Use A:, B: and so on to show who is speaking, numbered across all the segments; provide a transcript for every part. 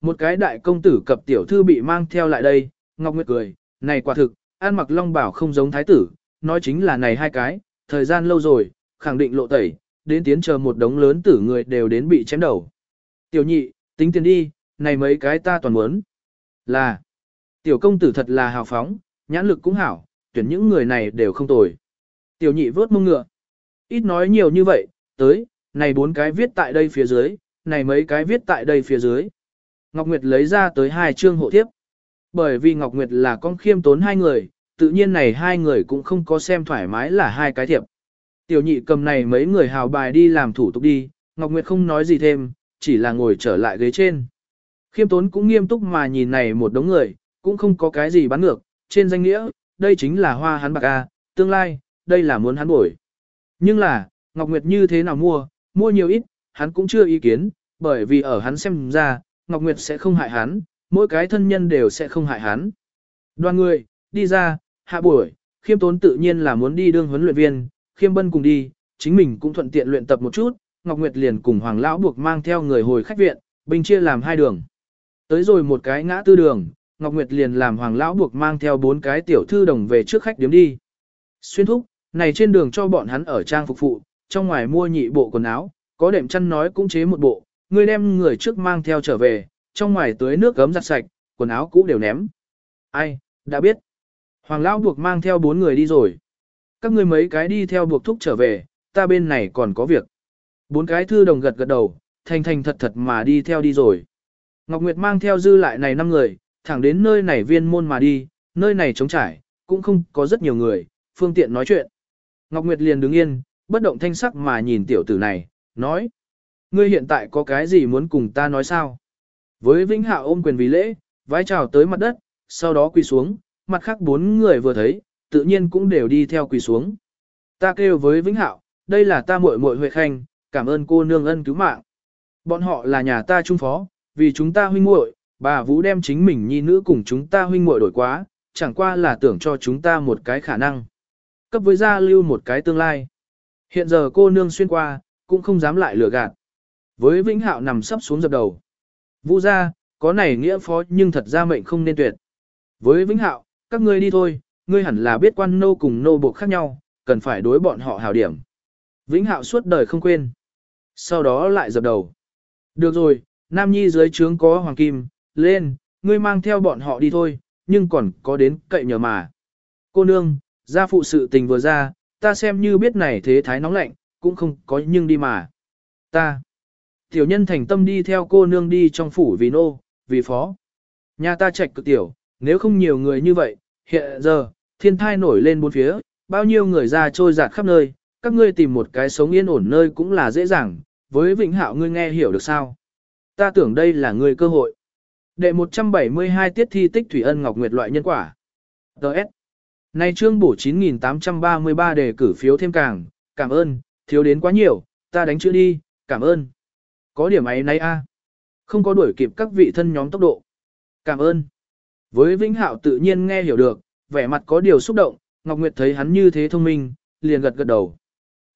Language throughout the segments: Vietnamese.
A: Một cái đại công tử cập tiểu thư bị mang theo lại đây, Ngọc Nguyệt cười, này quả thực, An mặc long bảo không giống thái tử, nói chính là này hai cái, thời gian lâu rồi, khẳng định lộ tẩy, đến tiến chờ một đống lớn tử người đều đến bị chém đầu. Tiểu nhị, tính tiền đi, này mấy cái ta toàn muốn. Là, tiểu công tử thật là hào phóng, nhãn lực cũng hảo, tuyển những người này đều không tồi. Tiểu nhị vớt mông ngựa. Ít nói nhiều như vậy, tới, này bốn cái viết tại đây phía dưới, này mấy cái viết tại đây phía dưới. Ngọc Nguyệt lấy ra tới hai chương hộ thiếp. Bởi vì Ngọc Nguyệt là con khiêm tốn hai người, tự nhiên này hai người cũng không có xem thoải mái là hai cái thiệp. Tiểu nhị cầm này mấy người hào bài đi làm thủ tục đi, Ngọc Nguyệt không nói gì thêm, chỉ là ngồi trở lại ghế trên. Khiêm tốn cũng nghiêm túc mà nhìn này một đống người, cũng không có cái gì bán ngược, trên danh nghĩa, đây chính là hoa hắn bạc A, tương lai, đây là muốn hắn bổi. Nhưng là, Ngọc Nguyệt như thế nào mua, mua nhiều ít, hắn cũng chưa ý kiến, bởi vì ở hắn xem ra, Ngọc Nguyệt sẽ không hại hắn, mỗi cái thân nhân đều sẽ không hại hắn. Đoàn người, đi ra, hạ buổi, khiêm tốn tự nhiên là muốn đi đương huấn luyện viên, khiêm bân cùng đi, chính mình cũng thuận tiện luyện tập một chút, Ngọc Nguyệt liền cùng Hoàng Lão buộc mang theo người hồi khách viện, bình chia làm hai đường. Tới rồi một cái ngã tư đường, Ngọc Nguyệt liền làm Hoàng Lão buộc mang theo bốn cái tiểu thư đồng về trước khách điếm đi. Xuyên thúc, này trên đường cho bọn hắn ở trang phục phụ, trong ngoài mua nhị bộ quần áo, có đệm chăn nói cũng chế một bộ, Ngươi đem người trước mang theo trở về, trong ngoài tưới nước gấm giặt sạch, quần áo cũ đều ném. Ai, đã biết. Hoàng Lão buộc mang theo bốn người đi rồi. Các ngươi mấy cái đi theo buộc thúc trở về, ta bên này còn có việc. Bốn cái thư đồng gật gật đầu, thành thành thật thật mà đi theo đi rồi. Ngọc Nguyệt mang theo dư lại này năm người, thẳng đến nơi này viên môn mà đi, nơi này trống trải, cũng không có rất nhiều người, phương tiện nói chuyện. Ngọc Nguyệt liền đứng yên, bất động thanh sắc mà nhìn tiểu tử này, nói. Ngươi hiện tại có cái gì muốn cùng ta nói sao? Với Vĩnh Hạo ôm quyền vì lễ, vái chào tới mặt đất, sau đó quỳ xuống, mặt khác bốn người vừa thấy, tự nhiên cũng đều đi theo quỳ xuống. Ta kêu với Vĩnh Hạo, đây là ta muội muội Huệ Khanh, cảm ơn cô nương ân cứu mạng. Bọn họ là nhà ta trung phó, vì chúng ta huynh muội, bà Vũ đem chính mình nhi nữ cùng chúng ta huynh muội đổi quá, chẳng qua là tưởng cho chúng ta một cái khả năng. Cấp với gia lưu một cái tương lai. Hiện giờ cô nương xuyên qua, cũng không dám lại lừa gạt. Với Vĩnh Hạo nằm sắp xuống dập đầu. Vũ gia, có này nghĩa phó nhưng thật ra mệnh không nên tuyệt. Với Vĩnh Hạo, các ngươi đi thôi, ngươi hẳn là biết quan nô cùng nô buộc khác nhau, cần phải đối bọn họ hảo điểm. Vĩnh Hạo suốt đời không quên. Sau đó lại dập đầu. Được rồi, Nam Nhi dưới trướng có Hoàng Kim, lên, ngươi mang theo bọn họ đi thôi, nhưng còn có đến cậy nhờ mà. Cô nương, gia phụ sự tình vừa ra, ta xem như biết này thế thái nóng lạnh, cũng không có nhưng đi mà. Ta, tiểu nhân thành tâm đi theo cô nương đi trong phủ vì nô, vì phó. Nhà ta trạch cực tiểu, nếu không nhiều người như vậy, hiện giờ, thiên thai nổi lên bốn phía, bao nhiêu người ra trôi giạt khắp nơi, các ngươi tìm một cái sống yên ổn nơi cũng là dễ dàng, với vĩnh hạo ngươi nghe hiểu được sao. Ta tưởng đây là ngươi cơ hội. Đệ 172 tiết thi tích Thủy Ân Ngọc Nguyệt loại nhân quả. Đợt. Nay trương bổ 9833 đề cử phiếu thêm càng, cảm ơn, thiếu đến quá nhiều, ta đánh chữ đi, cảm ơn. Có điểm ấy nay a Không có đuổi kịp các vị thân nhóm tốc độ. Cảm ơn. Với Vĩnh Hạo tự nhiên nghe hiểu được, vẻ mặt có điều xúc động, Ngọc Nguyệt thấy hắn như thế thông minh, liền gật gật đầu.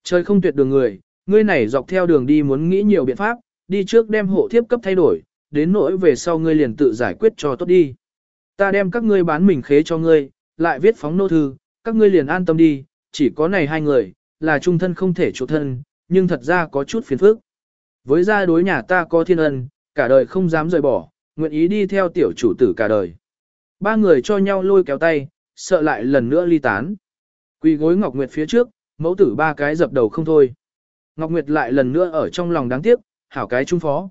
A: Trời không tuyệt đường người, ngươi này dọc theo đường đi muốn nghĩ nhiều biện pháp, đi trước đem hộ thiếp cấp thay đổi, đến nỗi về sau ngươi liền tự giải quyết cho tốt đi. Ta đem các ngươi bán mình khế cho ngươi, lại viết phóng nô thư, các ngươi liền an tâm đi, chỉ có này hai người, là trung thân không thể chỗ thân, nhưng thật ra có chút phiền phức. Với gia đối nhà ta có thiên ân, cả đời không dám rời bỏ, nguyện ý đi theo tiểu chủ tử cả đời. Ba người cho nhau lôi kéo tay, sợ lại lần nữa ly tán. Quỳ gối Ngọc Nguyệt phía trước, mẫu tử ba cái dập đầu không thôi. Ngọc Nguyệt lại lần nữa ở trong lòng đáng tiếc, hảo cái trung phó.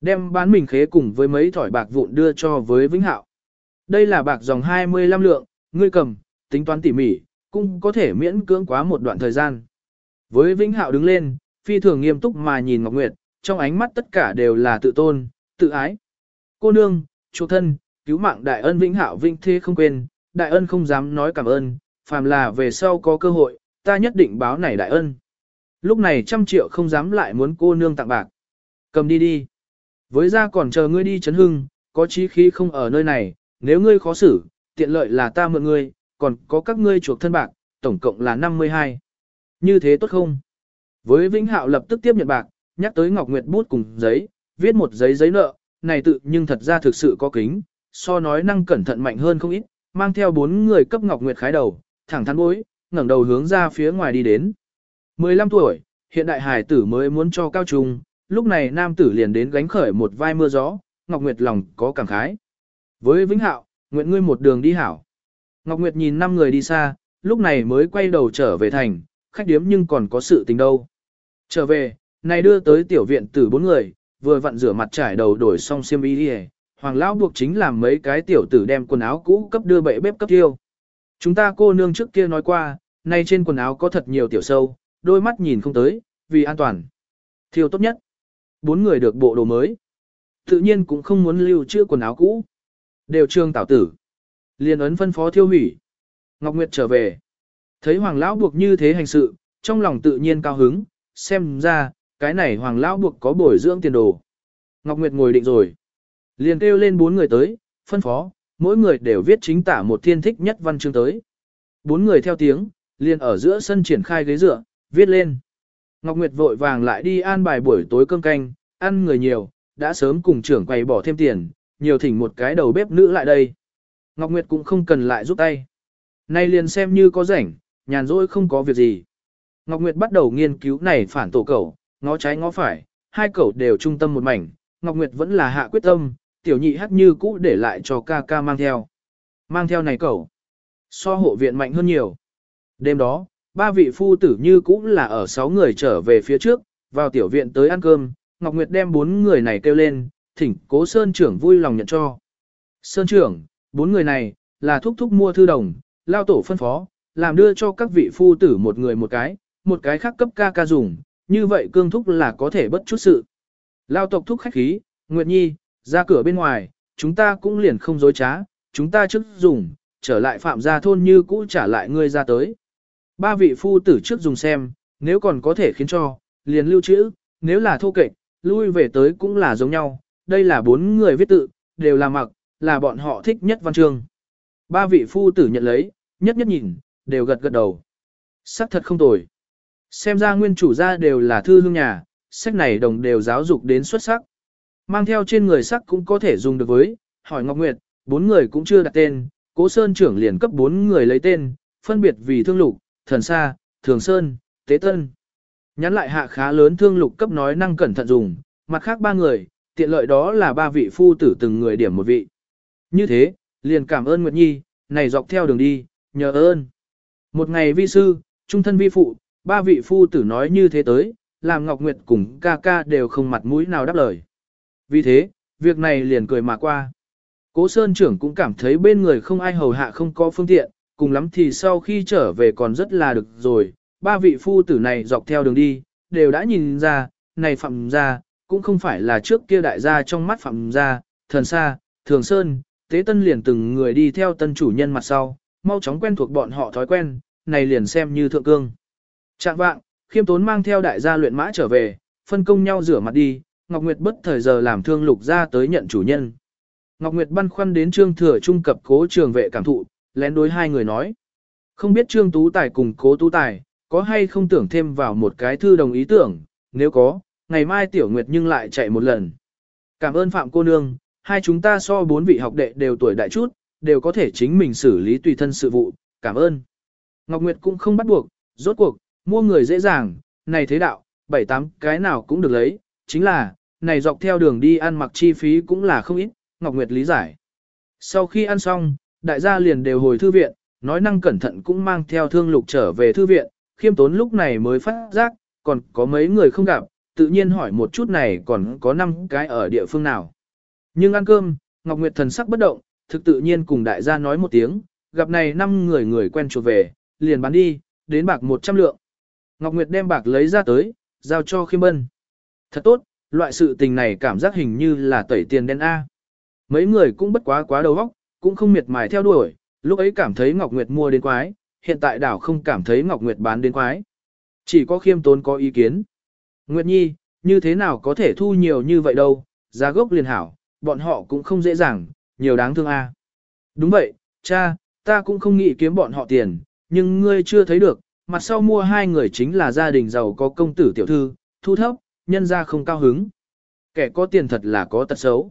A: Đem bán mình khế cùng với mấy thỏi bạc vụn đưa cho với Vĩnh Hạo. Đây là bạc dòng 25 lượng, ngươi cầm, tính toán tỉ mỉ, cũng có thể miễn cưỡng quá một đoạn thời gian. Với Vĩnh Hạo đứng lên, phi thường nghiêm túc mà nhìn Ngọc Nguyệt, trong ánh mắt tất cả đều là tự tôn, tự ái. Cô nương, chủ thân, cứu mạng đại ân Vĩnh Hạo vinh thế không quên, đại ân không dám nói cảm ơn, phàm là về sau có cơ hội, ta nhất định báo này đại ân. Lúc này trăm triệu không dám lại muốn cô nương tặng bạc. Cầm đi đi. Với ra còn chờ ngươi đi chấn hưng, có chí khí không ở nơi này, nếu ngươi khó xử, tiện lợi là ta mượn ngươi, còn có các ngươi chuộc thân bạc, tổng cộng là 52. Như thế tốt không? Với Vĩnh Hạo lập tức tiếp nhận bạc, nhắc tới Ngọc Nguyệt bút cùng giấy, viết một giấy giấy nợ, này tự nhưng thật ra thực sự có kính, so nói năng cẩn thận mạnh hơn không ít, mang theo bốn người cấp Ngọc Nguyệt khái đầu, thẳng thắn bối, ngẩng đầu hướng ra phía ngoài đi đến. 15 tuổi, hiện đại hải tử mới muốn cho cao trung, lúc này nam tử liền đến gánh khởi một vai mưa gió, Ngọc Nguyệt lòng có cảm khái. Với Vĩnh Hạo, nguyện ngươi một đường đi hảo. Ngọc Nguyệt nhìn năm người đi xa, lúc này mới quay đầu trở về thành, khách điếm nhưng còn có sự tình đâu. Trở về, này đưa tới tiểu viện tử bốn người, vừa vặn rửa mặt trải đầu đổi xong xiêm y đi Hoàng lão buộc chính làm mấy cái tiểu tử đem quần áo cũ cấp đưa bệ bếp cấp tiêu. Chúng ta cô nương trước kia nói qua, nay trên quần áo có thật nhiều tiểu sâu, đôi mắt nhìn không tới, vì an toàn. Thiêu tốt nhất. Bốn người được bộ đồ mới. Tự nhiên cũng không muốn lưu trữ quần áo cũ. Đều trương tảo tử. Liên ấn phân phó thiêu hủy. Ngọc Nguyệt trở về. Thấy hoàng lão buộc như thế hành sự, trong lòng tự nhiên cao hứng, xem ra, cái này hoàng lão buộc có bồi dưỡng tiền đồ. Ngọc Nguyệt ngồi định rồi. Liền kêu lên bốn người tới, phân phó, mỗi người đều viết chính tả một thiên thích nhất văn chương tới. Bốn người theo tiếng, liền ở giữa sân triển khai ghế dựa, viết lên. Ngọc Nguyệt vội vàng lại đi an bài buổi tối cơm canh, ăn người nhiều, đã sớm cùng trưởng quầy bỏ thêm tiền, nhiều thỉnh một cái đầu bếp nữ lại đây. Ngọc Nguyệt cũng không cần lại giúp tay. Nay liền xem như có rảnh, nhàn rỗi không có việc gì. Ngọc Nguyệt bắt đầu nghiên cứu này phản tổ cẩu, ngó trái ngó phải, hai cậu đều trung tâm một mảnh, Ngọc Nguyệt vẫn là hạ quyết tâm, tiểu nhị hát như cũ để lại cho ca ca mang theo. Mang theo này cậu, so hộ viện mạnh hơn nhiều. Đêm đó, ba vị phu tử như cũ là ở sáu người trở về phía trước, vào tiểu viện tới ăn cơm, Ngọc Nguyệt đem bốn người này kêu lên, thỉnh cố Sơn trưởng vui lòng nhận cho. Sơn trưởng, bốn người này, là thúc thúc mua thư đồng, lao tổ phân phó, làm đưa cho các vị phu tử một người một cái, một cái khác cấp ca ca dùng, như vậy cương thúc là có thể bất chút sự. Lao tộc thúc khách khí, Nguyệt Nhi, ra cửa bên ngoài, chúng ta cũng liền không dối trá, chúng ta trước dùng, trở lại phạm gia thôn như cũ trả lại ngươi ra tới. Ba vị phu tử trước dùng xem, nếu còn có thể khiến cho, liền lưu trữ, nếu là thô kệch, lui về tới cũng là giống nhau, đây là bốn người viết tự, đều là mặc, là bọn họ thích nhất văn chương. Ba vị phu tử nhận lấy, nhất nhất nhìn, đều gật gật đầu. Sắc thật không tồi. Xem ra nguyên chủ gia đều là thư hương nhà, sách này đồng đều giáo dục đến xuất sắc. Mang theo trên người sắc cũng có thể dùng được với, hỏi Ngọc Nguyệt, bốn người cũng chưa đặt tên, Cố Sơn trưởng liền cấp bốn người lấy tên, phân biệt vì Thương Lục, Thần Sa, Thường Sơn, Tế Tân. Nhắn lại hạ khá lớn Thương Lục cấp nói năng cẩn thận dùng, mặt khác ba người, tiện lợi đó là ba vị phu tử từng người điểm một vị. Như thế, liền cảm ơn Nguyệt Nhi, này dọc theo đường đi, nhờ ơn. Một ngày vi sư, trung thân vi phụ, ba vị phu tử nói như thế tới, làm Ngọc Nguyệt cùng ca ca đều không mặt mũi nào đáp lời. Vì thế, việc này liền cười mà qua. Cố Sơn trưởng cũng cảm thấy bên người không ai hầu hạ không có phương tiện, cùng lắm thì sau khi trở về còn rất là được rồi. Ba vị phu tử này dọc theo đường đi, đều đã nhìn ra, này phạm gia, cũng không phải là trước kia đại gia trong mắt phạm gia, thần sa, thường sơn, tế tân liền từng người đi theo tân chủ nhân mặt sau, mau chóng quen thuộc bọn họ thói quen, này liền xem như thượng cương. Trạng vạng, khiêm tốn mang theo đại gia luyện mã trở về, phân công nhau rửa mặt đi, Ngọc Nguyệt bất thời giờ làm thương lục ra tới nhận chủ nhân. Ngọc Nguyệt băn khoăn đến trương thừa trung cập cố trường vệ cảm thụ, lén đối hai người nói. Không biết trương tú tài cùng cố tú tài, có hay không tưởng thêm vào một cái thư đồng ý tưởng, nếu có, ngày mai tiểu nguyệt nhưng lại chạy một lần. Cảm ơn Phạm cô nương, hai chúng ta so bốn vị học đệ đều tuổi đại chút, đều có thể chính mình xử lý tùy thân sự vụ, cảm ơn. Ngọc Nguyệt cũng không bắt buộc, rốt cuộc, mua người dễ dàng, này thế đạo, bảy tám cái nào cũng được lấy, chính là, này dọc theo đường đi ăn mặc chi phí cũng là không ít, Ngọc Nguyệt lý giải. Sau khi ăn xong, đại gia liền đều hồi thư viện, nói năng cẩn thận cũng mang theo thương lục trở về thư viện, khiêm tốn lúc này mới phát giác, còn có mấy người không gặp, tự nhiên hỏi một chút này còn có năm cái ở địa phương nào. Nhưng ăn cơm, Ngọc Nguyệt thần sắc bất động, thực tự nhiên cùng đại gia nói một tiếng, gặp này năm người người quen chuột về, liền bán đi, đến bạc 100 lượng. Ngọc Nguyệt đem bạc lấy ra tới, giao cho khiêm bân. Thật tốt, loại sự tình này cảm giác hình như là tẩy tiền đen A. Mấy người cũng bất quá quá đầu óc, cũng không miệt mài theo đuổi, lúc ấy cảm thấy Ngọc Nguyệt mua đến quái, hiện tại đảo không cảm thấy Ngọc Nguyệt bán đến quái. Chỉ có khiêm tốn có ý kiến. Nguyệt Nhi, như thế nào có thể thu nhiều như vậy đâu, giá gốc liền hảo, bọn họ cũng không dễ dàng, nhiều đáng thương a. Đúng vậy, cha, ta cũng không nghĩ kiếm bọn họ tiền, nhưng ngươi chưa thấy được, mặt sau mua hai người chính là gia đình giàu có công tử tiểu thư, thu thấp, nhân ra không cao hứng. Kẻ có tiền thật là có tật xấu.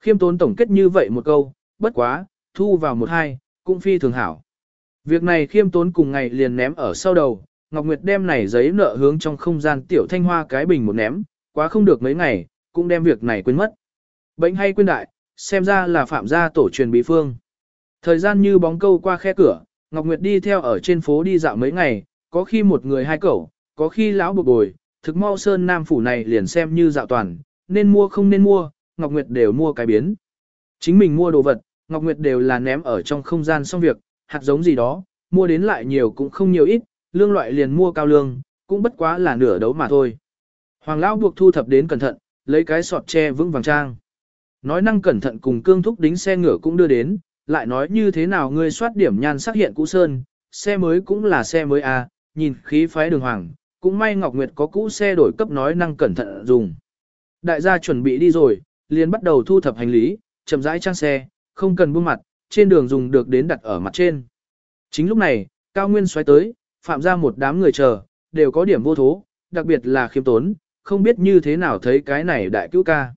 A: Khiêm tốn tổng kết như vậy một câu, bất quá, thu vào một hai, cũng phi thường hảo. Việc này khiêm tốn cùng ngày liền ném ở sau đầu, Ngọc Nguyệt đem này giấy nợ hướng trong không gian tiểu thanh hoa cái bình một ném, quá không được mấy ngày, cũng đem việc này quên mất. Bệnh hay quên đại, xem ra là phạm gia tổ truyền bí phương. Thời gian như bóng câu qua khe cửa, Ngọc Nguyệt đi theo ở trên phố đi dạo mấy ngày, có khi một người hai cẩu, có khi lão bực bồi, thực mau sơn nam phủ này liền xem như dạo toàn, nên mua không nên mua, Ngọc Nguyệt đều mua cái biến. Chính mình mua đồ vật, Ngọc Nguyệt đều là ném ở trong không gian xong việc, hạt giống gì đó, mua đến lại nhiều cũng không nhiều ít, lương loại liền mua cao lương, cũng bất quá là nửa đấu mà thôi. Hoàng lão buộc thu thập đến cẩn thận, lấy cái sọt tre vững vàng trang. Nói năng cẩn thận cùng cương thúc đính xe ngựa cũng đưa đến, lại nói như thế nào ngươi soát điểm nhan sắc hiện cũ sơn, xe mới cũng là xe mới à, nhìn khí phái đường hoàng, cũng may Ngọc Nguyệt có cũ xe đổi cấp nói năng cẩn thận dùng. Đại gia chuẩn bị đi rồi, liền bắt đầu thu thập hành lý, chậm rãi trang xe, không cần buông mặt, trên đường dùng được đến đặt ở mặt trên. Chính lúc này, Cao Nguyên xoáy tới, phạm ra một đám người chờ, đều có điểm vô thố, đặc biệt là khiêm tốn, không biết như thế nào thấy cái này đại cứu ca.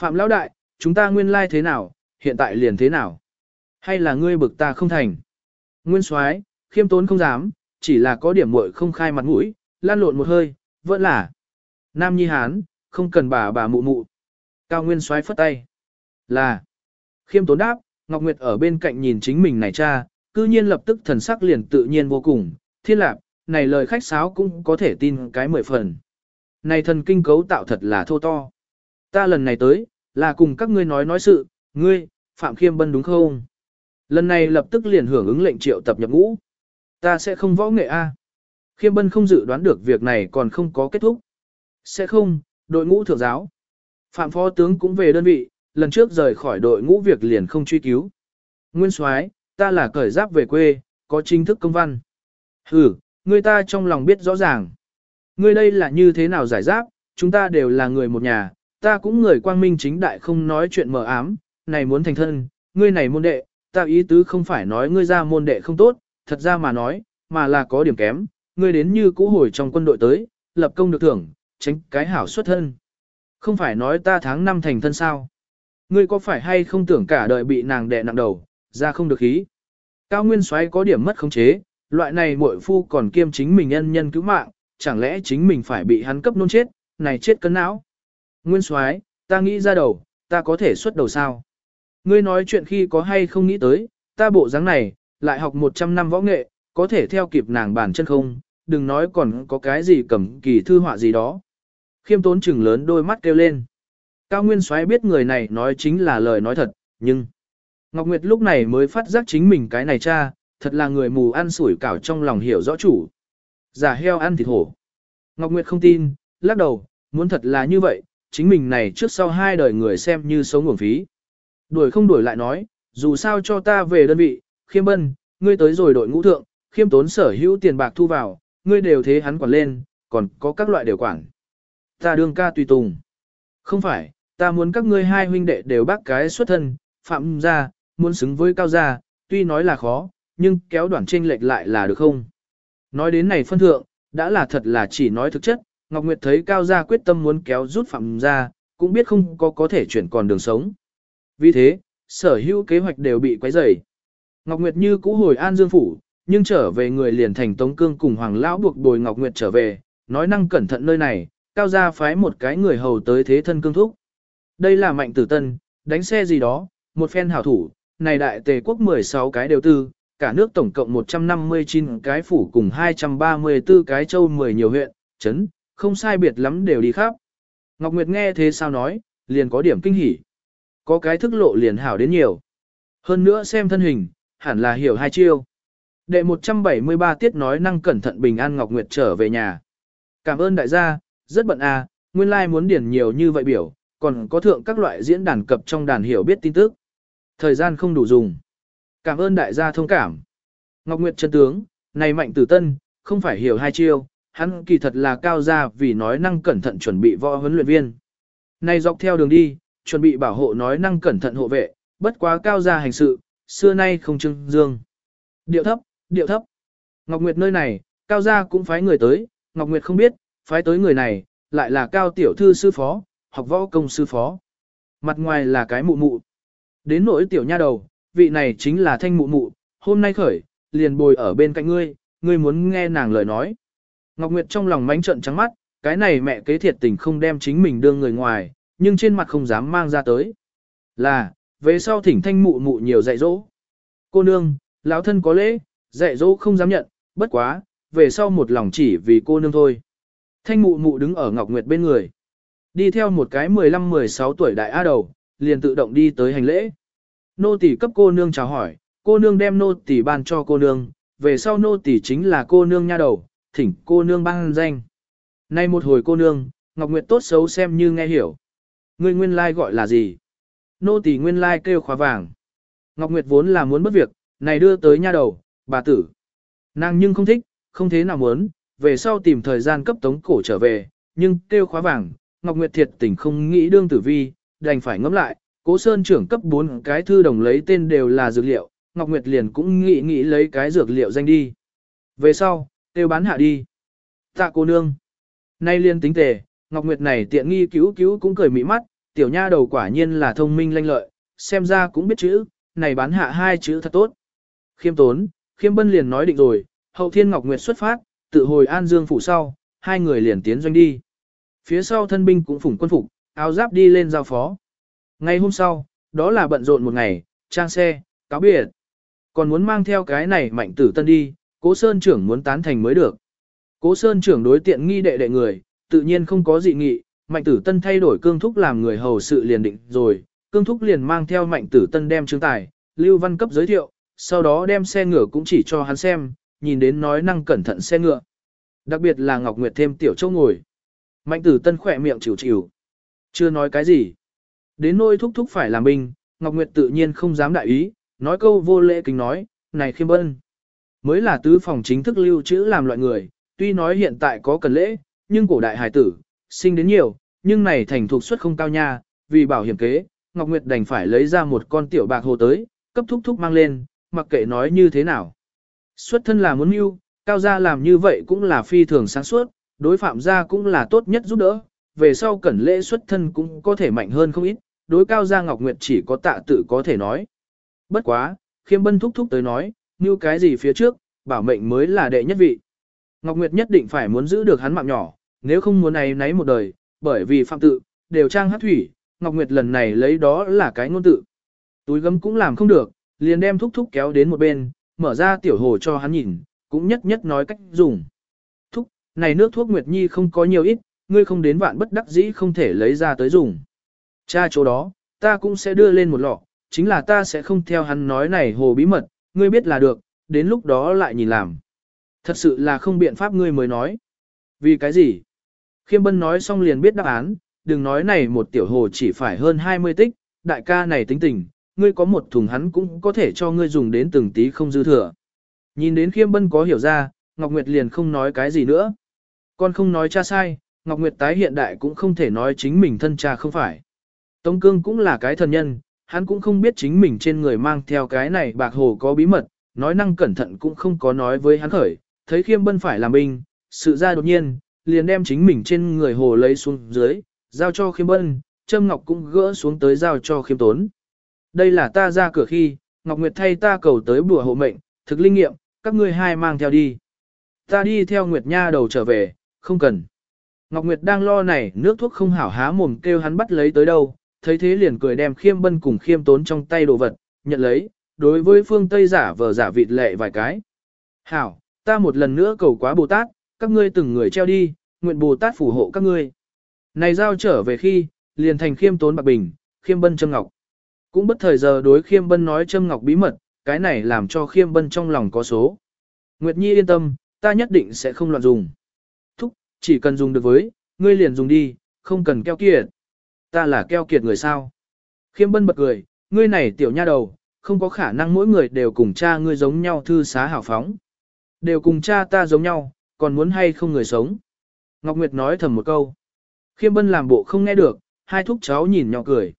A: Phạm lão đại, chúng ta nguyên lai like thế nào, hiện tại liền thế nào? Hay là ngươi bực ta không thành? Nguyên soái, khiêm tốn không dám, chỉ là có điểm muội không khai mặt mũi, lan lộn một hơi, vẫn là. Nam Nhi Hán, không cần bà bà mụ mụ. Cao Nguyên soái phất tay. Là. Khiêm tốn đáp, Ngọc Nguyệt ở bên cạnh nhìn chính mình này cha, cư nhiên lập tức thần sắc liền tự nhiên vô cùng. Thiên lạc, này lời khách sáo cũng có thể tin cái mười phần. Này thần kinh cấu tạo thật là thô to. Ta lần này tới, là cùng các ngươi nói nói sự, ngươi, Phạm Khiêm Bân đúng không? Lần này lập tức liền hưởng ứng lệnh triệu tập nhập ngũ. Ta sẽ không võ nghệ A. Khiêm Bân không dự đoán được việc này còn không có kết thúc. Sẽ không, đội ngũ thượng giáo. Phạm Phó Tướng cũng về đơn vị, lần trước rời khỏi đội ngũ việc liền không truy cứu. Nguyên Soái, ta là cởi giáp về quê, có chính thức công văn. Ừ, người ta trong lòng biết rõ ràng. Ngươi đây là như thế nào giải giáp, chúng ta đều là người một nhà, ta cũng người quang minh chính đại không nói chuyện mờ ám, này muốn thành thân, ngươi này môn đệ, ta ý tứ không phải nói ngươi ra môn đệ không tốt, thật ra mà nói, mà là có điểm kém, ngươi đến như cũ hồi trong quân đội tới, lập công được thưởng, tránh cái hảo xuất thân. Không phải nói ta tháng năm thành thân sao. Ngươi có phải hay không tưởng cả đời bị nàng đè nặng đầu, ra không được khí. Cao Nguyên Soái có điểm mất khống chế, loại này muội phu còn kiêm chính mình nhân nhân cứu mạng, chẳng lẽ chính mình phải bị hắn cấp nôn chết, này chết cân não. Nguyên Soái, ta nghĩ ra đầu, ta có thể xuất đầu sao? Ngươi nói chuyện khi có hay không nghĩ tới, ta bộ dáng này, lại học 100 năm võ nghệ, có thể theo kịp nàng bản chân không, đừng nói còn có cái gì cầm kỳ thư họa gì đó. Khiêm tốn chừng lớn đôi mắt kêu lên. Cao Nguyên Soái biết người này nói chính là lời nói thật, nhưng... Ngọc Nguyệt lúc này mới phát giác chính mình cái này cha, thật là người mù ăn sủi cảo trong lòng hiểu rõ chủ. Giả heo ăn thịt hổ. Ngọc Nguyệt không tin, lắc đầu, muốn thật là như vậy, chính mình này trước sau hai đời người xem như sống nguồn phí. Đuổi không đuổi lại nói, dù sao cho ta về đơn vị, khiêm bân, ngươi tới rồi đội ngũ thượng, khiêm tốn sở hữu tiền bạc thu vào, ngươi đều thế hắn quản lên, còn có các loại điều quản. Ta đương ca tùy tùng. Không phải, ta muốn các ngươi hai huynh đệ đều bác cái xuất thân, phạm gia muốn xứng với cao gia, tuy nói là khó, nhưng kéo đoạn tranh lệch lại là được không? Nói đến này phân thượng, đã là thật là chỉ nói thực chất, Ngọc Nguyệt thấy cao gia quyết tâm muốn kéo rút phạm gia cũng biết không có có thể chuyển còn đường sống. Vì thế, sở hữu kế hoạch đều bị quấy rầy. Ngọc Nguyệt như cũ hồi An Dương Phủ, nhưng trở về người liền thành Tống Cương cùng Hoàng Lão buộc đồi Ngọc Nguyệt trở về, nói năng cẩn thận nơi này, cao gia phái một cái người hầu tới thế thân cương thúc. Đây là mạnh tử tân, đánh xe gì đó, một phen hảo thủ, này đại tề quốc 16 cái đều tư, cả nước tổng cộng 159 cái phủ cùng 234 cái châu 10 nhiều huyện, chấn, không sai biệt lắm đều đi khắp. Ngọc Nguyệt nghe thế sao nói, liền có điểm kinh hỉ. Có cái thức lộ liền hảo đến nhiều. Hơn nữa xem thân hình, hẳn là hiểu hai chiêu. Đệ 173 tiết nói năng cẩn thận bình an Ngọc Nguyệt trở về nhà. Cảm ơn đại gia, rất bận à, nguyên lai like muốn điển nhiều như vậy biểu, còn có thượng các loại diễn đàn cập trong đàn hiểu biết tin tức. Thời gian không đủ dùng. Cảm ơn đại gia thông cảm. Ngọc Nguyệt chân tướng, này mạnh tử tân, không phải hiểu hai chiêu, hắn kỳ thật là cao gia vì nói năng cẩn thận chuẩn bị võ huấn luyện viên. Này dọc theo đường đi, chuẩn bị bảo hộ nói năng cẩn thận hộ vệ, bất quá cao gia hành sự, xưa nay không trưng dương. Điệu thấp, điệu thấp. Ngọc Nguyệt nơi này, cao gia cũng phái người tới, Ngọc Nguyệt không biết, phái tới người này, lại là cao tiểu thư sư phó, học võ công sư phó. Mặt ngoài là cái mụ mụ. Đến nỗi tiểu nha đầu, vị này chính là thanh mụ mụ, hôm nay khởi, liền bồi ở bên cạnh ngươi, ngươi muốn nghe nàng lời nói. Ngọc Nguyệt trong lòng mánh trận trắng mắt, cái này mẹ kế thiệt tình không đem chính mình đương người ngoài, nhưng trên mặt không dám mang ra tới. Là, về sau thỉnh thanh mụ mụ nhiều dạy dỗ. Cô nương, lão thân có lễ, dạy dỗ không dám nhận, bất quá, về sau một lòng chỉ vì cô nương thôi. Thanh mụ mụ đứng ở Ngọc Nguyệt bên người. Đi theo một cái 15-16 tuổi đại A đầu, liền tự động đi tới hành lễ. Nô tỳ cấp cô nương chào hỏi, cô nương đem nô tỳ ban cho cô nương, về sau nô tỳ chính là cô nương nha đầu, thỉnh cô nương ban danh. Nay một hồi cô nương, Ngọc Nguyệt tốt xấu xem như nghe hiểu. Ngươi nguyên lai like gọi là gì? Nô tỳ nguyên lai like kêu khóa vàng. Ngọc Nguyệt vốn là muốn bất việc, này đưa tới nha đầu, bà tử. Nàng nhưng không thích, không thế nào muốn, về sau tìm thời gian cấp tống cổ trở về, nhưng kêu khóa vàng, Ngọc Nguyệt thiệt tình không nghĩ đương tử vi, đành phải ngẫm lại, cố sơn trưởng cấp 4 cái thư đồng lấy tên đều là dược liệu, Ngọc Nguyệt liền cũng nghĩ nghĩ lấy cái dược liệu danh đi. Về sau, kêu bán hạ đi. Tạ cô nương. Nay liên tính tề, Ngọc Nguyệt này tiện nghi cứu cứu cũng cười mỹ mắt, tiểu nha đầu quả nhiên là thông minh lanh lợi, xem ra cũng biết chữ, này bán hạ hai chữ thật tốt. Khiêm tốn, khiêm bân liền nói định rồi, hậu thiên Ngọc Nguyệt xuất phát, tự hồi An Dương phủ sau, hai người liền tiến doanh đi. Phía sau thân binh cũng phủng quân phục, áo giáp đi lên giao phó. Ngày hôm sau, đó là bận rộn một ngày, trang xe, cáo biệt. Còn muốn mang theo cái này mạnh tử tân đi, cố sơn trưởng muốn tán thành mới được. Cố sơn trưởng đối tiện nghi đệ đệ người, tự nhiên không có dị nghị, mạnh tử tân thay đổi cương thúc làm người hầu sự liền định rồi, cương thúc liền mang theo mạnh tử tân đem chứng tài, lưu văn cấp giới thiệu, sau đó đem xe ngựa cũng chỉ cho hắn xem, nhìn đến nói năng cẩn thận xe ngựa. Đặc biệt là Ngọc Nguyệt thêm tiểu châu ngồi. Mạnh tử tân khỏe miệng chịu chịu. Chưa nói cái gì. Đến nôi thúc thúc phải làm binh, Ngọc Nguyệt tự nhiên không dám đại ý, nói câu vô lễ kính nói, này khiêm bân. Mới là tứ phòng chính thức lưu trữ làm loại người, tuy nói hiện tại có cần lễ, nhưng cổ đại hải tử, sinh đến nhiều, nhưng này thành thuộc suất không cao nha, vì bảo hiểm kế, Ngọc Nguyệt đành phải lấy ra một con tiểu bạc hồ tới, cấp thúc thúc mang lên, mặc kệ nói như thế nào. Xuất thân là muốn mưu, cao gia làm như vậy cũng là phi thường sáng suốt, đối phạm gia cũng là tốt nhất giúp đỡ, về sau cẩn lễ xuất thân cũng có thể mạnh hơn không ít, đối cao gia Ngọc Nguyệt chỉ có tạ tự có thể nói. Bất quá, khiêm bân thúc thúc tới nói, như cái gì phía trước, bảo mệnh mới là đệ nhất vị. Ngọc Nguyệt nhất định phải muốn giữ được hắn mạng nhỏ, nếu không muốn này nấy một đời, bởi vì phạm tự, đều trang hát thủy, Ngọc Nguyệt lần này lấy đó là cái ngôn tự. Túi gấm cũng làm không được, liền đem thúc thúc kéo đến một bên, mở ra tiểu hồ cho hắn nhìn, cũng nhất nhất nói cách dùng. Thúc, này nước thuốc Nguyệt Nhi không có nhiều ít, ngươi không đến vạn bất đắc dĩ không thể lấy ra tới dùng. Cha chỗ đó, ta cũng sẽ đưa lên một lọ, chính là ta sẽ không theo hắn nói này hồ bí mật, ngươi biết là được, đến lúc đó lại nhìn làm. Thật sự là không biện pháp ngươi mới nói. Vì cái gì? Khiêm Bân nói xong liền biết đáp án, đừng nói này một tiểu hồ chỉ phải hơn 20 tích, đại ca này tính tình, ngươi có một thùng hắn cũng có thể cho ngươi dùng đến từng tí không dư thừa. Nhìn đến Khiêm Bân có hiểu ra, Ngọc Nguyệt liền không nói cái gì nữa. Con không nói cha sai, Ngọc Nguyệt tái hiện đại cũng không thể nói chính mình thân cha không phải. Tống Cương cũng là cái thần nhân, hắn cũng không biết chính mình trên người mang theo cái này bạc hồ có bí mật, nói năng cẩn thận cũng không có nói với hắn khởi, thấy khiêm bân phải làm binh, sự ra đột nhiên, liền đem chính mình trên người hồ lấy xuống dưới, giao cho khiêm bân, Trâm Ngọc cũng gỡ xuống tới giao cho khiêm tốn. Đây là ta ra cửa khi, Ngọc Nguyệt thay ta cầu tới bùa hộ mệnh, thực linh nghiệm, các ngươi hai mang theo đi. Ta đi theo Nguyệt Nha đầu trở về, không cần. Ngọc Nguyệt đang lo này nước thuốc không hảo há mồm kêu hắn bắt lấy tới đâu, thấy thế liền cười đem khiêm bân cùng khiêm tốn trong tay đồ vật, nhận lấy, đối với phương Tây giả vờ giả vịt lệ vài cái. Hảo, ta một lần nữa cầu quá Bồ Tát, các ngươi từng người treo đi, nguyện Bồ Tát phù hộ các ngươi. Này giao trở về khi, liền thành khiêm tốn bạc bình, khiêm bân châm ngọc. Cũng bất thời giờ đối khiêm bân nói châm ngọc bí mật, cái này làm cho khiêm bân trong lòng có số. Nguyệt Nhi yên tâm, ta nhất định sẽ không loạn dùng. Thúc, chỉ cần dùng được với, ngươi liền dùng đi, không cần keo kiệt. Ta là keo kiệt người sao? Khiêm bân bật cười, ngươi này tiểu nha đầu, không có khả năng mỗi người đều cùng cha ngươi giống nhau thư xá hảo phóng. Đều cùng cha ta giống nhau, còn muốn hay không người sống. Ngọc Nguyệt nói thầm một câu. Khiêm bân làm bộ không nghe được, hai thúc cháu nhìn nhỏ cười.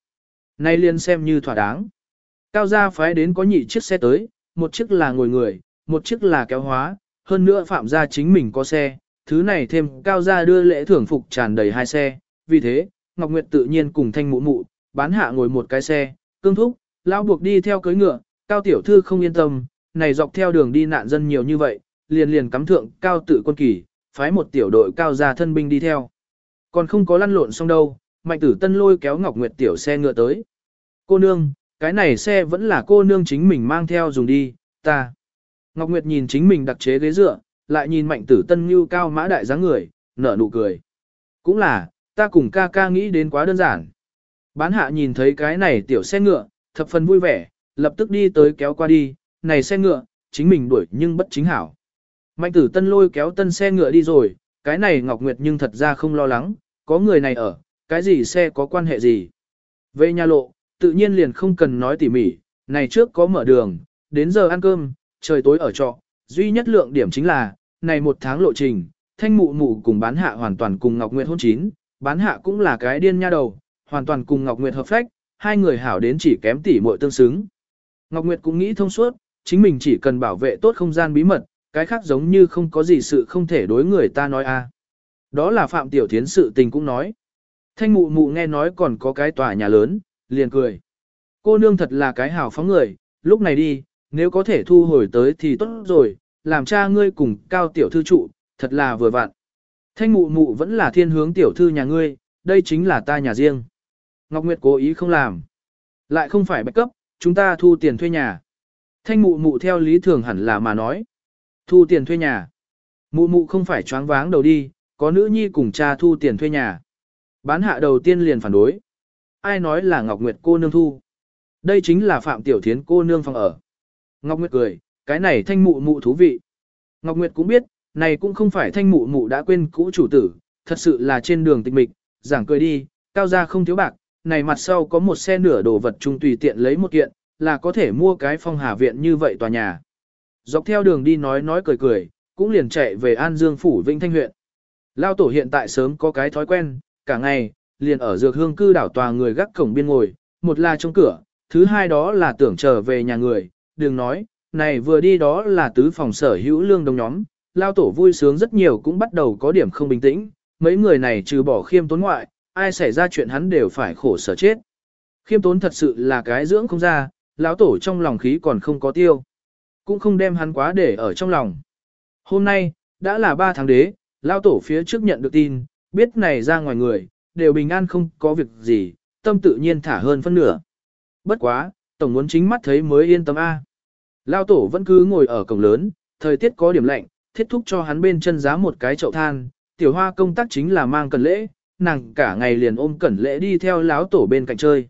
A: Nay liền xem như thỏa đáng. Cao gia phái đến có nhị chiếc xe tới, một chiếc là ngồi người, một chiếc là kéo hóa, hơn nữa phạm gia chính mình có xe, thứ này thêm cao gia đưa lễ thưởng phục tràn đầy hai xe, vì thế, Ngọc Nguyệt tự nhiên cùng thanh mụ mụ, bán hạ ngồi một cái xe, cương thúc, lao buộc đi theo cưới ngựa, cao tiểu thư không yên tâm, này dọc theo đường đi nạn dân nhiều như vậy, liền liền cắm thượng cao tự quân kỳ, phái một tiểu đội cao gia thân binh đi theo. Còn không có lăn lộn xong đâu, mạnh tử tân lôi kéo Ngọc Nguyệt tiểu xe ngựa tới. Cô nương, cái này xe vẫn là cô nương chính mình mang theo dùng đi, ta. Ngọc Nguyệt nhìn chính mình đặc chế ghế dựa, lại nhìn mạnh tử tân như cao mã đại dáng người, nở nụ cười. Cũng là, ta cùng ca ca nghĩ đến quá đơn giản. Bán hạ nhìn thấy cái này tiểu xe ngựa, thập phần vui vẻ, lập tức đi tới kéo qua đi, này xe ngựa, chính mình đuổi nhưng bất chính hảo. Mạnh tử tân lôi kéo tân xe ngựa đi rồi, cái này Ngọc Nguyệt nhưng thật ra không lo lắng, có người này ở, cái gì xe có quan hệ gì. Về nhà lộ, tự nhiên liền không cần nói tỉ mỉ, này trước có mở đường, đến giờ ăn cơm, trời tối ở trọ, duy nhất lượng điểm chính là, này một tháng lộ trình, thanh mụ mụ cùng bán hạ hoàn toàn cùng Ngọc Nguyệt hôn chín, bán hạ cũng là cái điên nha đầu, hoàn toàn cùng Ngọc Nguyệt hợp phách, hai người hảo đến chỉ kém tỉ muội tương xứng. Ngọc Nguyệt cũng nghĩ thông suốt, chính mình chỉ cần bảo vệ tốt không gian bí mật, cái khác giống như không có gì sự không thể đối người ta nói a. À. Đó là Phạm Tiểu Thiến sự tình cũng nói. Thanh mụ mụ nghe nói còn có cái tòa nhà lớn, liền cười. Cô nương thật là cái hào phóng người, lúc này đi, nếu có thể thu hồi tới thì tốt rồi, làm cha ngươi cùng cao tiểu thư trụ, thật là vừa vặn. Thanh mụ mụ vẫn là thiên hướng tiểu thư nhà ngươi, đây chính là ta nhà riêng. Ngọc Nguyệt cố ý không làm. Lại không phải bạch cấp, chúng ta thu tiền thuê nhà. Thanh mụ mụ theo lý thường hẳn là mà nói. Thu tiền thuê nhà. Mụ mụ không phải choáng váng đầu đi, có nữ nhi cùng cha thu tiền thuê nhà. Bán hạ đầu tiên liền phản đối. Ai nói là Ngọc Nguyệt cô nương thu. Đây chính là Phạm Tiểu Thiến cô nương phòng ở. Ngọc Nguyệt cười, cái này thanh mụ mụ thú vị. Ngọc Nguyệt cũng biết, này cũng không phải thanh mụ mụ đã quên cũ chủ tử, thật sự là trên đường tịch mịch, giảng cười đi, cao gia không thiếu bạc, này mặt sau có một xe nửa đồ vật chung tùy tiện lấy một kiện, là có thể mua cái phong hà viện như vậy tòa nhà. Dọc theo đường đi nói nói cười cười, cũng liền chạy về An Dương Phủ Vĩnh Thanh huyện. Lao tổ hiện tại sớm có cái thói quen, cả ngày, liền ở dược hương cư đảo tòa người gác cổng biên ngồi, một là trong cửa, thứ hai đó là tưởng trở về nhà người, đừng nói, này vừa đi đó là tứ phòng sở hữu lương đồng nhóm, lao tổ vui sướng rất nhiều cũng bắt đầu có điểm không bình tĩnh, mấy người này trừ bỏ khiêm tốn ngoại, ai xảy ra chuyện hắn đều phải khổ sở chết. Khiêm tốn thật sự là cái dưỡng không ra, lão tổ trong lòng khí còn không có tiêu. Cũng không đem hắn quá để ở trong lòng. Hôm nay, đã là 3 tháng đế, lão tổ phía trước nhận được tin, biết này ra ngoài người, đều bình an không có việc gì, tâm tự nhiên thả hơn phân nửa. Bất quá, tổng muốn chính mắt thấy mới yên tâm A. Lao tổ vẫn cứ ngồi ở cổng lớn, thời tiết có điểm lạnh, thiết thúc cho hắn bên chân giá một cái chậu than, tiểu hoa công tác chính là mang cẩn lễ, nàng cả ngày liền ôm cẩn lễ đi theo láo tổ bên cạnh chơi.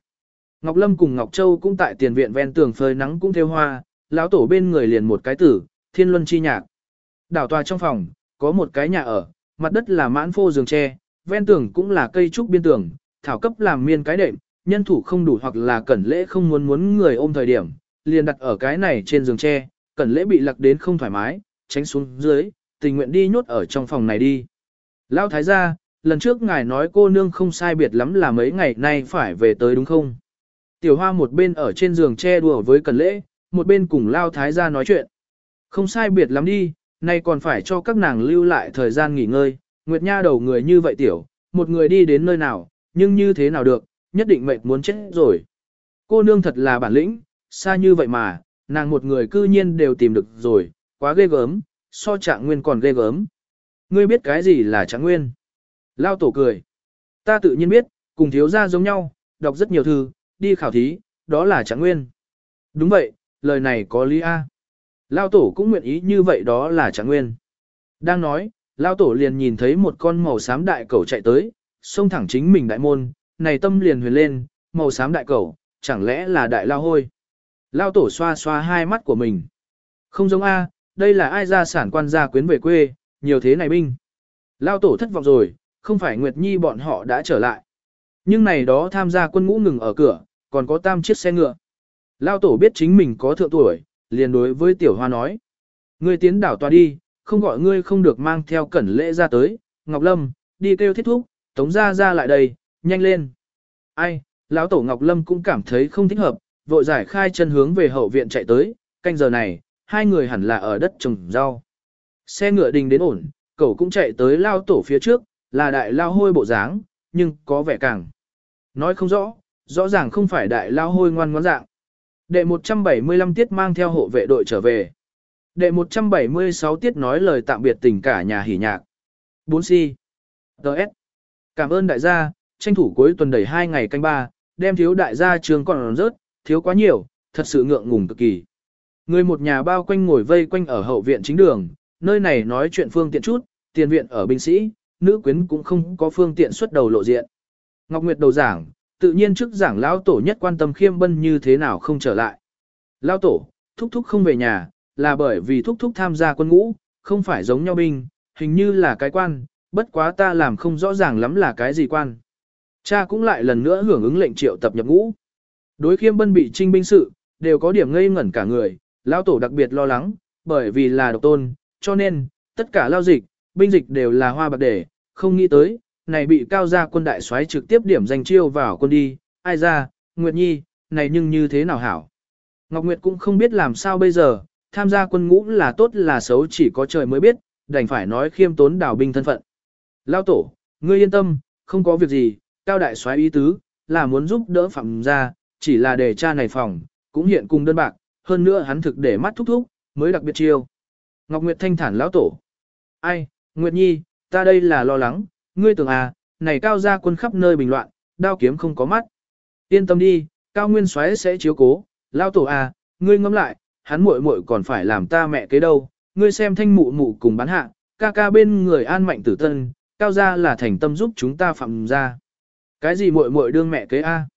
A: Ngọc Lâm cùng Ngọc Châu cũng tại tiền viện ven tường phơi nắng cũng theo hoa, lão tổ bên người liền một cái tử, thiên luân chi nhạc. Đảo tòa trong phòng, có một cái nhà ở, mặt đất là mãn phô giường tre, ven tường cũng là cây trúc biên tường, thảo cấp làm miên cái đệm, nhân thủ không đủ hoặc là cẩn lễ không muốn muốn người ôm thời điểm, liền đặt ở cái này trên giường tre, cẩn lễ bị lặc đến không thoải mái, tránh xuống dưới, tình nguyện đi nhốt ở trong phòng này đi. Lão thái gia, lần trước ngài nói cô nương không sai biệt lắm là mấy ngày nay phải về tới đúng không? Tiểu hoa một bên ở trên giường che đùa với cẩn lễ, một bên cùng Lao thái gia nói chuyện. Không sai biệt lắm đi, nay còn phải cho các nàng lưu lại thời gian nghỉ ngơi, Nguyệt Nha đầu người như vậy tiểu, một người đi đến nơi nào, nhưng như thế nào được, nhất định mệt muốn chết rồi. Cô nương thật là bản lĩnh, xa như vậy mà, nàng một người cư nhiên đều tìm được rồi, quá ghê gớm, so trạng nguyên còn ghê gớm. Ngươi biết cái gì là trạng nguyên? Lao tổ cười. Ta tự nhiên biết, cùng thiếu gia giống nhau, đọc rất nhiều thư, đi khảo thí, đó là trạng nguyên. Đúng vậy, lời này có lý A. Lao tổ cũng nguyện ý như vậy đó là chẳng nguyên. Đang nói, Lao tổ liền nhìn thấy một con màu xám đại cẩu chạy tới, xông thẳng chính mình đại môn, này tâm liền huyền lên, màu xám đại cẩu, chẳng lẽ là đại lao hôi. Lao tổ xoa xoa hai mắt của mình. Không giống A, đây là ai ra sản quan gia quyến về quê, nhiều thế này binh. Lao tổ thất vọng rồi, không phải Nguyệt Nhi bọn họ đã trở lại. Nhưng này đó tham gia quân ngũ ngừng ở cửa, còn có tam chiếc xe ngựa. Lao tổ biết chính mình có thượng tuổi, liền đối với tiểu hoa nói. Ngươi tiến đảo tòa đi, không gọi ngươi không được mang theo cẩn lễ ra tới. Ngọc Lâm, đi kêu thiết thúc, tống ra ra lại đây, nhanh lên. Ai, lão tổ Ngọc Lâm cũng cảm thấy không thích hợp, vội giải khai chân hướng về hậu viện chạy tới, canh giờ này, hai người hẳn là ở đất trồng rau. Xe ngựa đình đến ổn, cậu cũng chạy tới lao tổ phía trước, là đại lao hôi bộ dáng, nhưng có vẻ càng. Nói không rõ, rõ ràng không phải đại lao hôi ngoan ngoãn dạng. Đệ 175 tiết mang theo hộ vệ đội trở về. Đệ 176 tiết nói lời tạm biệt tình cả nhà hỉ nhạc. 4C. Đợt. Cảm ơn đại gia, tranh thủ cuối tuần đẩy 2 ngày canh ba, đem thiếu đại gia trường còn rớt, thiếu quá nhiều, thật sự ngượng ngùng cực kỳ. Người một nhà bao quanh ngồi vây quanh ở hậu viện chính đường, nơi này nói chuyện phương tiện chút, tiền viện ở binh sĩ, nữ quyến cũng không có phương tiện xuất đầu lộ diện. Ngọc Nguyệt đầu giảng, tự nhiên trước giảng lão tổ nhất quan tâm khiêm bân như thế nào không trở lại. Lão tổ, thúc thúc không về nhà, là bởi vì thúc thúc tham gia quân ngũ, không phải giống nhau binh, hình như là cái quan, bất quá ta làm không rõ ràng lắm là cái gì quan. Cha cũng lại lần nữa hưởng ứng lệnh triệu tập nhập ngũ. Đối khiêm bân bị trinh binh sự, đều có điểm ngây ngẩn cả người, lão tổ đặc biệt lo lắng, bởi vì là độc tôn, cho nên, tất cả lao dịch, binh dịch đều là hoa bạc để, không nghĩ tới, này bị cao gia quân đại soái trực tiếp điểm danh chiêu vào quân đi, ai ra, Nguyệt Nhi, này nhưng như thế nào hảo. Ngọc Nguyệt cũng không biết làm sao bây giờ, tham gia quân ngũ là tốt là xấu chỉ có trời mới biết, đành phải nói khiêm tốn đảo binh thân phận. Lao tổ, ngươi yên tâm, không có việc gì, cao đại soái ý tứ, là muốn giúp đỡ phạm gia, chỉ là để cha này phòng, cũng hiện cùng đơn bạc, hơn nữa hắn thực để mắt thúc thúc, mới đặc biệt chiêu. Ngọc Nguyệt thanh thản lão tổ. Ai, Nguyệt Nhi, ta đây là lo lắng, ngươi tưởng à, này cao gia quân khắp nơi bình loạn, đao kiếm không có mắt. Yên tâm đi, cao nguyên soái sẽ chiếu cố, lão tổ à, ngươi ngẫm lại, hắn muội muội còn phải làm ta mẹ kế đâu, ngươi xem thanh mụ mụ cùng bán hạ, ca ca bên người an mạnh tử tân, cao gia là thành tâm giúp chúng ta phạm ra. Cái gì muội muội đương mẹ kế a? À?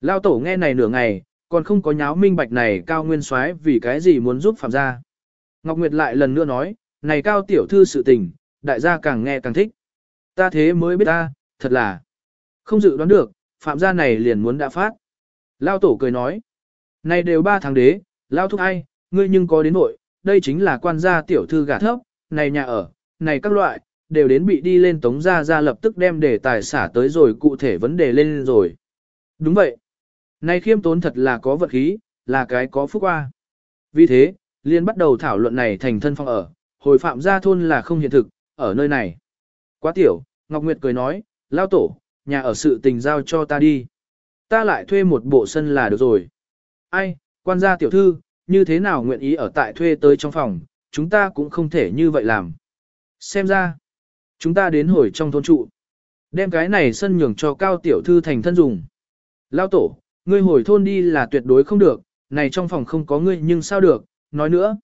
A: Lão tổ nghe này nửa ngày, còn không có nháo minh bạch này cao nguyên soái vì cái gì muốn giúp phạm gia. Ngọc Nguyệt lại lần nữa nói, này cao tiểu thư sự tình, đại gia càng nghe càng thích. Ta thế mới biết ta, thật là không dự đoán được, phạm gia này liền muốn đã phát. Lao tổ cười nói, này đều ba tháng đế, lao thúc ai, ngươi nhưng có đến nội, đây chính là quan gia tiểu thư gà thấp, này nhà ở, này các loại, đều đến bị đi lên tống gia ra lập tức đem đề tài xả tới rồi cụ thể vấn đề lên rồi. Đúng vậy. Này khiêm tốn thật là có vật khí, là cái có phúc qua. Vì thế, liên bắt đầu thảo luận này thành thân phong ở, hồi phạm gia thôn là không hiện thực, ở nơi này. Quá tiểu, Ngọc Nguyệt cười nói, lao tổ, nhà ở sự tình giao cho ta đi. Ta lại thuê một bộ sân là được rồi. Ai, quan gia tiểu thư, như thế nào nguyện ý ở tại thuê tới trong phòng, chúng ta cũng không thể như vậy làm. Xem ra, chúng ta đến hồi trong thôn trụ. Đem cái này sân nhường cho cao tiểu thư thành thân dùng. Lao tổ, ngươi hồi thôn đi là tuyệt đối không được, này trong phòng không có ngươi nhưng sao được, nói nữa.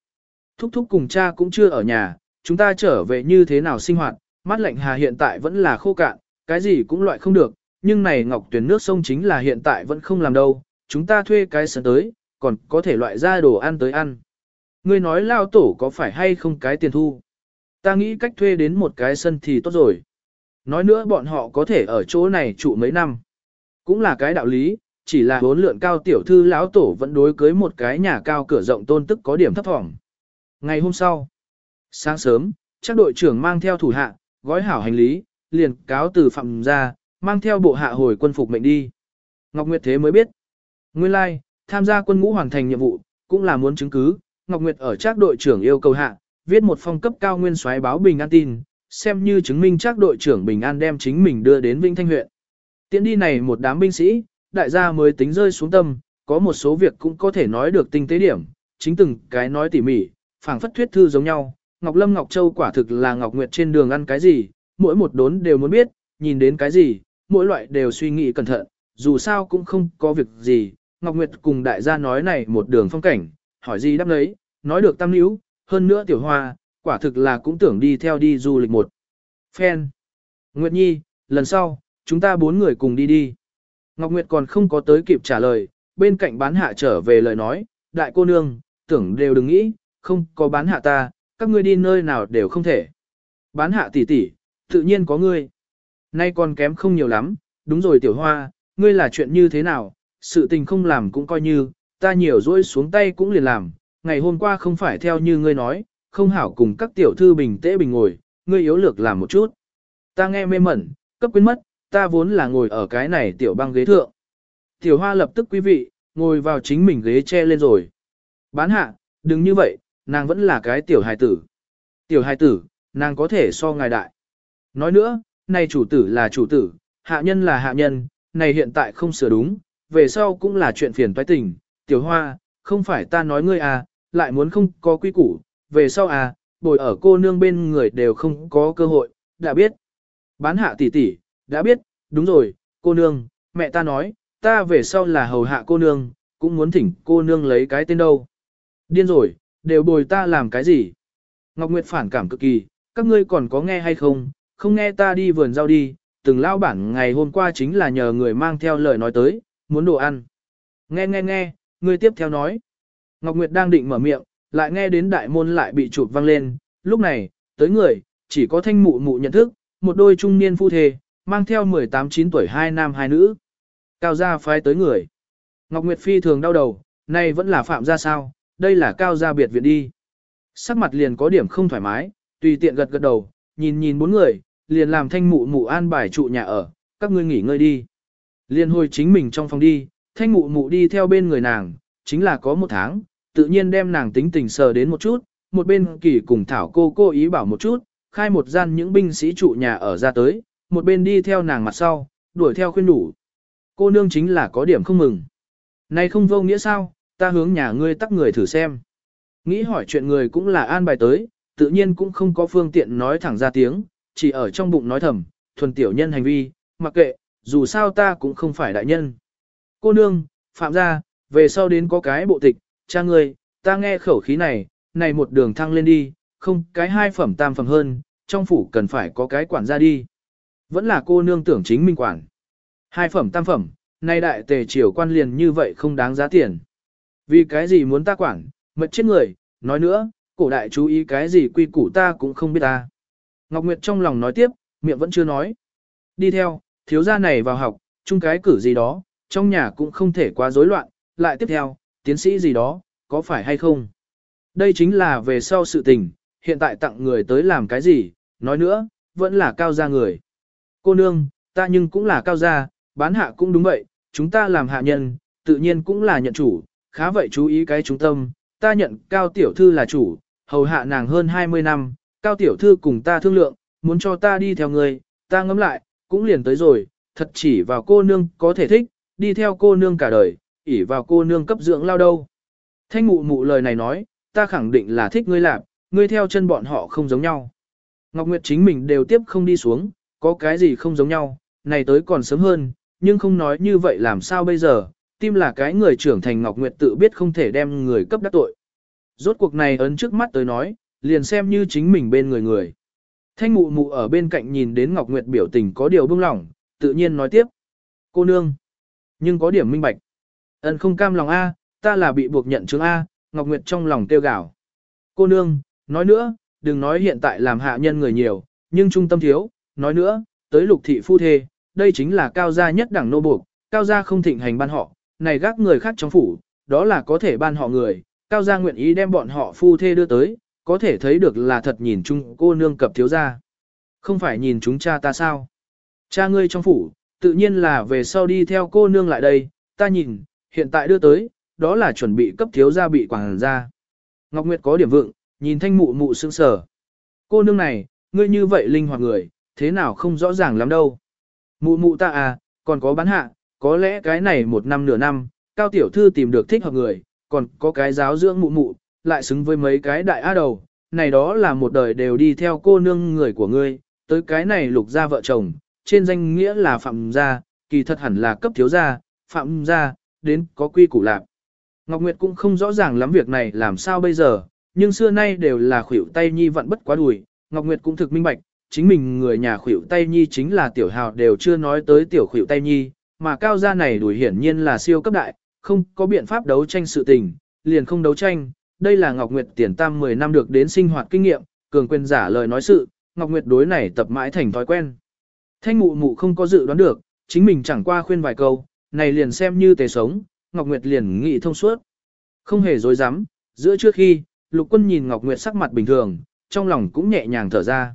A: Thúc thúc cùng cha cũng chưa ở nhà, chúng ta trở về như thế nào sinh hoạt, mắt lạnh hà hiện tại vẫn là khô cạn, cái gì cũng loại không được, nhưng này ngọc tuyển nước sông chính là hiện tại vẫn không làm đâu, chúng ta thuê cái sân tới, còn có thể loại ra đồ ăn tới ăn. Ngươi nói lao tổ có phải hay không cái tiền thu? Ta nghĩ cách thuê đến một cái sân thì tốt rồi. Nói nữa bọn họ có thể ở chỗ này trụ mấy năm. Cũng là cái đạo lý, chỉ là bốn lượn cao tiểu thư lão tổ vẫn đối cưới một cái nhà cao cửa rộng tôn tức có điểm thấp thỏm. Ngày hôm sau, sáng sớm, chắc đội trưởng mang theo thủ hạ, gói hảo hành lý, liền cáo từ phạm ra, mang theo bộ hạ hồi quân phục mệnh đi. Ngọc Nguyệt thế mới biết. Nguyên lai, like, tham gia quân ngũ hoàn thành nhiệm vụ, cũng là muốn chứng cứ, Ngọc Nguyệt ở trác đội trưởng yêu cầu hạ, viết một phong cấp cao nguyên soái báo bình an tin, xem như chứng minh trác đội trưởng bình an đem chính mình đưa đến Vinh Thanh huyện. Tiến đi này một đám binh sĩ, đại gia mới tính rơi xuống tâm, có một số việc cũng có thể nói được tinh tế điểm, chính từng cái nói tỉ mỉ, phảng phất thuyết thư giống nhau. Ngọc Lâm Ngọc Châu quả thực là Ngọc Nguyệt trên đường ăn cái gì, mỗi một đốn đều muốn biết, nhìn đến cái gì, mỗi loại đều suy nghĩ cẩn thận, dù sao cũng không có việc gì. Ngọc Nguyệt cùng đại gia nói này một đường phong cảnh, hỏi gì đáp lấy, nói được tam níu, hơn nữa tiểu hoa, quả thực là cũng tưởng đi theo đi du lịch một. Phen. Nguyệt Nhi, lần sau, chúng ta bốn người cùng đi đi. Ngọc Nguyệt còn không có tới kịp trả lời, bên cạnh bán hạ trở về lời nói, đại cô nương, tưởng đều đừng nghĩ, không có bán hạ ta, các ngươi đi nơi nào đều không thể. Bán hạ tỷ tỷ, tự nhiên có ngươi. Nay còn kém không nhiều lắm, đúng rồi tiểu hoa, ngươi là chuyện như thế nào, sự tình không làm cũng coi như, ta nhiều dỗi xuống tay cũng liền làm, ngày hôm qua không phải theo như ngươi nói, không hảo cùng các tiểu thư bình tễ bình ngồi, ngươi yếu lược làm một chút. Ta nghe mê mẩn, cấp quyến mất, ta vốn là ngồi ở cái này tiểu băng ghế thượng. Tiểu hoa lập tức quý vị, ngồi vào chính mình ghế che lên rồi. Bán hạ, đừng như vậy, nàng vẫn là cái tiểu hài tử. Tiểu hài tử, nàng có thể so ngài đại. Nói nữa, này chủ tử là chủ tử, hạ nhân là hạ nhân, này hiện tại không sửa đúng, về sau cũng là chuyện phiền toái tình, tiểu hoa, không phải ta nói ngươi à, lại muốn không có quy củ, về sau à, bồi ở cô nương bên người đều không có cơ hội, đã biết. Bán hạ tỷ tỷ, đã biết, đúng rồi, cô nương, mẹ ta nói, ta về sau là hầu hạ cô nương, cũng muốn thỉnh cô nương lấy cái tên đâu. Điên rồi, đều bồi ta làm cái gì? Ngọc Nguyệt phản cảm cực kỳ, các ngươi còn có nghe hay không, không nghe ta đi vườn rau đi, từng lao bản ngày hôm qua chính là nhờ người mang theo lời nói tới, muốn đồ ăn. Nghe nghe nghe, ngươi tiếp theo nói. Ngọc Nguyệt đang định mở miệng, lại nghe đến đại môn lại bị chụp văng lên, lúc này, tới người, chỉ có thanh mụ mụ nhận thức, một đôi trung niên phu thề, mang theo 18-9 tuổi hai nam hai nữ. Cao gia phái tới người. Ngọc Nguyệt Phi thường đau đầu, nay vẫn là phạm gia sao, đây là cao gia biệt viện đi. Sắc mặt liền có điểm không thoải mái, tùy tiện gật gật đầu, nhìn nhìn bốn người, liền làm thanh mụ mụ an bài trụ nhà ở, các ngươi nghỉ ngơi đi. Liền hồi chính mình trong phòng đi, thanh mụ mụ đi theo bên người nàng, chính là có một tháng, tự nhiên đem nàng tính tình sờ đến một chút, một bên kỳ cùng thảo cô cô ý bảo một chút, khai một gian những binh sĩ trụ nhà ở ra tới, một bên đi theo nàng mặt sau, đuổi theo khuyên đủ. Cô nương chính là có điểm không mừng. Này không vô nghĩa sao, ta hướng nhà ngươi tắc người thử xem. Nghĩ hỏi chuyện người cũng là an bài tới, tự nhiên cũng không có phương tiện nói thẳng ra tiếng, chỉ ở trong bụng nói thầm, thuần tiểu nhân hành vi, mặc kệ, dù sao ta cũng không phải đại nhân. Cô nương, phạm gia, về sau đến có cái bộ tịch, cha ngươi, ta nghe khẩu khí này, này một đường thăng lên đi, không cái hai phẩm tam phẩm hơn, trong phủ cần phải có cái quản gia đi. Vẫn là cô nương tưởng chính minh quản. Hai phẩm tam phẩm, nay đại tề triều quan liền như vậy không đáng giá tiền. Vì cái gì muốn ta quản, mật chết người, nói nữa, cổ đại chú ý cái gì quy củ ta cũng không biết ta. Ngọc Nguyệt trong lòng nói tiếp, miệng vẫn chưa nói. Đi theo, thiếu gia này vào học, chung cái cử gì đó, trong nhà cũng không thể quá rối loạn, lại tiếp theo, tiến sĩ gì đó, có phải hay không? Đây chính là về sau sự tình, hiện tại tặng người tới làm cái gì, nói nữa, vẫn là cao gia người. Cô nương, ta nhưng cũng là cao gia, bán hạ cũng đúng vậy, chúng ta làm hạ nhân, tự nhiên cũng là nhận chủ, khá vậy chú ý cái trung tâm, ta nhận cao tiểu thư là chủ, hầu hạ nàng hơn 20 năm, cao tiểu thư cùng ta thương lượng, muốn cho ta đi theo người, ta ngẫm lại, cũng liền tới rồi, thật chỉ vào cô nương có thể thích, đi theo cô nương cả đời, ỉ vào cô nương cấp dưỡng lao đâu. Thanh mụ mụ lời này nói, ta khẳng định là thích ngươi làm, ngươi theo chân bọn họ không giống nhau. Ngọc Nguyệt chính mình đều tiếp không đi xuống, có cái gì không giống nhau, này tới còn sớm hơn, nhưng không nói như vậy làm sao bây giờ, tim là cái người trưởng thành Ngọc Nguyệt tự biết không thể đem người cấp đắc tội. Rốt cuộc này ấn trước mắt tới nói, liền xem như chính mình bên người người. Thanh mụ mụ ở bên cạnh nhìn đến Ngọc Nguyệt biểu tình có điều bưng lỏng, tự nhiên nói tiếp. Cô nương, nhưng có điểm minh bạch. Ấn không cam lòng A, ta là bị buộc nhận chứng A, Ngọc Nguyệt trong lòng tiêu gạo. Cô nương, nói nữa, đừng nói hiện tại làm hạ nhân người nhiều, nhưng trung tâm thiếu, nói nữa, tới lục thị phu thê, đây chính là cao gia nhất đẳng nô buộc, cao gia không thịnh hành ban họ, này gác người khác trong phủ, đó là có thể ban họ người, cao gia nguyện ý đem bọn họ phu thê đưa tới, có thể thấy được là thật nhìn chung cô nương cập thiếu gia. Không phải nhìn chúng cha ta sao? Cha ngươi trong phủ, tự nhiên là về sau đi theo cô nương lại đây, ta nhìn, hiện tại đưa tới, đó là chuẩn bị cấp thiếu gia bị quảng ra. Ngọc Nguyệt có điểm vượng, nhìn thanh mụ mụ sững sờ. Cô nương này, ngươi như vậy linh hoạt người, thế nào không rõ ràng lắm đâu. Mụ mụ ta à, còn có bán hạ, có lẽ cái này một năm nửa năm, cao tiểu thư tìm được thích hợp người, còn có cái giáo dưỡng mụ mụ, lại xứng với mấy cái đại á đầu, này đó là một đời đều đi theo cô nương người của ngươi, tới cái này lục gia vợ chồng, trên danh nghĩa là phạm gia, kỳ thật hẳn là cấp thiếu gia, phạm gia, đến có quy củ lạc. Ngọc Nguyệt cũng không rõ ràng lắm việc này làm sao bây giờ, nhưng xưa nay đều là khuỷu tay nhi vận bất quá đùi, Ngọc Nguyệt cũng thực minh bạch, chính mình người nhà khuỷu tay nhi chính là tiểu hào đều chưa nói tới tiểu khuỷu tay nhi, mà cao gia này đuổi hiển nhiên là siêu cấp đại, không có biện pháp đấu tranh sự tình, liền không đấu tranh, đây là Ngọc Nguyệt tiền tam 10 năm được đến sinh hoạt kinh nghiệm, cường quyền giả lời nói sự, Ngọc Nguyệt đối này tập mãi thành thói quen. Thanh mụ mụ không có dự đoán được, chính mình chẳng qua khuyên vài câu, này liền xem như tề sống, Ngọc Nguyệt liền nghĩ thông suốt. Không hề dối dám, giữa trước khi, Lục Quân nhìn Ngọc Nguyệt sắc mặt bình thường, trong lòng cũng nhẹ nhàng thở ra.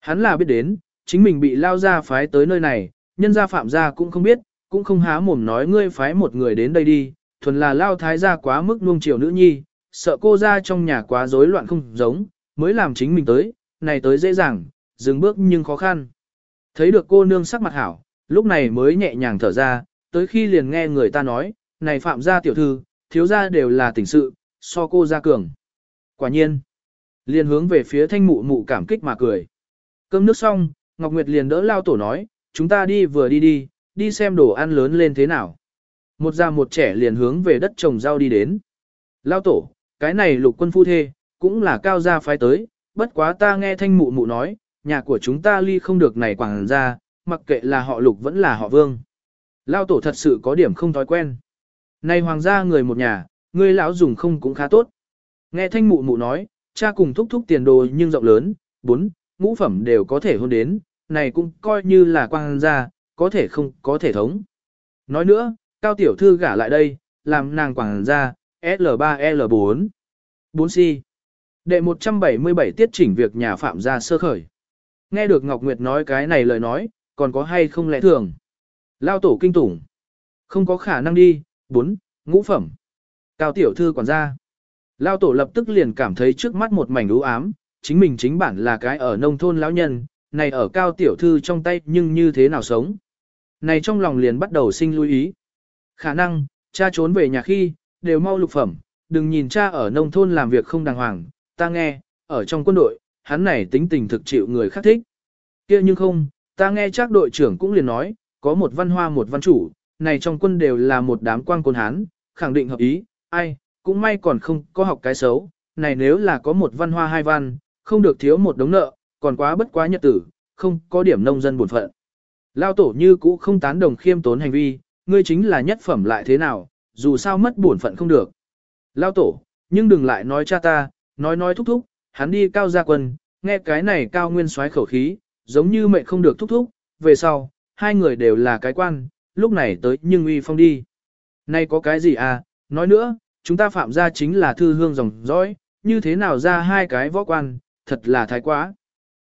A: Hắn là biết đến, chính mình bị lao ra phái tới nơi này, nhân gia phạm gia cũng không biết, cũng không há mồm nói ngươi phái một người đến đây đi, thuần là lao thái gia quá mức nuông chiều nữ nhi, sợ cô ra trong nhà quá rối loạn không giống, mới làm chính mình tới, này tới dễ dàng, dừng bước nhưng khó khăn. Thấy được cô nương sắc mặt hảo, lúc này mới nhẹ nhàng thở ra, tới khi liền nghe người ta nói, này phạm gia tiểu thư, thiếu gia đều là tỉnh sự, so cô gia cường. Quả nhiên, liền hướng về phía thanh mụ mụ cảm kích mà cười. Cơm nước xong, Ngọc Nguyệt liền đỡ lao tổ nói, chúng ta đi vừa đi đi, đi xem đồ ăn lớn lên thế nào. Một già một trẻ liền hướng về đất trồng rau đi đến. Lao tổ, cái này lục quân phu thê, cũng là cao gia phái tới, bất quá ta nghe thanh mụ mụ nói, nhà của chúng ta ly không được này quảng ra, mặc kệ là họ lục vẫn là họ vương. Lao tổ thật sự có điểm không thói quen. Này hoàng gia người một nhà, người lão dùng không cũng khá tốt. Nghe thanh mụ mụ nói, cha cùng thúc thúc tiền đồ nhưng rộng lớn, bốn, ngũ phẩm đều có thể hôn đến, này cũng coi như là quang gia, có thể không có thể thống. Nói nữa, cao tiểu thư gả lại đây, làm nàng quảng gia, L3L4. 4C. Đệ 177 tiết chỉnh việc nhà phạm gia sơ khởi. Nghe được Ngọc Nguyệt nói cái này lời nói, còn có hay không lẽ thường. Lao tổ kinh tủng. Không có khả năng đi, 4, ngũ phẩm. Cao tiểu thư quản gia. Lao tổ lập tức liền cảm thấy trước mắt một mảnh u ám, chính mình chính bản là cái ở nông thôn lão nhân, này ở cao tiểu thư trong tay nhưng như thế nào sống. Này trong lòng liền bắt đầu sinh lưu ý. Khả năng, cha trốn về nhà khi, đều mau lục phẩm, đừng nhìn cha ở nông thôn làm việc không đàng hoàng, ta nghe, ở trong quân đội, hắn này tính tình thực chịu người khác thích. kia nhưng không, ta nghe chắc đội trưởng cũng liền nói, có một văn hoa một văn chủ, này trong quân đều là một đám quan côn hán, khẳng định hợp ý, ai, cũng may còn không có học cái xấu, này nếu là có một văn hoa hai văn, không được thiếu một đống nợ, còn quá bất quá nhật tử, không có điểm nông dân buồn phận. Lao tổ như cũ không tán đồng khiêm tốn hành vi, ngươi chính là nhất phẩm lại thế nào, dù sao mất bổn phận không được. Lao tổ, nhưng đừng lại nói cha ta, nói nói thúc thúc, hắn đi cao gia quân, nghe cái này cao nguyên xoáy khẩu khí, giống như mẹ không được thúc thúc, về sau, hai người đều là cái quan, lúc này tới nhưng uy phong đi. Nay có cái gì à, nói nữa, chúng ta phạm ra chính là thư hương dòng dõi, như thế nào ra hai cái võ quan, thật là thái quá.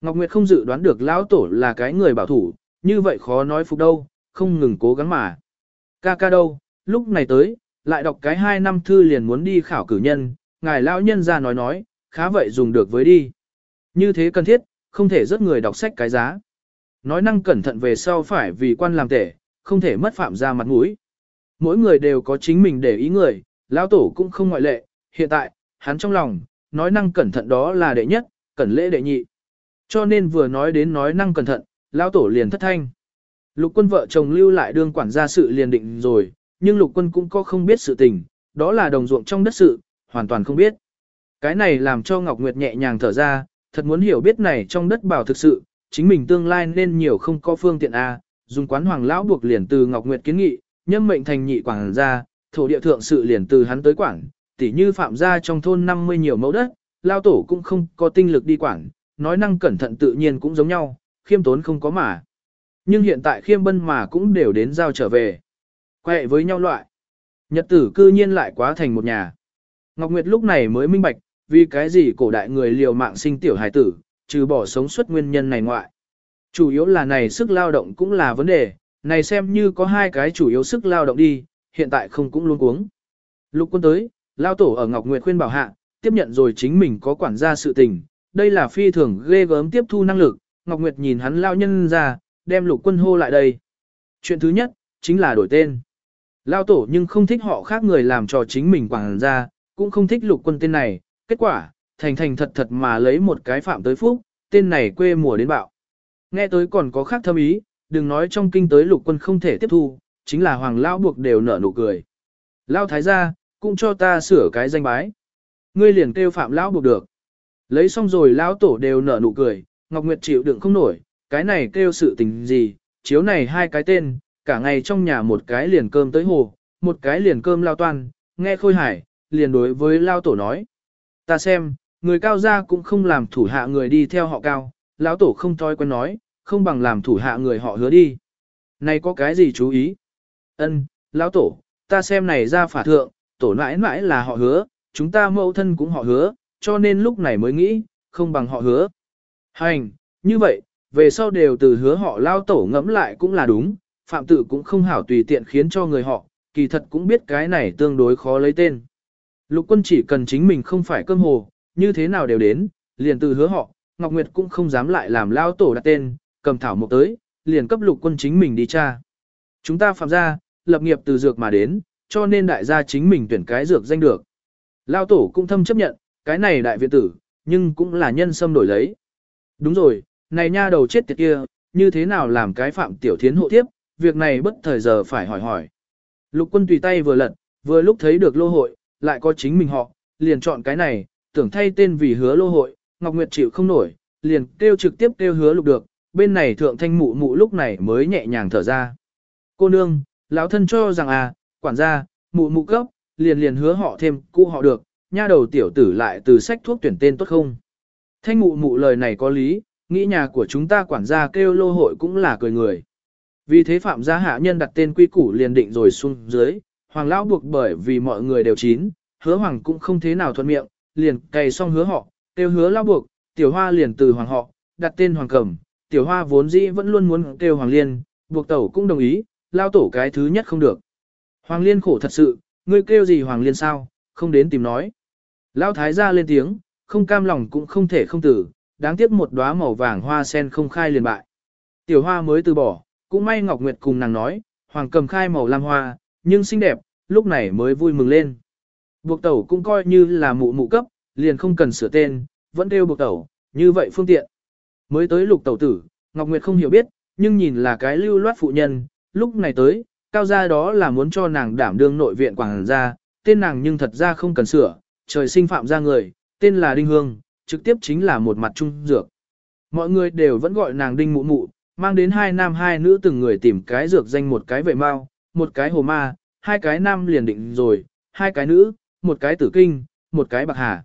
A: Ngọc Nguyệt không dự đoán được lão tổ là cái người bảo thủ, như vậy khó nói phục đâu, không ngừng cố gắng mà. Ca ca đâu, lúc này tới, lại đọc cái hai năm thư liền muốn đi khảo cử nhân, ngài lão nhân ra nói nói, khá vậy dùng được với đi. Như thế cần thiết, không thể rớt người đọc sách cái giá. Nói năng cẩn thận về sau phải vì quan làm tể, không thể mất phạm ra mặt mũi. Mỗi người đều có chính mình để ý người, lão tổ cũng không ngoại lệ, hiện tại, hắn trong lòng, nói năng cẩn thận đó là đệ nhất, cẩn lễ đệ nhị. Cho nên vừa nói đến nói năng cẩn thận, lão tổ liền thất thanh. Lục quân vợ chồng lưu lại đương quản gia sự liền định rồi, nhưng lục quân cũng có không biết sự tình, đó là đồng ruộng trong đất sự, hoàn toàn không biết. Cái này làm cho Ngọc Nguyệt nhẹ nhàng thở ra, thật muốn hiểu biết này trong đất bảo thực sự, chính mình tương lai nên nhiều không có phương tiện A, dùng quán hoàng lão buộc liền từ Ngọc Nguyệt kiến nghị, nhâm mệnh thành nhị quảng gia, thổ địa thượng sự liền từ hắn tới quảng, tỉ như phạm gia trong thôn 50 nhiều mẫu đất, lao tổ cũng không có tinh lực đi quảng, nói năng cẩn thận tự nhiên cũng giống nhau, khiêm tốn không có mà. Nhưng hiện tại khiêm bân mà cũng đều đến giao trở về. Quẹ với nhau loại. Nhật tử cư nhiên lại quá thành một nhà. Ngọc Nguyệt lúc này mới minh bạch, vì cái gì cổ đại người liều mạng sinh tiểu hài tử, trừ bỏ sống suất nguyên nhân này ngoại. Chủ yếu là này sức lao động cũng là vấn đề, này xem như có hai cái chủ yếu sức lao động đi, hiện tại không cũng luôn cuống. Lục quân tới, lao tổ ở Ngọc Nguyệt khuyên bảo hạ, tiếp nhận rồi chính mình có quản gia sự tình, đây là phi thường ghê gớm tiếp thu năng lực, Ngọc Nguyệt nhìn hắn lao nhân ra, đem lục quân hô lại đây. Chuyện thứ nhất, chính là đổi tên. Lao tổ nhưng không thích họ khác người làm cho chính mình quảng ra, cũng không thích lục quân tên này, kết quả, thành thành thật thật mà lấy một cái phạm tới phúc, tên này quê mùa đến bạo. Nghe tới còn có khác thâm ý, đừng nói trong kinh tới lục quân không thể tiếp thu, chính là hoàng lao buộc đều nở nụ cười. Lao thái gia, cũng cho ta sửa cái danh bái. Ngươi liền kêu phạm lão buộc được. Lấy xong rồi lão tổ đều nở nụ cười, Ngọc Nguyệt chịu đựng không nổi, cái này kêu sự tình gì, chiếu này hai cái tên, cả ngày trong nhà một cái liền cơm tới hồ, một cái liền cơm lao toan, nghe khôi hải, liền đối với lao tổ nói. Ta xem, người cao gia cũng không làm thủ hạ người đi theo họ cao, lão tổ không thói quen nói, không bằng làm thủ hạ người họ hứa đi. Này có cái gì chú ý? Ân, lão tổ, ta xem này ra phả thượng, tổ mãi mãi là họ hứa, chúng ta mẫu thân cũng họ hứa, cho nên lúc này mới nghĩ, không bằng họ hứa. Hành, như vậy, về sau đều từ hứa họ lao tổ ngẫm lại cũng là đúng, phạm Tử cũng không hảo tùy tiện khiến cho người họ, kỳ thật cũng biết cái này tương đối khó lấy tên. Lục quân chỉ cần chính mình không phải cơm hồ, như thế nào đều đến, liền từ hứa họ, Ngọc Nguyệt cũng không dám lại làm lao tổ đặt tên, cầm thảo một tới, liền cấp lục quân chính mình đi tra. Chúng ta phạm ra, lập nghiệp từ dược mà đến, cho nên đại gia chính mình tuyển cái dược danh được. Lao tổ cũng thâm chấp nhận, cái này đại viện tử, nhưng cũng là nhân sâm đổi lấy. Đúng rồi, này nha đầu chết tiệt kia, như thế nào làm cái phạm tiểu thiến hộ tiếp, việc này bất thời giờ phải hỏi hỏi. Lục quân tùy tay vừa lật, vừa lúc thấy được lô hội, lại có chính mình họ, liền chọn cái này, tưởng thay tên vì hứa lô hội, Ngọc Nguyệt chịu không nổi, liền kêu trực tiếp kêu hứa lục được, bên này thượng thanh mụ mụ lúc này mới nhẹ nhàng thở ra. Cô nương, lão thân cho rằng à, quản gia, mụ mụ cấp, liền liền hứa họ thêm, cụ họ được, nha đầu tiểu tử lại từ sách thuốc tuyển tên tốt không. Thanh mụ mụ lời này có lý, nghĩ nhà của chúng ta quản gia kêu lô hội cũng là cười người. Vì thế phạm gia hạ nhân đặt tên quy củ liền định rồi xuống dưới, hoàng lão buộc bởi vì mọi người đều chín, hứa hoàng cũng không thế nào thuận miệng, liền cày xong hứa họ, kêu hứa lão buộc, tiểu hoa liền từ hoàng họ, đặt tên hoàng cẩm, tiểu hoa vốn dĩ vẫn luôn muốn kêu hoàng liên, buộc tẩu cũng đồng ý, lao tổ cái thứ nhất không được. Hoàng liên khổ thật sự, ngươi kêu gì hoàng liên sao, không đến tìm nói. Lão thái gia lên tiếng, không cam lòng cũng không thể không tử, đáng tiếc một đóa màu vàng hoa sen không khai liền bại. Tiểu hoa mới từ bỏ, cũng may Ngọc Nguyệt cùng nàng nói, hoàng cầm khai màu lam hoa, nhưng xinh đẹp, lúc này mới vui mừng lên. Buộc tẩu cũng coi như là mụ mụ cấp, liền không cần sửa tên, vẫn kêu buộc tẩu, như vậy phương tiện. Mới tới lục tẩu tử, Ngọc Nguyệt không hiểu biết, nhưng nhìn là cái lưu loát phụ nhân, lúc này tới, cao gia đó là muốn cho nàng đảm đương nội viện quảng gia, tên nàng nhưng thật ra không cần sửa, trời sinh phạm ra người, tên là Đinh Hương, trực tiếp chính là một mặt trung dược. Mọi người đều vẫn gọi nàng Đinh Mụ Mụ, mang đến hai nam hai nữ từng người tìm cái dược danh một cái vệ mau, một cái hồ ma, hai cái nam liền định rồi, hai cái nữ, một cái tử kinh, một cái bạc hà.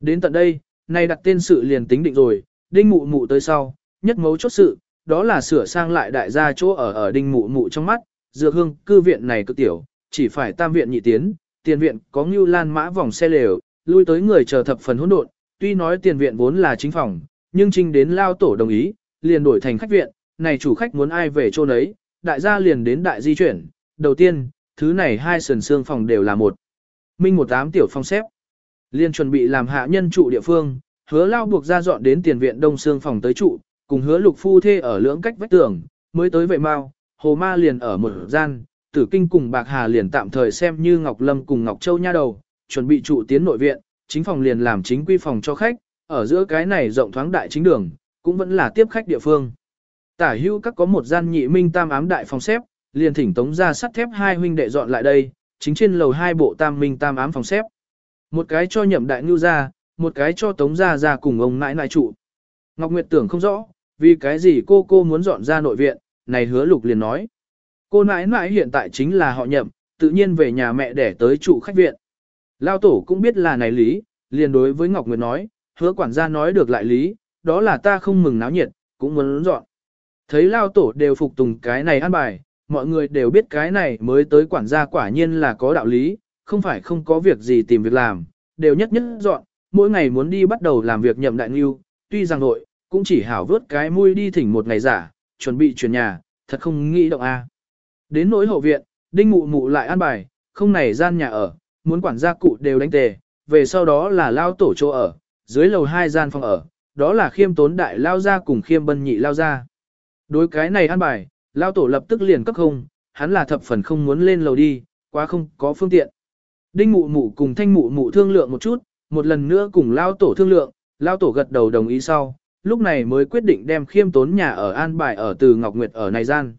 A: Đến tận đây, nay đặt tên sự liền tính định rồi, Đinh Mụ Mụ tới sau, nhất mấu chốt sự, đó là sửa sang lại đại gia chỗ ở ở Đinh Mụ Mụ trong mắt, dược hương cư viện này cực tiểu, chỉ phải tam viện nhị tiến, tiền viện có ngưu lan mã vòng xe lều, lui tới người chờ thập phần hỗn độn, tuy nói tiền viện vốn là chính phòng, nhưng trinh đến lao tổ đồng ý, liền đổi thành khách viện, này chủ khách muốn ai về chỗ nấy, đại gia liền đến đại di chuyển, đầu tiên, thứ này hai sườn xương phòng đều là một. Minh một tám tiểu phong xếp, liền chuẩn bị làm hạ nhân trụ địa phương, hứa lao buộc ra dọn đến tiền viện đông xương phòng tới trụ, cùng hứa lục phu thê ở lưỡng cách vách tường, mới tới vậy mau, hồ ma liền ở một gian, tử kinh cùng bạc hà liền tạm thời xem như Ngọc Lâm cùng Ngọc Châu nha đầu, chuẩn bị trụ tiến nội viện, chính phòng liền làm chính quy phòng cho khách, ở giữa cái này rộng thoáng đại chính đường, cũng vẫn là tiếp khách địa phương. Tả hưu các có một gian nhị minh tam ám đại phòng xếp, liền thỉnh tống ra sắt thép hai huynh đệ dọn lại đây, chính trên lầu hai bộ tam minh tam ám phòng xếp. Một cái cho nhậm đại ngưu ra, một cái cho tống ra ra cùng ông nãi nãi trụ. Ngọc Nguyệt tưởng không rõ, vì cái gì cô cô muốn dọn ra nội viện, này hứa lục liền nói. Cô nãi nãi hiện tại chính là họ nhậm, tự nhiên về nhà mẹ để tới trụ khách viện. Lao tổ cũng biết là này lý, liền đối với Ngọc Nguyệt nói, hứa quản gia nói được lại lý, đó là ta không mừng náo nhiệt, cũng muốn dọn. Thấy Lao tổ đều phục tùng cái này ăn bài, mọi người đều biết cái này mới tới quản gia quả nhiên là có đạo lý, không phải không có việc gì tìm việc làm, đều nhất nhất dọn, mỗi ngày muốn đi bắt đầu làm việc nhậm đại nghiêu, tuy rằng nội, cũng chỉ hảo vớt cái mui đi thỉnh một ngày giả, chuẩn bị chuyển nhà, thật không nghĩ động a. Đến nỗi hậu viện, đinh mụ mụ lại an bài, không này gian nhà ở, muốn quản gia cụ đều đánh tề, về sau đó là lao tổ chỗ ở, dưới lầu hai gian phòng ở, đó là khiêm tốn đại lao ra cùng khiêm bân nhị lao ra. Đối cái này an bài, lao tổ lập tức liền cấp không, hắn là thập phần không muốn lên lầu đi, quá không có phương tiện. Đinh mụ mụ cùng thanh mụ mụ thương lượng một chút, một lần nữa cùng lao tổ thương lượng, lao tổ gật đầu đồng ý sau, lúc này mới quyết định đem khiêm tốn nhà ở an bài ở từ Ngọc Nguyệt ở này gian.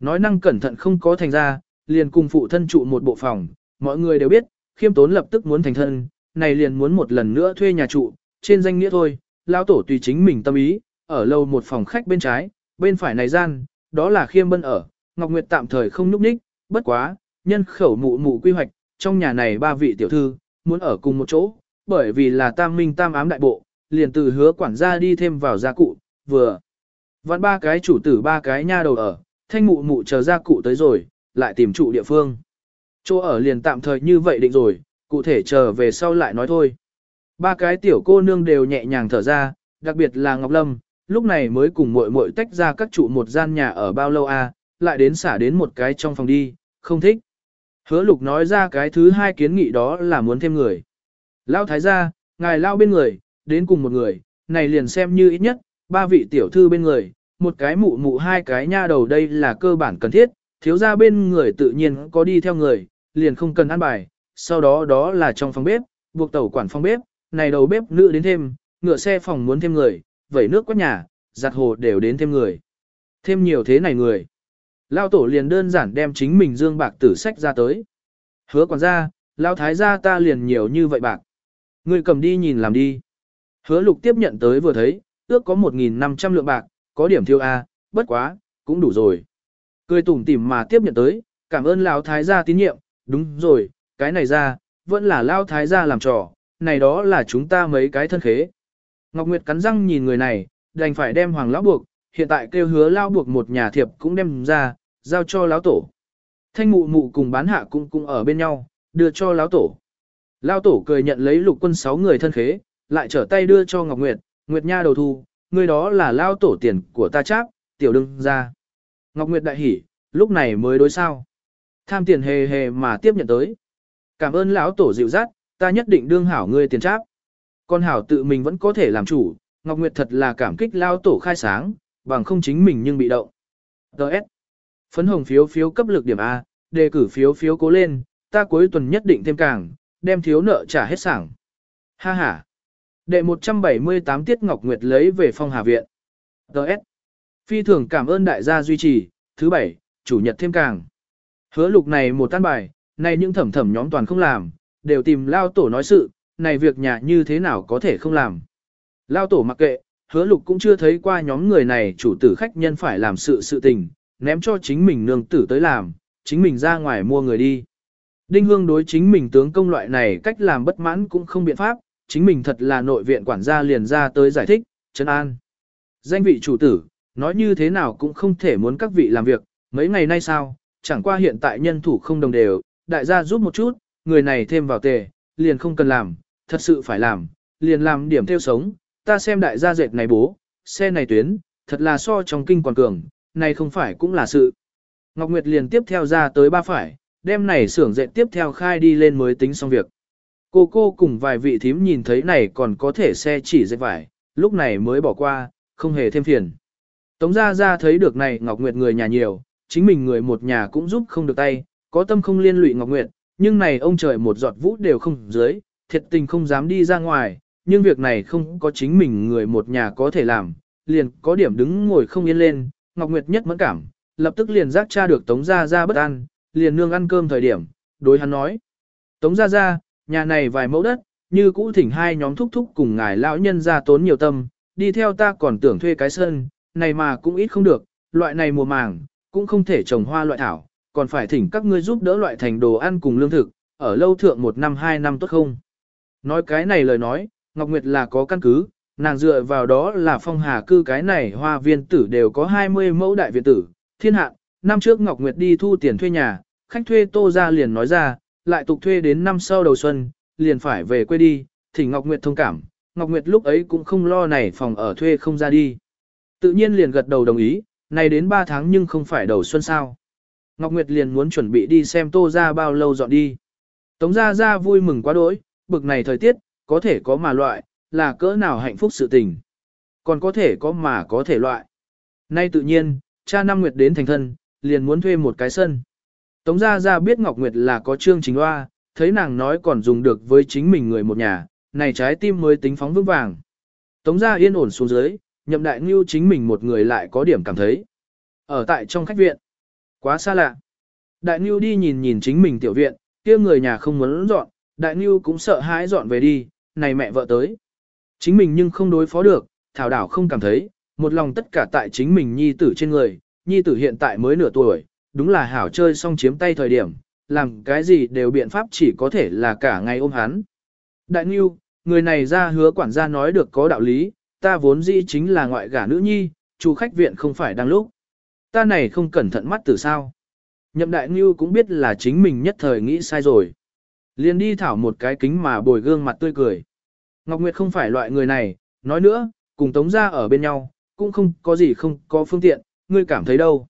A: Nói năng cẩn thận không có thành ra, liền cùng phụ thân trụ một bộ phòng, mọi người đều biết, khiêm tốn lập tức muốn thành thân, này liền muốn một lần nữa thuê nhà trụ, trên danh nghĩa thôi, lão tổ tùy chính mình tâm ý, ở lâu một phòng khách bên trái, bên phải này gian, đó là khiêm bân ở, Ngọc Nguyệt tạm thời không núp ních, bất quá, nhân khẩu mụ mụ quy hoạch, trong nhà này ba vị tiểu thư, muốn ở cùng một chỗ, bởi vì là tam minh tam ám đại bộ, liền từ hứa quản gia đi thêm vào gia cụ, vừa. Vạn ba cái chủ tử ba cái nha đầu ở, thanh mụ mụ chờ gia cụ tới rồi, lại tìm trụ địa phương. Chỗ ở liền tạm thời như vậy định rồi, cụ thể chờ về sau lại nói thôi. Ba cái tiểu cô nương đều nhẹ nhàng thở ra, đặc biệt là Ngọc Lâm, lúc này mới cùng muội muội tách ra các trụ một gian nhà ở bao lâu a, à, lại đến xả đến một cái trong phòng đi, không thích. Hứa lục nói ra cái thứ hai kiến nghị đó là muốn thêm người. Lao thái gia, ngài lao bên người, đến cùng một người, này liền xem như ít nhất, ba vị tiểu thư bên người, một cái mụ mụ hai cái nha đầu đây là cơ bản cần thiết, thiếu gia bên người tự nhiên có đi theo người, liền không cần ăn bài, sau đó đó là trong phòng bếp, buộc tẩu quản phòng bếp, này đầu bếp nữ đến thêm, ngựa xe phòng muốn thêm người, vẩy nước quét nhà, giặt hồ đều đến thêm người. Thêm nhiều thế này người. Lao tổ liền đơn giản đem chính mình dương bạc tử sách ra tới. Hứa quản gia, Lao thái gia ta liền nhiều như vậy bạc. Người cầm đi nhìn làm đi. Hứa lục tiếp nhận tới vừa thấy, ước có 1.500 lượng bạc, có điểm thiêu A, à, bất quá, cũng đủ rồi. Cười tủm tỉm mà tiếp nhận tới, cảm ơn Lão thái gia tín nhiệm, đúng rồi, cái này ra, vẫn là lao thái gia làm trò, này đó là chúng ta mấy cái thân khế. Ngọc Nguyệt cắn răng nhìn người này, đành phải đem hoàng lão buộc, hiện tại kêu hứa lao buộc một nhà thiệp cũng đem ra, giao cho lão tổ. Thanh mụ mụ cùng bán hạ cũng cũng ở bên nhau, đưa cho lão tổ. Lão tổ cười nhận lấy lục quân sáu người thân khế, lại trở tay đưa cho Ngọc Nguyệt, Nguyệt Nha đầu thu, người đó là lão tổ tiền của ta cháp, tiểu đương ra. Ngọc Nguyệt đại hỉ, lúc này mới đối sao. Tham tiền hề hề mà tiếp nhận tới. Cảm ơn lão tổ dịu dắt, ta nhất định đương hảo ngươi tiền tráp. Con hảo tự mình vẫn có thể làm chủ, Ngọc Nguyệt thật là cảm kích lão tổ khai sáng, bằng không chính mình nhưng bị động. Đợt. Phấn hồng phiếu phiếu cấp lực điểm A, đề cử phiếu phiếu cố lên, ta cuối tuần nhất định thêm càng, đem thiếu nợ trả hết sảng. Ha ha. Đệ 178 Tiết Ngọc Nguyệt lấy về phong hà viện. Đợt. Phi thường cảm ơn đại gia duy trì, thứ bảy, chủ nhật thêm càng. Hứa lục này một tan bài, này những thẩm thẩm nhóm toàn không làm, đều tìm lao tổ nói sự, này việc nhà như thế nào có thể không làm. Lao tổ mặc kệ, hứa lục cũng chưa thấy qua nhóm người này chủ tử khách nhân phải làm sự sự tình, ném cho chính mình nương tử tới làm, chính mình ra ngoài mua người đi. Đinh Hương đối chính mình tướng công loại này cách làm bất mãn cũng không biện pháp, chính mình thật là nội viện quản gia liền ra tới giải thích, chân an. Danh vị chủ tử, nói như thế nào cũng không thể muốn các vị làm việc, mấy ngày nay sao, chẳng qua hiện tại nhân thủ không đồng đều, đại gia giúp một chút, người này thêm vào tề, liền không cần làm, thật sự phải làm, liền làm điểm theo sống, ta xem đại gia dệt này bố, xe này tuyến, thật là so trong kinh còn cường, này không phải cũng là sự. Ngọc Nguyệt liền tiếp theo ra tới ba phải, đem này xưởng dệt tiếp theo khai đi lên mới tính xong việc. Cô cô cùng vài vị thím nhìn thấy này còn có thể xe chỉ dệt vải, lúc này mới bỏ qua, không hề thêm phiền. Tống Gia Gia thấy được này Ngọc Nguyệt người nhà nhiều, chính mình người một nhà cũng giúp không được tay, có tâm không liên lụy Ngọc Nguyệt, nhưng này ông trời một giọt vũ đều không dưới, thiệt tình không dám đi ra ngoài, nhưng việc này không có chính mình người một nhà có thể làm, liền có điểm đứng ngồi không yên lên, Ngọc Nguyệt nhất mẫn cảm, lập tức liền giác cha được Tống Gia Gia bất an, liền nương ăn cơm thời điểm, đối hắn nói. Tống Gia Gia, nhà này vài mẫu đất, như cũ thỉnh hai nhóm thúc thúc cùng ngài lão nhân ra tốn nhiều tâm, đi theo ta còn tưởng thuê cái sân, này mà cũng ít không được, loại này mùa màng, cũng không thể trồng hoa loại thảo, còn phải thỉnh các ngươi giúp đỡ loại thành đồ ăn cùng lương thực, ở lâu thượng một năm hai năm tốt không. Nói cái này lời nói, Ngọc Nguyệt là có căn cứ, nàng dựa vào đó là phong hà cư cái này hoa viên tử đều có 20 mẫu đại viện tử, thiên hạ, năm trước Ngọc Nguyệt đi thu tiền thuê nhà, khách thuê tô ra liền nói ra, lại tục thuê đến năm sau đầu xuân, liền phải về quê đi, thỉnh Ngọc Nguyệt thông cảm, Ngọc Nguyệt lúc ấy cũng không lo này phòng ở thuê không ra đi. Tự nhiên liền gật đầu đồng ý, này đến 3 tháng nhưng không phải đầu xuân sao. Ngọc Nguyệt liền muốn chuẩn bị đi xem tô ra bao lâu dọn đi. Tống ra ra vui mừng quá đỗi, bực này thời tiết, có thể có mà loại, là cỡ nào hạnh phúc sự tình. Còn có thể có mà có thể loại. Nay tự nhiên, cha Nam Nguyệt đến thành thân, liền muốn thuê một cái sân. Tống Gia Gia biết Ngọc Nguyệt là có trương chính hoa, thấy nàng nói còn dùng được với chính mình người một nhà, này trái tim mới tính phóng vững vàng. Tống Gia yên ổn xuống dưới, nhậm đại ngưu chính mình một người lại có điểm cảm thấy. Ở tại trong khách viện, quá xa lạ. Đại ngưu đi nhìn nhìn chính mình tiểu viện, kia người nhà không muốn dọn, đại ngưu cũng sợ hãi dọn về đi, này mẹ vợ tới. Chính mình nhưng không đối phó được, thảo đảo không cảm thấy, một lòng tất cả tại chính mình nhi tử trên người, nhi tử hiện tại mới nửa tuổi, đúng là hảo chơi xong chiếm tay thời điểm, làm cái gì đều biện pháp chỉ có thể là cả ngày ôm hắn. Đại Ngưu, người này ra hứa quản gia nói được có đạo lý, ta vốn dĩ chính là ngoại gả nữ nhi, chủ khách viện không phải đang lúc. Ta này không cẩn thận mắt từ sao. Nhậm Đại Ngưu cũng biết là chính mình nhất thời nghĩ sai rồi. Liền đi thảo một cái kính mà bồi gương mặt tươi cười. Ngọc Nguyệt không phải loại người này, nói nữa, cùng Tống gia ở bên nhau, cũng không có gì không có phương tiện, ngươi cảm thấy đâu.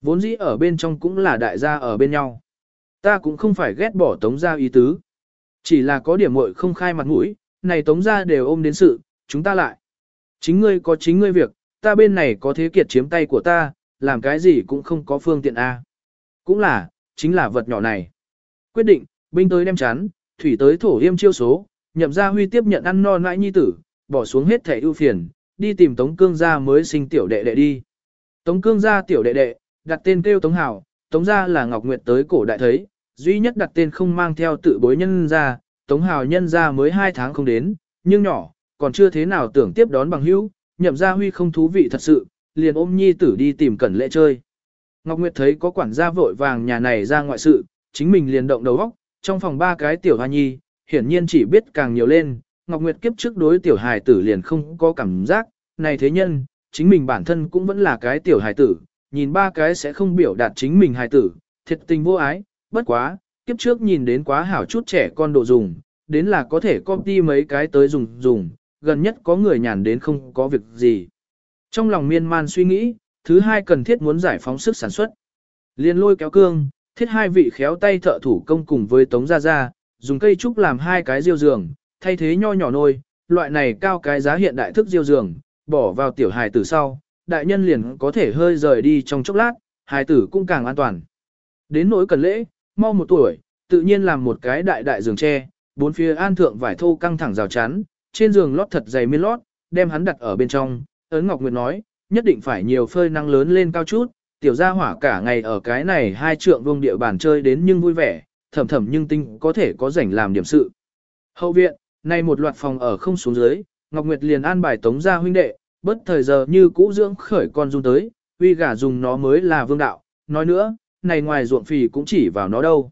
A: Vốn dĩ ở bên trong cũng là đại gia ở bên nhau. Ta cũng không phải ghét bỏ Tống gia ý tứ. Chỉ là có điểm muội không khai mặt mũi, này Tống gia đều ôm đến sự, chúng ta lại. Chính ngươi có chính ngươi việc, ta bên này có thế kiệt chiếm tay của ta, làm cái gì cũng không có phương tiện a. Cũng là, chính là vật nhỏ này. Quyết định, binh tới đem chán, thủy tới thổ yêm chiêu số, nhậm gia huy tiếp nhận ăn no nãi nhi tử, bỏ xuống hết thẻ ưu phiền, đi tìm Tống Cương gia mới sinh tiểu đệ đệ đi. Tống Cương gia tiểu đệ đệ, đặt tên kêu Tống Hảo, Tống gia là Ngọc Nguyệt tới cổ đại thấy, duy nhất đặt tên không mang theo tự bối nhân gia, Tống Hảo nhân gia mới 2 tháng không đến, nhưng nhỏ, còn chưa thế nào tưởng tiếp đón bằng hữu, nhậm gia huy không thú vị thật sự, liền ôm nhi tử đi tìm cẩn lệ chơi. Ngọc Nguyệt thấy có quản gia vội vàng nhà này ra ngoại sự, chính mình liền động đầu óc, trong phòng ba cái tiểu hoa nhi, hiển nhiên chỉ biết càng nhiều lên, Ngọc Nguyệt kiếp trước đối tiểu hài tử liền không có cảm giác, này thế nhân, chính mình bản thân cũng vẫn là cái tiểu hài tử, nhìn ba cái sẽ không biểu đạt chính mình hài tử, thiệt tình vô ái, bất quá, kiếp trước nhìn đến quá hảo chút trẻ con đồ dùng, đến là có thể copy mấy cái tới dùng dùng, gần nhất có người nhàn đến không có việc gì. Trong lòng miên man suy nghĩ, thứ hai cần thiết muốn giải phóng sức sản xuất. Liên lôi kéo cương, thiết hai vị khéo tay thợ thủ công cùng với tống gia gia, dùng cây trúc làm hai cái diêu giường, thay thế nho nhỏ nôi, loại này cao cái giá hiện đại thức diêu giường, bỏ vào tiểu hài tử sau, đại nhân liền có thể hơi rời đi trong chốc lát, hài tử cũng càng an toàn. Đến nỗi cần lễ, mau một tuổi, tự nhiên làm một cái đại đại giường tre, bốn phía an thượng vải thô căng thẳng rào chắn, trên giường lót thật dày miên lót, đem hắn đặt ở bên trong, ấn Ngọc Nguyệt nói, nhất định phải nhiều phơi năng lớn lên cao chút, tiểu gia hỏa cả ngày ở cái này hai trượng vương địa bàn chơi đến nhưng vui vẻ, thầm thầm nhưng tinh có thể có rảnh làm điểm sự. Hậu viện, nay một loạt phòng ở không xuống dưới, Ngọc Nguyệt liền an bài tống gia huynh đệ, bất thời giờ như cũ dưỡng khởi con dung tới, uy gà dùng nó mới là vương đạo, nói nữa, này ngoài ruộng phì cũng chỉ vào nó đâu.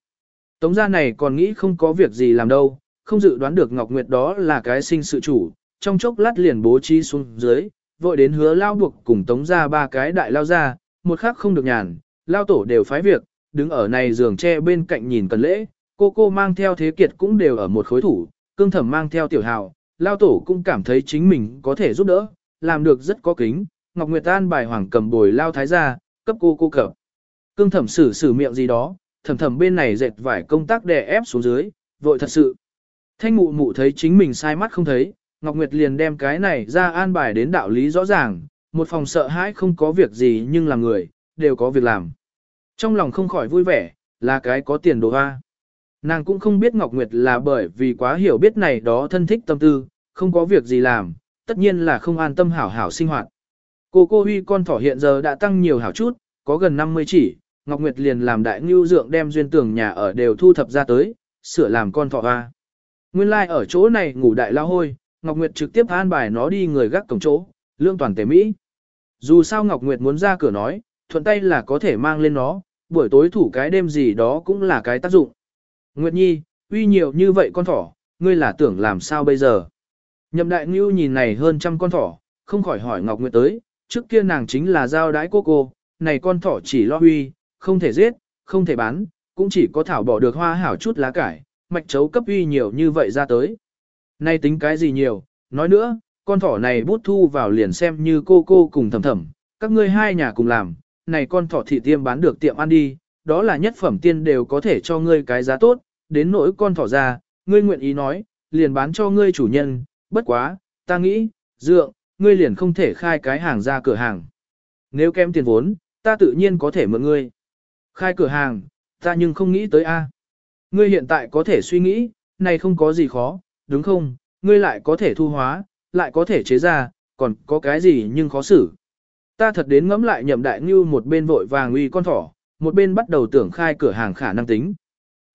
A: Tống gia này còn nghĩ không có việc gì làm đâu, không dự đoán được Ngọc Nguyệt đó là cái sinh sự chủ, trong chốc lát liền bố trí xuống dưới, vội đến hứa lao buộc cùng tống ra ba cái đại lao ra, một khắc không được nhàn, lao tổ đều phái việc, đứng ở này giường tre bên cạnh nhìn cần lễ, cô cô mang theo thế kiệt cũng đều ở một khối thủ, cương thẩm mang theo tiểu hào, lao tổ cũng cảm thấy chính mình có thể giúp đỡ, làm được rất có kính, Ngọc Nguyệt An bài hoàng cầm bồi lao thái gia, cấp cô cô cập. Cương thẩm xử xử miệng gì đó, thẩm thẩm bên này dệt vải công tác đè ép xuống dưới, vội thật sự. Thanh mụ mụ thấy chính mình sai mắt không thấy, Ngọc Nguyệt liền đem cái này ra an bài đến đạo lý rõ ràng, một phòng sợ hãi không có việc gì nhưng là người, đều có việc làm. Trong lòng không khỏi vui vẻ, là cái có tiền đồ hoa. Nàng cũng không biết Ngọc Nguyệt là bởi vì quá hiểu biết này đó thân thích tâm tư, không có việc gì làm, tất nhiên là không an tâm hảo hảo sinh hoạt. Cô cô huy con thỏ hiện giờ đã tăng nhiều hảo chút, có gần 50 chỉ, Ngọc Nguyệt liền làm đại ngưu dượng đem duyên tưởng nhà ở đều thu thập ra tới, sửa làm con thỏ hoa. Nguyên lai like ở chỗ này ngủ đại lao hôi, Ngọc Nguyệt trực tiếp an bài nó đi người gác cổng chỗ, lương toàn tề Mỹ. Dù sao Ngọc Nguyệt muốn ra cửa nói, thuận tay là có thể mang lên nó, buổi tối thủ cái đêm gì đó cũng là cái tác dụng. Nguyệt Nhi, uy nhiều như vậy con thỏ, ngươi là tưởng làm sao bây giờ? Nhậm đại ngưu nhìn này hơn trăm con thỏ, không khỏi hỏi Ngọc Nguyệt tới, trước kia nàng chính là giao đái cô cô, này con thỏ chỉ lo huy, không thể giết, không thể bán, cũng chỉ có thảo bỏ được hoa hảo chút lá cải, mạch chấu cấp uy nhiều như vậy ra tới. Nay tính cái gì nhiều, nói nữa, con thỏ này bút thu vào liền xem như cô cô cùng thầm thầm, các ngươi hai nhà cùng làm, này con thỏ thị tiêm bán được tiệm ăn đi, đó là nhất phẩm tiên đều có thể cho ngươi cái giá tốt, đến nỗi con thỏ ra, ngươi nguyện ý nói, liền bán cho ngươi chủ nhân, bất quá, ta nghĩ, dượng, ngươi liền không thể khai cái hàng ra cửa hàng. Nếu kém tiền vốn, ta tự nhiên có thể mượn ngươi. Khai cửa hàng, ta nhưng không nghĩ tới a. Ngươi hiện tại có thể suy nghĩ, này không có gì khó, đúng không, ngươi lại có thể thu hóa, lại có thể chế ra, còn có cái gì nhưng khó xử. Ta thật đến ngẫm lại nhậm đại ngưu một bên vội vàng uy con thỏ, một bên bắt đầu tưởng khai cửa hàng khả năng tính.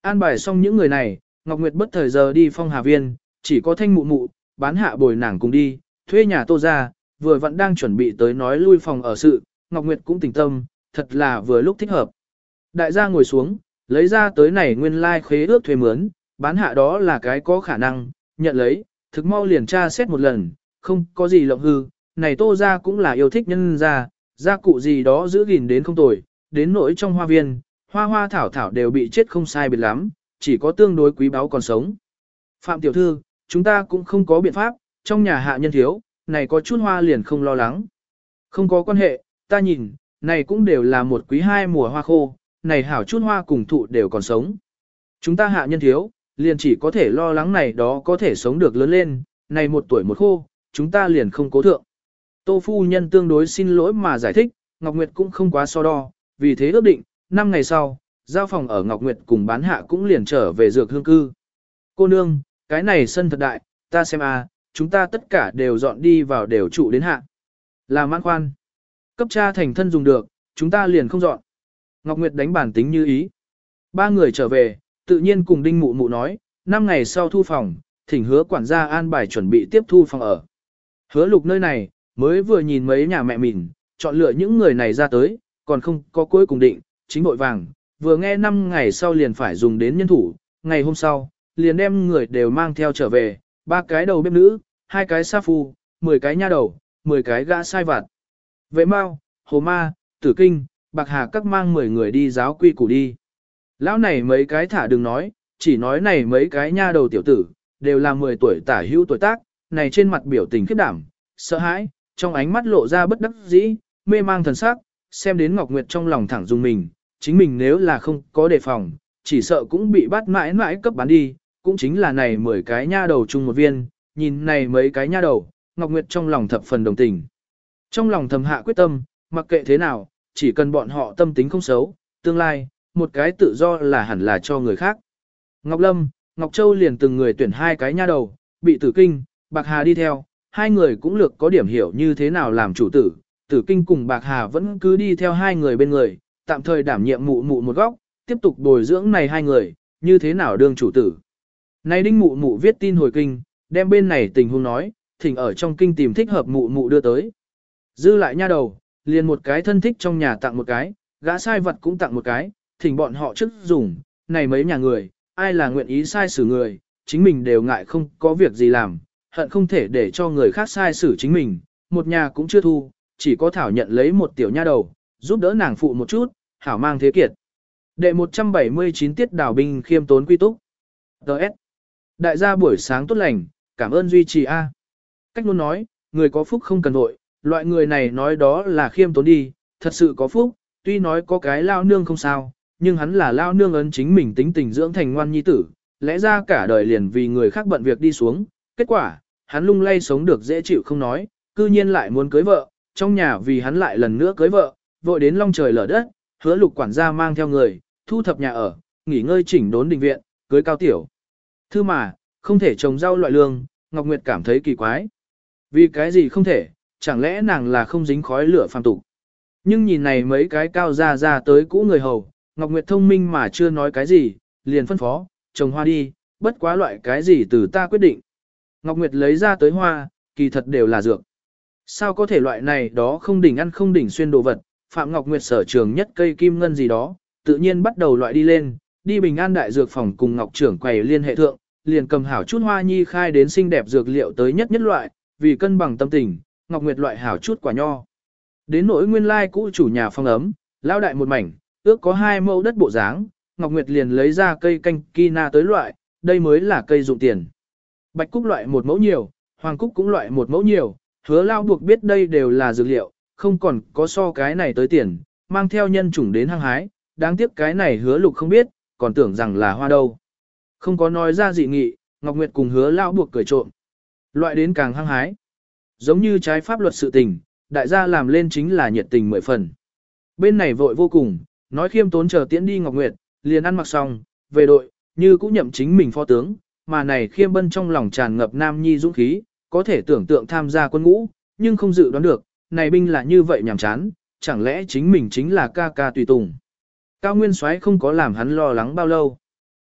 A: An bài xong những người này, Ngọc Nguyệt bất thời giờ đi phong hà viên, chỉ có thanh mụ mụ, bán hạ bồi nàng cùng đi, thuê nhà tô ra, vừa vẫn đang chuẩn bị tới nói lui phòng ở sự, Ngọc Nguyệt cũng tỉnh tâm, thật là vừa lúc thích hợp. Đại gia ngồi xuống, lấy ra tới này nguyên lai like khế ước thuê mướn, bán hạ đó là cái có khả năng, nhận lấy, thực mau liền tra xét một lần, không có gì lộng hư, này tô ra cũng là yêu thích nhân ra, gia cụ gì đó giữ gìn đến không tồi, đến nỗi trong hoa viên, hoa hoa thảo thảo đều bị chết không sai biệt lắm, chỉ có tương đối quý báu còn sống. Phạm tiểu thư, chúng ta cũng không có biện pháp, trong nhà hạ nhân thiếu, này có chút hoa liền không lo lắng. Không có quan hệ, ta nhìn, này cũng đều là một quý hai mùa hoa khô, này hảo chút hoa cùng thụ đều còn sống. Chúng ta hạ nhân thiếu, liền chỉ có thể lo lắng này đó có thể sống được lớn lên, này một tuổi một khô, chúng ta liền không cố thượng. Tô phu nhân tương đối xin lỗi mà giải thích, Ngọc Nguyệt cũng không quá so đo, vì thế ước định, năm ngày sau, giao phòng ở Ngọc Nguyệt cùng bán hạ cũng liền trở về dược hương cư. Cô nương, cái này sân thật đại, ta xem a, chúng ta tất cả đều dọn đi vào đều trụ đến hạ. Là mãn khoan. Cấp cha thành thân dùng được, chúng ta liền không dọn. Ngọc Nguyệt đánh bản tính như ý. Ba người trở về, tự nhiên cùng đinh mụ mụ nói, năm ngày sau thu phòng, thỉnh hứa quản gia an bài chuẩn bị tiếp thu phòng ở. Hứa lục nơi này, mới vừa nhìn mấy nhà mẹ mình, chọn lựa những người này ra tới, còn không có cuối cùng định, chính bội vàng, vừa nghe năm ngày sau liền phải dùng đến nhân thủ, ngày hôm sau, liền đem người đều mang theo trở về, ba cái đầu bếp nữ, hai cái sa phu, mười cái nha đầu, mười cái gã sai vặt. Vệ mau, hồ ma, tử kinh, bạc hà các mang mười người đi giáo quy củ đi. Lão này mấy cái thả đừng nói, chỉ nói này mấy cái nha đầu tiểu tử, đều là mười tuổi tả hữu tuổi tác, này trên mặt biểu tình khiếp đảm, sợ hãi, trong ánh mắt lộ ra bất đắc dĩ, mê mang thần sắc, xem đến Ngọc Nguyệt trong lòng thẳng dùng mình, chính mình nếu là không có đề phòng, chỉ sợ cũng bị bắt mãi mãi cấp bán đi, cũng chính là này mười cái nha đầu chung một viên, nhìn này mấy cái nha đầu, Ngọc Nguyệt trong lòng thập phần đồng tình. Trong lòng thầm hạ quyết tâm, mặc kệ thế nào, chỉ cần bọn họ tâm tính không xấu, tương lai, một cái tự do là hẳn là cho người khác. Ngọc Lâm, Ngọc Châu liền từng người tuyển hai cái nha đầu, bị tử kinh, Bạc Hà đi theo, hai người cũng lược có điểm hiểu như thế nào làm chủ tử, tử kinh cùng Bạc Hà vẫn cứ đi theo hai người bên người, tạm thời đảm nhiệm mụ mụ một góc, tiếp tục bồi dưỡng này hai người, như thế nào đương chủ tử. Này đinh mụ mụ viết tin hồi kinh, đem bên này tình huống nói, thỉnh ở trong kinh tìm thích hợp mụ mụ đưa tới. Dư lại nha đầu, liền một cái thân thích trong nhà tặng một cái, gã sai vật cũng tặng một cái, thỉnh bọn họ trước dùng, này mấy nhà người, ai là nguyện ý sai xử người, chính mình đều ngại không có việc gì làm, hận không thể để cho người khác sai xử chính mình, một nhà cũng chưa thu, chỉ có thảo nhận lấy một tiểu nha đầu, giúp đỡ nàng phụ một chút, hảo mang thế kiệt. Đệ 179 tiết đảo binh khiêm tốn quy túc. Đợt. Đại gia buổi sáng tốt lành, cảm ơn duy trì A. Cách luôn nói, người có phúc không cần vội, loại người này nói đó là khiêm tốn đi, thật sự có phúc, tuy nói có cái lao nương không sao, nhưng hắn là lao nương ấn chính mình tính tình dưỡng thành ngoan nhi tử, lẽ ra cả đời liền vì người khác bận việc đi xuống, kết quả, hắn lung lay sống được dễ chịu không nói, cư nhiên lại muốn cưới vợ, trong nhà vì hắn lại lần nữa cưới vợ, vội đến long trời lở đất, hứa lục quản gia mang theo người, thu thập nhà ở, nghỉ ngơi chỉnh đốn đình viện, cưới cao tiểu. Thư mà, không thể trồng rau loại lương, Ngọc Nguyệt cảm thấy kỳ quái. Vì cái gì không thể, chẳng lẽ nàng là không dính khói lửa phàm tục. Nhưng nhìn này mấy cái cao ra ra tới cũ người hầu, Ngọc Nguyệt thông minh mà chưa nói cái gì, liền phân phó, trồng hoa đi, bất quá loại cái gì từ ta quyết định. Ngọc Nguyệt lấy ra tới hoa, kỳ thật đều là dược. Sao có thể loại này đó không đỉnh ăn không đỉnh xuyên đồ vật, Phạm Ngọc Nguyệt sở trường nhất cây kim ngân gì đó, tự nhiên bắt đầu loại đi lên, đi bình an đại dược phòng cùng Ngọc trưởng quầy liên hệ thượng, liền cầm hảo chút hoa nhi khai đến xinh đẹp dược liệu tới nhất nhất loại, vì cân bằng tâm tình, Ngọc Nguyệt loại hảo chút quả nho. Đến nỗi nguyên lai cũ chủ nhà phong ấm, lao đại một mảnh, ước có hai mẫu đất bộ dáng, Ngọc Nguyệt liền lấy ra cây canh kina tới loại, đây mới là cây dụng tiền. Bạch cúc loại một mẫu nhiều, hoàng cúc cũng loại một mẫu nhiều, hứa lao buộc biết đây đều là dược liệu, không còn có so cái này tới tiền, mang theo nhân chủng đến hăng hái, đáng tiếc cái này hứa lục không biết, còn tưởng rằng là hoa đâu. Không có nói ra dị nghị, Ngọc Nguyệt cùng hứa lao buộc cười trộm. Loại đến càng hăng hái. Giống như trái pháp luật sự tình, đại gia làm lên chính là nhiệt tình mười phần. Bên này vội vô cùng, nói khiêm tốn chờ tiễn đi Ngọc Nguyệt, liền ăn mặc xong, về đội, như cũng nhậm chính mình phó tướng, mà này khiêm bân trong lòng tràn ngập nam nhi dũng khí, có thể tưởng tượng tham gia quân ngũ, nhưng không dự đoán được, này binh là như vậy nhảm chán, chẳng lẽ chính mình chính là ca ca tùy tùng. Cao Nguyên Soái không có làm hắn lo lắng bao lâu.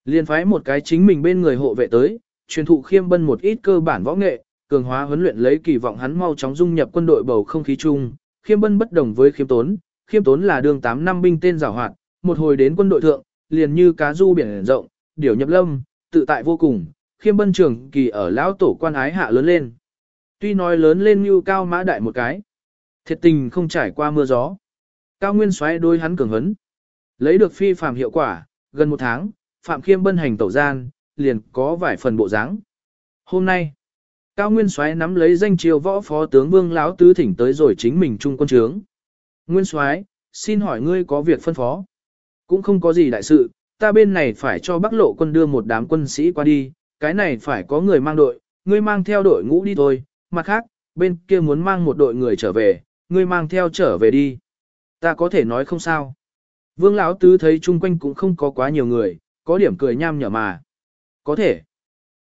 A: Liên phái một cái chính mình bên người hộ vệ tới, truyền thụ khiêm bân một ít cơ bản võ nghệ, cường hóa huấn luyện lấy kỳ vọng hắn mau chóng dung nhập quân đội bầu không khí chung. Khiêm bân bất đồng với khiêm tốn, khiêm tốn là đường 8 năm binh tên giảo hoạt, một hồi đến quân đội thượng, liền như cá du biển rộng, điều nhập lâm, tự tại vô cùng, khiêm bân trường kỳ ở lão tổ quan ái hạ lớn lên. Tuy nói lớn lên như cao mã đại một cái, thiệt tình không trải qua mưa gió. Cao Nguyên xoáy đôi hắn cường hấn. Lấy được phi phàm hiệu quả, gần một tháng, Phạm Khiêm bân hành tẩu gian, liền có vài phần bộ dáng. Hôm nay, Cao Nguyên Soái nắm lấy danh triều võ phó tướng Vương lão tứ thỉnh tới rồi chính mình trung quân trướng. Nguyên Soái, xin hỏi ngươi có việc phân phó? Cũng không có gì đại sự, ta bên này phải cho Bắc Lộ quân đưa một đám quân sĩ qua đi, cái này phải có người mang đội, ngươi mang theo đội ngũ đi thôi, mặt khác, bên kia muốn mang một đội người trở về, ngươi mang theo trở về đi. Ta có thể nói không sao. Vương Lão Tứ thấy chung quanh cũng không có quá nhiều người, có điểm cười nham nhở mà. Có thể.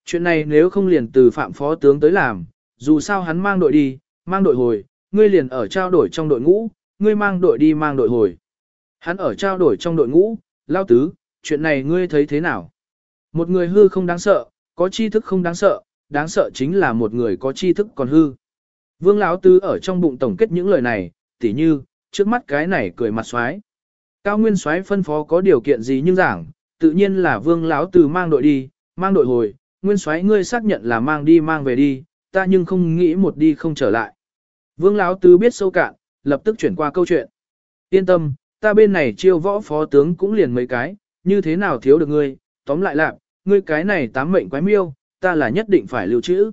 A: Chuyện này nếu không liền từ phạm phó tướng tới làm, dù sao hắn mang đội đi, mang đội hồi, ngươi liền ở trao đổi trong đội ngũ, ngươi mang đội đi mang đội hồi. Hắn ở trao đổi trong đội ngũ, lao Tứ, chuyện này ngươi thấy thế nào? Một người hư không đáng sợ, có tri thức không đáng sợ, đáng sợ chính là một người có tri thức còn hư. Vương Lão Tứ ở trong bụng tổng kết những lời này, tỉ như, trước mắt cái này cười mặt xoái. Cao Nguyên xoái phân phó có điều kiện gì nhưng giảng, tự nhiên là Vương Lão Tứ mang đội đi, mang đội hồi, Nguyên soái ngươi xác nhận là mang đi mang về đi, ta nhưng không nghĩ một đi không trở lại. Vương Lão Tứ biết sâu cạn, lập tức chuyển qua câu chuyện. Yên tâm, ta bên này chiêu võ phó tướng cũng liền mấy cái, như thế nào thiếu được ngươi, tóm lại lạc, ngươi cái này tám mệnh quái miêu, ta là nhất định phải lưu trữ.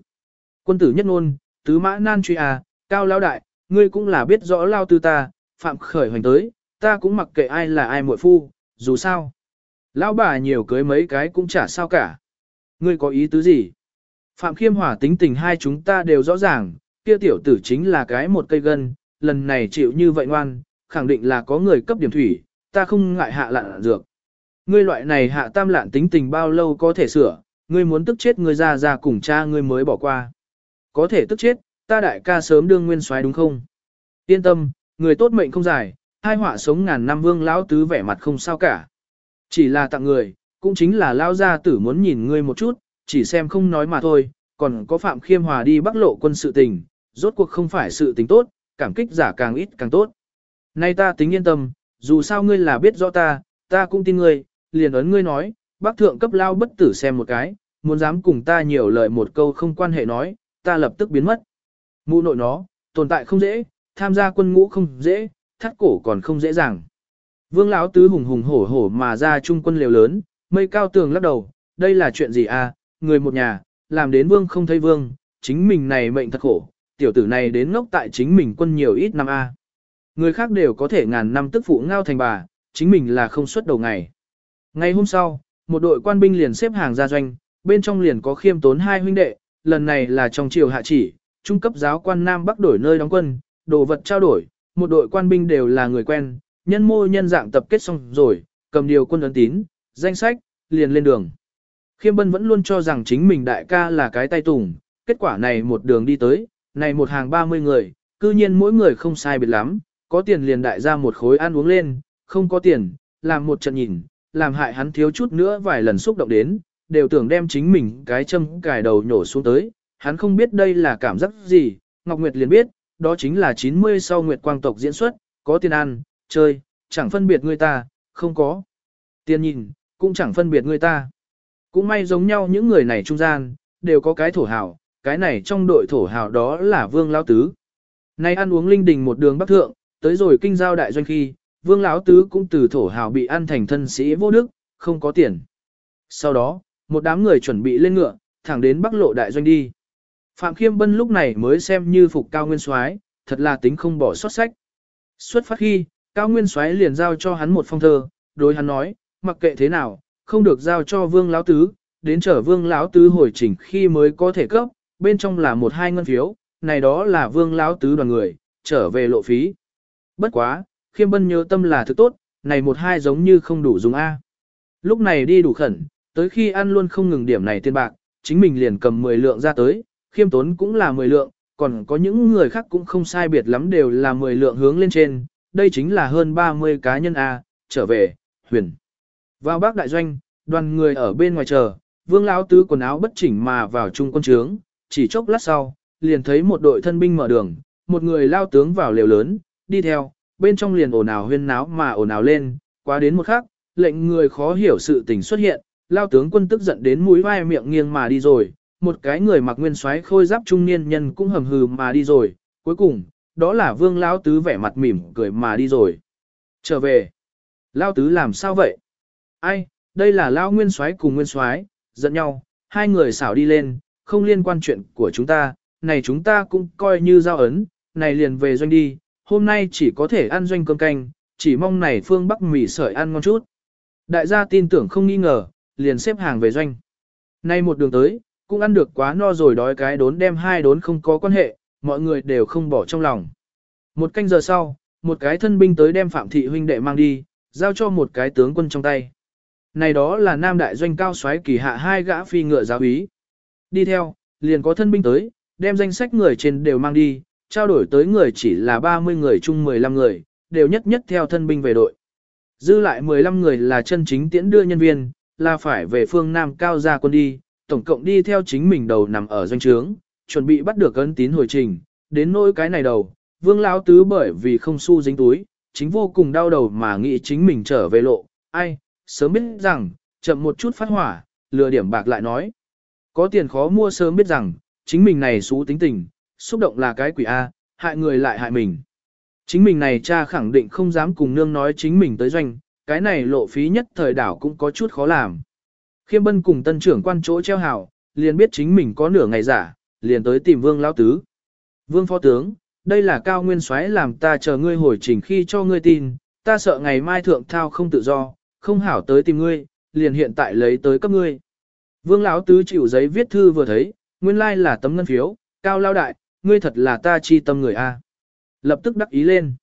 A: Quân tử nhất ngôn, tứ mã nan truy à, cao lao đại, ngươi cũng là biết rõ lao tư ta, phạm khởi hoành tới, ta cũng mặc kệ ai là ai muội phu, dù sao. Lão bà nhiều cưới mấy cái cũng chả sao cả. Ngươi có ý tứ gì? Phạm khiêm hỏa tính tình hai chúng ta đều rõ ràng, kia tiểu tử chính là cái một cây gân, lần này chịu như vậy ngoan, khẳng định là có người cấp điểm thủy, ta không ngại hạ lạn dược. Ngươi loại này hạ tam lạn tính tình bao lâu có thể sửa, ngươi muốn tức chết ngươi ra ra cùng cha ngươi mới bỏ qua. Có thể tức chết, ta đại ca sớm đương nguyên soái đúng không? Yên tâm, người tốt mệnh không dài, hai họa sống ngàn năm vương lão tứ vẻ mặt không sao cả. Chỉ là tặng người, cũng chính là lao gia tử muốn nhìn ngươi một chút, chỉ xem không nói mà thôi, còn có Phạm Khiêm Hòa đi bắc lộ quân sự tình, rốt cuộc không phải sự tình tốt, cảm kích giả càng ít càng tốt. Nay ta tính yên tâm, dù sao ngươi là biết rõ ta, ta cũng tin ngươi, liền ấn ngươi nói, bác thượng cấp lao bất tử xem một cái, muốn dám cùng ta nhiều lời một câu không quan hệ nói, ta lập tức biến mất. Mụ nội nó, tồn tại không dễ, tham gia quân ngũ không dễ, thắt cổ còn không dễ dàng. Vương lão tứ hùng hùng hổ hổ mà ra trung quân liều lớn, mây cao tường lắc đầu, đây là chuyện gì à, người một nhà, làm đến vương không thấy vương, chính mình này mệnh thật khổ, tiểu tử này đến ngốc tại chính mình quân nhiều ít năm a. Người khác đều có thể ngàn năm tức phụ ngao thành bà, chính mình là không xuất đầu ngày. Ngày hôm sau, một đội quan binh liền xếp hàng ra doanh, bên trong liền có khiêm tốn hai huynh đệ, lần này là trong triều hạ chỉ, trung cấp giáo quan Nam Bắc đổi nơi đóng quân, đồ vật trao đổi, một đội quan binh đều là người quen, nhân mô nhân dạng tập kết xong rồi, cầm điều quân ấn tín, danh sách, liền lên đường. Khiêm Bân vẫn luôn cho rằng chính mình đại ca là cái tay tùng, kết quả này một đường đi tới, này một hàng 30 người, cư nhiên mỗi người không sai biệt lắm, có tiền liền đại ra một khối ăn uống lên, không có tiền, làm một trận nhìn, làm hại hắn thiếu chút nữa vài lần xúc động đến, đều tưởng đem chính mình cái châm cài đầu nhổ xuống tới, hắn không biết đây là cảm giác gì, Ngọc Nguyệt liền biết, đó chính là 90 sau Nguyệt Quang tộc diễn xuất, có tiền ăn, chơi, chẳng phân biệt người ta, không có. Tiền nhìn, cũng chẳng phân biệt người ta. Cũng may giống nhau những người này trung gian, đều có cái thổ hào, cái này trong đội thổ hào đó là Vương Lão Tứ. Nay ăn uống linh đình một đường bắc thượng, tới rồi kinh giao đại doanh khi, Vương Lão Tứ cũng từ thổ hào bị ăn thành thân sĩ vô đức, không có tiền. Sau đó, một đám người chuẩn bị lên ngựa, thẳng đến bắc lộ đại doanh đi. Phạm Khiêm Bân lúc này mới xem như phục cao nguyên soái, thật là tính không bỏ sót sách. Xuất phát khi, cao nguyên soái liền giao cho hắn một phong thơ, đối hắn nói, mặc kệ thế nào, không được giao cho vương lão tứ, đến chở vương lão tứ hồi chỉnh khi mới có thể cấp, bên trong là một hai ngân phiếu, này đó là vương lão tứ đoàn người, trở về lộ phí. Bất quá, khiêm bân nhớ tâm là thứ tốt, này một hai giống như không đủ dùng A. Lúc này đi đủ khẩn, tới khi ăn luôn không ngừng điểm này tiền bạc, chính mình liền cầm 10 lượng ra tới, khiêm tốn cũng là 10 lượng, còn có những người khác cũng không sai biệt lắm đều là 10 lượng hướng lên trên, đây chính là hơn 30 cá nhân A, trở về, huyền. Vào bác đại doanh, đoàn người ở bên ngoài chờ, vương lão tứ quần áo bất chỉnh mà vào trung quân trướng, chỉ chốc lát sau, liền thấy một đội thân binh mở đường, một người lao tướng vào lều lớn, đi theo, bên trong liền ồn ào huyên náo mà ồn ào lên, quá đến một khắc, lệnh người khó hiểu sự tình xuất hiện, lao tướng quân tức giận đến mũi vai miệng nghiêng mà đi rồi, một cái người mặc nguyên xoáy khôi giáp trung niên nhân cũng hầm hừ mà đi rồi, cuối cùng, đó là vương lão tứ vẻ mặt mỉm cười mà đi rồi. Trở về, lao tứ làm sao vậy? Ai, đây là lao nguyên Soái cùng nguyên Soái giận nhau, hai người xảo đi lên, không liên quan chuyện của chúng ta, này chúng ta cũng coi như giao ấn, này liền về doanh đi, hôm nay chỉ có thể ăn doanh cơm canh, chỉ mong này phương Bắc mì sợi ăn ngon chút. Đại gia tin tưởng không nghi ngờ, liền xếp hàng về doanh. Nay một đường tới, cũng ăn được quá no rồi đói cái đốn đem hai đốn không có quan hệ, mọi người đều không bỏ trong lòng. Một canh giờ sau, một cái thân binh tới đem Phạm Thị huynh đệ mang đi, giao cho một cái tướng quân trong tay. Này đó là nam đại doanh cao xoáy kỳ hạ hai gã phi ngựa giáo úy. Đi theo, liền có thân binh tới, đem danh sách người trên đều mang đi, trao đổi tới người chỉ là 30 người chung 15 người, đều nhất nhất theo thân binh về đội. Dư lại 15 người là chân chính tiễn đưa nhân viên, là phải về phương Nam cao gia quân đi, tổng cộng đi theo chính mình đầu nằm ở doanh trướng, chuẩn bị bắt được ấn tín hồi trình, đến nỗi cái này đầu, vương lão tứ bởi vì không xu dính túi, chính vô cùng đau đầu mà nghĩ chính mình trở về lộ, ai, sớm biết rằng, chậm một chút phát hỏa, lừa điểm bạc lại nói. Có tiền khó mua sớm biết rằng, chính mình này xú tính tình, xúc động là cái quỷ A, hại người lại hại mình. Chính mình này cha khẳng định không dám cùng nương nói chính mình tới doanh, cái này lộ phí nhất thời đảo cũng có chút khó làm. Khiêm bân cùng tân trưởng quan chỗ treo hào, liền biết chính mình có nửa ngày giả, liền tới tìm vương lão tứ. Vương phó tướng, đây là cao nguyên soái làm ta chờ ngươi hồi trình khi cho ngươi tin, ta sợ ngày mai thượng thao không tự do, không hảo tới tìm ngươi, liền hiện tại lấy tới cấp ngươi. Vương lão tứ chịu giấy viết thư vừa thấy, nguyên lai like là tấm ngân phiếu, cao lao đại, ngươi thật là ta chi tâm người a. Lập tức đắc ý lên.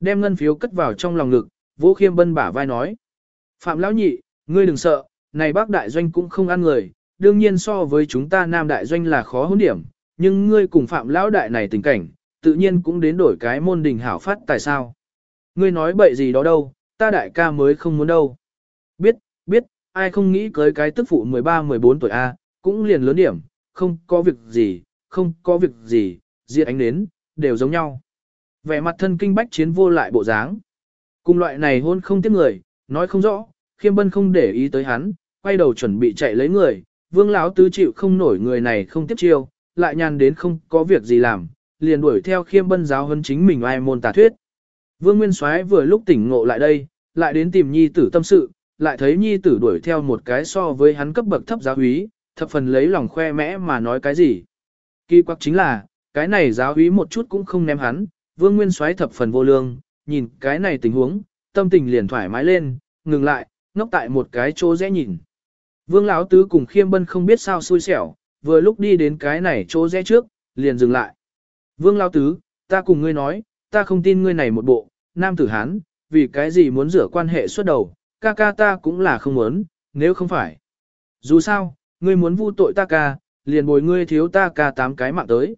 A: Đem ngân phiếu cất vào trong lòng ngực, Vũ Khiêm Bân bả vai nói. Phạm lão nhị, ngươi đừng sợ, này bác đại doanh cũng không ăn người, đương nhiên so với chúng ta nam đại doanh là khó hỗn điểm, nhưng ngươi cùng Phạm lão đại này tình cảnh, tự nhiên cũng đến đổi cái môn đình hảo phát tại sao. Ngươi nói bậy gì đó đâu, ta đại ca mới không muốn đâu. Biết, biết, ai không nghĩ cưới cái tức phụ 13-14 tuổi A, cũng liền lớn điểm, không có việc gì, không có việc gì, diệt ánh đến, đều giống nhau. Vẻ mặt thân kinh bách chiến vô lại bộ dáng. Cùng loại này hôn không tiếp người, nói không rõ, khiêm bân không để ý tới hắn, quay đầu chuẩn bị chạy lấy người, vương lão tứ chịu không nổi người này không tiếp chiêu, lại nhàn đến không có việc gì làm, liền đuổi theo khiêm bân giáo hơn chính mình ai môn tà thuyết. Vương Nguyên Soái vừa lúc tỉnh ngộ lại đây, lại đến tìm nhi tử tâm sự, lại thấy nhi tử đuổi theo một cái so với hắn cấp bậc thấp giáo úy, thập phần lấy lòng khoe mẽ mà nói cái gì. Kỳ quặc chính là, cái này giáo úy một chút cũng không ném hắn, Vương Nguyên xoáy thập phần vô lương, nhìn cái này tình huống, tâm tình liền thoải mái lên, ngừng lại, ngốc tại một cái chỗ rẽ nhìn. Vương Lão Tứ cùng Khiêm Bân không biết sao xui xẻo, vừa lúc đi đến cái này chỗ rẽ trước, liền dừng lại. Vương Lão Tứ, ta cùng ngươi nói, ta không tin ngươi này một bộ, nam tử hán, vì cái gì muốn rửa quan hệ suốt đầu, ca ca ta cũng là không muốn, nếu không phải. Dù sao, ngươi muốn vu tội ta ca, liền bồi ngươi thiếu ta ca tám cái mạng tới.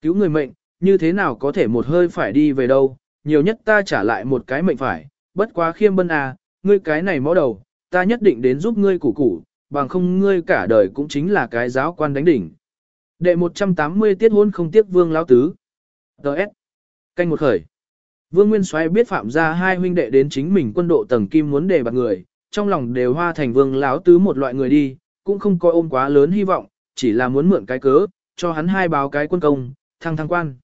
A: Cứu người mệnh, như thế nào có thể một hơi phải đi về đâu, nhiều nhất ta trả lại một cái mệnh phải, bất quá khiêm bân à, ngươi cái này mõ đầu, ta nhất định đến giúp ngươi củ củ, bằng không ngươi cả đời cũng chính là cái giáo quan đánh đỉnh. Đệ 180 tiết hôn không tiếc vương lão tứ. Đợt. Canh một khởi. Vương Nguyên Soái biết phạm ra hai huynh đệ đến chính mình quân độ tầng kim muốn đề bạt người, trong lòng đều hoa thành vương lão tứ một loại người đi, cũng không coi ôm quá lớn hy vọng, chỉ là muốn mượn cái cớ, cho hắn hai báo cái quân công, thăng thăng quan.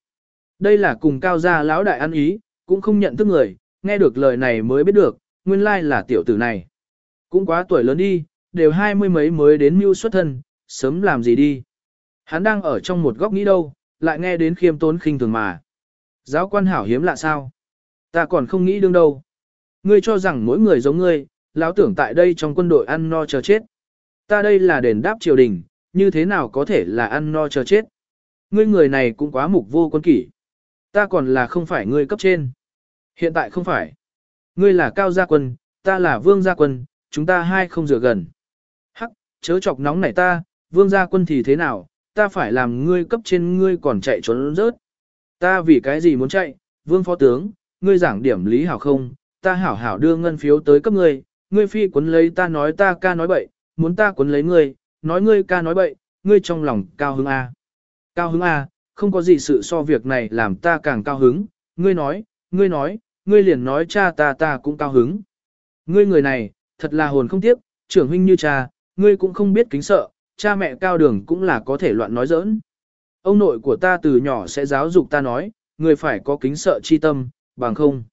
A: Đây là cùng cao gia lão đại ăn ý, cũng không nhận thức người, nghe được lời này mới biết được, nguyên lai là tiểu tử này. Cũng quá tuổi lớn đi, đều hai mươi mấy mới đến mưu xuất thân, sớm làm gì đi. Hắn đang ở trong một góc nghĩ đâu, lại nghe đến khiêm tốn khinh thường mà. Giáo quan hảo hiếm lạ sao? Ta còn không nghĩ đương đâu. Ngươi cho rằng mỗi người giống ngươi, lão tưởng tại đây trong quân đội ăn no chờ chết. Ta đây là đền đáp triều đình, như thế nào có thể là ăn no chờ chết. Ngươi người này cũng quá mục vô quân kỷ. Ta còn là không phải ngươi cấp trên. Hiện tại không phải. Ngươi là cao gia quân, ta là vương gia quân, chúng ta hai không rửa gần. Hắc, chớ chọc nóng này ta, vương gia quân thì thế nào, ta phải làm ngươi cấp trên ngươi còn chạy trốn rớt. Ta vì cái gì muốn chạy, vương phó tướng, ngươi giảng điểm lý hảo không, ta hảo hảo đưa ngân phiếu tới cấp ngươi, ngươi phi quấn lấy ta nói ta ca nói bậy, muốn ta quấn lấy ngươi, nói ngươi ca nói bậy, ngươi trong lòng cao hứng A. Cao hứng A, không có gì sự so việc này làm ta càng cao hứng, ngươi nói, ngươi nói, ngươi liền nói cha ta ta cũng cao hứng. Ngươi người này, thật là hồn không tiếc, trưởng huynh như cha, ngươi cũng không biết kính sợ, cha mẹ cao đường cũng là có thể loạn nói giỡn. Ông nội của ta từ nhỏ sẽ giáo dục ta nói, người phải có kính sợ chi tâm, bằng không.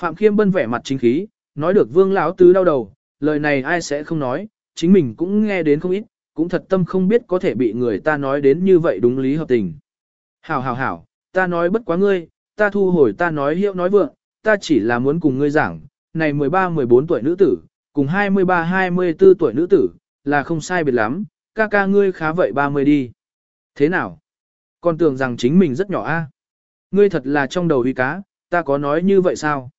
A: Phạm Khiêm bân vẻ mặt chính khí, nói được vương lão tứ đau đầu, lời này ai sẽ không nói, chính mình cũng nghe đến không ít, cũng thật tâm không biết có thể bị người ta nói đến như vậy đúng lý hợp tình. Hảo hảo hảo, ta nói bất quá ngươi, ta thu hồi ta nói hiệu nói vượng, ta chỉ là muốn cùng ngươi giảng, này 13-14 tuổi nữ tử, cùng 23-24 tuổi nữ tử, là không sai biệt lắm, ca ca ngươi khá vậy 30 đi. Thế nào? Con tưởng rằng chính mình rất nhỏ a. Ngươi thật là trong đầu uy cá, ta có nói như vậy sao?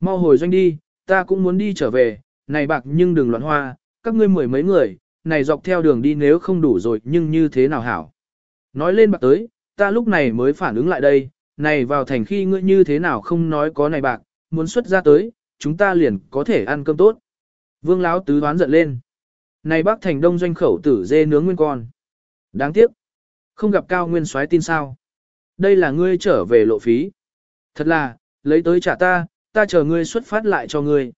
A: Mau hồi doanh đi, ta cũng muốn đi trở về, này bạc nhưng đừng loạn hoa, các ngươi mười mấy người, này dọc theo đường đi nếu không đủ rồi nhưng như thế nào hảo. Nói lên bạc tới, ta lúc này mới phản ứng lại đây, này vào thành khi ngươi như thế nào không nói có này bạc, muốn xuất ra tới, chúng ta liền có thể ăn cơm tốt. Vương Lão tứ đoán giận lên. Này bác thành đông doanh khẩu tử dê nướng nguyên con. Đáng tiếc. Không gặp cao nguyên soái tin sao. Đây là ngươi trở về lộ phí. Thật là, lấy tới trả ta, ta chờ ngươi xuất phát lại cho ngươi.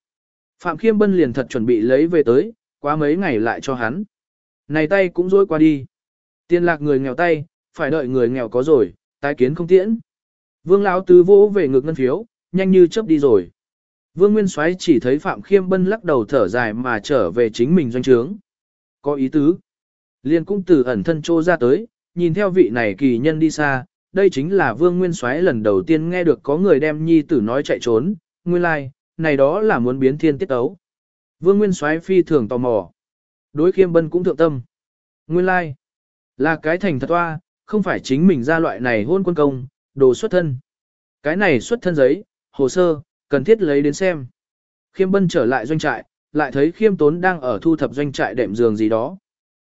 A: Phạm Khiêm Bân liền thật chuẩn bị lấy về tới, quá mấy ngày lại cho hắn. Này tay cũng dối qua đi. Tiên lạc người nghèo tay, phải đợi người nghèo có rồi, tái kiến không tiễn. Vương lão tứ vỗ về ngực ngân phiếu, nhanh như chớp đi rồi. Vương Nguyên Soái chỉ thấy Phạm Khiêm Bân lắc đầu thở dài mà trở về chính mình doanh trướng. Có ý tứ. Liên cũng từ ẩn thân trô ra tới, nhìn theo vị này kỳ nhân đi xa, đây chính là Vương Nguyên Soái lần đầu tiên nghe được có người đem nhi tử nói chạy trốn, nguyên lai, like, này đó là muốn biến thiên tiết ấu. Vương Nguyên Soái phi thường tò mò. Đối Khiêm Bân cũng thượng tâm. Nguyên lai, like, là cái thành thật toa, không phải chính mình ra loại này hôn quân công, đồ xuất thân. Cái này xuất thân giấy, hồ sơ, cần thiết lấy đến xem. Khiêm Bân trở lại doanh trại, lại thấy Khiêm Tốn đang ở thu thập doanh trại đệm giường gì đó.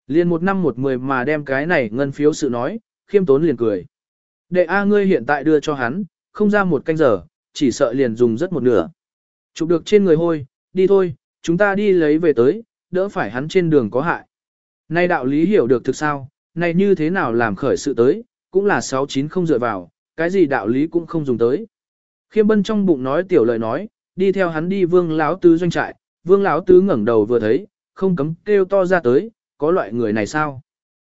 A: Liền một năm một mười mà đem cái này ngân phiếu sự nói, Khiêm Tốn liền cười. Đệ A ngươi hiện tại đưa cho hắn, không ra một canh giờ, chỉ sợ liền dùng rất một nửa. Chụp được trên người hôi, đi thôi, chúng ta đi lấy về tới, đỡ phải hắn trên đường có hại. Nay đạo lý hiểu được thực sao, này như thế nào làm khởi sự tới, cũng là sáu chín không dựa vào, cái gì đạo lý cũng không dùng tới. Khiêm bân trong bụng nói tiểu lời nói, đi theo hắn đi vương lão tứ doanh trại, vương lão tứ ngẩng đầu vừa thấy, không cấm kêu to ra tới, có loại người này sao?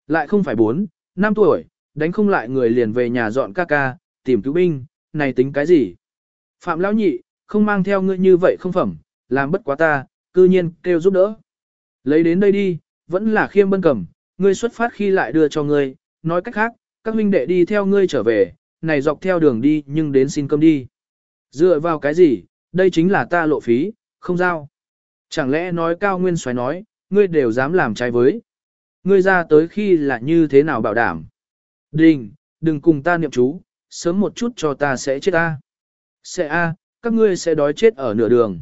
A: Lại không phải bốn, năm tuổi, đánh không lại người liền về nhà dọn ca ca, tìm cứu binh, này tính cái gì? Phạm lão nhị, không mang theo ngươi như vậy không phẩm, làm bất quá ta, cư nhiên kêu giúp đỡ. Lấy đến đây đi, vẫn là khiêm bân cầm, ngươi xuất phát khi lại đưa cho ngươi, nói cách khác, các huynh đệ đi theo ngươi trở về, này dọc theo đường đi nhưng đến xin cơm đi. Dựa vào cái gì, đây chính là ta lộ phí, không giao. Chẳng lẽ nói cao nguyên xoáy nói, ngươi đều dám làm trái với. Ngươi ra tới khi là như thế nào bảo đảm. Đình, đừng cùng ta niệm chú, sớm một chút cho ta sẽ chết ta. Sẽ a, các ngươi sẽ đói chết ở nửa đường.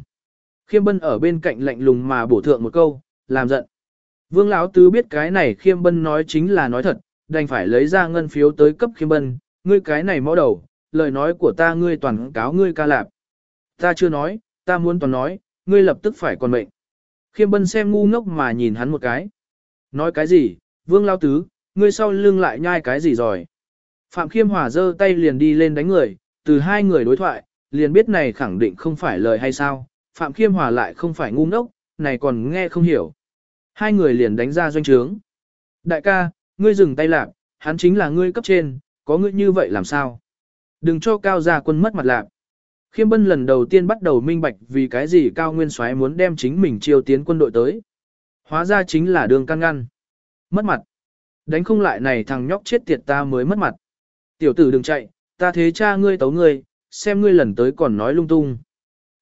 A: Khiêm bân ở bên cạnh lạnh lùng mà bổ thượng một câu, làm giận. Vương Lão Tứ biết cái này khiêm bân nói chính là nói thật, đành phải lấy ra ngân phiếu tới cấp khiêm bân, ngươi cái này mõ đầu, lời nói của ta ngươi toàn cáo ngươi ca lạp. Ta chưa nói, ta muốn toàn nói, ngươi lập tức phải còn mệnh. Khiêm bân xem ngu ngốc mà nhìn hắn một cái. Nói cái gì, vương Lão tứ, ngươi sau lưng lại nhai cái gì rồi. Phạm khiêm hòa giơ tay liền đi lên đánh người, từ hai người đối thoại, liền biết này khẳng định không phải lời hay sao. Phạm khiêm hòa lại không phải ngu ngốc, này còn nghe không hiểu. Hai người liền đánh ra doanh trướng. Đại ca, ngươi dừng tay lạc, hắn chính là ngươi cấp trên, có ngươi như vậy làm sao? Đừng cho cao gia quân mất mặt lạc. Khiêm bân lần đầu tiên bắt đầu minh bạch vì cái gì cao nguyên soái muốn đem chính mình chiêu tiến quân đội tới. Hóa ra chính là đường căn ngăn. Mất mặt. Đánh không lại này thằng nhóc chết tiệt ta mới mất mặt. Tiểu tử đừng chạy, ta thế cha ngươi tấu ngươi, xem ngươi lần tới còn nói lung tung.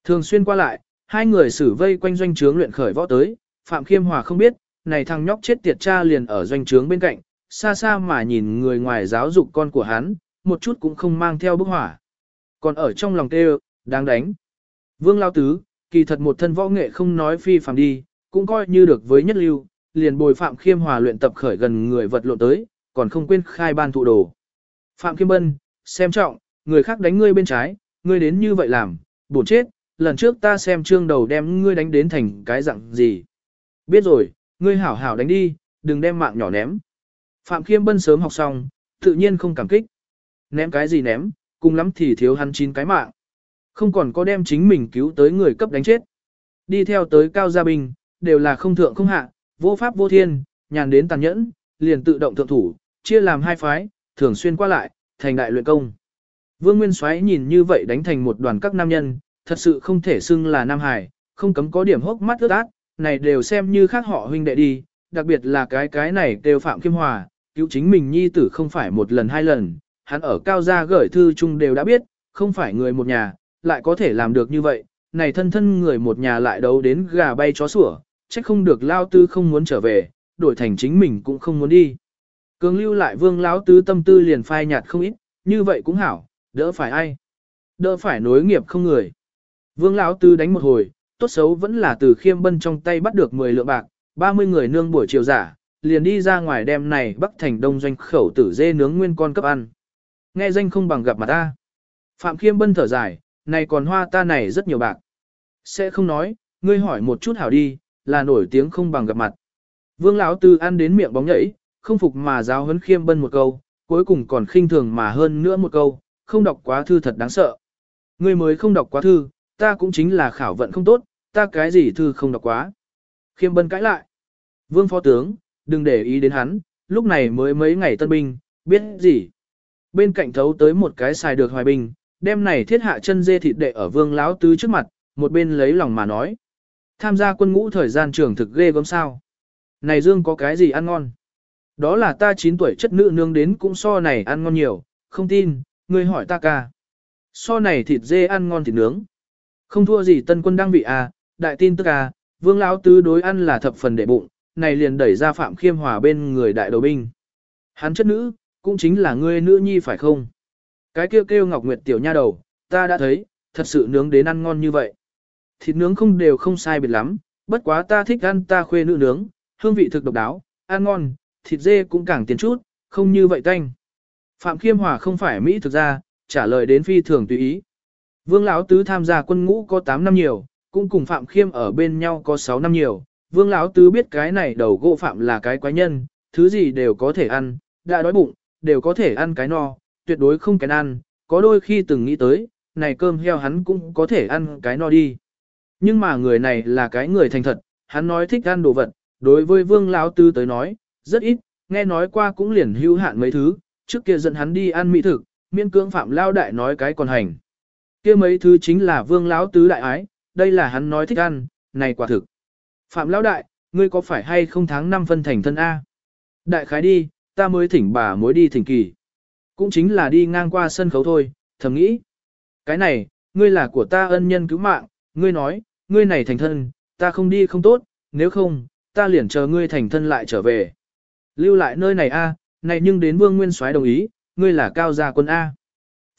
A: Thường xuyên qua lại, hai người xử vây quanh doanh trướng luyện khởi võ tới, Phạm Khiêm Hòa không biết, này thằng nhóc chết tiệt cha liền ở doanh trướng bên cạnh, xa xa mà nhìn người ngoài giáo dục con của hắn, một chút cũng không mang theo bức hỏa. Còn ở trong lòng tê đáng đánh. Vương Lao Tứ, kỳ thật một thân võ nghệ không nói phi phàm đi, cũng coi như được với nhất lưu, liền bồi Phạm Khiêm Hòa luyện tập khởi gần người vật lộn tới, còn không quên khai ban thụ đồ. Phạm Khiêm Bân, xem trọng, người khác đánh ngươi bên trái, ngươi đến như vậy làm, bổn chết, lần trước ta xem trương đầu đem ngươi đánh đến thành cái dạng gì. Biết rồi, ngươi hảo hảo đánh đi, đừng đem mạng nhỏ ném. Phạm Khiêm Bân sớm học xong, tự nhiên không cảm kích. Ném cái gì ném, cùng lắm thì thiếu hắn chín cái mạng. Không còn có đem chính mình cứu tới người cấp đánh chết. Đi theo tới Cao Gia Bình, đều là không thượng không hạ, vô pháp vô thiên, nhàn đến tàn nhẫn, liền tự động thượng thủ, chia làm hai phái, thường xuyên qua lại, thành đại luyện công. Vương Nguyên Soái nhìn như vậy đánh thành một đoàn các nam nhân, thật sự không thể xưng là nam hải, không cấm có điểm hốc mắt ướt át, này đều xem như khác họ huynh đệ đi, đặc biệt là cái cái này đều phạm Kim hòa, cứu chính mình nhi tử không phải một lần hai lần, hắn ở cao gia gửi thư chung đều đã biết, không phải người một nhà, lại có thể làm được như vậy, này thân thân người một nhà lại đấu đến gà bay chó sủa, trách không được lao tư không muốn trở về, đổi thành chính mình cũng không muốn đi. Cường lưu lại vương lão tứ tâm tư liền phai nhạt không ít, như vậy cũng hảo, đỡ phải ai. Đỡ phải nối nghiệp không người. Vương lão tứ đánh một hồi, tốt xấu vẫn là từ khiêm bân trong tay bắt được 10 lượng bạc, 30 người nương buổi chiều giả, liền đi ra ngoài đem này bắc thành đông doanh khẩu tử dê nướng nguyên con cấp ăn. Nghe danh không bằng gặp mặt ta. Phạm khiêm bân thở dài, này còn hoa ta này rất nhiều bạc. Sẽ không nói, ngươi hỏi một chút hảo đi, là nổi tiếng không bằng gặp mặt. Vương lão tư ăn đến miệng bóng nhảy, không phục mà giáo huấn khiêm bân một câu, cuối cùng còn khinh thường mà hơn nữa một câu, không đọc quá thư thật đáng sợ. Ngươi mới không đọc quá thư, ta cũng chính là khảo vận không tốt, ta cái gì thư không đọc quá. Khiêm bân cãi lại. Vương phó tướng, đừng để ý đến hắn, lúc này mới mấy ngày tân binh, biết gì. Bên cạnh thấu tới một cái xài được hoài Bình, đem này thiết hạ chân dê thịt đệ ở vương lão tứ trước mặt, một bên lấy lòng mà nói. Tham gia quân ngũ thời gian trường thực ghê gớm sao. Này Dương có cái gì ăn ngon? Đó là ta 9 tuổi chất nữ nương đến cũng so này ăn ngon nhiều, không tin, ngươi hỏi ta ca. So này thịt dê ăn ngon thịt nướng. Không thua gì tân quân đang bị à, đại tin tức à, vương lão tứ đối ăn là thập phần để bụng, này liền đẩy ra phạm khiêm hòa bên người đại đầu binh. Hắn chất nữ, cũng chính là ngươi nữ nhi phải không? Cái kêu kêu Ngọc Nguyệt tiểu nha đầu, ta đã thấy, thật sự nướng đến ăn ngon như vậy. Thịt nướng không đều không sai biệt lắm, bất quá ta thích ăn ta khuê nữ nướng, hương vị thực độc đáo, ăn ngon, thịt dê cũng càng tiền chút, không như vậy tanh. Phạm Khiêm Hòa không phải Mỹ thực ra, trả lời đến phi thường tùy ý. Vương Lão Tứ tham gia quân ngũ có 8 năm nhiều, cũng cùng Phạm Khiêm ở bên nhau có 6 năm nhiều. Vương Lão Tứ biết cái này đầu gỗ Phạm là cái quái nhân, thứ gì đều có thể ăn, đã đói bụng, đều có thể ăn cái no, tuyệt đối không kén ăn, có đôi khi từng nghĩ tới, này cơm heo hắn cũng có thể ăn cái no đi. Nhưng mà người này là cái người thành thật, hắn nói thích ăn đồ vật, đối với Vương Lão Tứ tới nói, rất ít, nghe nói qua cũng liền hữu hạn mấy thứ, trước kia dẫn hắn đi ăn mỹ thực, miên cưỡng phạm lao đại nói cái còn hành. kia mấy thứ chính là vương lão tứ đại ái, đây là hắn nói thích ăn, này quả thực. Phạm lão đại, ngươi có phải hay không tháng năm phân thành thân A? Đại khái đi, ta mới thỉnh bà mối đi thỉnh kỳ. Cũng chính là đi ngang qua sân khấu thôi, thầm nghĩ. Cái này, ngươi là của ta ân nhân cứu mạng, ngươi nói, ngươi này thành thân, ta không đi không tốt, nếu không, ta liền chờ ngươi thành thân lại trở về. Lưu lại nơi này a, này nhưng đến Vương Nguyên Soái đồng ý, ngươi là cao gia quân a.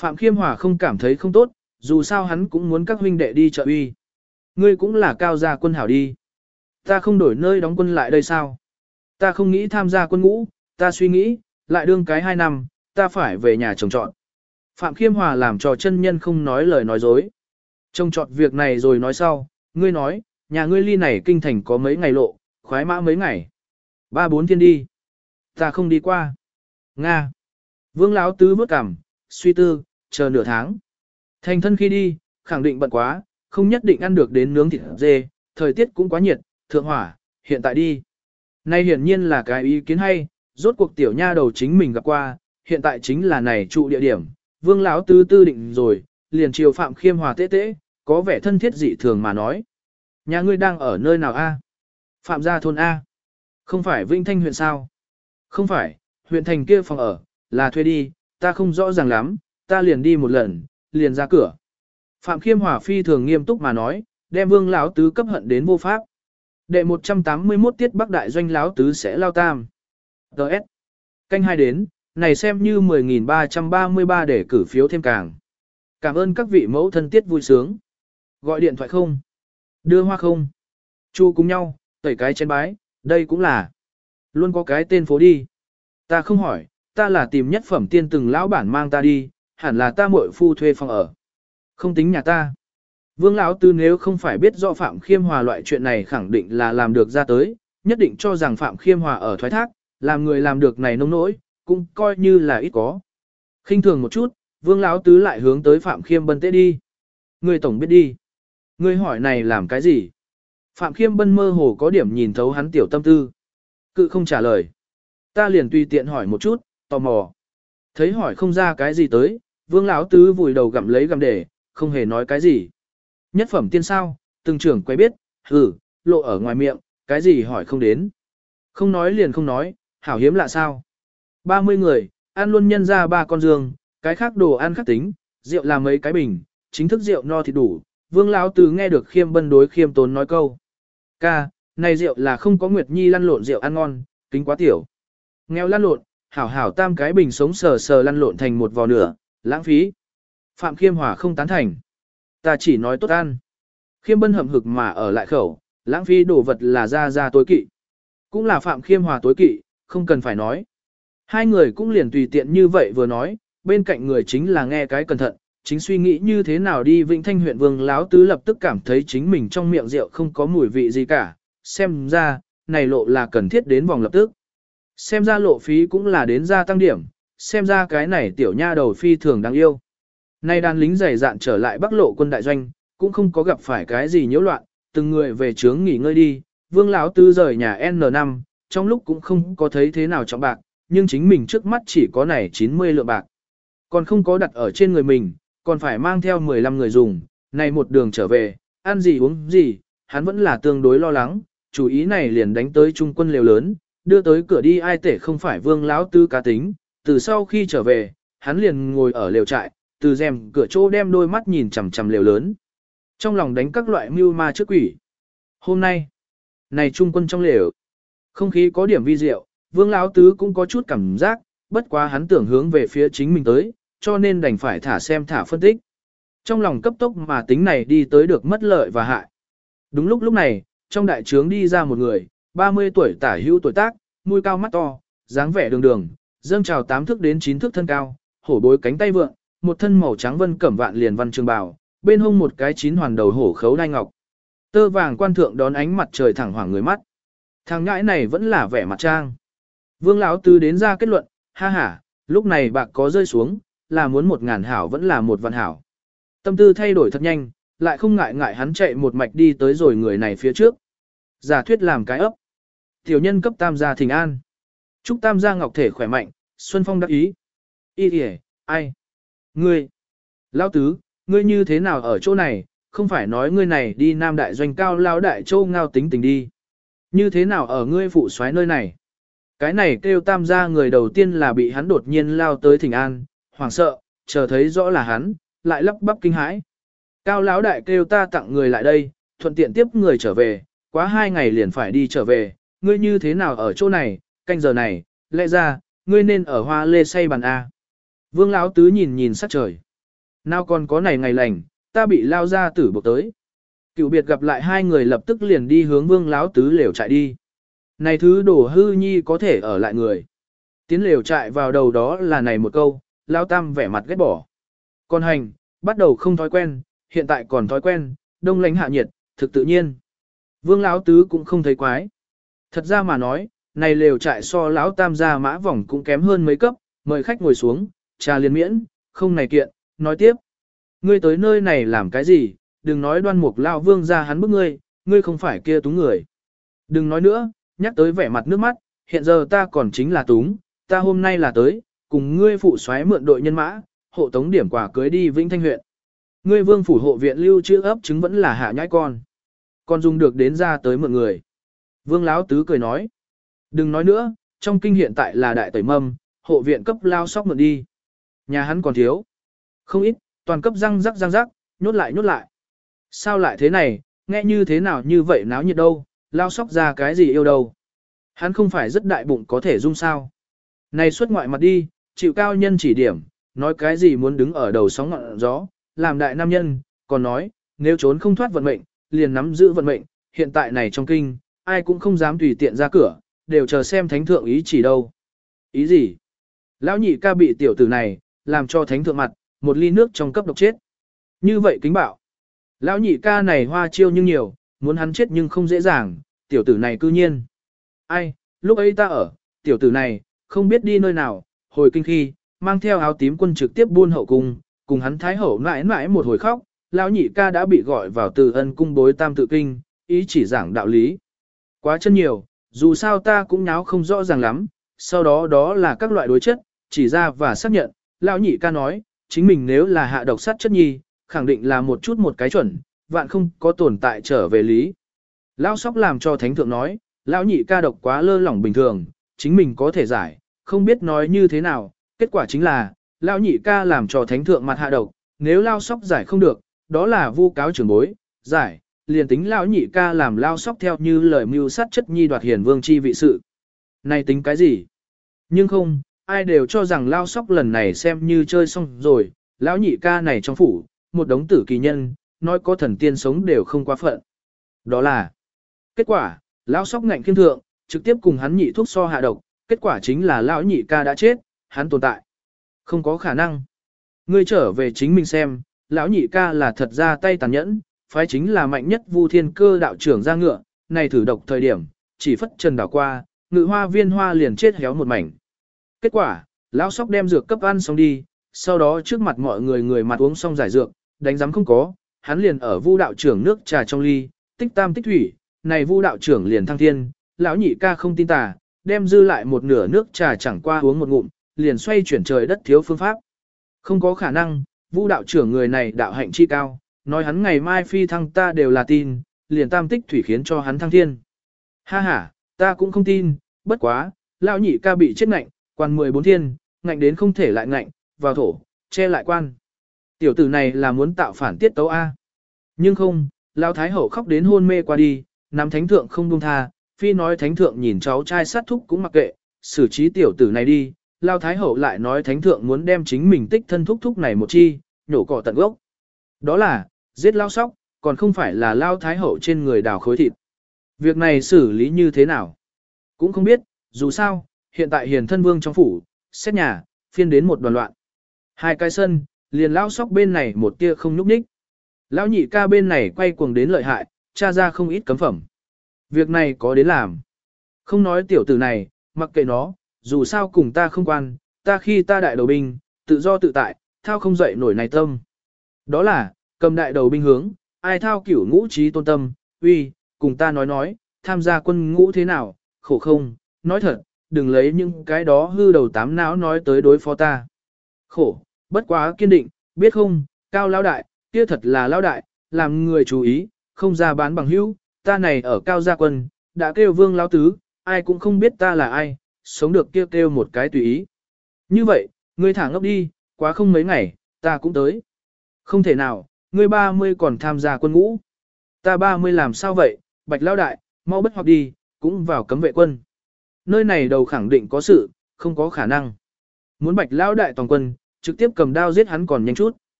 A: Phạm Khiêm Hòa không cảm thấy không tốt, dù sao hắn cũng muốn các huynh đệ đi trợ uy. Ngươi cũng là cao gia quân hảo đi. Ta không đổi nơi đóng quân lại đây sao? Ta không nghĩ tham gia quân ngũ, ta suy nghĩ, lại đương cái hai năm, ta phải về nhà trồng trọt. Phạm Khiêm Hòa làm cho chân nhân không nói lời nói dối. Trông trọt việc này rồi nói sau, ngươi nói, nhà ngươi ly này kinh thành có mấy ngày lộ, khoái mã mấy ngày. Ba bốn thiên đi. Ta không đi qua. Nga. Vương Lão Tứ bước cằm, suy tư, chờ nửa tháng. Thành thân khi đi, khẳng định bận quá, không nhất định ăn được đến nướng thịt dê, thời tiết cũng quá nhiệt, thượng hỏa, hiện tại đi. Nay hiển nhiên là cái ý kiến hay, rốt cuộc tiểu nha đầu chính mình gặp qua, hiện tại chính là này trụ địa điểm. Vương Lão Tứ tư định rồi, liền chiều Phạm Khiêm Hòa tế tế, có vẻ thân thiết dị thường mà nói. Nhà ngươi đang ở nơi nào a? Phạm gia thôn A. Không phải Vinh Thanh huyện sao? Không phải, huyện thành kia phòng ở, là thuê đi, ta không rõ ràng lắm, ta liền đi một lần, liền ra cửa. Phạm Khiêm Hòa phi thường nghiêm túc mà nói, đem Vương lão tứ cấp hận đến vô pháp. Đệ 181 tiết Bắc Đại doanh lão tứ sẽ lao tam. DS. Canh hai đến, này xem như 10.333 để cử phiếu thêm càng. Cảm ơn các vị mẫu thân tiết vui sướng. Gọi điện thoại không? Đưa hoa không? Chu cùng nhau, tẩy cái chén bái, đây cũng là. Luôn có cái tên phố đi. Ta không hỏi, ta là tìm nhất phẩm tiên từng lão bản mang ta đi, hẳn là ta muội phu thuê phòng ở. Không tính nhà ta. Vương lão tư nếu không phải biết rõ Phạm Khiêm Hòa loại chuyện này khẳng định là làm được ra tới, nhất định cho rằng Phạm Khiêm Hòa ở thoái thác, làm người làm được này nông nỗi, cũng coi như là ít có. khinh thường một chút, Vương lão tứ lại hướng tới Phạm Khiêm Bân tế đi. Người tổng biết đi. Ngươi hỏi này làm cái gì? Phạm Khiêm Bân mơ hồ có điểm nhìn thấu hắn tiểu tâm tư. Cự không trả lời. Ta liền tùy tiện hỏi một chút, tò mò. Thấy hỏi không ra cái gì tới, vương lão tứ vùi đầu gặm lấy gặm để, không hề nói cái gì. Nhất phẩm tiên sao, từng trưởng quay biết, hừ, lộ ở ngoài miệng, cái gì hỏi không đến. Không nói liền không nói, hảo hiếm lạ sao. 30 người, ăn luôn nhân ra ba con giường, cái khác đồ ăn khác tính, rượu làm mấy cái bình, chính thức rượu no thì đủ. Vương lão tứ nghe được khiêm bân đối khiêm tốn nói câu. Ca, này rượu là không có Nguyệt Nhi lăn lộn rượu ăn ngon, kính quá tiểu. Nghèo lăn lộn, hảo hảo tam cái bình sống sờ sờ lăn lộn thành một vò nửa, lãng phí. Phạm Khiêm Hòa không tán thành. Ta chỉ nói tốt ăn. Khiêm bân hậm hực mà ở lại khẩu, lãng phí đồ vật là ra ra tối kỵ. Cũng là phạm khiêm hòa tối kỵ, không cần phải nói. Hai người cũng liền tùy tiện như vậy vừa nói, bên cạnh người chính là nghe cái cẩn thận, chính suy nghĩ như thế nào đi Vĩnh Thanh huyện Vương Láo Tứ lập tức cảm thấy chính mình trong miệng rượu không có mùi vị gì cả, xem ra, này lộ là cần thiết đến vòng lập tức. Xem ra lộ phí cũng là đến gia tăng điểm, xem ra cái này tiểu nha đầu phi thường đáng yêu. Nay đàn lính dày dạn trở lại bắc lộ quân đại doanh, cũng không có gặp phải cái gì nhiễu loạn, từng người về trướng nghỉ ngơi đi, vương lão tư rời nhà N5, trong lúc cũng không có thấy thế nào trọng bạc, nhưng chính mình trước mắt chỉ có này 90 lượng bạc. Còn không có đặt ở trên người mình, còn phải mang theo 15 người dùng, này một đường trở về, ăn gì uống gì, hắn vẫn là tương đối lo lắng, chủ ý này liền đánh tới trung quân liều lớn, đưa tới cửa đi ai tể không phải vương lão tư cá tính, từ sau khi trở về, hắn liền ngồi ở liều trại, từ rèm cửa chỗ đem đôi mắt nhìn chằm chằm liều lớn. Trong lòng đánh các loại mưu ma trước quỷ. Hôm nay, này trung quân trong liều, không khí có điểm vi diệu, vương lão tứ cũng có chút cảm giác, bất quá hắn tưởng hướng về phía chính mình tới, cho nên đành phải thả xem thả phân tích. Trong lòng cấp tốc mà tính này đi tới được mất lợi và hại. Đúng lúc lúc này, trong đại trướng đi ra một người, 30 tuổi tả hữu tuổi tác, mũi cao mắt to, dáng vẻ đường đường, dâng trào tám thước đến chín thước thân cao, hổ bối cánh tay vượng, một thân màu trắng vân cẩm vạn liền văn trường bào, bên hông một cái chín hoàn đầu hổ khấu đai ngọc. Tơ vàng quan thượng đón ánh mặt trời thẳng hoàng người mắt. Thằng ngãi này vẫn là vẻ mặt trang. Vương lão tư đến ra kết luận, ha ha, lúc này bạc có rơi xuống, là muốn một ngàn hảo vẫn là một vạn hảo. Tâm tư thay đổi thật nhanh, lại không ngại ngại hắn chạy một mạch đi tới rồi người này phía trước. Giả thuyết làm cái ấp. Tiểu nhân cấp tam gia thình an. Chúc tam gia ngọc thể khỏe mạnh, Xuân Phong đắc ý. Ý kìa, ai? Ngươi. Lão tứ, ngươi như thế nào ở chỗ này, không phải nói ngươi này đi nam đại doanh cao lao đại châu ngao tính tình đi. Như thế nào ở ngươi phụ xoáy nơi này? Cái này kêu tam gia người đầu tiên là bị hắn đột nhiên lao tới thỉnh an, hoảng sợ, chờ thấy rõ là hắn, lại lắp bắp kinh hãi. Cao lão đại kêu ta tặng người lại đây, thuận tiện tiếp người trở về, quá hai ngày liền phải đi trở về, ngươi như thế nào ở chỗ này, canh giờ này, lẽ ra, ngươi nên ở hoa lê say bàn A. Vương lão tứ nhìn nhìn sắc trời. Nào còn có này ngày lành, ta bị lao ra tử buộc tới. Cựu biệt gặp lại hai người lập tức liền đi hướng vương lão tứ lều chạy đi. Này thứ đổ hư nhi có thể ở lại người. Tiến lều chạy vào đầu đó là này một câu, lao tam vẻ mặt ghét bỏ. Con hành, bắt đầu không thói quen, hiện tại còn thói quen, đông lạnh hạ nhiệt, thực tự nhiên. Vương lão tứ cũng không thấy quái. Thật ra mà nói, này lều trại so lão tam gia mã vòng cũng kém hơn mấy cấp, mời khách ngồi xuống, trà liền miễn, không này kiện, nói tiếp. Ngươi tới nơi này làm cái gì, đừng nói đoan mục lao vương ra hắn bức ngươi, ngươi không phải kia túng người. Đừng nói nữa, nhắc tới vẻ mặt nước mắt, hiện giờ ta còn chính là túng, ta hôm nay là tới, cùng ngươi phụ xoáy mượn đội nhân mã, hộ tống điểm quả cưới đi Vĩnh Thanh huyện. Ngươi vương phủ hộ viện lưu trữ ấp chứng vẫn là hạ nhãi con. Con dùng được đến ra tới mượn người. Vương Lão Tứ cười nói. Đừng nói nữa, trong kinh hiện tại là đại tẩy mâm, hộ viện cấp lao sóc mượn đi. Nhà hắn còn thiếu. Không ít, toàn cấp răng rắc răng rắc, nhốt lại nhốt lại. Sao lại thế này, nghe như thế nào như vậy náo nhiệt đâu, lao sóc ra cái gì yêu đâu. Hắn không phải rất đại bụng có thể dung sao. Này xuất ngoại mặt đi, chịu cao nhân chỉ điểm, nói cái gì muốn đứng ở đầu sóng ngọn gió, làm đại nam nhân, còn nói, nếu trốn không thoát vận mệnh, liền nắm giữ vận mệnh, hiện tại này trong kinh, ai cũng không dám tùy tiện ra cửa, đều chờ xem thánh thượng ý chỉ đâu. Ý gì? Lão nhị ca bị tiểu tử này, làm cho thánh thượng mặt, một ly nước trong cấp độc chết. Như vậy kính bảo. Lão nhị ca này hoa chiêu nhưng nhiều, muốn hắn chết nhưng không dễ dàng, tiểu tử này cư nhiên. Ai, lúc ấy ta ở, tiểu tử này, không biết đi nơi nào, hồi kinh khi, mang theo áo tím quân trực tiếp buôn hậu cung, cùng hắn thái hậu mãi mãi một hồi khóc, lão nhị ca đã bị gọi vào từ ân cung bối tam tự kinh, ý chỉ giảng đạo lý. Quá chân nhiều, dù sao ta cũng nháo không rõ ràng lắm, sau đó đó là các loại đối chất, chỉ ra và xác nhận, lão nhị ca nói, chính mình nếu là hạ độc sát chất nhi, khẳng định là một chút một cái chuẩn, vạn không có tồn tại trở về lý. Lão sóc làm cho thánh thượng nói, lão nhị ca độc quá lơ lỏng bình thường, chính mình có thể giải, không biết nói như thế nào, kết quả chính là, lão nhị ca làm cho thánh thượng mặt hạ độc, nếu lao sóc giải không được, đó là vu cáo trưởng bối, giải, liền tính lão nhị ca làm lao sóc theo như lời mưu sát chất nhi đoạt hiền vương chi vị sự. Này tính cái gì? Nhưng không, ai đều cho rằng lao sóc lần này xem như chơi xong rồi, lão nhị ca này trong phủ, một đống tử kỳ nhân, nói có thần tiên sống đều không quá phận. Đó là kết quả, lão sóc ngạnh kiêm thượng, trực tiếp cùng hắn nhị thuốc so hạ độc, kết quả chính là lão nhị ca đã chết, hắn tồn tại. Không có khả năng. Ngươi trở về chính mình xem, lão nhị ca là thật ra tay tàn nhẫn, phái chính là mạnh nhất vu thiên cơ đạo trưởng ra ngựa, này thử độc thời điểm, chỉ phất trần đảo qua, ngự hoa viên hoa liền chết héo một mảnh. Kết quả, lão sóc đem dược cấp ăn xong đi, sau đó trước mặt mọi người người mặt uống xong giải dược, đánh giám không có, hắn liền ở vu đạo trưởng nước trà trong ly, tích tam tích thủy, này vu đạo trưởng liền thăng thiên, lão nhị ca không tin tà, đem dư lại một nửa nước trà chẳng qua uống một ngụm, liền xoay chuyển trời đất thiếu phương pháp. Không có khả năng, vu đạo trưởng người này đạo hạnh chi cao, nói hắn ngày mai phi thăng ta đều là tin, liền tam tích thủy khiến cho hắn thăng thiên. Ha ha, ta cũng không tin, bất quá, lão nhị ca bị chết ngạnh, quan 14 thiên, ngạnh đến không thể lại ngạnh, vào thổ, che lại quan. Tiểu tử này là muốn tạo phản tiết tấu A. Nhưng không, lão thái hậu khóc đến hôn mê qua đi, nắm thánh thượng không buông tha, phi nói thánh thượng nhìn cháu trai sát thúc cũng mặc kệ, xử trí tiểu tử này đi, lao thái hậu lại nói thánh thượng muốn đem chính mình tích thân thúc thúc này một chi, nhổ cỏ tận gốc. Đó là, giết lao sóc, còn không phải là lao thái hậu trên người đào khối thịt. Việc này xử lý như thế nào? Cũng không biết, dù sao, hiện tại hiền thân vương trong phủ, xét nhà, phiên đến một đoàn loạn. Hai cái sân, liền lao sóc bên này một tia không nhúc nhích. Lão nhị ca bên này quay cuồng đến lợi hại, tra ra không ít cấm phẩm. Việc này có đến làm. Không nói tiểu tử này, mặc kệ nó, dù sao cùng ta không quan, ta khi ta đại đầu binh, tự do tự tại, thao không dậy nổi này tâm. Đó là, cầm đại đầu binh hướng, ai thao cửu ngũ trí tôn tâm, uy, cùng ta nói nói, tham gia quân ngũ thế nào, khổ không, nói thật, đừng lấy những cái đó hư đầu tám não nói tới đối phó ta. Khổ, bất quá kiên định, biết không, cao lao đại, kia thật là lao đại, làm người chú ý, không ra bán bằng hữu, ta này ở cao gia quân, đã kêu vương lão tứ, ai cũng không biết ta là ai, sống được kêu kêu một cái tùy ý. Như vậy, ngươi thả ngốc đi, quá không mấy ngày, ta cũng tới. Không thể nào, ngươi 30 còn tham gia quân ngũ. Ta 30 làm sao vậy, bạch lao đại, mau bất hoặc đi, cũng vào cấm vệ quân. Nơi này đầu khẳng định có sự, không có khả năng. Muốn bạch lao đại toàn quân, trực tiếp cầm đao giết hắn còn nhanh chút.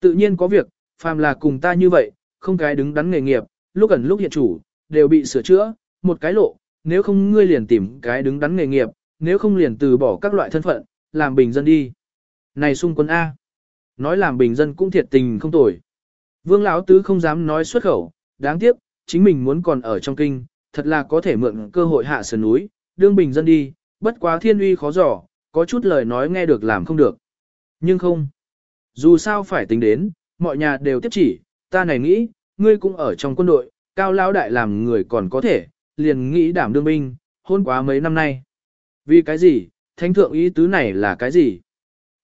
A: Tự nhiên có việc, phàm là cùng ta như vậy, không cái đứng đắn nghề nghiệp, lúc ẩn lúc hiện chủ, đều bị sửa chữa, một cái lộ, nếu không ngươi liền tìm cái đứng đắn nghề nghiệp, nếu không liền từ bỏ các loại thân phận, làm bình dân đi. Này xung quân A. Nói làm bình dân cũng thiệt tình không tồi. Vương Lão Tứ không dám nói xuất khẩu, đáng tiếc, chính mình muốn còn ở trong kinh, thật là có thể mượn cơ hội hạ sườn núi, đương bình dân đi, bất quá thiên uy khó dò, có chút lời nói nghe được làm không được. Nhưng không. Dù sao phải tính đến, mọi nhà đều tiếp chỉ, ta này nghĩ, ngươi cũng ở trong quân đội, cao lão đại làm người còn có thể, liền nghĩ đảm đương binh, hôn quá mấy năm nay. Vì cái gì, thánh thượng ý tứ này là cái gì?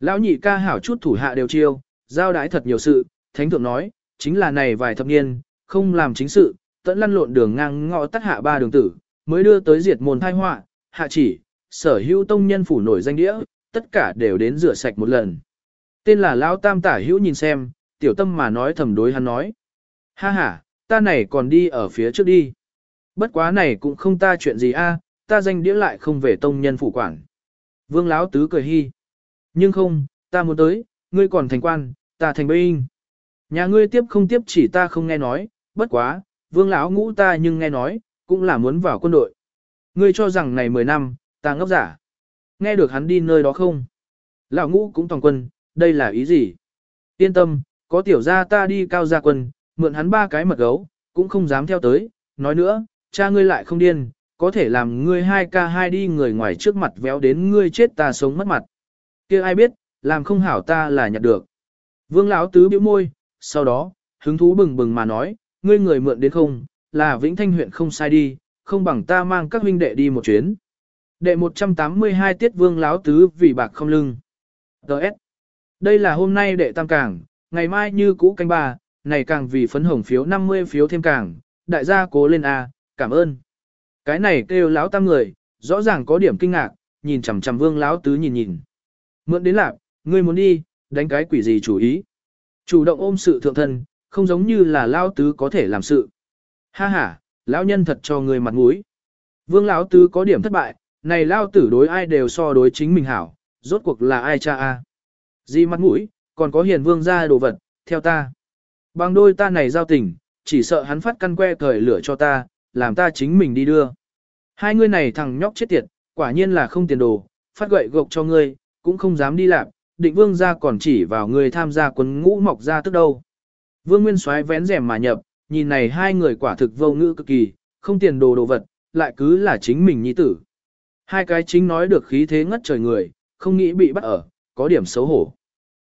A: Lão nhị ca hảo chút thủ hạ đều chiêu, giao đái thật nhiều sự, thánh thượng nói, chính là này vài thập niên, không làm chính sự, tận lăn lộn đường ngang ngõ tắt hạ ba đường tử, mới đưa tới diệt môn thai họa, hạ chỉ, sở hữu tông nhân phủ nổi danh đĩa, tất cả đều đến rửa sạch một lần. Tên là Lão Tam Tả Hữu nhìn xem, tiểu tâm mà nói thầm đối hắn nói. Ha ha, ta này còn đi ở phía trước đi. Bất quá này cũng không ta chuyện gì a, ta danh đĩa lại không về tông nhân phủ quản. Vương Lão Tứ cười hi. Nhưng không, ta muốn tới, ngươi còn thành quan, ta thành binh. Nhà ngươi tiếp không tiếp chỉ ta không nghe nói, bất quá, vương lão ngũ ta nhưng nghe nói, cũng là muốn vào quân đội. Ngươi cho rằng này 10 năm, ta ngốc giả. Nghe được hắn đi nơi đó không? Lão ngũ cũng toàn quân, đây là ý gì? Yên tâm, có tiểu gia ta đi cao gia quân, mượn hắn ba cái mật gấu, cũng không dám theo tới. Nói nữa, cha ngươi lại không điên, có thể làm ngươi hai ca hai đi người ngoài trước mặt véo đến ngươi chết ta sống mất mặt. kia ai biết, làm không hảo ta là nhặt được. Vương lão tứ bĩu môi, sau đó, hứng thú bừng bừng mà nói, ngươi người mượn đến không, là Vĩnh Thanh huyện không sai đi, không bằng ta mang các huynh đệ đi một chuyến. Đệ 182 tiết vương láo tứ vì bạc không lưng. Đợt. Đây là hôm nay đệ tam cảng, ngày mai như cũ canh ba, này càng vì phấn hồng phiếu 50 phiếu thêm càng đại gia cố lên A, cảm ơn. Cái này kêu láo tam người, rõ ràng có điểm kinh ngạc, nhìn chằm chằm vương láo tứ nhìn nhìn. Mượn đến lạc, ngươi muốn đi, đánh cái quỷ gì chủ ý. Chủ động ôm sự thượng thân, không giống như là lao tứ có thể làm sự. Ha ha, lão nhân thật cho người mặt mũi. Vương lão tứ có điểm thất bại, này lao tử đối ai đều so đối chính mình hảo, rốt cuộc là ai cha a? Gì mặt mũi, còn có hiền vương gia đồ vật, theo ta. Bằng đôi ta này giao tình, chỉ sợ hắn phát căn que thời lửa cho ta, làm ta chính mình đi đưa. Hai người này thằng nhóc chết tiệt, quả nhiên là không tiền đồ, phát gậy gộc cho ngươi, cũng không dám đi làm, định vương gia còn chỉ vào người tham gia quân ngũ mọc ra tức đâu. Vương Nguyên Soái vén rèm mà nhập, nhìn này hai người quả thực vô ngữ cực kỳ, không tiền đồ đồ vật, lại cứ là chính mình nhi tử. Hai cái chính nói được khí thế ngất trời người, không nghĩ bị bắt ở, có điểm xấu hổ.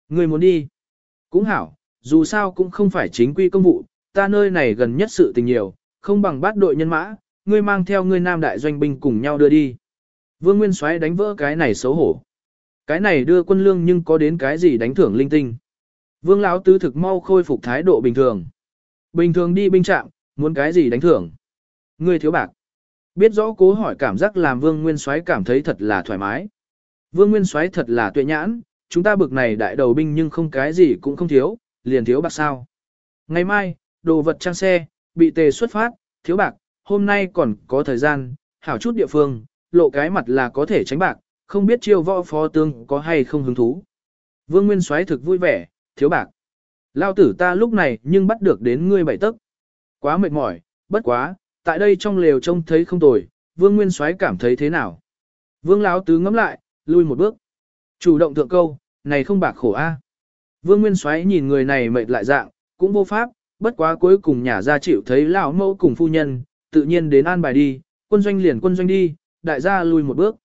A: Người muốn đi. Cũng hảo, dù sao cũng không phải chính quy công vụ, ta nơi này gần nhất sự tình nhiều, không bằng bắt đội nhân mã, ngươi mang theo ngươi nam đại doanh binh cùng nhau đưa đi. Vương Nguyên Soái đánh vỡ cái này xấu hổ. Cái này đưa quân lương nhưng có đến cái gì đánh thưởng linh tinh. Vương lão tứ thực mau khôi phục thái độ bình thường. Bình thường đi binh trạm, muốn cái gì đánh thưởng. Ngươi thiếu bạc. Biết rõ cố hỏi cảm giác làm Vương Nguyên Soái cảm thấy thật là thoải mái. Vương Nguyên Soái thật là tuệ nhãn, chúng ta bực này đại đầu binh nhưng không cái gì cũng không thiếu, liền thiếu bạc sao. Ngày mai, đồ vật trang xe, bị tề xuất phát, thiếu bạc, hôm nay còn có thời gian, hảo chút địa phương, lộ cái mặt là có thể tránh bạc, không biết chiêu võ phó tương có hay không hứng thú. Vương Nguyên Soái thực vui vẻ, thiếu bạc. Lao tử ta lúc này nhưng bắt được đến ngươi bảy tức. Quá mệt mỏi, bất quá, tại đây trong lều trông thấy không tồi, Vương Nguyên Soái cảm thấy thế nào? Vương Lão tứ ngắm lại, lui một bước. Chủ động thượng câu, này không bạc khổ a. Vương Nguyên Soái nhìn người này mệt lại dạng, cũng vô pháp, bất quá cuối cùng nhà gia chịu thấy lão mẫu cùng phu nhân, tự nhiên đến an bài đi, quân doanh liền quân doanh đi, đại gia lui một bước.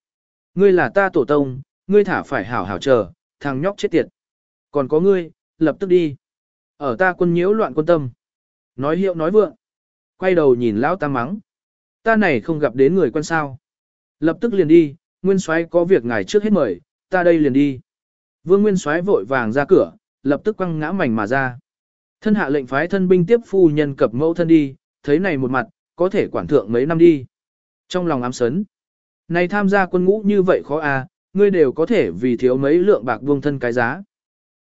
A: Ngươi là ta tổ tông, ngươi thả phải hảo hảo chờ, thằng nhóc chết tiệt. Còn có ngươi, lập tức đi. Ở ta quân nhiễu loạn quân tâm. Nói hiệu nói vượng. Quay đầu nhìn lão ta mắng. Ta này không gặp đến người quân sao. Lập tức liền đi, Nguyên Soái có việc ngài trước hết mời, ta đây liền đi. Vương Nguyên Soái vội vàng ra cửa, lập tức quăng ngã mảnh mà ra. Thân hạ lệnh phái thân binh tiếp phu nhân cập mẫu thân đi, thấy này một mặt, có thể quản thượng mấy năm đi. Trong lòng ám sấn. Này tham gia quân ngũ như vậy khó à, ngươi đều có thể vì thiếu mấy lượng bạc buông thân cái giá.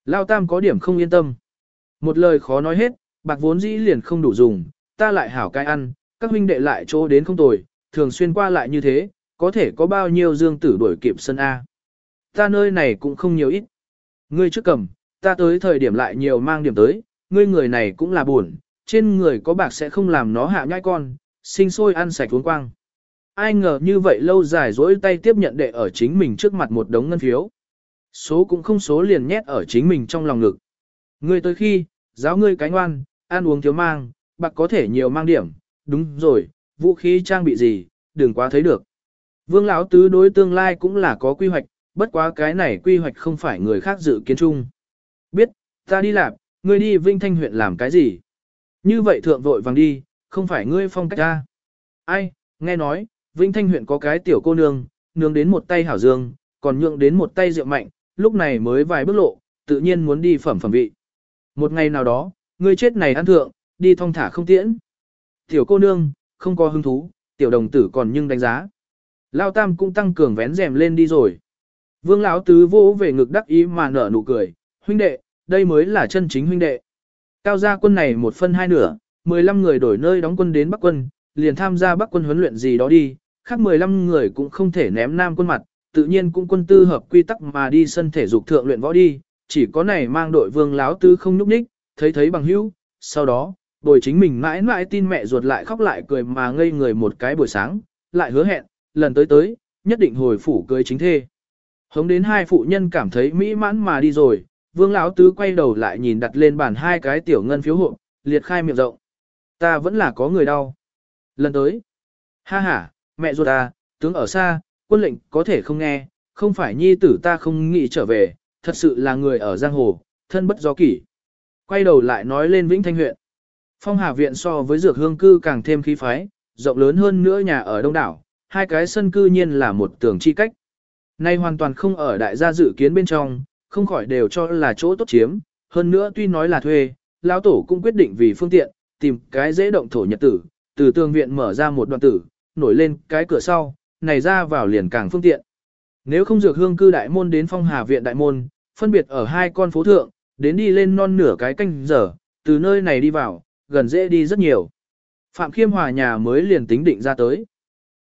A: Lao Tam có điểm không yên tâm. Một lời khó nói hết, bạc vốn dĩ liền không đủ dùng, ta lại hảo cái ăn, các huynh đệ lại chỗ đến không tồi, thường xuyên qua lại như thế, có thể có bao nhiêu dương tử đuổi kịp sân A. Ta nơi này cũng không nhiều ít. Ngươi trước cầm, ta tới thời điểm lại nhiều mang điểm tới, ngươi người này cũng là buồn, trên người có bạc sẽ không làm nó hạ nhai con, sinh sôi ăn sạch uống quang. Ai ngờ như vậy lâu dài dỗi tay tiếp nhận đệ ở chính mình trước mặt một đống ngân phiếu. Số cũng không số liền nhét ở chính mình trong lòng ngực. Ngươi tới khi, giáo ngươi cái ngoan, ăn uống thiếu mang, bạc có thể nhiều mang điểm, đúng rồi, vũ khí trang bị gì, đừng quá thấy được. Vương lão tứ đối tương lai cũng là có quy hoạch, bất quá cái này quy hoạch không phải người khác dự kiến chung. Biết, ta đi làm, ngươi đi Vinh Thanh huyện làm cái gì? Như vậy thượng vội vàng đi, không phải ngươi phong cách ta. Ai, nghe nói, Vinh Thanh huyện có cái tiểu cô nương, nướng đến một tay hảo dương, còn nhượng đến một tay rượu mạnh, lúc này mới vài bước lộ, tự nhiên muốn đi phẩm phẩm vị. Một ngày nào đó, ngươi chết này ăn thượng, đi thong thả không tiễn. Tiểu cô nương, không có hứng thú, tiểu đồng tử còn nhưng đánh giá. Lao Tam cũng tăng cường vén rèm lên đi rồi. Vương lão tứ vỗ về ngực đắc ý mà nở nụ cười, huynh đệ, đây mới là chân chính huynh đệ. Cao gia quân này một phân hai nửa, 15 người đổi nơi đóng quân đến Bắc quân, liền tham gia Bắc quân huấn luyện gì đó đi, khác 15 người cũng không thể ném Nam quân mặt, tự nhiên cũng quân tư hợp quy tắc mà đi sân thể dục thượng luyện võ đi, chỉ có này mang đội vương láo tứ không nhúc nhích, thấy thấy bằng hữu, sau đó, bồi chính mình mãi mãi tin mẹ ruột lại khóc lại cười mà ngây người một cái buổi sáng, lại hứa hẹn, lần tới tới, nhất định hồi phủ cưới chính thê. Hống đến hai phụ nhân cảm thấy mỹ mãn mà đi rồi, vương lão tứ quay đầu lại nhìn đặt lên bàn hai cái tiểu ngân phiếu hộ, liệt khai miệng rộng. Ta vẫn là có người đau. Lần tới, ha ha, mẹ ruột ta, tướng ở xa, quân lệnh có thể không nghe, không phải nhi tử ta không nghĩ trở về, thật sự là người ở giang hồ, thân bất do kỷ. Quay đầu lại nói lên Vĩnh Thanh huyện. Phong Hà viện so với dược hương cư càng thêm khí phái, rộng lớn hơn nữa nhà ở đông đảo, hai cái sân cư nhiên là một tường chi cách. Nay hoàn toàn không ở đại gia dự kiến bên trong, không khỏi đều cho là chỗ tốt chiếm, hơn nữa tuy nói là thuê, lão tổ cũng quyết định vì phương tiện, tìm cái dễ động thổ nhật tử, từ tường viện mở ra một đoạn tử, nổi lên cái cửa sau, này ra vào liền càng phương tiện. Nếu không dược hương cư đại môn đến phong hà viện đại môn, phân biệt ở hai con phố thượng, đến đi lên non nửa cái canh giờ, từ nơi này đi vào, gần dễ đi rất nhiều. Phạm Khiêm Hòa nhà mới liền tính định ra tới.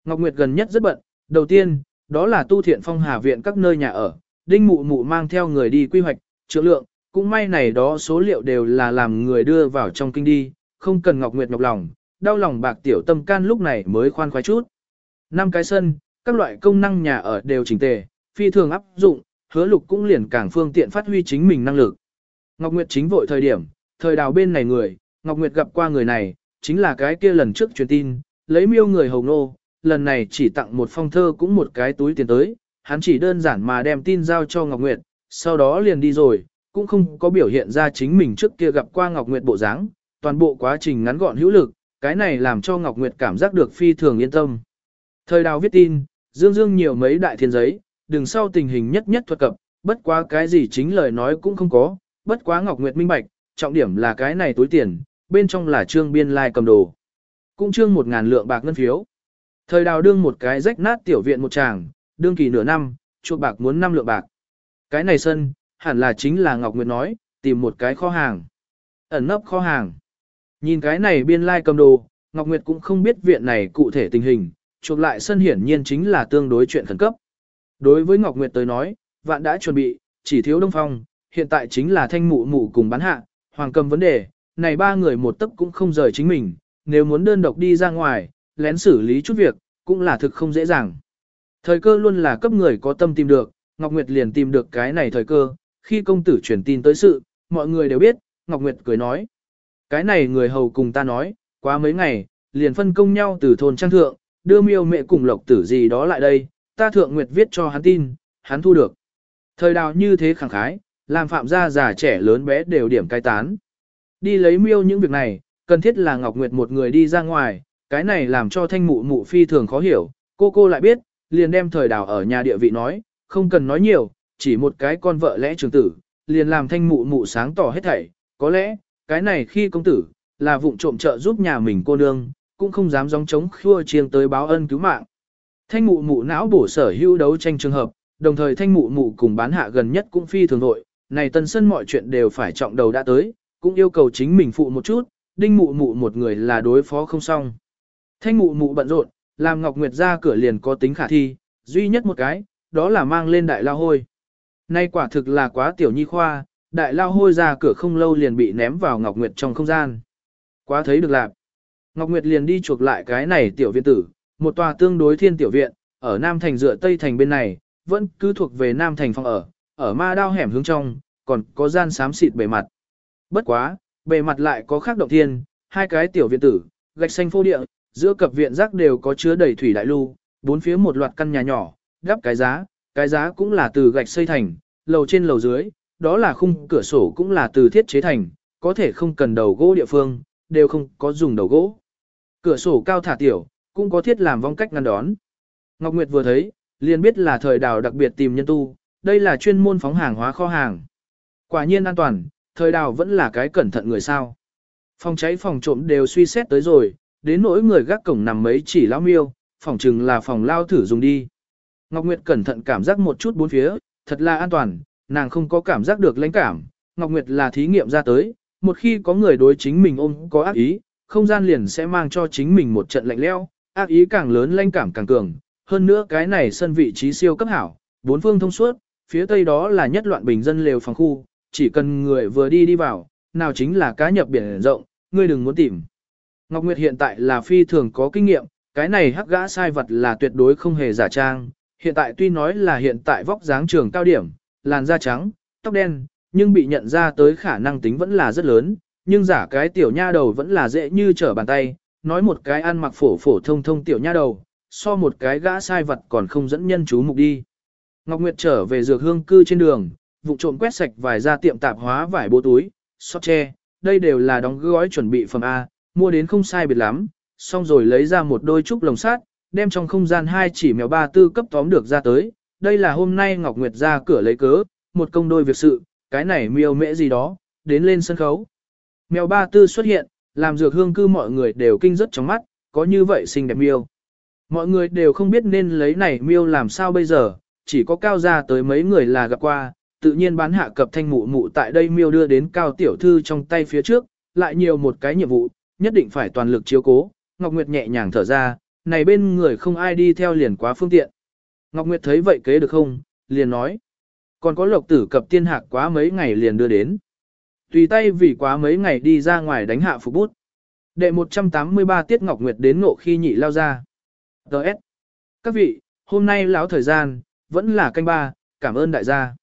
A: Ngọc Nguyệt gần nhất rất bận, đầu tiên, đó là tu thiện phong hà viện các nơi nhà ở, đinh mụ mụ mang theo người đi quy hoạch, trượng lượng, cũng may này đó số liệu đều là làm người đưa vào trong kinh đi, không cần Ngọc Nguyệt nhọc lòng, đau lòng bạc tiểu tâm can lúc này mới khoan khoái chút. Năm cái sân, các loại công năng nhà ở đều chỉnh tề, phi thường áp dụng, hứa lục cũng liền càng phương tiện phát huy chính mình năng lực. Ngọc Nguyệt chính vội thời điểm, thời đào bên này người, Ngọc Nguyệt gặp qua người này, chính là cái kia lần trước truyền tin, lấy miêu người hầu nô, lần này chỉ tặng một phong thơ cũng một cái túi tiền tới, hắn chỉ đơn giản mà đem tin giao cho Ngọc Nguyệt, sau đó liền đi rồi, cũng không có biểu hiện ra chính mình trước kia gặp qua Ngọc Nguyệt bộ dáng, toàn bộ quá trình ngắn gọn hữu lực, cái này làm cho Ngọc Nguyệt cảm giác được phi thường yên tâm. Thời đào viết tin, dương dương nhiều mấy đại thiên giấy, đừng sau tình hình nhất nhất thuật cập, bất quá cái gì chính lời nói cũng không có, bất quá Ngọc Nguyệt minh bạch, trọng điểm là cái này túi tiền, bên trong là trương biên lai like cầm đồ. Cũng trương một ngàn lượng bạc ngân phiếu. Thời đào đương một cái rách nát tiểu viện một tràng, đương kỳ nửa năm, chuộc bạc muốn năm lượng bạc. Cái này sân, hẳn là chính là Ngọc Nguyệt nói, tìm một cái kho hàng. Ẩn nấp kho hàng. Nhìn cái này biên lai like cầm đồ, Ngọc Nguyệt cũng không biết viện này cụ thể tình hình, chuộc lại sân hiển nhiên chính là tương đối chuyện khẩn cấp. Đối với Ngọc Nguyệt tới nói, vạn đã chuẩn bị, chỉ thiếu Đông Phong, hiện tại chính là thanh mụ mụ cùng bán hạ, hoàng cầm vấn đề, này ba người một tấc cũng không rời chính mình, nếu muốn đơn độc đi ra ngoài, lén xử lý chút việc, cũng là thực không dễ dàng. Thời cơ luôn là cấp người có tâm tìm được, Ngọc Nguyệt liền tìm được cái này thời cơ, khi công tử truyền tin tới sự, mọi người đều biết, Ngọc Nguyệt cười nói. Cái này người hầu cùng ta nói, quá mấy ngày, liền phân công nhau từ thôn trang thượng, đưa miêu mẹ cùng lộc tử gì đó lại đây, ta thượng Nguyệt viết cho hắn tin, hắn thu được. Thời đào như thế khẳng khái, làm phạm gia già trẻ lớn bé đều điểm cai tán. Đi lấy miêu những việc này, cần thiết là Ngọc Nguyệt một người đi ra ngoài, cái này làm cho thanh mụ mụ phi thường khó hiểu, cô cô lại biết, liền đem thời đào ở nhà địa vị nói, không cần nói nhiều, chỉ một cái con vợ lẽ trường tử, liền làm thanh mụ mụ sáng tỏ hết thảy, có lẽ, cái này khi công tử, là vụng trộm trợ giúp nhà mình cô nương, cũng không dám gióng chống khua chiêng tới báo ân cứu mạng. Thanh mụ mụ não bổ sở hữu đấu tranh trường hợp, đồng thời thanh mụ mụ cùng bán hạ gần nhất cũng phi thường nội, này tân sân mọi chuyện đều phải trọng đầu đã tới, cũng yêu cầu chính mình phụ một chút, đinh mụ mụ một người là đối phó không xong. Thanh mụ mụ bận rộn, làm Ngọc Nguyệt ra cửa liền có tính khả thi, duy nhất một cái, đó là mang lên đại lao hôi. Nay quả thực là quá tiểu nhi khoa, đại lao hôi ra cửa không lâu liền bị ném vào Ngọc Nguyệt trong không gian. Quá thấy được lạc. Ngọc Nguyệt liền đi chuộc lại cái này tiểu viện tử, một tòa tương đối thiên tiểu viện, ở Nam Thành dựa Tây Thành bên này, vẫn cứ thuộc về Nam Thành phòng ở, ở ma đao hẻm hướng trong, còn có gian xám xịt bề mặt. Bất quá, bề mặt lại có khác động thiên, hai cái tiểu viện tử, gạch xanh phô địa, giữa cập viện rác đều có chứa đầy thủy đại lưu, bốn phía một loạt căn nhà nhỏ, đắp cái giá, cái giá cũng là từ gạch xây thành, lầu trên lầu dưới, đó là khung cửa sổ cũng là từ thiết chế thành, có thể không cần đầu gỗ địa phương, đều không có dùng đầu gỗ. Cửa sổ cao thả tiểu, cũng có thiết làm vong cách ngăn đón. Ngọc Nguyệt vừa thấy, liền biết là thời đào đặc biệt tìm nhân tu, đây là chuyên môn phóng hàng hóa kho hàng. Quả nhiên an toàn, thời đào vẫn là cái cẩn thận người sao. Phòng cháy phòng trộm đều suy xét tới rồi, đến nỗi người gác cổng nằm mấy chỉ lao miêu, phòng chừng là phòng lao thử dùng đi. Ngọc Nguyệt cẩn thận cảm giác một chút bốn phía, thật là an toàn, nàng không có cảm giác được lãnh cảm. Ngọc Nguyệt là thí nghiệm ra tới, một khi có người đối chính mình ôm có ác ý, không gian liền sẽ mang cho chính mình một trận lạnh leo, ác ý càng lớn lãnh cảm càng cường. Hơn nữa cái này sân vị trí siêu cấp hảo, bốn phương thông suốt, phía tây đó là nhất loạn bình dân lều phòng khu, chỉ cần người vừa đi đi vào, nào chính là cá nhập biển rộng, ngươi đừng muốn tìm. Ngọc Nguyệt hiện tại là phi thường có kinh nghiệm, cái này hắc gã sai vật là tuyệt đối không hề giả trang. Hiện tại tuy nói là hiện tại vóc dáng trường cao điểm, làn da trắng, tóc đen, nhưng bị nhận ra tới khả năng tính vẫn là rất lớn, nhưng giả cái tiểu nha đầu vẫn là dễ như trở bàn tay, nói một cái ăn mặc phổ phổ thông thông tiểu nha đầu, so một cái gã sai vật còn không dẫn nhân chú mục đi. Ngọc Nguyệt trở về dược hương cư trên đường, vụ trộm quét sạch vài gia tiệm tạp hóa vải bố túi, sót tre, đây đều là đóng gói chuẩn bị phẩm A, mua đến không sai biệt lắm, xong rồi lấy ra một đôi trúc lồng sát, đem trong không gian hai chỉ mèo ba tư cấp tóm được ra tới. Đây là hôm nay Ngọc Nguyệt ra cửa lấy cớ, một công đôi việc sự, cái này miêu mễ gì đó, đến lên sân khấu. Mèo ba tư xuất hiện, làm dược hương cư mọi người đều kinh rất trong mắt, có như vậy xinh đẹp miêu. Mọi người đều không biết nên lấy này miêu làm sao bây giờ, chỉ có cao ra tới mấy người là gặp qua, tự nhiên bán hạ cập thanh mụ mụ tại đây miêu đưa đến cao tiểu thư trong tay phía trước, lại nhiều một cái nhiệm vụ, nhất định phải toàn lực chiếu cố. Ngọc Nguyệt nhẹ nhàng thở ra, này bên người không ai đi theo liền quá phương tiện. Ngọc Nguyệt thấy vậy kế được không, liền nói. Còn có lộc tử cập tiên hạc quá mấy ngày liền đưa đến. Tùy tay vì quá mấy ngày đi ra ngoài đánh hạ phục bút. Đệ 183 Tiết Ngọc Nguyệt đến ngộ khi nhị lao ra. Đợt. Các vị, hôm nay lão thời gian, vẫn là canh ba, cảm ơn đại gia.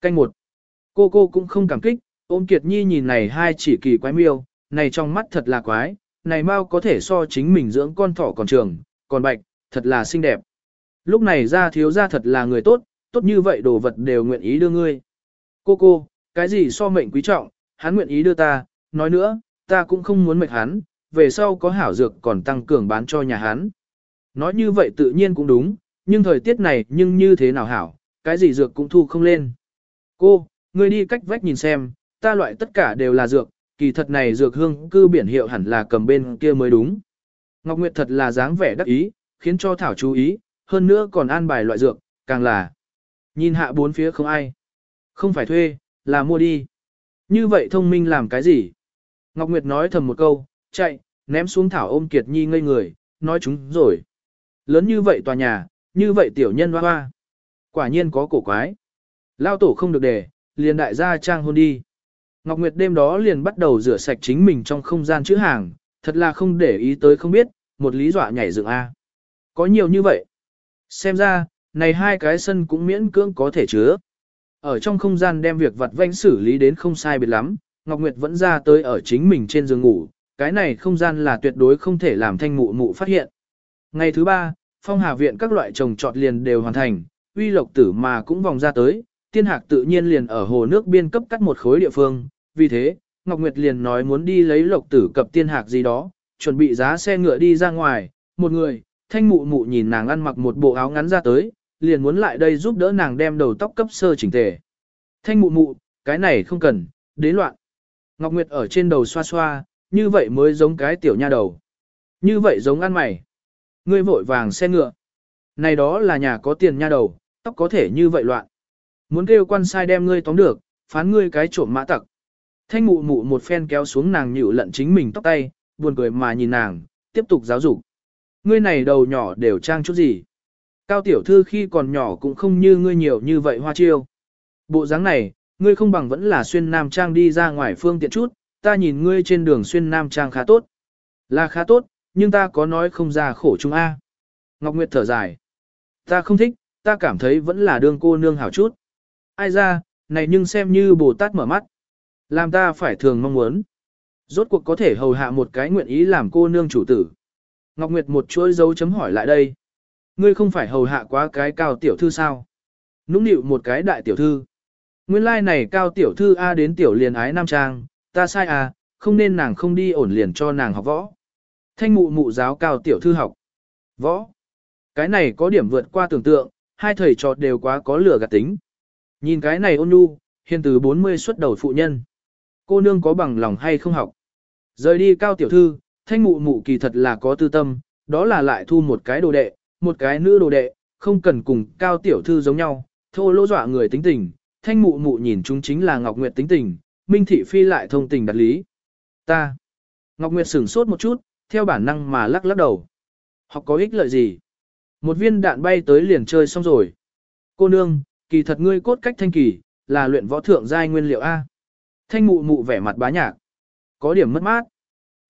A: Canh một. Cô cô cũng không cảm kích, ôm Kiệt Nhi nhìn này hai chỉ kỳ quái miêu, này trong mắt thật là quái, này mau có thể so chính mình dưỡng con thỏ còn trường, còn bạch, thật là xinh đẹp. Lúc này ra thiếu ra thật là người tốt, tốt như vậy đồ vật đều nguyện ý đưa ngươi. Cô cô, cái gì so mệnh quý trọng, hắn nguyện ý đưa ta, nói nữa, ta cũng không muốn mệnh hắn, về sau có hảo dược còn tăng cường bán cho nhà hắn. Nói như vậy tự nhiên cũng đúng, nhưng thời tiết này nhưng như thế nào hảo, cái gì dược cũng thu không lên. Cô, ngươi đi cách vách nhìn xem, ta loại tất cả đều là dược, kỳ thật này dược hương cư biển hiệu hẳn là cầm bên kia mới đúng. Ngọc Nguyệt thật là dáng vẻ đắc ý, khiến cho Thảo chú ý, hơn nữa còn an bài loại dược, càng là nhìn hạ bốn phía không ai. Không phải thuê, là mua đi. Như vậy thông minh làm cái gì? Ngọc Nguyệt nói thầm một câu, chạy, ném xuống Thảo ôm Kiệt Nhi ngây người, nói chúng rồi. Lớn như vậy tòa nhà, như vậy tiểu nhân hoa hoa. Quả nhiên có cổ quái. Lao tổ không được để, liền đại gia trang hôn đi. Ngọc Nguyệt đêm đó liền bắt đầu rửa sạch chính mình trong không gian chữ hàng, thật là không để ý tới không biết, một lý dọa nhảy dựng A. Có nhiều như vậy. Xem ra, này hai cái sân cũng miễn cưỡng có thể chứa. Ở trong không gian đem việc vặt vãnh xử lý đến không sai biệt lắm, Ngọc Nguyệt vẫn ra tới ở chính mình trên giường ngủ, cái này không gian là tuyệt đối không thể làm thanh mụ mụ phát hiện. Ngày thứ ba, phong hà viện các loại trồng trọt liền đều hoàn thành, uy lộc tử mà cũng vòng ra tới, tiên hạc tự nhiên liền ở hồ nước biên cấp cắt một khối địa phương, vì thế, Ngọc Nguyệt liền nói muốn đi lấy lộc tử cập tiên hạc gì đó, chuẩn bị giá xe ngựa đi ra ngoài, một người, thanh mụ mụ nhìn nàng ăn mặc một bộ áo ngắn ra tới, liền muốn lại đây giúp đỡ nàng đem đầu tóc cấp sơ chỉnh tề. Thanh mụ mụ, cái này không cần, đến loạn. Ngọc Nguyệt ở trên đầu xoa xoa, như vậy mới giống cái tiểu nha đầu. Như vậy giống ăn mày. Ngươi vội vàng xe ngựa. Này đó là nhà có tiền nha đầu, tóc có thể như vậy loạn. Muốn kêu quan sai đem ngươi tóm được, phán ngươi cái trộm mã tặc. Thanh mụ mụ một phen kéo xuống nàng nhịu lận chính mình tóc tay, buồn cười mà nhìn nàng, tiếp tục giáo dục. Ngươi này đầu nhỏ đều trang chút gì. Cao tiểu thư khi còn nhỏ cũng không như ngươi nhiều như vậy hoa chiêu. Bộ dáng này, ngươi không bằng vẫn là xuyên nam trang đi ra ngoài phương tiện chút, ta nhìn ngươi trên đường xuyên nam trang khá tốt. Là khá tốt, nhưng ta có nói không ra khổ chung A. Ngọc Nguyệt thở dài. Ta không thích, ta cảm thấy vẫn là đương cô nương hảo chút. Ai ra, này nhưng xem như Bồ Tát mở mắt. Làm ta phải thường mong muốn. Rốt cuộc có thể hầu hạ một cái nguyện ý làm cô nương chủ tử. Ngọc Nguyệt một chuỗi dấu chấm hỏi lại đây. Ngươi không phải hầu hạ quá cái cao tiểu thư sao? Nũng nịu một cái đại tiểu thư. Nguyên lai like này cao tiểu thư A đến tiểu liền ái nam trang, ta sai à, không nên nàng không đi ổn liền cho nàng học võ. Thanh mụ mụ giáo cao tiểu thư học. Võ. Cái này có điểm vượt qua tưởng tượng, hai thầy trò đều quá có lửa gạt tính. Nhìn cái này ôn nhu, hiền từ 40 xuất đầu phụ nhân. Cô nương có bằng lòng hay không học. Rời đi cao tiểu thư, thanh mụ mụ kỳ thật là có tư tâm, đó là lại thu một cái đồ đệ, một cái nữ đồ đệ, không cần cùng cao tiểu thư giống nhau, thô lỗ dọa người tính tình. Thanh mụ mụ nhìn chúng chính là Ngọc Nguyệt tính tình, Minh Thị Phi lại thông tình đặt lý. Ta. Ngọc Nguyệt sửng sốt một chút, theo bản năng mà lắc lắc đầu. Học có ích lợi gì? Một viên đạn bay tới liền chơi xong rồi. Cô nương, kỳ thật ngươi cốt cách thanh kỳ, là luyện võ thượng giai nguyên liệu A. Thanh mụ mụ vẻ mặt bá nhạc. Có điểm mất mát.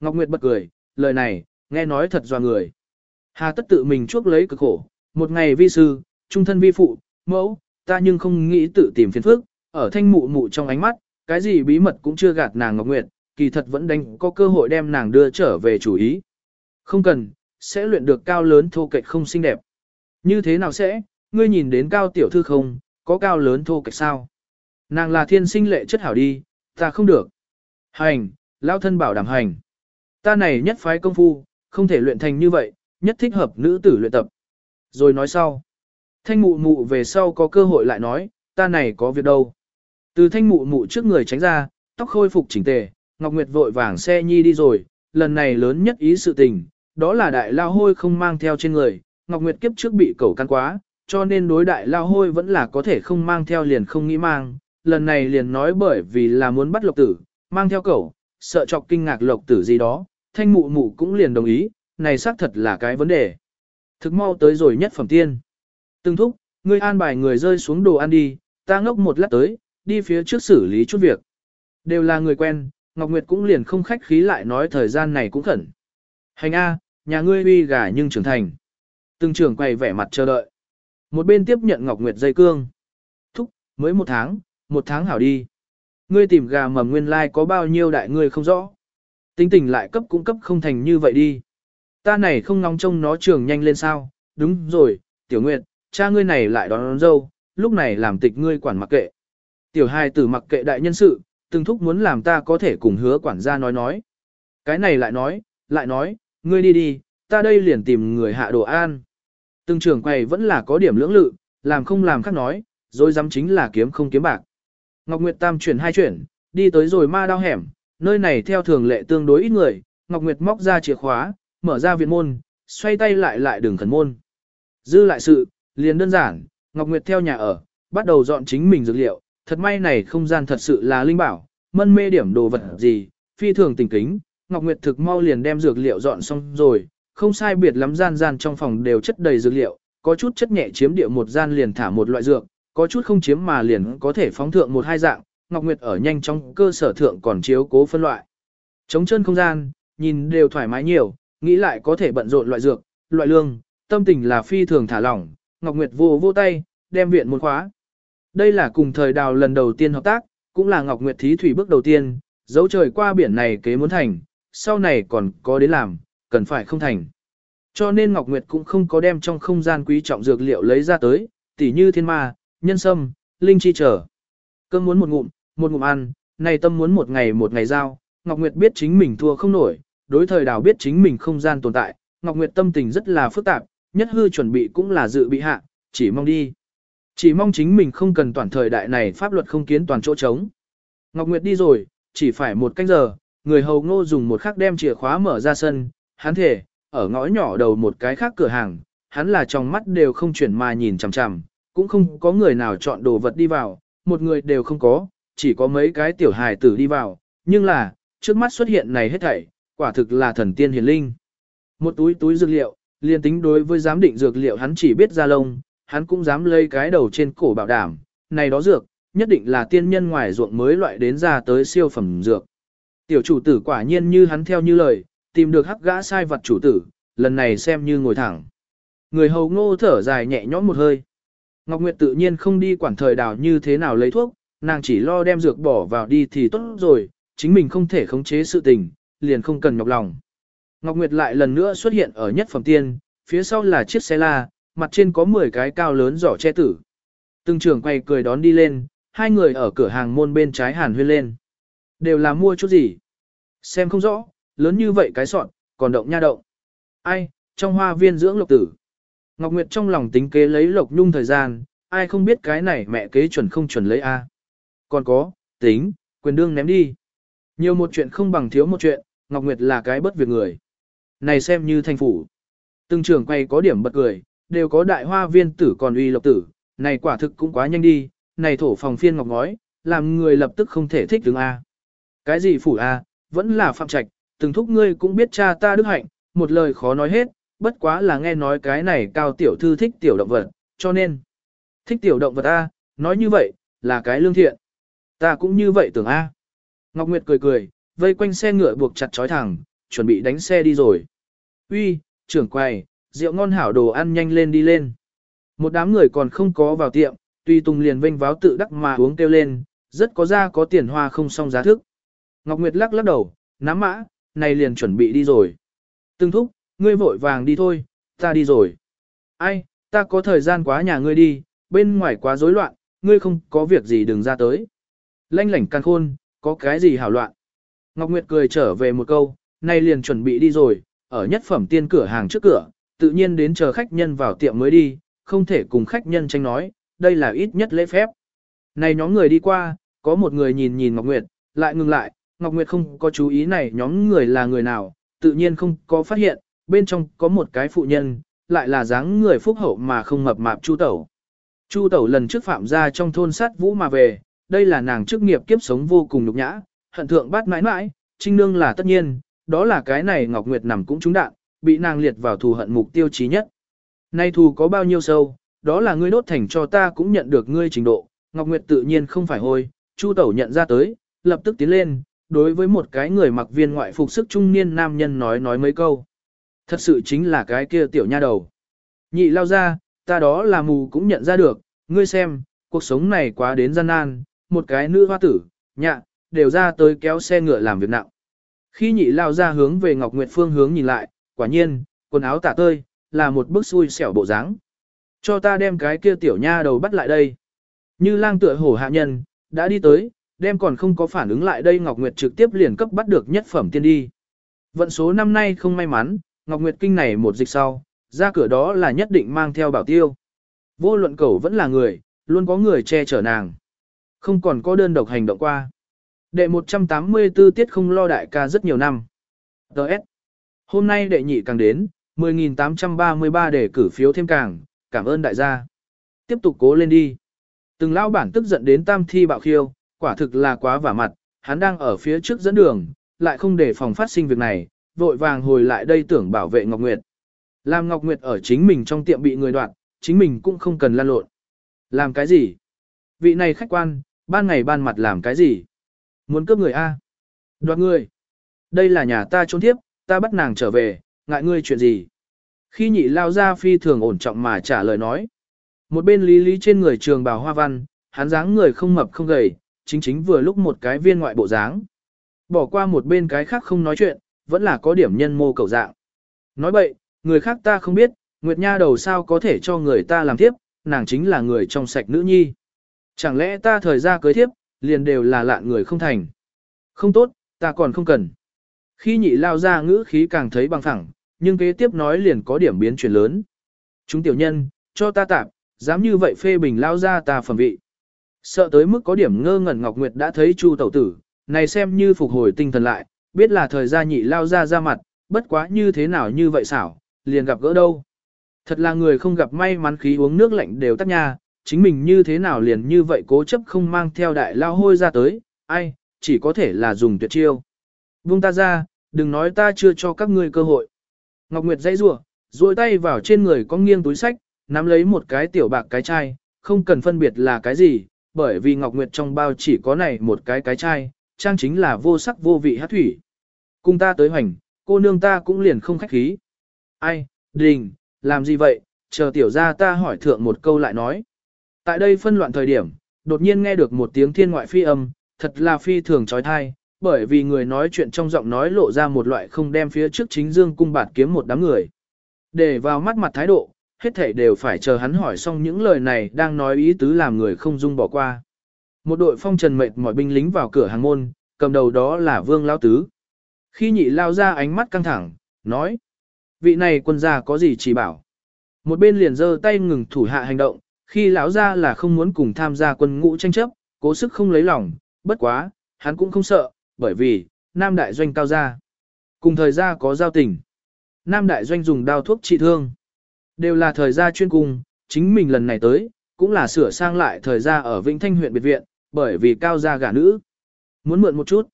A: Ngọc Nguyệt bật cười, lời này, nghe nói thật doa người. Hà tất tự mình chuốc lấy cực khổ, một ngày vi sư, trung thân vi phụ, mẫu, ta nhưng không nghĩ tự tìm phiền phức, ở thanh mụ mụ trong ánh mắt, cái gì bí mật cũng chưa gạt nàng Ngọc Nguyệt, kỳ thật vẫn đánh có cơ hội đem nàng đưa trở về chủ ý. Không cần, sẽ luyện được cao lớn thô kệch không xinh đẹp. Như thế nào sẽ, ngươi nhìn đến cao tiểu thư không, có cao lớn thô kệch sao? Nàng là thiên sinh lệ chất hảo đi, ta không được. Hành, lao thân bảo đảm hành. Ta này nhất phái công phu, không thể luyện thành như vậy, nhất thích hợp nữ tử luyện tập. Rồi nói sau. Thanh mụ mụ về sau có cơ hội lại nói, ta này có việc đâu. Từ thanh mụ mụ trước người tránh ra, tóc khôi phục chỉnh tề, Ngọc Nguyệt vội vàng xe nhi đi rồi, lần này lớn nhất ý sự tình, đó là đại lao hôi không mang theo trên người, Ngọc Nguyệt kiếp trước bị cẩu căn quá, cho nên đối đại lao hôi vẫn là có thể không mang theo liền không nghĩ mang, lần này liền nói bởi vì là muốn bắt lộc tử, mang theo cậu sợ chọc kinh ngạc lộc tử gì đó, thanh mụ mụ cũng liền đồng ý, này xác thật là cái vấn đề. Thực mau tới rồi nhất phẩm tiên. Từng thúc, ngươi an bài người rơi xuống đồ ăn đi, ta ngốc một lát tới, đi phía trước xử lý chút việc. Đều là người quen, Ngọc Nguyệt cũng liền không khách khí lại nói thời gian này cũng khẩn. Hành A, nhà ngươi uy gà nhưng trưởng thành. Từng trưởng quay vẻ mặt chờ đợi. Một bên tiếp nhận Ngọc Nguyệt dây cương. Thúc, mới một tháng, một tháng hảo đi. Ngươi tìm gà mầm nguyên lai like có bao nhiêu đại ngươi không rõ. Tính tình lại cấp cũng cấp không thành như vậy đi. Ta này không ngóng trông nó trường nhanh lên sao, đúng rồi, tiểu nguyệt, cha ngươi này lại đón, đón dâu, lúc này làm tịch ngươi quản mặc kệ. Tiểu hai tử mặc kệ đại nhân sự, từng thúc muốn làm ta có thể cùng hứa quản gia nói nói. Cái này lại nói, lại nói, ngươi đi đi, ta đây liền tìm người hạ đồ an. Từng trưởng quầy vẫn là có điểm lưỡng lự, làm không làm khác nói, rồi dám chính là kiếm không kiếm bạc. Ngọc Nguyệt Tam chuyển hai chuyển, đi tới rồi ma đao hẻm, nơi này theo thường lệ tương đối ít người, Ngọc Nguyệt móc ra chìa khóa, mở ra viện môn, xoay tay lại lại đường khẩn môn. Dư lại sự, liền đơn giản, Ngọc Nguyệt theo nhà ở, bắt đầu dọn chính mình dược liệu, thật may này không gian thật sự là linh bảo, mân mê điểm đồ vật gì, phi thường tình kính, Ngọc Nguyệt thực mau liền đem dược liệu dọn xong rồi, không sai biệt lắm gian gian trong phòng đều chất đầy dược liệu, có chút chất nhẹ chiếm địa một gian liền thả một loại dược, có chút không chiếm mà liền có thể phóng thượng một hai dạng, Ngọc Nguyệt ở nhanh trong cơ sở thượng còn chiếu cố phân loại. Chống chân không gian, nhìn đều thoải mái nhiều, nghĩ lại có thể bận rộn loại dược, loại lương, tâm tình là phi thường thả lỏng, Ngọc Nguyệt vô vô tay, đem viện một khóa. Đây là cùng thời đào lần đầu tiên hợp tác, cũng là Ngọc Nguyệt thí thủy bước đầu tiên, dấu trời qua biển này kế muốn thành, sau này còn có đến làm, cần phải không thành. Cho nên Ngọc Nguyệt cũng không có đem trong không gian quý trọng dược liệu lấy ra tới, tỉ như thiên ma, nhân sâm, linh chi trở. Cơm muốn một ngụm, một ngụm ăn, này tâm muốn một ngày một ngày giao, Ngọc Nguyệt biết chính mình thua không nổi, đối thời đào biết chính mình không gian tồn tại, Ngọc Nguyệt tâm tình rất là phức tạp, nhất hư chuẩn bị cũng là dự bị hạ, chỉ mong đi. Chỉ mong chính mình không cần toàn thời đại này pháp luật không kiến toàn chỗ trống. Ngọc Nguyệt đi rồi, chỉ phải một canh giờ, người hầu ngô dùng một khắc đem chìa khóa mở ra sân, hắn thể, ở ngõ nhỏ đầu một cái khác cửa hàng, hắn là trong mắt đều không chuyển mà nhìn chằm chằm, cũng không có người nào chọn đồ vật đi vào, một người đều không có, chỉ có mấy cái tiểu hài tử đi vào, nhưng là, trước mắt xuất hiện này hết thảy, quả thực là thần tiên hiền linh. Một túi túi dược liệu, liên tính đối với giám định dược liệu hắn chỉ biết ra lông, hắn cũng dám lấy cái đầu trên cổ bảo đảm, này đó dược, nhất định là tiên nhân ngoài ruộng mới loại đến ra tới siêu phẩm dược. Tiểu chủ tử quả nhiên như hắn theo như lời, tìm được hắc gã sai vật chủ tử, lần này xem như ngồi thẳng. Người hầu ngô thở dài nhẹ nhõm một hơi. Ngọc Nguyệt tự nhiên không đi quản thời đào như thế nào lấy thuốc, nàng chỉ lo đem dược bỏ vào đi thì tốt rồi, chính mình không thể khống chế sự tình, liền không cần nhọc lòng. Ngọc Nguyệt lại lần nữa xuất hiện ở nhất phẩm tiên, phía sau là chiếc xe la, mặt trên có 10 cái cao lớn giỏ che tử. Từng trưởng quay cười đón đi lên, hai người ở cửa hàng môn bên trái hàn huyên lên. Đều là mua chút gì? Xem không rõ, lớn như vậy cái sọn, còn động nha động. Ai, trong hoa viên dưỡng lộc tử. Ngọc Nguyệt trong lòng tính kế lấy lộc nhung thời gian, ai không biết cái này mẹ kế chuẩn không chuẩn lấy a. Còn có, tính, quyền đương ném đi. Nhiều một chuyện không bằng thiếu một chuyện, Ngọc Nguyệt là cái bất việc người. Này xem như thành phủ. Từng trưởng quay có điểm bật cười, đều có đại hoa viên tử còn uy lộc tử, này quả thực cũng quá nhanh đi, này thổ phòng phiên ngọc ngói, làm người lập tức không thể thích đứng A. Cái gì phủ A, vẫn là phạm trạch, từng thúc ngươi cũng biết cha ta đức hạnh, một lời khó nói hết, bất quá là nghe nói cái này cao tiểu thư thích tiểu động vật, cho nên, thích tiểu động vật A, nói như vậy, là cái lương thiện. Ta cũng như vậy tưởng A. Ngọc Nguyệt cười cười, vây quanh xe ngựa buộc chặt chói thẳng, chuẩn bị đánh xe đi rồi. Uy, trưởng quầy, rượu ngon hảo đồ ăn nhanh lên đi lên. Một đám người còn không có vào tiệm, tuy Tùng liền vênh váo tự đắc mà uống kêu lên, rất có ra có tiền hoa không xong giá thức. Ngọc Nguyệt lắc lắc đầu, nắm mã, này liền chuẩn bị đi rồi. Từng thúc, ngươi vội vàng đi thôi, ta đi rồi. Ai, ta có thời gian quá nhà ngươi đi, bên ngoài quá rối loạn, ngươi không có việc gì đừng ra tới. Lanh lảnh can khôn, có cái gì hảo loạn. Ngọc Nguyệt cười trở về một câu, này liền chuẩn bị đi rồi, ở nhất phẩm tiên cửa hàng trước cửa, tự nhiên đến chờ khách nhân vào tiệm mới đi, không thể cùng khách nhân tranh nói, đây là ít nhất lễ phép. Này nhóm người đi qua, có một người nhìn nhìn Ngọc Nguyệt, lại ngừng lại, Ngọc Nguyệt không có chú ý này nhóm người là người nào, tự nhiên không có phát hiện, bên trong có một cái phụ nhân, lại là dáng người phúc hậu mà không mập mạp Chu Tẩu. Chu Tẩu lần trước phạm ra trong thôn sát vũ mà về, đây là nàng chức nghiệp kiếp sống vô cùng nhục nhã, hận thượng bát mãi mãi, trinh nương là tất nhiên, đó là cái này Ngọc Nguyệt nằm cũng trúng đạn, bị nàng liệt vào thù hận mục tiêu chí nhất. Nay thù có bao nhiêu sâu, đó là ngươi đốt thành cho ta cũng nhận được ngươi trình độ, Ngọc Nguyệt tự nhiên không phải hôi, Chu Tẩu nhận ra tới, lập tức tiến lên, đối với một cái người mặc viên ngoại phục sức trung niên nam nhân nói nói mấy câu. Thật sự chính là cái kia tiểu nha đầu. Nhị lao ra, ta đó là mù cũng nhận ra được, ngươi xem, cuộc sống này quá đến gian nan, một cái nữ hoa tử, nhạ, đều ra tới kéo xe ngựa làm việc nặng. Khi nhị lao ra hướng về Ngọc Nguyệt phương hướng nhìn lại, quả nhiên, quần áo tả tơi, là một bức xui xẻo bộ dáng. Cho ta đem cái kia tiểu nha đầu bắt lại đây. Như lang tựa hổ hạ nhân, đã đi tới, đem còn không có phản ứng lại đây Ngọc Nguyệt trực tiếp liền cấp bắt được nhất phẩm tiên đi. Vận số năm nay không may mắn, Ngọc Nguyệt kinh này một dịch sau, ra cửa đó là nhất định mang theo bảo tiêu. Vô luận cầu vẫn là người, luôn có người che chở nàng. Không còn có đơn độc hành động qua. Đệ 184 tiết không lo đại ca rất nhiều năm. Đợt. Hôm nay đệ nhị càng đến, 10.833 để cử phiếu thêm càng, cảm ơn đại gia. Tiếp tục cố lên đi. Từng lao bản tức giận đến tam thi bạo khiêu, quả thực là quá vả mặt, hắn đang ở phía trước dẫn đường, lại không để phòng phát sinh việc này, vội vàng hồi lại đây tưởng bảo vệ Ngọc Nguyệt. Làm Ngọc Nguyệt ở chính mình trong tiệm bị người đoạn, chính mình cũng không cần lan lộn. Làm cái gì? Vị này khách quan, ban ngày ban mặt làm cái gì? Muốn cướp người A. Đoạt người. Đây là nhà ta trốn tiếp, ta bắt nàng trở về, ngại ngươi chuyện gì? Khi nhị lao ra phi thường ổn trọng mà trả lời nói. Một bên lý lý trên người trường bào hoa văn, hắn dáng người không mập không gầy, chính chính vừa lúc một cái viên ngoại bộ dáng. Bỏ qua một bên cái khác không nói chuyện, vẫn là có điểm nhân mô cầu dạng. Nói bậy, người khác ta không biết, Nguyệt Nha đầu sao có thể cho người ta làm tiếp, nàng chính là người trong sạch nữ nhi. Chẳng lẽ ta thời gian cưới thiếp, liền đều là lạ người không thành. Không tốt, ta còn không cần. Khi nhị lao ra ngữ khí càng thấy bằng thẳng, nhưng kế tiếp nói liền có điểm biến chuyển lớn. Chúng tiểu nhân, cho ta tạm, dám như vậy phê bình lao ra ta phẩm vị. Sợ tới mức có điểm ngơ ngẩn Ngọc Nguyệt đã thấy Chu tẩu tử, này xem như phục hồi tinh thần lại, biết là thời gian nhị lao ra ra mặt, bất quá như thế nào như vậy xảo, liền gặp gỡ đâu. Thật là người không gặp may mắn khí uống nước lạnh đều tắt nha, chính mình như thế nào liền như vậy cố chấp không mang theo đại lao hôi ra tới, ai, chỉ có thể là dùng tuyệt chiêu. Vung ta ra, đừng nói ta chưa cho các ngươi cơ hội. Ngọc Nguyệt dãy rủa, duỗi tay vào trên người có nghiêng túi sách, nắm lấy một cái tiểu bạc cái chai, không cần phân biệt là cái gì, bởi vì Ngọc Nguyệt trong bao chỉ có này một cái cái chai, trang chính là vô sắc vô vị hát thủy. Cùng ta tới hoành, cô nương ta cũng liền không khách khí. Ai, đình, làm gì vậy, chờ tiểu ra ta hỏi thượng một câu lại nói. Tại đây phân loạn thời điểm, đột nhiên nghe được một tiếng thiên ngoại phi âm, thật là phi thường trói thai, bởi vì người nói chuyện trong giọng nói lộ ra một loại không đem phía trước chính dương cung bạt kiếm một đám người. Để vào mắt mặt thái độ, hết thảy đều phải chờ hắn hỏi xong những lời này đang nói ý tứ làm người không dung bỏ qua. Một đội phong trần mệt mỏi binh lính vào cửa hàng môn, cầm đầu đó là Vương Lao Tứ. Khi nhị lao ra ánh mắt căng thẳng, nói, vị này quân gia có gì chỉ bảo. Một bên liền giơ tay ngừng thủ hạ hành động, khi lão ra là không muốn cùng tham gia quân ngũ tranh chấp, cố sức không lấy lòng, bất quá, hắn cũng không sợ, bởi vì, Nam Đại Doanh cao gia. Cùng thời gia có giao tình. Nam Đại Doanh dùng đao thuốc trị thương. Đều là thời gia chuyên cung, chính mình lần này tới, cũng là sửa sang lại thời gia ở Vĩnh Thanh huyện biệt viện, bởi vì cao gia gả nữ. Muốn mượn một chút.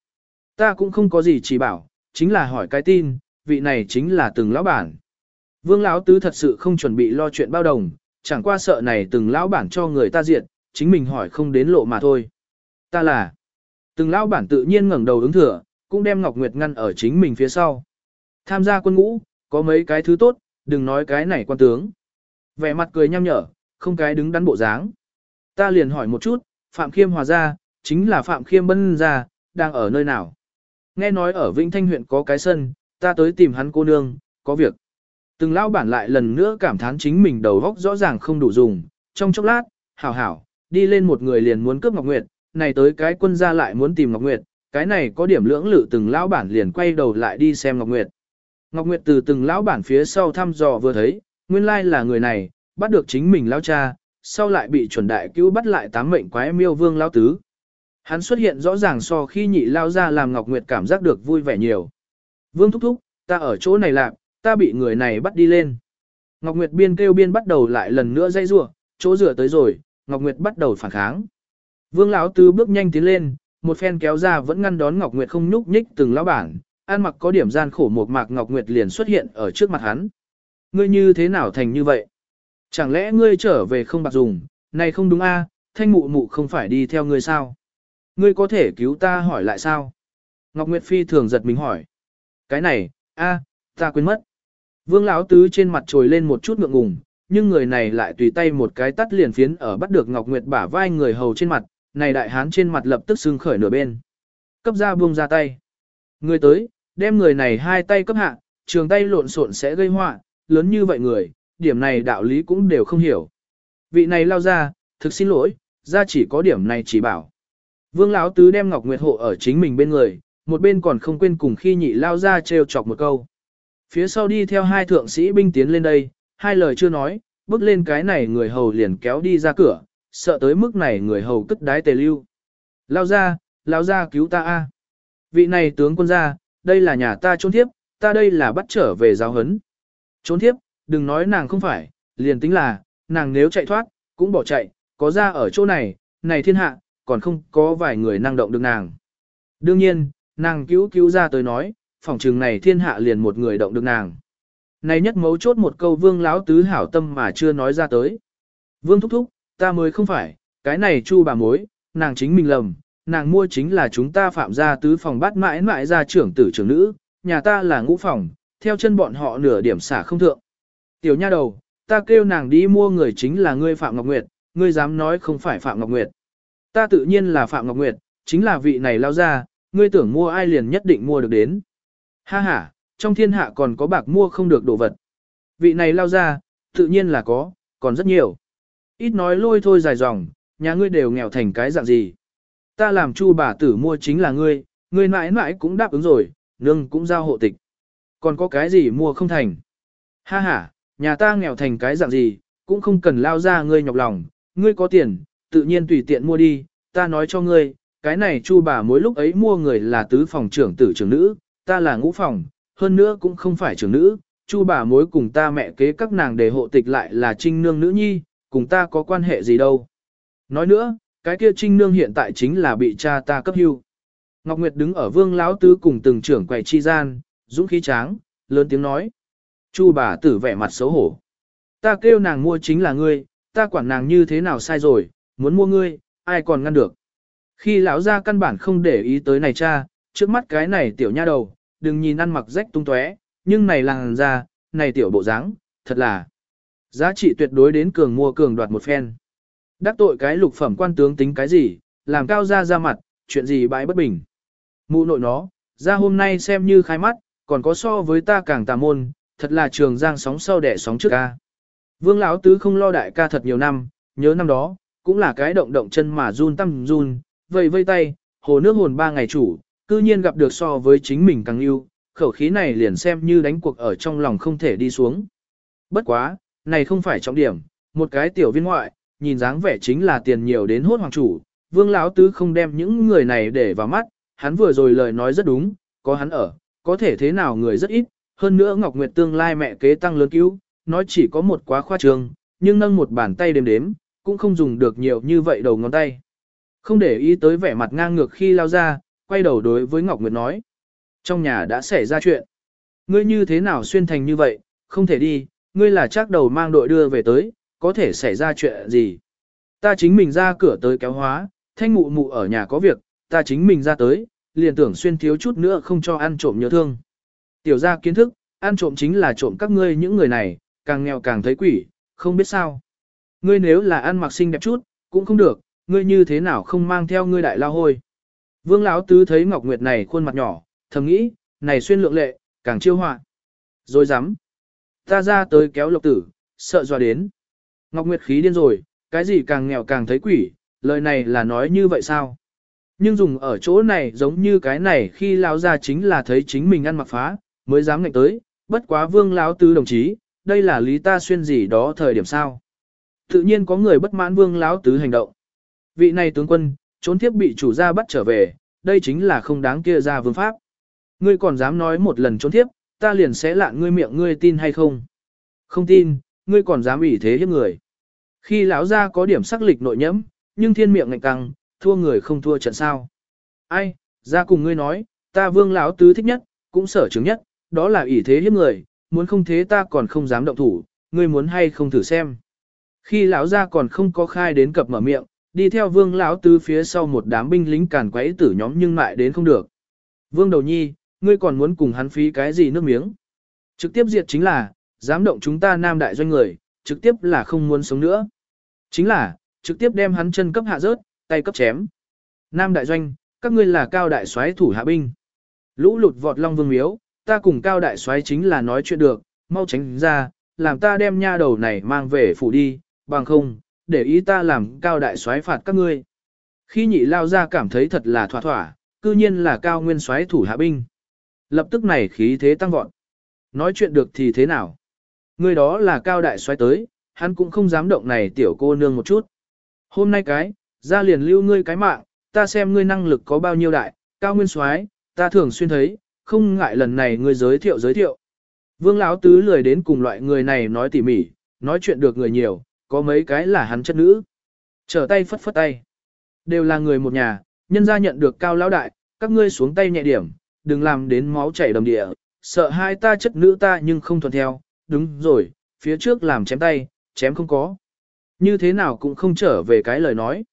A: Ta cũng không có gì chỉ bảo, chính là hỏi cái tin, vị này chính là từng lão bản. Vương lão tứ thật sự không chuẩn bị lo chuyện bao đồng, chẳng qua sợ này từng lão bản cho người ta diện, chính mình hỏi không đến lộ mà thôi. Ta là, từng lão bản tự nhiên ngẩng đầu ứng thừa, cũng đem Ngọc Nguyệt ngăn ở chính mình phía sau. Tham gia quân ngũ, có mấy cái thứ tốt, đừng nói cái này quan tướng. Vẻ mặt cười nhăm nhở, không cái đứng đắn bộ dáng. Ta liền hỏi một chút, Phạm Khiêm hòa ra, chính là Phạm Khiêm bân ra, đang ở nơi nào? Nghe nói ở Vĩnh Thanh huyện có cái sân, ta tới tìm hắn cô nương, có việc. Từng lão bản lại lần nữa cảm thán chính mình đầu góc rõ ràng không đủ dùng, trong chốc lát, hảo hảo, đi lên một người liền muốn cướp Ngọc Nguyệt, này tới cái quân gia lại muốn tìm Ngọc Nguyệt, cái này có điểm lưỡng lự từng lão bản liền quay đầu lại đi xem Ngọc Nguyệt. Ngọc Nguyệt từ từng lão bản phía sau thăm dò vừa thấy, nguyên lai là người này, bắt được chính mình lão cha, sau lại bị chuẩn đại cứu bắt lại tám mệnh quái miêu vương lão tứ. Hắn xuất hiện rõ ràng so khi nhị lao ra làm Ngọc Nguyệt cảm giác được vui vẻ nhiều. Vương thúc thúc, ta ở chỗ này lạc, ta bị người này bắt đi lên. Ngọc Nguyệt biên kêu biên bắt đầu lại lần nữa dây rủa, chỗ rửa tới rồi, Ngọc Nguyệt bắt đầu phản kháng. Vương lão tứ bước nhanh tiến lên, một phen kéo ra vẫn ngăn đón Ngọc Nguyệt không nhúc nhích từng lão bản, an mặc có điểm gian khổ một mạc Ngọc Nguyệt liền xuất hiện ở trước mặt hắn. Ngươi như thế nào thành như vậy? Chẳng lẽ ngươi trở về không bạc dùng, này không đúng a? thanh mụ mụ không phải đi theo ngươi sao? Ngươi có thể cứu ta hỏi lại sao? Ngọc Nguyệt Phi thường giật mình hỏi. Cái này, a, ta quên mất. Vương Lão Tứ trên mặt trồi lên một chút ngượng ngùng, nhưng người này lại tùy tay một cái tắt liền phiến ở bắt được Ngọc Nguyệt bả vai người hầu trên mặt, này đại hán trên mặt lập tức sưng khởi nửa bên. Cấp ra buông ra tay. Người tới, đem người này hai tay cấp hạ, trường tay lộn xộn sẽ gây họa, lớn như vậy người, điểm này đạo lý cũng đều không hiểu. Vị này lao ra, thực xin lỗi, ra chỉ có điểm này chỉ bảo. Vương Lão Tứ đem Ngọc Nguyệt hộ ở chính mình bên người, một bên còn không quên cùng khi nhị lao ra trêu chọc một câu. Phía sau đi theo hai thượng sĩ binh tiến lên đây, hai lời chưa nói, bước lên cái này người hầu liền kéo đi ra cửa, sợ tới mức này người hầu cất đái tề lưu. Lao ra, lao ra cứu ta a. Vị này tướng quân gia, đây là nhà ta trốn thiếp, ta đây là bắt trở về giáo hấn. Trốn thiếp, đừng nói nàng không phải, liền tính là, nàng nếu chạy thoát, cũng bỏ chạy, có ra ở chỗ này, này thiên hạ, còn không có vài người năng động được nàng. Đương nhiên, nàng cứu cứu ra tới nói, phòng trường này thiên hạ liền một người động được nàng. Này nhất mấu chốt một câu vương lão tứ hảo tâm mà chưa nói ra tới. Vương thúc thúc, ta mới không phải, cái này chu bà mối, nàng chính mình lầm, nàng mua chính là chúng ta phạm gia tứ phòng bát mãi mãi ra trưởng tử trưởng nữ, nhà ta là ngũ phòng, theo chân bọn họ nửa điểm xả không thượng. Tiểu nha đầu, ta kêu nàng đi mua người chính là ngươi Phạm Ngọc Nguyệt, ngươi dám nói không phải Phạm Ngọc Nguyệt. Ta tự nhiên là Phạm Ngọc Nguyệt, chính là vị này lao ra, ngươi tưởng mua ai liền nhất định mua được đến. Ha ha, trong thiên hạ còn có bạc mua không được đồ vật. Vị này lao ra, tự nhiên là có, còn rất nhiều. Ít nói lôi thôi dài dòng, nhà ngươi đều nghèo thành cái dạng gì. Ta làm chu bà tử mua chính là ngươi, ngươi mãi mãi cũng đáp ứng rồi, nương cũng giao hộ tịch. Còn có cái gì mua không thành. Ha ha, nhà ta nghèo thành cái dạng gì, cũng không cần lao ra ngươi nhọc lòng, ngươi có tiền, tự nhiên tùy tiện mua đi, ta nói cho ngươi, cái này chu bà mỗi lúc ấy mua người là tứ phòng trưởng tử trưởng nữ, ta là ngũ phòng, hơn nữa cũng không phải trưởng nữ, chu bà mối cùng ta mẹ kế các nàng để hộ tịch lại là trinh nương nữ nhi, cùng ta có quan hệ gì đâu. Nói nữa, cái kia trinh nương hiện tại chính là bị cha ta cấp hưu. Ngọc Nguyệt đứng ở vương lão tứ cùng từng trưởng quầy chi gian, dũng khí tráng, lớn tiếng nói. Chu bà tử vẻ mặt xấu hổ. Ta kêu nàng mua chính là ngươi, ta quản nàng như thế nào sai rồi, muốn mua ngươi, ai còn ngăn được. Khi lão gia căn bản không để ý tới này cha, trước mắt cái này tiểu nha đầu, đừng nhìn ăn mặc rách tung tóe, nhưng này làng ra, này tiểu bộ dáng, thật là giá trị tuyệt đối đến cường mua cường đoạt một phen. Đắc tội cái lục phẩm quan tướng tính cái gì, làm cao ra ra mặt, chuyện gì bãi bất bình. Mụ nội nó, ra hôm nay xem như khai mắt, còn có so với ta càng tà môn, thật là trường giang sóng sau đẻ sóng trước ca. Vương lão tứ không lo đại ca thật nhiều năm, nhớ năm đó, cũng là cái động động chân mà run tâm run, vây vây tay, hồ nước hồn ba ngày chủ, cư nhiên gặp được so với chính mình càng yêu, khẩu khí này liền xem như đánh cuộc ở trong lòng không thể đi xuống. Bất quá, này không phải trọng điểm, một cái tiểu viên ngoại, nhìn dáng vẻ chính là tiền nhiều đến hốt hoàng chủ, vương lão tứ không đem những người này để vào mắt, hắn vừa rồi lời nói rất đúng, có hắn ở, có thể thế nào người rất ít, hơn nữa Ngọc Nguyệt tương lai mẹ kế tăng lớn cứu, nói chỉ có một quá khoa trương, nhưng nâng một bàn tay đếm đếm, cũng không dùng được nhiều như vậy đầu ngón tay. Không để ý tới vẻ mặt ngang ngược khi lao ra, quay đầu đối với Ngọc Nguyệt nói. Trong nhà đã xảy ra chuyện. Ngươi như thế nào xuyên thành như vậy, không thể đi, ngươi là chắc đầu mang đội đưa về tới, có thể xảy ra chuyện gì. Ta chính mình ra cửa tới kéo hóa, thanh mụ mụ ở nhà có việc, ta chính mình ra tới, liền tưởng xuyên thiếu chút nữa không cho ăn trộm nhớ thương. Tiểu gia kiến thức, ăn trộm chính là trộm các ngươi những người này, càng nghèo càng thấy quỷ, không biết sao. Ngươi nếu là ăn mặc xinh đẹp chút, cũng không được, ngươi như thế nào không mang theo ngươi đại lao hôi. Vương Lão Tứ thấy Ngọc Nguyệt này khuôn mặt nhỏ, thầm nghĩ, này xuyên lượng lệ, càng chiêu họa. Rồi dám. Ta ra tới kéo lộc tử, sợ dọa đến. Ngọc Nguyệt khí điên rồi, cái gì càng nghèo càng thấy quỷ, lời này là nói như vậy sao? Nhưng dùng ở chỗ này giống như cái này khi lão ra chính là thấy chính mình ăn mặc phá, mới dám ngạnh tới, bất quá vương lão tứ đồng chí, đây là lý ta xuyên gì đó thời điểm sao. Tự nhiên có người bất mãn vương lão tứ hành động. Vị này tướng quân, trốn thiếp bị chủ gia bắt trở về, đây chính là không đáng kia ra vương pháp. Ngươi còn dám nói một lần trốn thiếp, ta liền sẽ lạ ngươi miệng ngươi tin hay không? Không tin, ngươi còn dám ủy thế hiếp người. Khi lão gia có điểm sắc lịch nội nhẫm, nhưng thiên miệng ngạnh căng, thua người không thua trận sao. Ai, ra cùng ngươi nói, ta vương lão tứ thích nhất, cũng sở chứng nhất, đó là ủy thế hiếp người, muốn không thế ta còn không dám động thủ, ngươi muốn hay không thử xem. Khi lão gia còn không có khai đến cập mở miệng, đi theo vương lão tứ phía sau một đám binh lính càn quấy tử nhóm nhưng lại đến không được. Vương đầu nhi, ngươi còn muốn cùng hắn phí cái gì nước miếng? Trực tiếp diệt chính là, dám động chúng ta nam đại doanh người, trực tiếp là không muốn sống nữa. Chính là, trực tiếp đem hắn chân cấp hạ rớt, tay cấp chém. Nam đại doanh, các ngươi là cao đại soái thủ hạ binh. Lũ lụt vọt long vương miếu, ta cùng cao đại soái chính là nói chuyện được, mau tránh ra, làm ta đem nha đầu này mang về phủ đi, bằng không, để ý ta làm cao đại soái phạt các ngươi. Khi nhị lao ra cảm thấy thật là thỏa thỏa, cư nhiên là cao nguyên soái thủ hạ binh. Lập tức này khí thế tăng vọt. Nói chuyện được thì thế nào? Người đó là cao đại xoay tới, hắn cũng không dám động này tiểu cô nương một chút. Hôm nay cái, ra liền lưu ngươi cái mạng, ta xem ngươi năng lực có bao nhiêu đại, cao nguyên soái, ta thường xuyên thấy, không ngại lần này ngươi giới thiệu giới thiệu. Vương Lão Tứ lười đến cùng loại người này nói tỉ mỉ, nói chuyện được người nhiều, có mấy cái là hắn chất nữ. Trở tay phất phất tay. Đều là người một nhà, nhân gia nhận được cao lão đại, các ngươi xuống tay nhẹ điểm, đừng làm đến máu chảy đầm địa, sợ hai ta chất nữ ta nhưng không thuận theo, đúng rồi, phía trước làm chém tay, chém không có. Như thế nào cũng không trở về cái lời nói.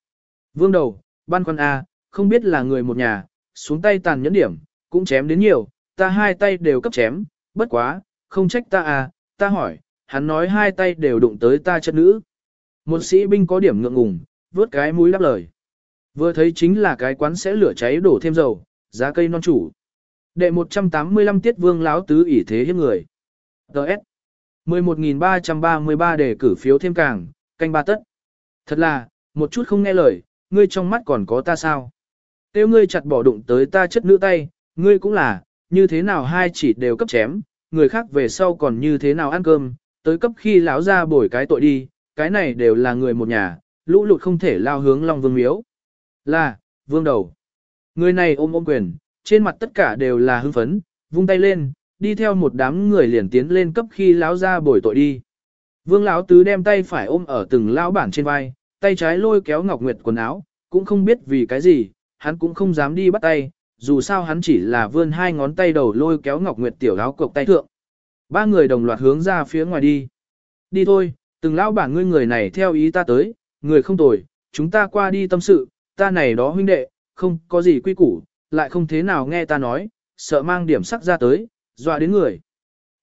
A: Vương đầu, ban quan A, không biết là người một nhà, xuống tay tàn nhẫn điểm, cũng chém đến nhiều, ta hai tay đều cấp chém, bất quá, không trách ta à, ta hỏi, hắn nói hai tay đều đụng tới ta chất nữ. Một sĩ binh có điểm ngượng ngùng, vớt cái mũi đáp lời. Vừa thấy chính là cái quán sẽ lửa cháy đổ thêm dầu, giá cây non chủ. Đệ 185 tiết vương láo tứ ỷ thế hiếp người. Đợt. 11.333 để cử phiếu thêm càng, canh ba tất. Thật là, một chút không nghe lời, ngươi trong mắt còn có ta sao? Tiêu ngươi chặt bỏ đụng tới ta chất nữ tay, ngươi cũng là, như thế nào hai chỉ đều cấp chém, người khác về sau còn như thế nào ăn cơm, tới cấp khi lão ra bổi cái tội đi, cái này đều là người một nhà, lũ lụt không thể lao hướng Long Vương miếu. Là, vương đầu. Người này ôm ôm quyền, trên mặt tất cả đều là hưng phấn, vung tay lên, đi theo một đám người liền tiến lên cấp khi lão ra bồi tội đi. Vương lão tứ đem tay phải ôm ở từng lão bản trên vai, tay trái lôi kéo Ngọc Nguyệt quần áo, cũng không biết vì cái gì, hắn cũng không dám đi bắt tay, dù sao hắn chỉ là vươn hai ngón tay đầu lôi kéo Ngọc Nguyệt tiểu áo cộc tay thượng. Ba người đồng loạt hướng ra phía ngoài đi. Đi thôi, từng lão bản ngươi người này theo ý ta tới, người không tồi, chúng ta qua đi tâm sự, ta này đó huynh đệ, không có gì quy củ, lại không thế nào nghe ta nói, sợ mang điểm sắc ra tới, dọa đến người.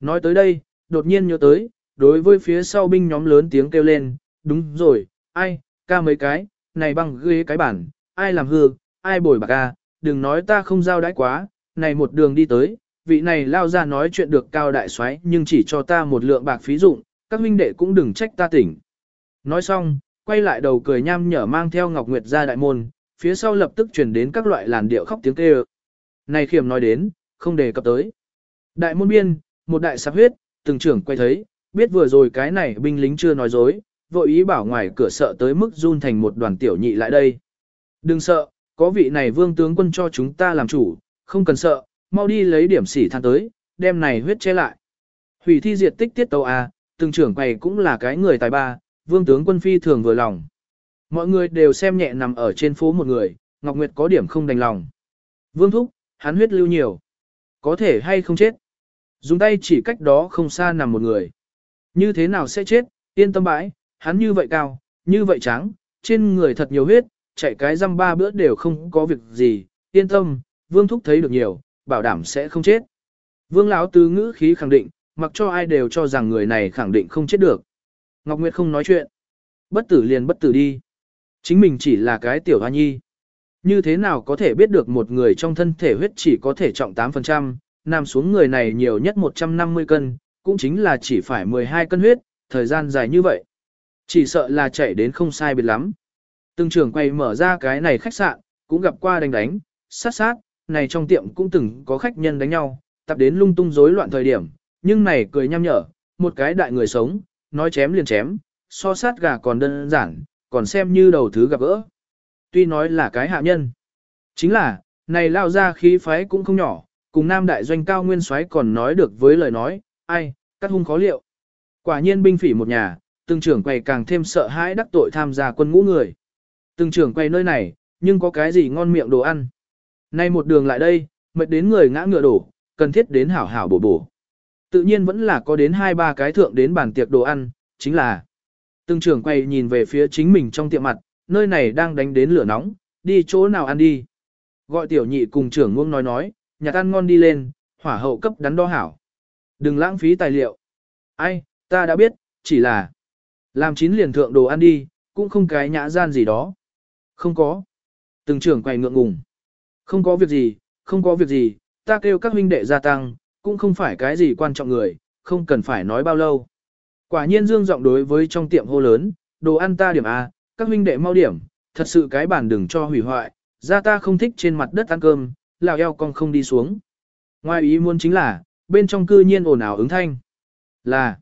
A: Nói tới đây, đột nhiên nhớ tới, đối với phía sau binh nhóm lớn tiếng kêu lên, đúng rồi, ai, ca mấy cái, này băng ghế cái bản, ai làm hư, ai bồi bạc ca, đừng nói ta không giao đãi quá, này một đường đi tới, vị này lao ra nói chuyện được cao đại xoáy nhưng chỉ cho ta một lượng bạc phí dụng, các huynh đệ cũng đừng trách ta tỉnh. Nói xong, quay lại đầu cười nham nhở mang theo Ngọc Nguyệt ra đại môn, phía sau lập tức chuyển đến các loại làn điệu khóc tiếng kêu. Này khiểm nói đến, không đề cập tới. Đại môn biên, một đại sạp huyết, từng trưởng quay thấy, biết vừa rồi cái này binh lính chưa nói dối, vội ý bảo ngoài cửa sợ tới mức run thành một đoàn tiểu nhị lại đây. Đừng sợ, có vị này vương tướng quân cho chúng ta làm chủ, không cần sợ, mau đi lấy điểm sỉ than tới, đem này huyết che lại. Hủy thi diệt tích tiết tàu à, từng trưởng quầy cũng là cái người tài ba, vương tướng quân phi thường vừa lòng. Mọi người đều xem nhẹ nằm ở trên phố một người, Ngọc Nguyệt có điểm không đành lòng. Vương thúc, hắn huyết lưu nhiều. Có thể hay không chết. Dùng tay chỉ cách đó không xa nằm một người. Như thế nào sẽ chết, yên tâm bãi, hắn như vậy cao, như vậy trắng, trên người thật nhiều huyết, chạy cái răm ba bữa đều không có việc gì, yên tâm, vương thúc thấy được nhiều, bảo đảm sẽ không chết. Vương lão tứ ngữ khí khẳng định, mặc cho ai đều cho rằng người này khẳng định không chết được. Ngọc Nguyệt không nói chuyện. Bất tử liền bất tử đi. Chính mình chỉ là cái tiểu hoa nhi. Như thế nào có thể biết được một người trong thân thể huyết chỉ có thể trọng 8%, nằm xuống người này nhiều nhất 150 cân, cũng chính là chỉ phải 12 cân huyết, thời gian dài như vậy. Chỉ sợ là chạy đến không sai biệt lắm. Từng trưởng quay mở ra cái này khách sạn, cũng gặp qua đánh đánh, sát sát, này trong tiệm cũng từng có khách nhân đánh nhau, tập đến lung tung rối loạn thời điểm, nhưng này cười nhăm nhở, một cái đại người sống, nói chém liền chém, so sát gà còn đơn giản, còn xem như đầu thứ gặp gỡ. Tuy nói là cái hạ nhân, chính là, này lao ra khí phái cũng không nhỏ, cùng nam đại doanh cao nguyên soái còn nói được với lời nói, ai, cắt hung khó liệu. Quả nhiên binh phỉ một nhà, từng trưởng quầy càng thêm sợ hãi đắc tội tham gia quân ngũ người. Từng trưởng quầy nơi này, nhưng có cái gì ngon miệng đồ ăn. Nay một đường lại đây, mệt đến người ngã ngựa đổ, cần thiết đến hảo hảo bổ bổ. Tự nhiên vẫn là có đến hai ba cái thượng đến bàn tiệc đồ ăn, chính là từng trưởng quầy nhìn về phía chính mình trong tiệm mặt, nơi này đang đánh đến lửa nóng, đi chỗ nào ăn đi. Gọi tiểu nhị cùng trưởng ngông nói nói, nhà ăn ngon đi lên, hỏa hậu cấp đắn đo hảo. Đừng lãng phí tài liệu. Ai, ta đã biết, chỉ là làm chín liền thượng đồ ăn đi, cũng không cái nhã gian gì đó. Không có. Từng trưởng quầy ngượng ngùng. Không có việc gì, không có việc gì, ta kêu các huynh đệ gia tăng, cũng không phải cái gì quan trọng người, không cần phải nói bao lâu. Quả nhiên dương giọng đối với trong tiệm hô lớn, đồ ăn ta điểm A, các huynh đệ mau điểm, thật sự cái bản đừng cho hủy hoại, ra ta không thích trên mặt đất ăn cơm, lào eo con không đi xuống. Ngoài ý muốn chính là, bên trong cư nhiên ồn ào ứng thanh. Là,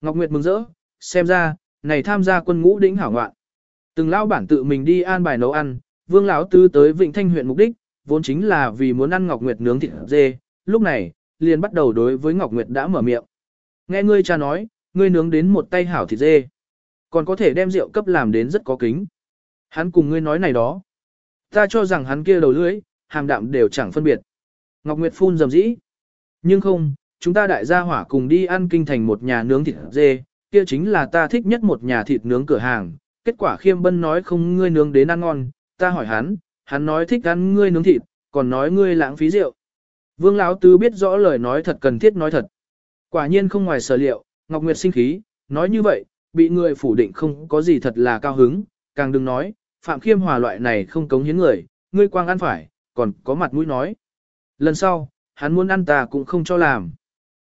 A: Ngọc Nguyệt mừng rỡ, xem ra, này tham gia quân ngũ đỉnh hảo ngoạn. Từng lão bản tự mình đi an bài nấu ăn, vương lão tư tới Vịnh Thanh huyện mục đích, vốn chính là vì muốn ăn Ngọc Nguyệt nướng thịt dê, lúc này, liền bắt đầu đối với Ngọc Nguyệt đã mở miệng. Nghe ngươi cha nói, ngươi nướng đến một tay hảo thịt dê, còn có thể đem rượu cấp làm đến rất có kính. Hắn cùng ngươi nói này đó. Ta cho rằng hắn kia đầu lưỡi, hàm đạm đều chẳng phân biệt. Ngọc Nguyệt phun dầm dĩ. Nhưng không, chúng ta đại gia hỏa cùng đi ăn kinh thành một nhà nướng thịt dê, kia chính là ta thích nhất một nhà thịt nướng cửa hàng. Kết quả khiêm bân nói không ngươi nướng đến ăn ngon, ta hỏi hắn, hắn nói thích ăn ngươi nướng thịt, còn nói ngươi lãng phí rượu. Vương Lão Tứ biết rõ lời nói thật cần thiết nói thật. Quả nhiên không ngoài sở liệu, Ngọc Nguyệt sinh khí, nói như vậy, bị người phủ định không có gì thật là cao hứng, càng đừng nói, Phạm Khiêm Hòa loại này không cống hiến người, ngươi quang ăn phải, còn có mặt mũi nói. Lần sau, hắn muốn ăn ta cũng không cho làm.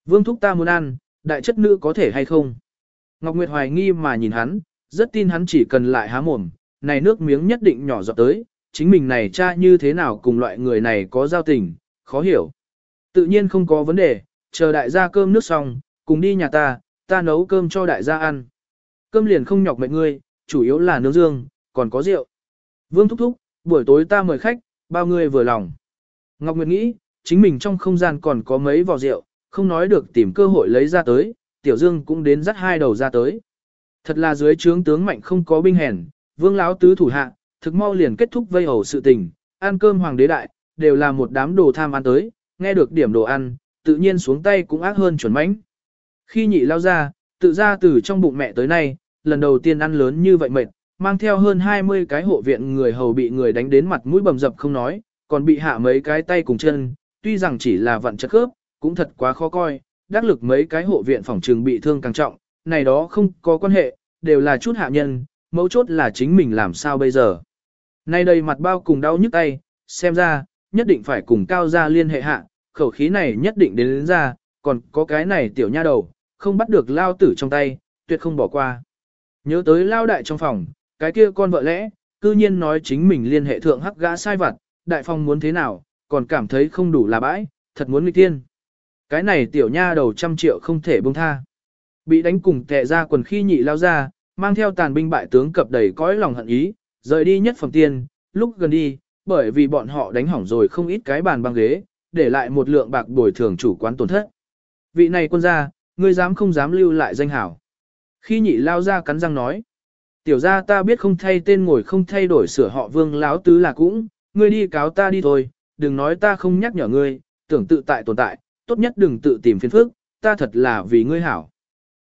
A: Vương thúc ta muốn ăn, đại chất nữ có thể hay không? Ngọc Nguyệt hoài nghi mà nhìn hắn, rất tin hắn chỉ cần lại há mồm, này nước miếng nhất định nhỏ giọt tới, chính mình này cha như thế nào cùng loại người này có giao tình, khó hiểu. Tự nhiên không có vấn đề, chờ đại gia cơm nước xong, cùng đi nhà ta, ta nấu cơm cho đại gia ăn. Cơm liền không nhọc mệnh ngươi, chủ yếu là nướng dương, còn có rượu. Vương thúc thúc, buổi tối ta mời khách, bao ngươi vừa lòng. Ngọc Nguyệt nghĩ, chính mình trong không gian còn có mấy vò rượu, không nói được tìm cơ hội lấy ra tới, Tiểu Dương cũng đến dắt hai đầu ra tới. Thật là dưới trướng tướng mạnh không có binh hèn, vương láo tứ thủ hạ, thực mau liền kết thúc vây hầu sự tình, ăn cơm hoàng đế đại, đều là một đám đồ tham ăn tới, nghe được điểm đồ ăn, tự nhiên xuống tay cũng ác hơn chuẩn mãnh. Khi nhị lao ra, tự ra từ trong bụng mẹ tới nay, lần đầu tiên ăn lớn như vậy mệt, mang theo hơn 20 cái hộ viện người hầu bị người đánh đến mặt mũi bầm dập không nói, còn bị hạ mấy cái tay cùng chân, tuy rằng chỉ là vận chất khớp, cũng thật quá khó coi, đắc lực mấy cái hộ viện phòng trường bị thương càng trọng, này đó không có quan hệ, đều là chút hạ nhân, mấu chốt là chính mình làm sao bây giờ. Nay đây mặt bao cùng đau nhức tay, xem ra, nhất định phải cùng cao gia liên hệ hạ, khẩu khí này nhất định đến, đến ra, còn có cái này tiểu nha đầu, không bắt được lao tử trong tay, tuyệt không bỏ qua. Nhớ tới lao đại trong phòng, cái kia con vợ lẽ, cư nhiên nói chính mình liên hệ thượng hắc gã sai vặt, đại phong muốn thế nào, còn cảm thấy không đủ là bãi, thật muốn nghịch tiên. Cái này tiểu nha đầu trăm triệu không thể buông tha. Bị đánh cùng tệ ra quần khi nhị lao ra, mang theo tàn binh bại tướng cập đầy cõi lòng hận ý, rời đi nhất phẩm tiên, lúc gần đi, bởi vì bọn họ đánh hỏng rồi không ít cái bàn băng ghế, để lại một lượng bạc bồi thường chủ quán tổn thất. Vị này quân gia, ngươi dám không dám lưu lại danh hảo. Khi nhị lao ra cắn răng nói, tiểu gia ta biết không thay tên ngồi không thay đổi sửa họ vương láo tứ là cũng, ngươi đi cáo ta đi thôi, đừng nói ta không nhắc nhở ngươi, tưởng tự tại tồn tại, tốt nhất đừng tự tìm phiền phức, ta thật là vì ngươi hảo.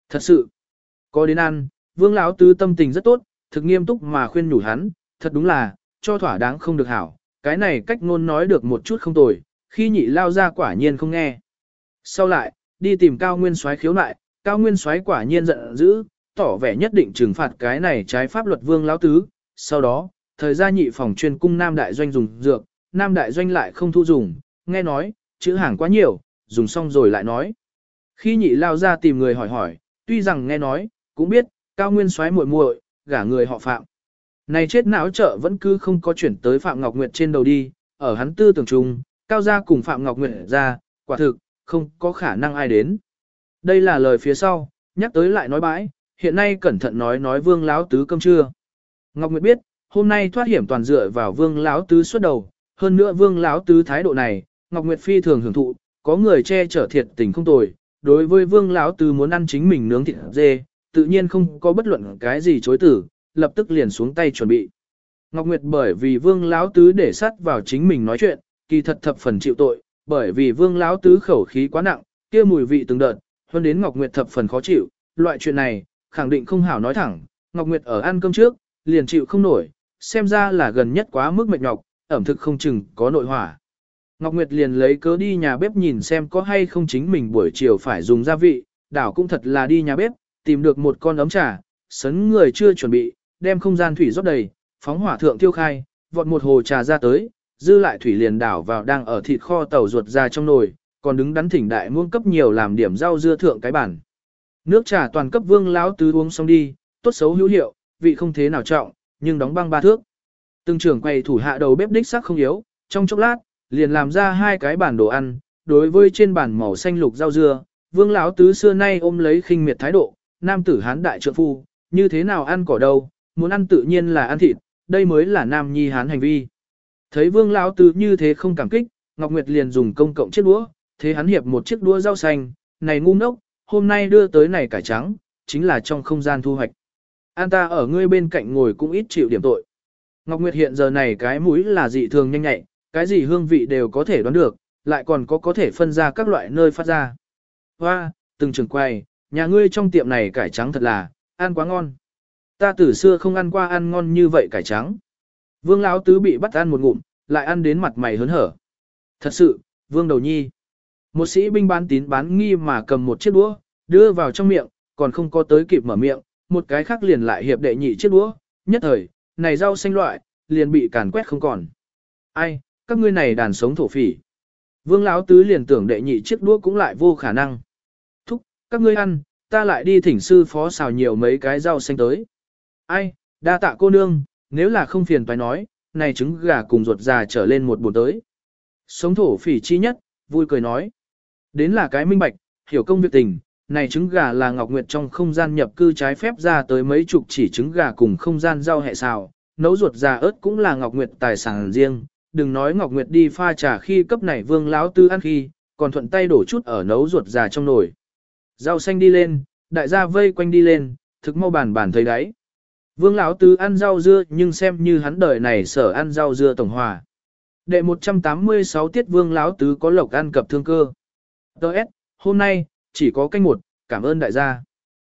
A: Thật sự, có đến ăn, vương lão tứ tâm tình rất tốt, thực nghiêm túc mà khuyên nhủ hắn, thật đúng là, cho thỏa đáng không được hảo, cái này cách ngôn nói được một chút không tồi, khi nhị lao ra quả nhiên không nghe. Sau lại, đi tìm cao nguyên soái khiếu nại, cao nguyên soái quả nhiên giận dữ, tỏ vẻ nhất định trừng phạt cái này trái pháp luật vương lão tứ. Sau đó, thời gian nhị phòng chuyên cung Nam Đại Doanh dùng dược, Nam Đại Doanh lại không thu dùng, nghe nói, chữ hàng quá nhiều, dùng xong rồi lại nói. Khi nhị lao ra tìm người hỏi hỏi, tuy rằng nghe nói, cũng biết, cao nguyên xoáy muội muội, gả người họ phạm. Này chết não trợ vẫn cứ không có chuyển tới Phạm Ngọc Nguyệt trên đầu đi, ở hắn tư tưởng chung, cao gia cùng Phạm Ngọc Nguyệt ra, quả thực, không có khả năng ai đến. Đây là lời phía sau, nhắc tới lại nói bãi, hiện nay cẩn thận nói nói vương láo tứ cơm trưa. Ngọc Nguyệt biết, hôm nay thoát hiểm toàn dựa vào vương láo tứ xuất đầu, hơn nữa vương láo tứ thái độ này, Ngọc Nguyệt phi thường hưởng thụ, có người che chở thiệt tình không tồi, đối với vương láo tứ muốn ăn chính mình nướng thịt dê, tự nhiên không có bất luận cái gì chối tử, lập tức liền xuống tay chuẩn bị. Ngọc Nguyệt bởi vì vương láo tứ để sắt vào chính mình nói chuyện, kỳ thật thập phần chịu tội, bởi vì vương láo tứ khẩu khí quá nặng, kia mùi vị từng đợt, hơn đến Ngọc Nguyệt thập phần khó chịu, loại chuyện này, khẳng định không hảo nói thẳng, Ngọc Nguyệt ở ăn cơm trước, liền chịu không nổi, xem ra là gần nhất quá mức mệt nhọc, ẩm thực không chừng có nội hỏa. Ngọc Nguyệt liền lấy cớ đi nhà bếp nhìn xem có hay không chính mình buổi chiều phải dùng gia vị, đảo cũng thật là đi nhà bếp, tìm được một con ấm trà, sấn người chưa chuẩn bị, đem không gian thủy rót đầy, phóng hỏa thượng tiêu khai, vọt một hồ trà ra tới, dư lại thủy liền đảo vào đang ở thịt kho tàu ruột ra trong nồi, còn đứng đắn thỉnh đại muôn cấp nhiều làm điểm rau dưa thượng cái bản. Nước trà toàn cấp vương lão tứ uống xong đi, tốt xấu hữu hiệu, vị không thế nào trọng, nhưng đóng băng ba thước. Từng trưởng quầy thủ hạ đầu bếp đích sắc không yếu, trong chốc lát, liền làm ra hai cái bản đồ ăn, đối với trên bản màu xanh lục rau dưa, vương lão tứ xưa nay ôm lấy khinh miệt thái độ, nam tử hán đại trượng phu, như thế nào ăn cỏ đâu, muốn ăn tự nhiên là ăn thịt, đây mới là nam nhi hán hành vi. Thấy vương lão tứ như thế không cảm kích, Ngọc Nguyệt liền dùng công cộng chiếc đũa, thế hắn hiệp một chiếc đũa rau xanh, này ngu ngốc, hôm nay đưa tới này cải trắng, chính là trong không gian thu hoạch. An ta ở ngươi bên cạnh ngồi cũng ít chịu điểm tội. Ngọc Nguyệt hiện giờ này cái mũi là dị thường nhanh nhạy, cái gì hương vị đều có thể đoán được, lại còn có có thể phân ra các loại nơi phát ra. Hoa, từng trường quay, nhà ngươi trong tiệm này cải trắng thật là, ăn quá ngon. Ta từ xưa không ăn qua ăn ngon như vậy cải trắng. Vương Lão Tứ bị bắt ăn một ngụm, lại ăn đến mặt mày hớn hở. Thật sự, Vương Đầu Nhi. Một sĩ binh bán tín bán nghi mà cầm một chiếc đũa, đưa vào trong miệng, còn không có tới kịp mở miệng, một cái khác liền lại hiệp đệ nhị chiếc đũa, nhất thời, này rau xanh loại, liền bị càn quét không còn. Ai, các ngươi này đàn sống thổ phỉ. Vương Lão Tứ liền tưởng đệ nhị chiếc đũa cũng lại vô khả năng. Thúc, các ngươi ăn, ta lại đi thỉnh sư phó xào nhiều mấy cái rau xanh tới. Ai, đa tạ cô nương, nếu là không phiền phải nói, này trứng gà cùng ruột già trở lên một bùn tới. Sống thổ phỉ chi nhất, vui cười nói. Đến là cái minh bạch, hiểu công việc tình, này trứng gà là Ngọc Nguyệt trong không gian nhập cư trái phép ra tới mấy chục chỉ trứng gà cùng không gian rau hẹ xào, nấu ruột già ớt cũng là Ngọc Nguyệt tài sản riêng, đừng nói Ngọc Nguyệt đi pha trà khi cấp này vương lão tư ăn khi, còn thuận tay đổ chút ở nấu ruột già trong nồi. Rau xanh đi lên, đại gia vây quanh đi lên, thực mau bàn bàn thấy đấy. Vương lão tứ ăn rau dưa nhưng xem như hắn đời này sở ăn rau dưa tổng hòa. Đệ 186 tiết vương lão tứ có lộc ăn cập thương cơ. Đợt, hôm nay, chỉ có canh một, cảm ơn đại gia.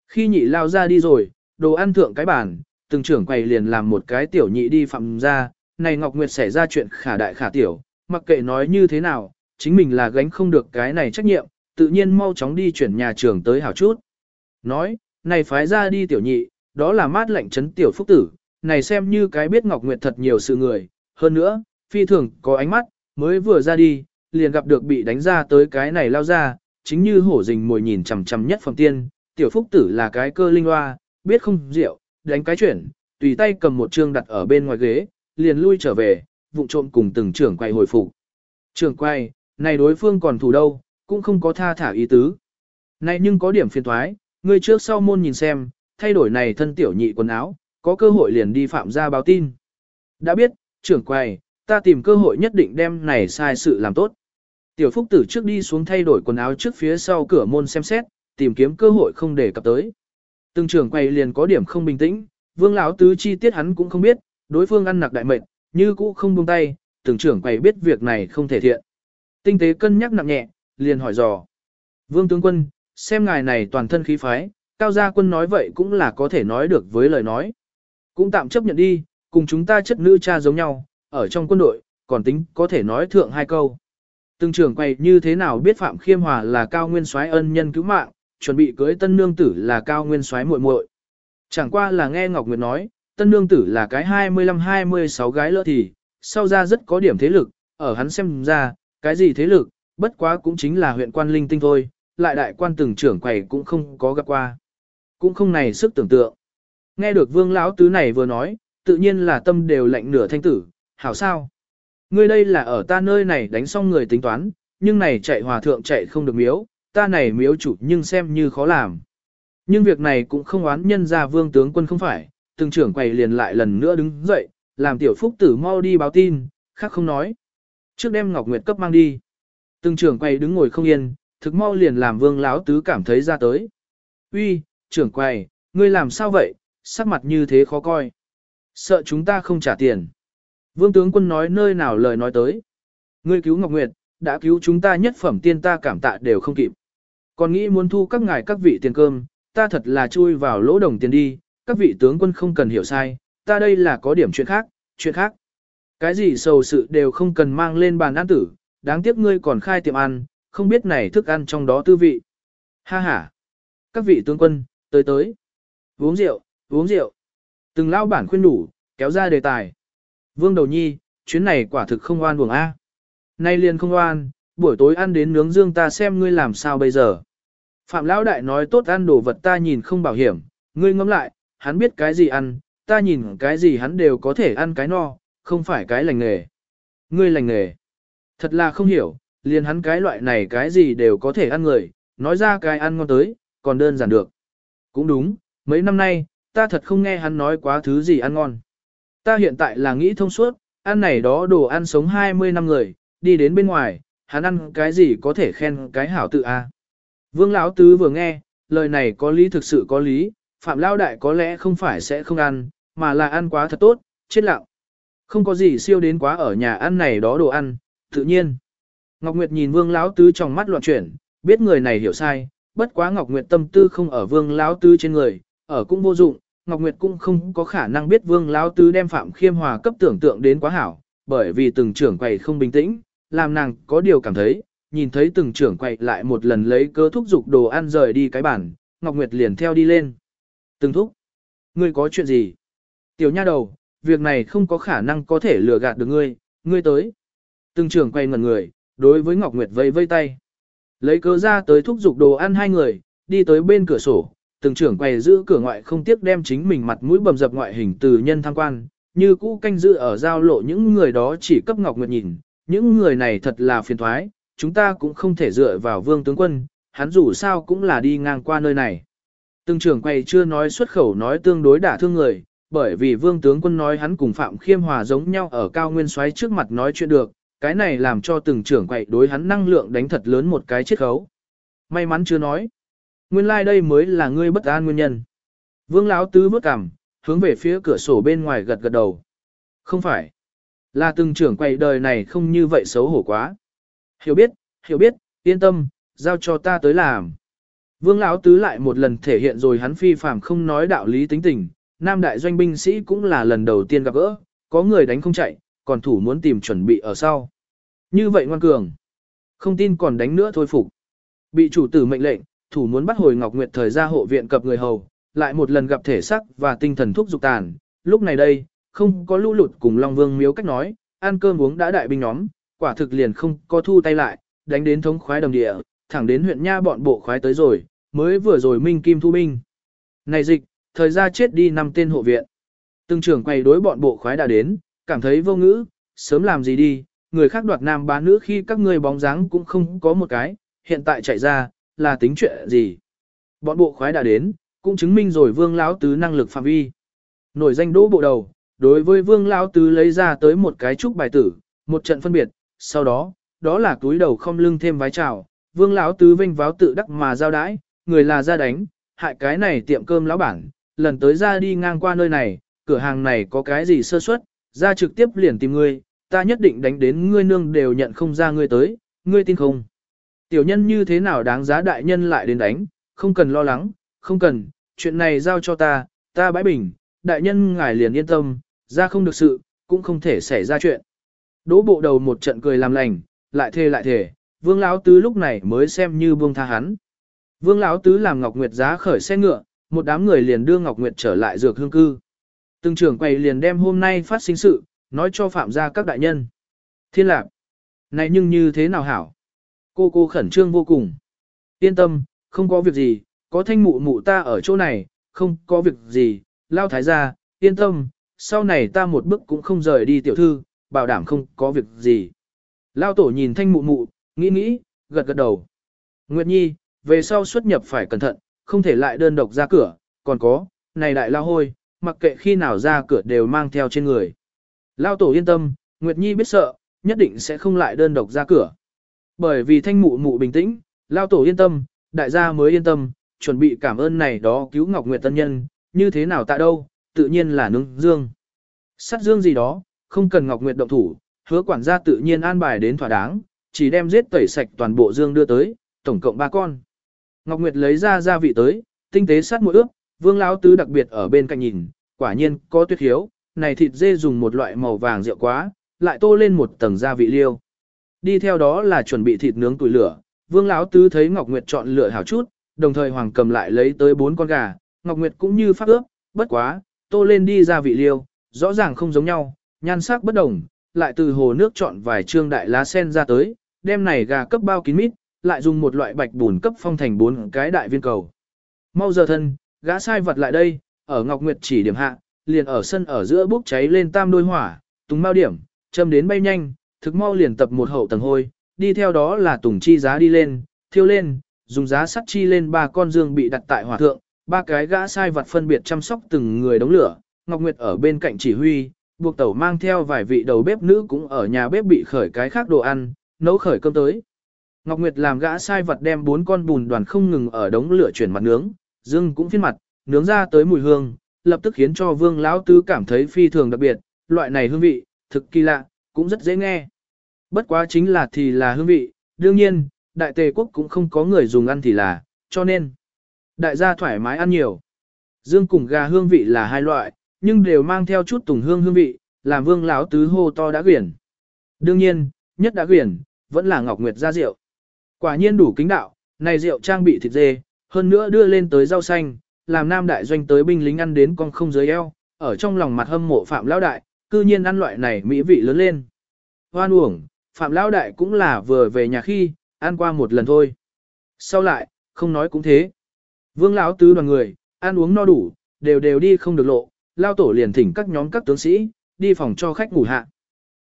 A: Khi nhị lao ra đi rồi, đồ ăn thượng cái bàn, từng trưởng quầy liền làm một cái tiểu nhị đi phạm ra, này Ngọc Nguyệt xảy ra chuyện khả đại khả tiểu, mặc kệ nói như thế nào, chính mình là gánh không được cái này trách nhiệm, tự nhiên mau chóng đi chuyển nhà trường tới hảo chút. Nói, này phái ra đi tiểu nhị, đó là mát lạnh chấn tiểu phúc tử, này xem như cái biết Ngọc Nguyệt thật nhiều sự người, hơn nữa, phi thường có ánh mắt, mới vừa ra đi, liền gặp được bị đánh ra tới cái này lao ra, chính như hổ rình mồi nhìn chằm chằm nhất phẩm tiên, tiểu phúc tử là cái cơ linh hoa, biết không rượu, đánh cái chuyển, tùy tay cầm một chương đặt ở bên ngoài ghế, liền lui trở về, vụng trộm cùng từng trưởng quay hồi phục. Trưởng quay, này đối phương còn thủ đâu, cũng không có tha thả ý tứ. Này nhưng có điểm phiền thoái, người trước sau môn nhìn xem, thay đổi này thân tiểu nhị quần áo, có cơ hội liền đi phạm ra báo tin. Đã biết, trưởng quay, ta tìm cơ hội nhất định đem này sai sự làm tốt. Tiểu phúc tử trước đi xuống thay đổi quần áo trước phía sau cửa môn xem xét, tìm kiếm cơ hội không để cập tới. Từng trưởng quay liền có điểm không bình tĩnh, vương lão tứ chi tiết hắn cũng không biết, đối phương ăn nặc đại mệnh, như cũ không buông tay, từng trưởng quay biết việc này không thể thiện. Tinh tế cân nhắc nặng nhẹ, liền hỏi dò. Vương tướng quân, xem ngài này toàn thân khí phái, cao gia quân nói vậy cũng là có thể nói được với lời nói. Cũng tạm chấp nhận đi, cùng chúng ta chất nữ cha giống nhau, ở trong quân đội, còn tính có thể nói thượng hai câu. Từng trưởng quay như thế nào biết Phạm Khiêm Hòa là cao nguyên soái ân nhân cứu mạng, chuẩn bị cưới tân nương tử là cao nguyên soái muội muội. Chẳng qua là nghe Ngọc Nguyệt nói, tân nương tử là cái 25-26 gái lỡ thì, sau ra rất có điểm thế lực, ở hắn xem ra, cái gì thế lực, bất quá cũng chính là huyện quan linh tinh thôi, lại đại quan từng trưởng quầy cũng không có gặp qua. Cũng không này sức tưởng tượng. Nghe được vương lão tứ này vừa nói, tự nhiên là tâm đều lạnh nửa thanh tử, hảo sao? Ngươi đây là ở ta nơi này đánh xong người tính toán, nhưng này chạy hòa thượng chạy không được miếu, ta này miếu chủ nhưng xem như khó làm. Nhưng việc này cũng không oán nhân ra vương tướng quân không phải, từng trưởng quầy liền lại lần nữa đứng dậy, làm tiểu phúc tử mau đi báo tin, khác không nói. Trước đem Ngọc Nguyệt cấp mang đi. Từng trưởng quầy đứng ngồi không yên, thực mau liền làm vương láo tứ cảm thấy ra tới. Uy, trưởng quầy, ngươi làm sao vậy, sắc mặt như thế khó coi. Sợ chúng ta không trả tiền. Vương tướng quân nói nơi nào lời nói tới. Ngươi cứu Ngọc Nguyệt, đã cứu chúng ta nhất phẩm tiên ta cảm tạ đều không kịp. Còn nghĩ muốn thu các ngài các vị tiền cơm, ta thật là chui vào lỗ đồng tiền đi, các vị tướng quân không cần hiểu sai, ta đây là có điểm chuyện khác, chuyện khác. Cái gì sầu sự đều không cần mang lên bàn ăn tử, đáng tiếc ngươi còn khai tiệm ăn, không biết này thức ăn trong đó tư vị. Ha ha. Các vị tướng quân, tới tới. Uống rượu, uống rượu. Từng lao bản khuyên đủ, kéo ra đề tài. Vương Đầu Nhi, chuyến này quả thực không oan buồng A. Nay liền không oan, buổi tối ăn đến nướng dương ta xem ngươi làm sao bây giờ. Phạm Lão Đại nói tốt ăn đồ vật ta nhìn không bảo hiểm, ngươi ngẫm lại, hắn biết cái gì ăn, ta nhìn cái gì hắn đều có thể ăn cái no, không phải cái lành nghề. Ngươi lành nghề. Thật là không hiểu, liền hắn cái loại này cái gì đều có thể ăn người, nói ra cái ăn ngon tới, còn đơn giản được. Cũng đúng, mấy năm nay, ta thật không nghe hắn nói quá thứ gì ăn ngon. Ta hiện tại là nghĩ thông suốt, ăn này đó đồ ăn sống 20 năm người, đi đến bên ngoài, hắn ăn cái gì có thể khen cái hảo tự a. Vương Lão Tứ vừa nghe, lời này có lý thực sự có lý, Phạm Lão Đại có lẽ không phải sẽ không ăn, mà là ăn quá thật tốt, chết lặng. Không có gì siêu đến quá ở nhà ăn này đó đồ ăn, tự nhiên. Ngọc Nguyệt nhìn Vương Lão Tứ trong mắt loạn chuyển, biết người này hiểu sai, bất quá Ngọc Nguyệt tâm tư không ở Vương Lão Tứ trên người, ở cũng vô dụng, Ngọc Nguyệt cũng không có khả năng biết Vương Lão Tứ đem Phạm Khiêm Hòa cấp tưởng tượng đến quá hảo, bởi vì từng trưởng quầy không bình tĩnh, làm nàng có điều cảm thấy, nhìn thấy từng trưởng quầy lại một lần lấy cơ thúc dục đồ ăn rời đi cái bàn, Ngọc Nguyệt liền theo đi lên. Từng thúc, ngươi có chuyện gì? Tiểu nha đầu, việc này không có khả năng có thể lừa gạt được ngươi, ngươi tới. Từng trưởng quay ngẩn người, đối với Ngọc Nguyệt vây vây tay. Lấy cớ ra tới thúc dục đồ ăn hai người, đi tới bên cửa sổ, từng trưởng quầy giữ cửa ngoại không tiếc đem chính mình mặt mũi bầm dập ngoại hình từ nhân tham quan, như cũ canh giữ ở giao lộ những người đó chỉ cấp Ngọc Nguyệt nhìn, những người này thật là phiền thoái, chúng ta cũng không thể dựa vào vương tướng quân, hắn dù sao cũng là đi ngang qua nơi này. Từng trưởng quầy chưa nói xuất khẩu nói tương đối đả thương người, bởi vì vương tướng quân nói hắn cùng Phạm Khiêm Hòa giống nhau ở cao nguyên xoáy trước mặt nói chuyện được, cái này làm cho từng trưởng quậy đối hắn năng lượng đánh thật lớn một cái chiết khấu. May mắn chưa nói. Nguyên lai like đây mới là ngươi bất an nguyên nhân. Vương Lão Tứ bước cằm, hướng về phía cửa sổ bên ngoài gật gật đầu. Không phải. Là từng trưởng quậy đời này không như vậy xấu hổ quá. Hiểu biết, hiểu biết, yên tâm, giao cho ta tới làm. Vương Lão Tứ lại một lần thể hiện rồi hắn phi phàm không nói đạo lý tính tình, nam đại doanh binh sĩ cũng là lần đầu tiên gặp gỡ, có người đánh không chạy, còn thủ muốn tìm chuẩn bị ở sau. Như vậy ngoan cường, không tin còn đánh nữa thôi phục. Bị chủ tử mệnh lệnh, thủ muốn bắt hồi Ngọc Nguyệt thời ra hộ viện cập người hầu, lại một lần gặp thể sắc và tinh thần thuốc dục tàn, lúc này đây, không có lũ lụt cùng Long Vương miếu cách nói, ăn cơm uống đã đại binh nhóm, quả thực liền không có thu tay lại, đánh đến thống khoái đồng địa, thẳng đến huyện nha bọn bộ khoái tới rồi, mới vừa rồi minh kim thu binh. Này dịch, thời ra chết đi năm tên hộ viện. Từng trưởng quay đối bọn bộ khoái đã đến, cảm thấy vô ngữ, sớm làm gì đi, người khác đoạt nam bá nữ khi các ngươi bóng dáng cũng không có một cái, hiện tại chạy ra, là tính chuyện gì. Bọn bộ khoái đã đến, cũng chứng minh rồi vương lão tứ năng lực phạm vi. Nổi danh đỗ bộ đầu, đối với vương lão tứ lấy ra tới một cái trúc bài tử, một trận phân biệt, sau đó, đó là túi đầu không lưng thêm vái chào, vương lão tứ vinh váo tự đắc mà giao đãi, người là ra đánh, hại cái này tiệm cơm lão bản, lần tới ra đi ngang qua nơi này, cửa hàng này có cái gì sơ suất, ra trực tiếp liền tìm ngươi, ta nhất định đánh đến ngươi nương đều nhận không ra ngươi tới, ngươi tin không? Tiểu nhân như thế nào đáng giá đại nhân lại đến đánh, không cần lo lắng, không cần, chuyện này giao cho ta, ta bãi bình, đại nhân ngài liền yên tâm, ra không được sự, cũng không thể xảy ra chuyện. Đỗ bộ đầu một trận cười làm lành, lại thề lại thề, vương lão tứ lúc này mới xem như buông tha hắn. Vương lão tứ làm Ngọc Nguyệt giá khởi xe ngựa, một đám người liền đưa Ngọc Nguyệt trở lại dược hương cư. Từng trưởng quầy liền đem hôm nay phát sinh sự, nói cho phạm gia các đại nhân. Thiên lạc, này nhưng như thế nào hảo? Cô cô khẩn trương vô cùng. Yên tâm, không có việc gì, có thanh mụ mụ ta ở chỗ này, không có việc gì, lao thái gia, yên tâm, sau này ta một bước cũng không rời đi tiểu thư, bảo đảm không có việc gì. Lao tổ nhìn thanh mụ mụ, nghĩ nghĩ, gật gật đầu. Nguyệt Nhi, về sau xuất nhập phải cẩn thận, không thể lại đơn độc ra cửa, còn có, này đại lao hôi, mặc kệ khi nào ra cửa đều mang theo trên người. Lao tổ yên tâm, Nguyệt Nhi biết sợ, nhất định sẽ không lại đơn độc ra cửa. Bởi vì thanh mụ mụ bình tĩnh, Lao tổ yên tâm, đại gia mới yên tâm, chuẩn bị cảm ơn này đó cứu Ngọc Nguyệt Tân Nhân, như thế nào tại đâu, tự nhiên là nướng dương. Sát dương gì đó, không cần Ngọc Nguyệt động thủ, hứa quản gia tự nhiên an bài đến thỏa đáng, chỉ đem giết tẩy sạch toàn bộ dương đưa tới, tổng cộng ba con. Ngọc Nguyệt lấy ra gia vị tới, tinh tế sát mũi ướp, Vương lão tứ đặc biệt ở bên cạnh nhìn, quả nhiên có tuyệt hiếu, này thịt dê dùng một loại màu vàng rượu quá, lại tô lên một tầng gia vị liêu. Đi theo đó là chuẩn bị thịt nướng tuổi lửa, Vương lão tứ thấy Ngọc Nguyệt chọn lựa hảo chút, đồng thời Hoàng cầm lại lấy tới bốn con gà, Ngọc Nguyệt cũng như phát ước, bất quá, tô lên đi ra vị liêu, rõ ràng không giống nhau, nhan sắc bất đồng, lại từ hồ nước chọn vài trương đại lá sen ra tới, đem này gà cấp bao kín mít, lại dùng một loại bạch bùn cấp phong thành bốn cái đại viên cầu. Mau giờ thân, gã sai vật lại đây, ở Ngọc Nguyệt chỉ điểm hạ, liền ở sân ở giữa bốc cháy lên tam đôi hỏa, tung bao điểm, châm đến bay nhanh, thực mau liền tập một hậu tầng hôi, đi theo đó là tùng chi giá đi lên, thiêu lên, dùng giá sắt chi lên ba con dương bị đặt tại hỏa thượng, ba cái gã sai vật phân biệt chăm sóc từng người đống lửa, Ngọc Nguyệt ở bên cạnh chỉ huy, buộc tẩu mang theo vài vị đầu bếp nữ cũng ở nhà bếp bị khởi cái khác đồ ăn, nấu khởi cơm tới. Ngọc Nguyệt làm gã sai vật đem bốn con bùn đoàn không ngừng ở đống lửa chuyển mặt nướng, dương cũng phiên mặt, nướng ra tới mùi hương, lập tức khiến cho Vương lão tứ cảm thấy phi thường đặc biệt, loại này hương vị, thực kỳ lạ, cũng rất dễ nghe. Bất quá chính là thì là hương vị, đương nhiên, đại tề quốc cũng không có người dùng ăn thì là, cho nên, đại gia thoải mái ăn nhiều. Dương cùng gà hương vị là hai loại, nhưng đều mang theo chút tùng hương hương vị, làm vương lão tứ hô to đã quyển. Đương nhiên, nhất đã quyển, vẫn là Ngọc Nguyệt ra rượu. Quả nhiên đủ kính đạo, này rượu trang bị thịt dê, hơn nữa đưa lên tới rau xanh, làm nam đại doanh tới binh lính ăn đến con không dưới eo, ở trong lòng mặt hâm mộ phạm lão đại, cư nhiên ăn loại này mỹ vị lớn lên. Hoan uổng, phạm lão đại cũng là vừa về nhà khi, ăn qua một lần thôi. Sau lại, không nói cũng thế. Vương lão tứ đoàn người, ăn uống no đủ, đều đều đi không được lộ, lao tổ liền thỉnh các nhóm các tướng sĩ, đi phòng cho khách ngủ hạ.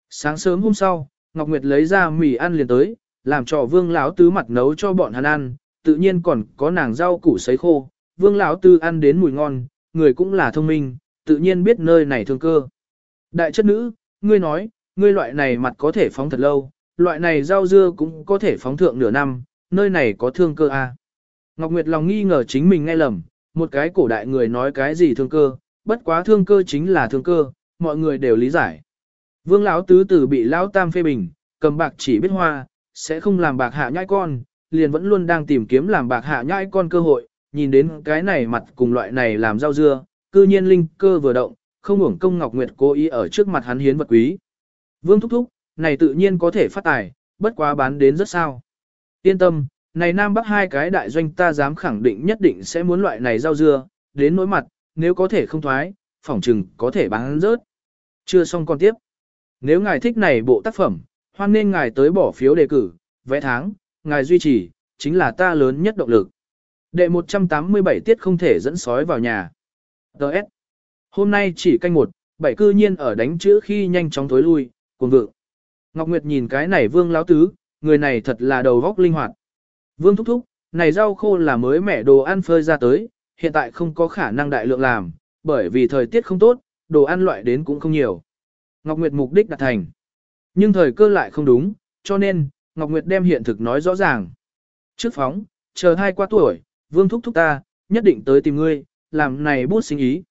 A: Sáng sớm hôm sau, Ngọc Nguyệt lấy ra mì ăn liền tới, làm cho vương lão tứ mặt nấu cho bọn hắn ăn, tự nhiên còn có nàng rau củ sấy khô. Vương lão tứ ăn đến mùi ngon, người cũng là thông minh, tự nhiên biết nơi này thương cơ. Đại chất nữ, ngươi nói, ngươi loại này mặt có thể phóng thật lâu, loại này rau dưa cũng có thể phóng thượng nửa năm, nơi này có thương cơ à. Ngọc Nguyệt lòng nghi ngờ chính mình nghe lầm, một cái cổ đại người nói cái gì thương cơ, bất quá thương cơ chính là thương cơ, mọi người đều lý giải. Vương lão tứ tử bị lão tam phê bình, cầm bạc chỉ biết hoa, sẽ không làm bạc hạ nhãi con, liền vẫn luôn đang tìm kiếm làm bạc hạ nhãi con cơ hội, nhìn đến cái này mặt cùng loại này làm rau dưa, cư nhiên linh cơ vừa động, không hưởng công Ngọc Nguyệt cố ý ở trước mặt hắn hiến vật quý. Vương thúc thúc, này tự nhiên có thể phát tài, bất quá bán đến rất sao. Yên tâm, này Nam Bắc hai cái đại doanh ta dám khẳng định nhất định sẽ muốn loại này rau dưa, đến nỗi mặt, nếu có thể không thoái, phỏng chừng có thể bán rớt. Chưa xong con tiếp. Nếu ngài thích này bộ tác phẩm, hoan nên ngài tới bỏ phiếu đề cử, vẽ tháng, ngài duy trì, chính là ta lớn nhất động lực. Đệ 187 tiết không thể dẫn sói vào nhà. Đợt. Hôm nay chỉ canh một, bảy cư nhiên ở đánh chữ khi nhanh chóng tối lui, cuồng vượng. Ngọc Nguyệt nhìn cái này vương lão tứ, người này thật là đầu góc linh hoạt. Vương thúc thúc, này rau khô là mới mẻ đồ ăn phơi ra tới, hiện tại không có khả năng đại lượng làm, bởi vì thời tiết không tốt, đồ ăn loại đến cũng không nhiều. Ngọc Nguyệt mục đích đạt thành. Nhưng thời cơ lại không đúng, cho nên, Ngọc Nguyệt đem hiện thực nói rõ ràng. Trước phóng, chờ hai qua tuổi, Vương thúc thúc ta, nhất định tới tìm ngươi, làm này bút sinh ý.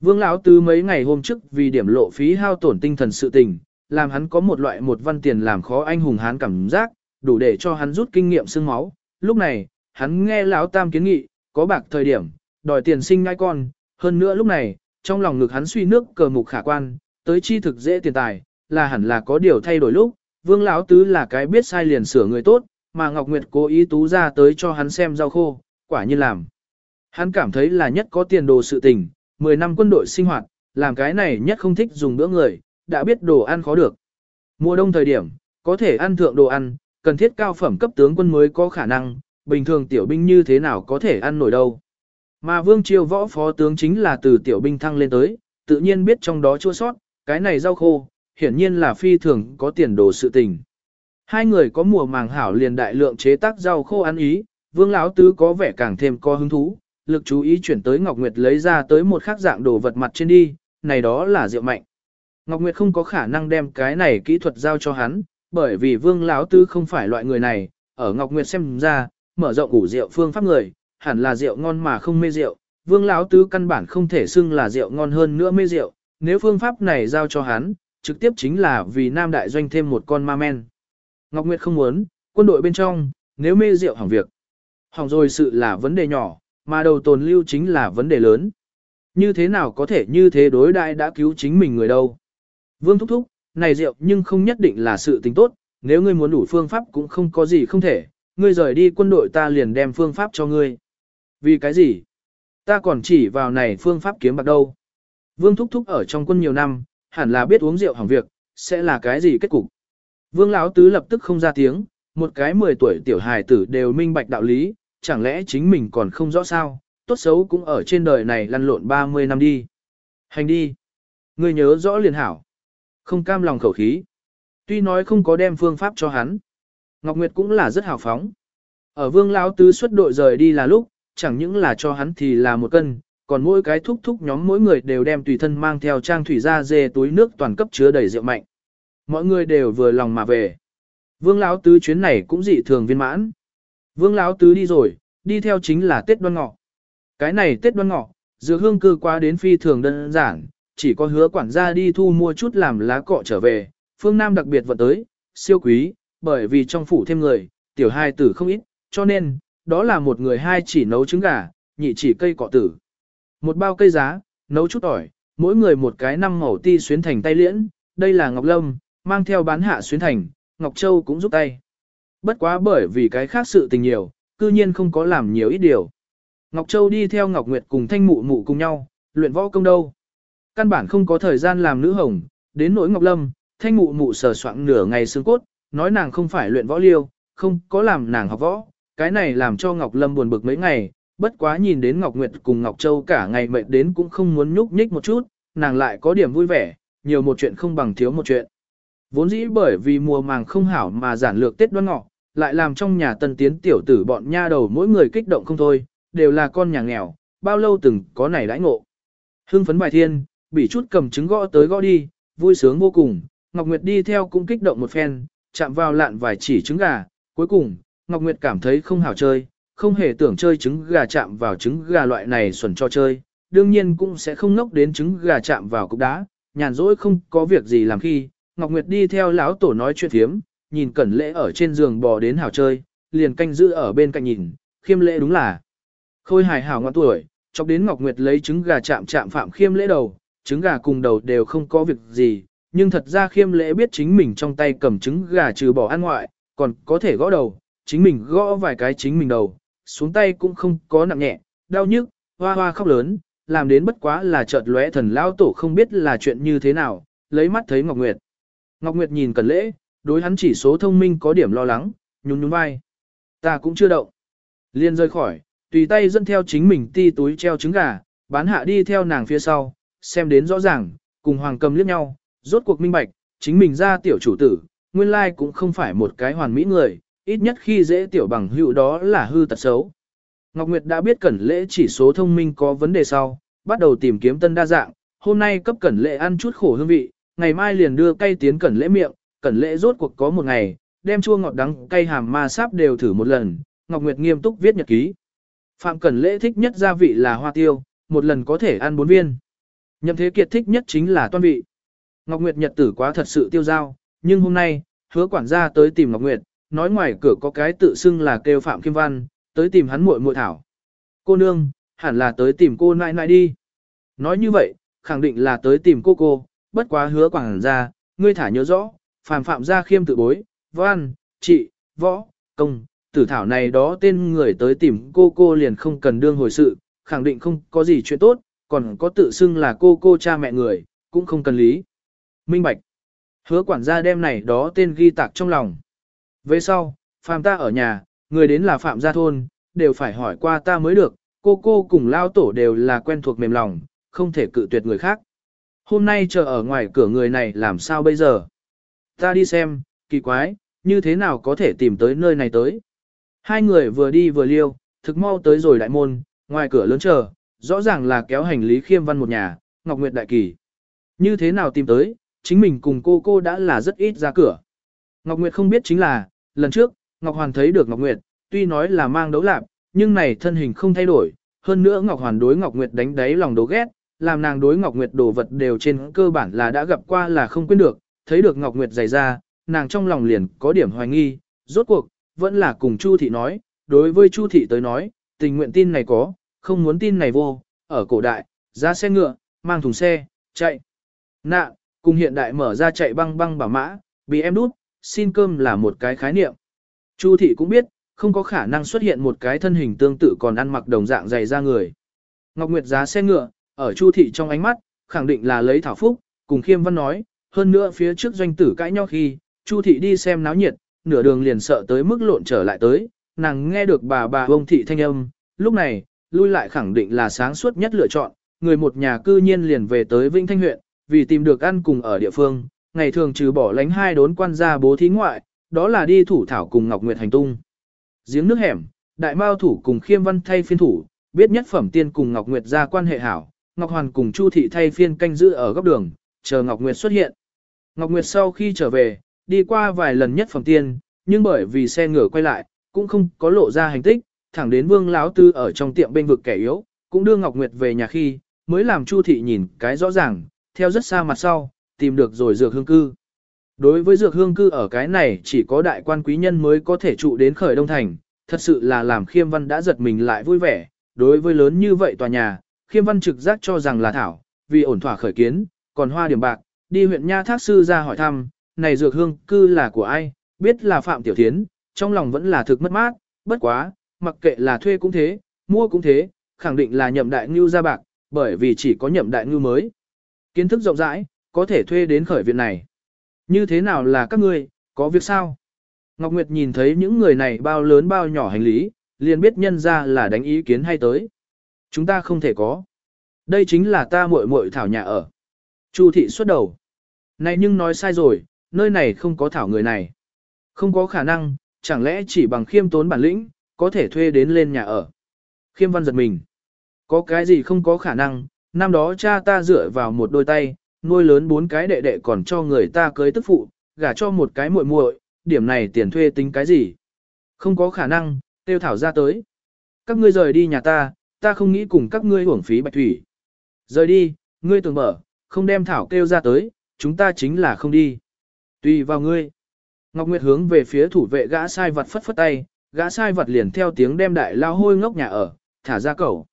A: Vương lão tứ mấy ngày hôm trước vì điểm lộ phí hao tổn tinh thần sự tình, làm hắn có một loại một văn tiền làm khó anh hùng hán cảm giác, đủ để cho hắn rút kinh nghiệm xương máu. Lúc này, hắn nghe lão tam kiến nghị, có bạc thời điểm, đòi tiền sinh ngai con, hơn nữa lúc này, trong lòng ngực hắn suy nước cờ mục khả quan, tới chi thực dễ tiền tài, là hẳn là có điều thay đổi lúc, vương lão tứ là cái biết sai liền sửa người tốt, mà Ngọc Nguyệt cố ý tú ra tới cho hắn xem rau khô, quả nhiên làm. Hắn cảm thấy là nhất có tiền đồ sự tình, 10 năm quân đội sinh hoạt, làm cái này nhất không thích dùng bữa người, đã biết đồ ăn khó được. Mùa đông thời điểm, có thể ăn thượng đồ ăn, cần thiết cao phẩm cấp tướng quân mới có khả năng, bình thường tiểu binh như thế nào có thể ăn nổi đâu. Mà vương triều võ phó tướng chính là từ tiểu binh thăng lên tới, tự nhiên biết trong đó chua sót, cái này rau khô, hiển nhiên là phi thường có tiền đồ sự tình. Hai người có mùa màng hảo liền đại lượng chế tác rau khô ăn ý, vương lão tứ có vẻ càng thêm có hứng thú, lực chú ý chuyển tới Ngọc Nguyệt lấy ra tới một khác dạng đồ vật mặt trên đi, này đó là rượu mạnh. Ngọc Nguyệt không có khả năng đem cái này kỹ thuật giao cho hắn, bởi vì vương lão tứ không phải loại người này, ở Ngọc Nguyệt xem ra, mở rộng ủ rượu phương pháp người, hẳn là rượu ngon mà không mê rượu, vương lão tứ căn bản không thể xưng là rượu ngon hơn nữa mê rượu, nếu phương pháp này giao cho hắn, trực tiếp chính là vì nam đại doanh thêm một con ma men. Ngọc Nguyệt không muốn, quân đội bên trong, nếu mê rượu hỏng việc. Hỏng rồi sự là vấn đề nhỏ, mà đầu tồn lưu chính là vấn đề lớn. như thế nào có thể như thế đối đại đã cứu chính mình người đâu. Vương thúc thúc, này rượu nhưng không nhất định là sự tình tốt, nếu ngươi muốn đủ phương pháp cũng không có gì không thể, ngươi rời đi quân đội ta liền đem phương pháp cho ngươi. Vì cái gì? Ta còn chỉ vào này phương pháp kiếm bạc đâu. Vương thúc thúc ở trong quân nhiều năm, hẳn là biết uống rượu hỏng việc, sẽ là cái gì kết cục. Vương Lão Tứ lập tức không ra tiếng, một cái 10 tuổi tiểu hài tử đều minh bạch đạo lý, chẳng lẽ chính mình còn không rõ sao, tốt xấu cũng ở trên đời này lăn lộn 30 năm đi. Hành đi. Ngươi nhớ rõ liền hảo. Không cam lòng khẩu khí. Tuy nói không có đem phương pháp cho hắn. Ngọc Nguyệt cũng là rất hào phóng. Ở vương lão tứ xuất đội rời đi là lúc, chẳng những là cho hắn thì là một cân, còn mỗi cái thúc thúc nhóm mỗi người đều đem tùy thân mang theo trang thủy ra dê túi nước toàn cấp chứa đầy rượu mạnh. Mọi người đều vừa lòng mà về. Vương lão tứ chuyến này cũng dị thường viên mãn. Vương lão tứ đi rồi, đi theo chính là Tết Đoan Ngọ. Cái này Tết Đoan Ngọ, dược hương cư qua đến phi thường đơn giản, chỉ có hứa quản gia đi thu mua chút làm lá cọ trở về, phương Nam đặc biệt vận tới, siêu quý, bởi vì trong phủ thêm người, tiểu hai tử không ít, cho nên, đó là một người hai chỉ nấu trứng gà, nhị chỉ cây cọ tử. Một bao cây giá, nấu chút tỏi, mỗi người một cái năm màu ti xuyến thành tay liễn, đây là Ngọc Lâm, mang theo bán hạ xuyến thành, Ngọc Châu cũng giúp tay. Bất quá bởi vì cái khác sự tình nhiều, cư nhiên không có làm nhiều ít điều. Ngọc Châu đi theo Ngọc Nguyệt cùng thanh mụ mụ cùng nhau, luyện võ công đâu. Căn bản không có thời gian làm nữ hồng, đến nỗi Ngọc Lâm, thanh mụ mụ sờ soạn nửa ngày xương cốt, nói nàng không phải luyện võ liêu, không có làm nàng học võ, cái này làm cho Ngọc Lâm buồn bực mấy ngày, bất quá nhìn đến Ngọc Nguyệt cùng Ngọc Châu cả ngày mệt đến cũng không muốn nhúc nhích một chút, nàng lại có điểm vui vẻ, nhiều một chuyện không bằng thiếu một chuyện. Vốn dĩ bởi vì mùa màng không hảo mà giản lược Tết đoan ngọ, lại làm trong nhà tân tiến tiểu tử bọn nha đầu mỗi người kích động không thôi, đều là con nhà nghèo, bao lâu từng có này đãi ngộ. Hưng phấn bài thiên, bị chút cầm trứng gõ tới gõ đi, vui sướng vô cùng, Ngọc Nguyệt đi theo cũng kích động một phen, chạm vào lạn vài chỉ trứng gà, cuối cùng, Ngọc Nguyệt cảm thấy không hảo chơi, không hề tưởng chơi trứng gà chạm vào trứng gà loại này xuẩn cho chơi, đương nhiên cũng sẽ không nốc đến trứng gà chạm vào cục đá, nhàn rỗi không có việc gì làm khi, Ngọc Nguyệt đi theo lão tổ nói chuyện thiếm, nhìn Cẩn Lễ ở trên giường bò đến hảo chơi, liền canh giữ ở bên cạnh nhìn, khiêm lễ đúng là khôi hài hảo ngoan tuổi, chọc đến Ngọc Nguyệt lấy trứng gà chạm chạm phạm khiêm lễ đầu, trứng gà cùng đầu đều không có việc gì, nhưng thật ra khiêm lễ biết chính mình trong tay cầm trứng gà trừ bỏ ăn ngoại, còn có thể gõ đầu, chính mình gõ vài cái chính mình đầu, xuống tay cũng không có nặng nhẹ, đau nhức, hoa hoa khóc lớn, làm đến bất quá là chợt lóe thần lao tổ không biết là chuyện như thế nào, lấy mắt thấy Ngọc Nguyệt. Ngọc Nguyệt nhìn Cẩn Lễ, đối hắn chỉ số thông minh có điểm lo lắng, nhún nhún vai. Ta cũng chưa động. Liên rơi khỏi, tùy tay dẫn theo chính mình ti túi treo trứng gà, bán hạ đi theo nàng phía sau, xem đến rõ ràng, cùng hoàng cầm liếc nhau, rốt cuộc minh bạch, chính mình ra tiểu chủ tử, nguyên lai cũng không phải một cái hoàn mỹ người, ít nhất khi dễ tiểu bằng hữu đó là hư tật xấu. Ngọc Nguyệt đã biết cẩn lễ chỉ số thông minh có vấn đề sau, bắt đầu tìm kiếm tân đa dạng, hôm nay cấp cẩn lễ ăn chút khổ hương vị, ngày mai liền đưa cây tiến cẩn lễ miệng, cẩn lễ rốt cuộc có một ngày, đem chua ngọt đắng cay hàm ma sáp đều thử một lần, Ngọc Nguyệt nghiêm túc viết nhật ký. Phạm Cẩn Lễ thích nhất gia vị là hoa tiêu, một lần có thể ăn bốn viên. Nhậm Thế Kiệt thích nhất chính là toan vị. Ngọc Nguyệt nhật tử quá thật sự tiêu dao, nhưng hôm nay, hứa quản gia tới tìm Ngọc Nguyệt, nói ngoài cửa có cái tự xưng là kêu Phạm Kim Văn, tới tìm hắn muội muội thảo. Cô nương, hẳn là tới tìm cô nãi nãi đi. Nói như vậy, khẳng định là tới tìm cô cô, bất quá hứa quản gia, ngươi thả nhớ rõ, phàm phạm gia khiêm tự bối, văn, trị, võ, công, tử thảo này đó tên người tới tìm cô cô liền không cần đương hồi sự, khẳng định không có gì chuyện tốt, còn có tự xưng là cô cô cha mẹ người, cũng không cần lý. Minh Bạch. Hứa quản gia đem này đó tên ghi tạc trong lòng. Về sau, phàm ta ở nhà, người đến là phạm gia thôn, đều phải hỏi qua ta mới được, cô cô cùng lao tổ đều là quen thuộc mềm lòng, không thể cự tuyệt người khác. Hôm nay chờ ở ngoài cửa người này làm sao bây giờ? Ta đi xem, kỳ quái, như thế nào có thể tìm tới nơi này tới? Hai người vừa đi vừa liêu, thực mau tới rồi đại môn, ngoài cửa lớn chờ, rõ ràng là kéo hành lý khiêm văn một nhà, Ngọc Nguyệt đại kỳ. Như thế nào tìm tới, chính mình cùng cô cô đã là rất ít ra cửa. Ngọc Nguyệt không biết chính là, lần trước, Ngọc Hoàn thấy được Ngọc Nguyệt, tuy nói là mang đấu lạc, nhưng này thân hình không thay đổi, hơn nữa Ngọc Hoàn đối Ngọc Nguyệt đánh đáy lòng đố ghét, làm nàng đối Ngọc Nguyệt đồ vật đều trên cơ bản là đã gặp qua là không quên được, thấy được Ngọc Nguyệt dày ra, nàng trong lòng liền có điểm hoài nghi, rốt cuộc, vẫn là cùng Chu Thị nói, đối với Chu Thị tới nói, tình nguyện tin này có, không muốn tin này vô, ở cổ đại, ra xe ngựa, mang thùng xe, chạy. Nạ, cùng hiện đại mở ra chạy băng băng bảo mã, bị em đút, xin cơm là một cái khái niệm. Chu thị cũng biết, không có khả năng xuất hiện một cái thân hình tương tự còn ăn mặc đồng dạng dày ra người. Ngọc Nguyệt giá xe ngựa, ở Chu thị trong ánh mắt, khẳng định là lấy thảo phúc, cùng Khiêm Văn nói, hơn nữa phía trước doanh tử cãi nhau khi, Chu thị đi xem náo nhiệt, nửa đường liền sợ tới mức lộn trở lại tới, nàng nghe được bà bà ông thị thanh âm, lúc này, lui lại khẳng định là sáng suốt nhất lựa chọn, người một nhà cư nhiên liền về tới Vinh Thanh huyện, vì tìm được ăn cùng ở địa phương, ngày thường trừ bỏ lánh hai đốn quan gia bố thí ngoại, đó là đi thủ thảo cùng Ngọc Nguyệt hành tung. Giếng nước hẻm, đại mao thủ cùng khiêm văn thay phiên thủ, biết nhất phẩm tiên cùng Ngọc Nguyệt ra quan hệ hảo, Ngọc Hoàn cùng Chu thị thay phiên canh giữ ở góc đường, chờ Ngọc Nguyệt xuất hiện. Ngọc Nguyệt sau khi trở về, đi qua vài lần nhất phẩm tiên, nhưng bởi vì xe ngựa quay lại, cũng không có lộ ra hành tích, thẳng đến Vương lão tư ở trong tiệm bên vực kẻ yếu, cũng đưa Ngọc Nguyệt về nhà khi, mới làm Chu thị nhìn cái rõ ràng, theo rất xa mặt sau, tìm được rồi dược hương cư. Đối với dược hương cư ở cái này chỉ có đại quan quý nhân mới có thể trụ đến khởi đông thành, thật sự là làm khiêm văn đã giật mình lại vui vẻ, đối với lớn như vậy tòa nhà, khiêm văn trực giác cho rằng là thảo, vì ổn thỏa khởi kiến, còn hoa điểm bạc, đi huyện Nha Thác Sư ra hỏi thăm, này dược hương cư là của ai, biết là Phạm Tiểu Thiến, trong lòng vẫn là thực mất mát, bất quá, mặc kệ là thuê cũng thế, mua cũng thế, khẳng định là nhậm đại ngưu ra bạc, bởi vì chỉ có nhậm đại ngưu mới. Kiến thức rộng rãi, có thể thuê đến khởi viện này. Như thế nào là các ngươi, có việc sao? Ngọc Nguyệt nhìn thấy những người này bao lớn bao nhỏ hành lý, liền biết nhân ra là đánh ý kiến hay tới. Chúng ta không thể có. Đây chính là ta muội muội thảo nhà ở. Chu thị xuất đầu. Này nhưng nói sai rồi, nơi này không có thảo người này. Không có khả năng, chẳng lẽ chỉ bằng khiêm tốn bản lĩnh, có thể thuê đến lên nhà ở. Khiêm văn giật mình. Có cái gì không có khả năng, năm đó cha ta dựa vào một đôi tay, nuôi lớn bốn cái đệ đệ còn cho người ta cưới tức phụ, gả cho một cái muội muội, điểm này tiền thuê tính cái gì? Không có khả năng, tiêu thảo ra tới. Các ngươi rời đi nhà ta, ta không nghĩ cùng các ngươi hưởng phí bạch thủy. Rời đi, ngươi tưởng mở, không đem thảo kêu ra tới, chúng ta chính là không đi. Tùy vào ngươi. Ngọc Nguyệt hướng về phía thủ vệ gã sai vật phất phất tay, gã sai vật liền theo tiếng đem đại lao hôi ngốc nhà ở, thả ra cẩu.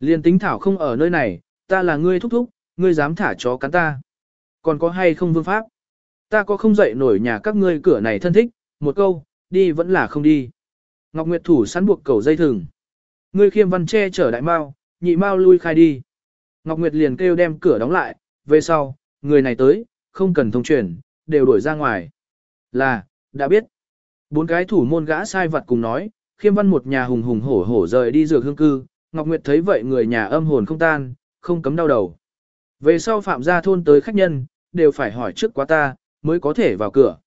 A: Liền tính thảo không ở nơi này, ta là ngươi thúc thúc, ngươi dám thả chó cắn ta. Còn có hay không vương pháp? Ta có không dậy nổi nhà các ngươi cửa này thân thích, một câu, đi vẫn là không đi. Ngọc Nguyệt thủ sẵn buộc cầu dây thừng. Ngươi khiêm văn che chở đại mao, nhị mao lui khai đi. Ngọc Nguyệt liền kêu đem cửa đóng lại, về sau, người này tới, không cần thông truyền, đều đuổi ra ngoài. Là, đã biết. Bốn cái thủ môn gã sai vật cùng nói, khiêm văn một nhà hùng hùng hổ hổ rời đi dược hương cư, Ngọc Nguyệt thấy vậy người nhà âm hồn không tan, không cấm đau đầu. Về sau phạm gia thôn tới khách nhân, đều phải hỏi trước quá ta, mới có thể vào cửa.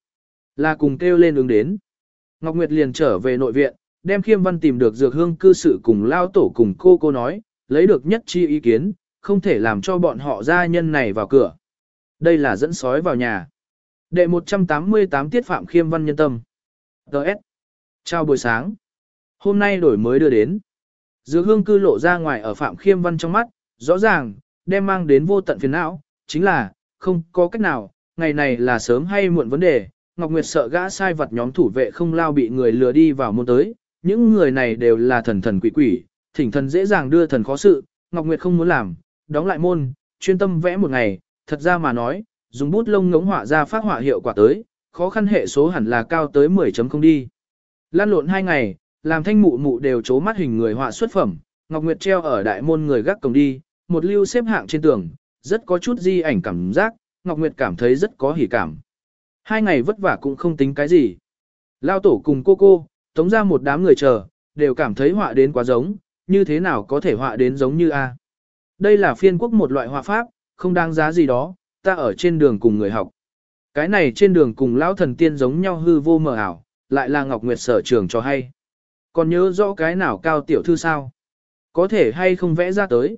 A: Là cùng kêu lên ứng đến. Ngọc Nguyệt liền trở về nội viện, đem khiêm văn tìm được dược hương cư sự cùng lao tổ cùng cô cô nói, lấy được nhất chi ý kiến, không thể làm cho bọn họ gia nhân này vào cửa. Đây là dẫn sói vào nhà. Đệ 188 tiết phạm khiêm văn nhân tâm. Đợt. Chào buổi sáng. Hôm nay đổi mới đưa đến. Dược hương cư lộ ra ngoài ở phạm khiêm văn trong mắt, rõ ràng, đem mang đến vô tận phiền não, chính là, không có cách nào, ngày này là sớm hay muộn vấn đề, Ngọc Nguyệt sợ gã sai vật nhóm thủ vệ không lao bị người lừa đi vào môn tới, những người này đều là thần thần quỷ quỷ, thỉnh thần dễ dàng đưa thần khó sự, Ngọc Nguyệt không muốn làm, đóng lại môn, chuyên tâm vẽ một ngày, thật ra mà nói, dùng bút lông ngống họa ra phát họa hiệu quả tới, khó khăn hệ số hẳn là cao tới 10.0 đi. Lan lộn hai ngày, làm thanh mụ mụ đều chố mắt hình người họa xuất phẩm, Ngọc Nguyệt treo ở đại môn người gác cổng đi, một lưu xếp hạng trên tường, rất có chút di ảnh cảm giác, Ngọc Nguyệt cảm thấy rất có hỉ cảm. Hai ngày vất vả cũng không tính cái gì. Lao tổ cùng cô cô, tống ra một đám người chờ, đều cảm thấy họa đến quá giống, như thế nào có thể họa đến giống như A. Đây là phiên quốc một loại họa pháp, không đáng giá gì đó, ta ở trên đường cùng người học. Cái này trên đường cùng lão thần tiên giống nhau hư vô mờ ảo, lại là Ngọc Nguyệt sở trường cho hay. Còn nhớ rõ cái nào cao tiểu thư sao? Có thể hay không vẽ ra tới?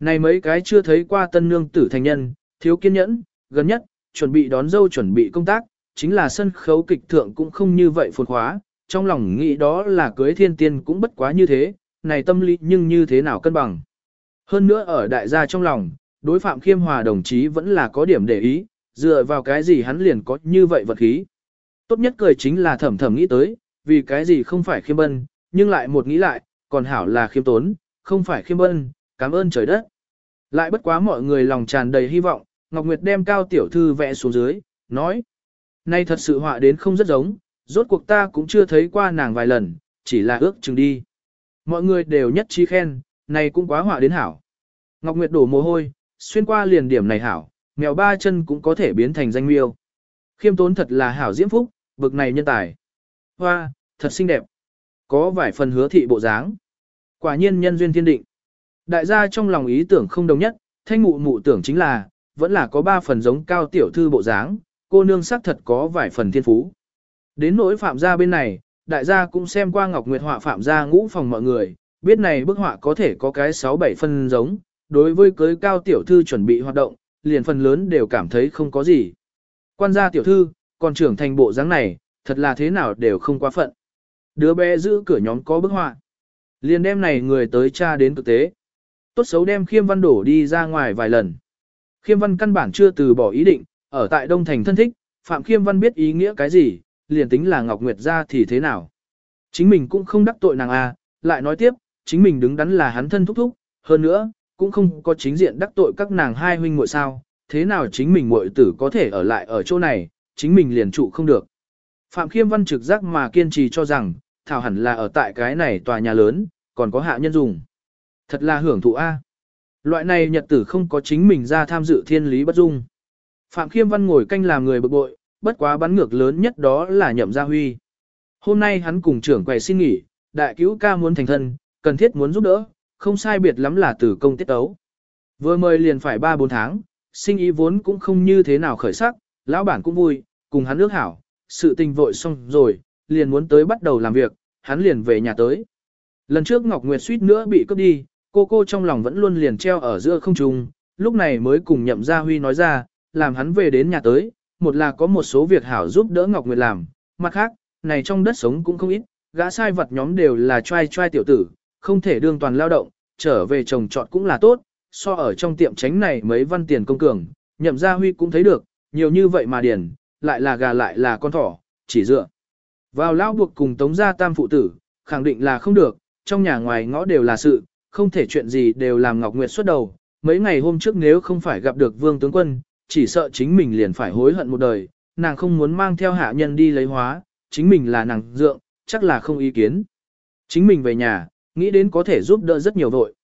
A: Này mấy cái chưa thấy qua tân nương tử thành nhân, thiếu kiên nhẫn, gần nhất, chuẩn bị đón dâu chuẩn bị công tác, chính là sân khấu kịch thượng cũng không như vậy phồn khóa, trong lòng nghĩ đó là cưới thiên tiên cũng bất quá như thế, này tâm lý nhưng như thế nào cân bằng. Hơn nữa ở đại gia trong lòng, đối phạm khiêm hòa đồng chí vẫn là có điểm để ý, dựa vào cái gì hắn liền có như vậy vật khí. Tốt nhất cười chính là thầm thầm nghĩ tới, vì cái gì không phải khiêm bân, nhưng lại một nghĩ lại, còn hảo là khiêm tốn, không phải khiêm bân, cảm ơn trời đất. Lại bất quá mọi người lòng tràn đầy hy vọng, Ngọc Nguyệt đem cao tiểu thư vẽ xuống dưới, nói. Nay thật sự họa đến không rất giống, rốt cuộc ta cũng chưa thấy qua nàng vài lần, chỉ là ước chừng đi. Mọi người đều nhất trí khen, này cũng quá họa đến hảo. Ngọc Nguyệt đổ mồ hôi, xuyên qua liền điểm này hảo, mèo ba chân cũng có thể biến thành danh miêu. Khiêm tốn thật là hảo diễm phúc, bực này nhân tài. Hoa, thật xinh đẹp. Có vài phần hứa thị bộ dáng. Quả nhiên nhân duyên thiên định. Đại gia trong lòng ý tưởng không đồng nhất, thanh mụ mụ tưởng chính là, vẫn là có ba phần giống cao tiểu thư bộ dáng, cô nương sắc thật có vài phần thiên phú. Đến nỗi phạm gia bên này, đại gia cũng xem qua Ngọc Nguyệt họa phạm gia ngũ phòng mọi người, biết này bức họa có thể có cái 6-7 phần giống, đối với cưới cao tiểu thư chuẩn bị hoạt động, liền phần lớn đều cảm thấy không có gì. Quan gia tiểu thư, còn trưởng thành bộ dáng này, thật là thế nào đều không quá phận. Đứa bé giữ cửa nhóm có bức họa. Liền đem này người tới cha đến thực tế. Tốt xấu đem khiêm văn đổ đi ra ngoài vài lần. Khiêm văn căn bản chưa từ bỏ ý định, ở tại Đông Thành thân thích, Phạm Khiêm văn biết ý nghĩa cái gì, liền tính là Ngọc Nguyệt ra thì thế nào. Chính mình cũng không đắc tội nàng a, lại nói tiếp, chính mình đứng đắn là hắn thân thúc thúc, hơn nữa, cũng không có chính diện đắc tội các nàng hai huynh muội sao, thế nào chính mình muội tử có thể ở lại ở chỗ này, chính mình liền trụ không được. Phạm Khiêm Văn trực giác mà kiên trì cho rằng, Thảo hẳn là ở tại cái này tòa nhà lớn, còn có hạ nhân dùng. Thật là hưởng thụ A. Loại này nhật tử không có chính mình ra tham dự thiên lý bất dung. Phạm Khiêm Văn ngồi canh làm người bực bội, bất quá bắn ngược lớn nhất đó là nhậm gia huy. Hôm nay hắn cùng trưởng quầy xin nghỉ, đại cứu ca muốn thành thân, cần thiết muốn giúp đỡ, không sai biệt lắm là từ công tiết tấu. Vừa mời liền phải 3-4 tháng, sinh ý vốn cũng không như thế nào khởi sắc, lão bản cũng vui, cùng hắn ước hảo, sự tình vội xong rồi, liền muốn tới bắt đầu làm việc, hắn liền về nhà tới. Lần trước Ngọc Nguyệt suýt nữa bị cướp đi, cô cô trong lòng vẫn luôn liền treo ở giữa không trung, lúc này mới cùng nhậm gia huy nói ra, làm hắn về đến nhà tới, một là có một số việc hảo giúp đỡ Ngọc Nguyệt làm, mặt khác, này trong đất sống cũng không ít, gã sai vật nhóm đều là trai trai tiểu tử, không thể đương toàn lao động, trở về trồng trọt cũng là tốt, so ở trong tiệm tránh này mấy văn tiền công cường, nhậm gia huy cũng thấy được, nhiều như vậy mà điền, lại là gà lại là con thỏ, chỉ dựa. Vào lao buộc cùng tống gia tam phụ tử, khẳng định là không được, trong nhà ngoài ngõ đều là sự, không thể chuyện gì đều làm Ngọc Nguyệt xuất đầu. Mấy ngày hôm trước nếu không phải gặp được vương tướng quân, chỉ sợ chính mình liền phải hối hận một đời, nàng không muốn mang theo hạ nhân đi lấy hóa, chính mình là nàng dượng, chắc là không ý kiến. Chính mình về nhà, nghĩ đến có thể giúp đỡ rất nhiều vội.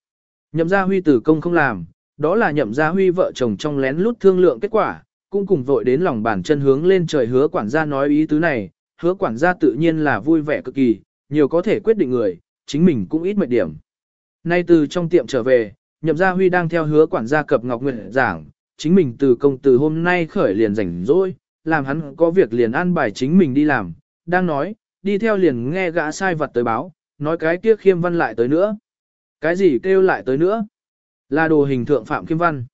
A: Nhậm gia huy tử công không làm, đó là nhậm gia huy vợ chồng trong lén lút thương lượng kết quả, cũng cùng vội đến lòng bàn chân hướng lên trời hứa quản gia nói ý tứ này, hứa quản gia tự nhiên là vui vẻ cực kỳ, nhiều có thể quyết định người, chính mình cũng ít mệt điểm. Nay từ trong tiệm trở về, nhậm gia huy đang theo hứa quản gia cập ngọc nguyện giảng, chính mình từ công từ hôm nay khởi liền rảnh rỗi, làm hắn có việc liền an bài chính mình đi làm, đang nói, đi theo liền nghe gã sai vật tới báo, nói cái kia khiêm văn lại tới nữa. Cái gì kêu lại tới nữa? Là đồ hình thượng phạm khiêm văn.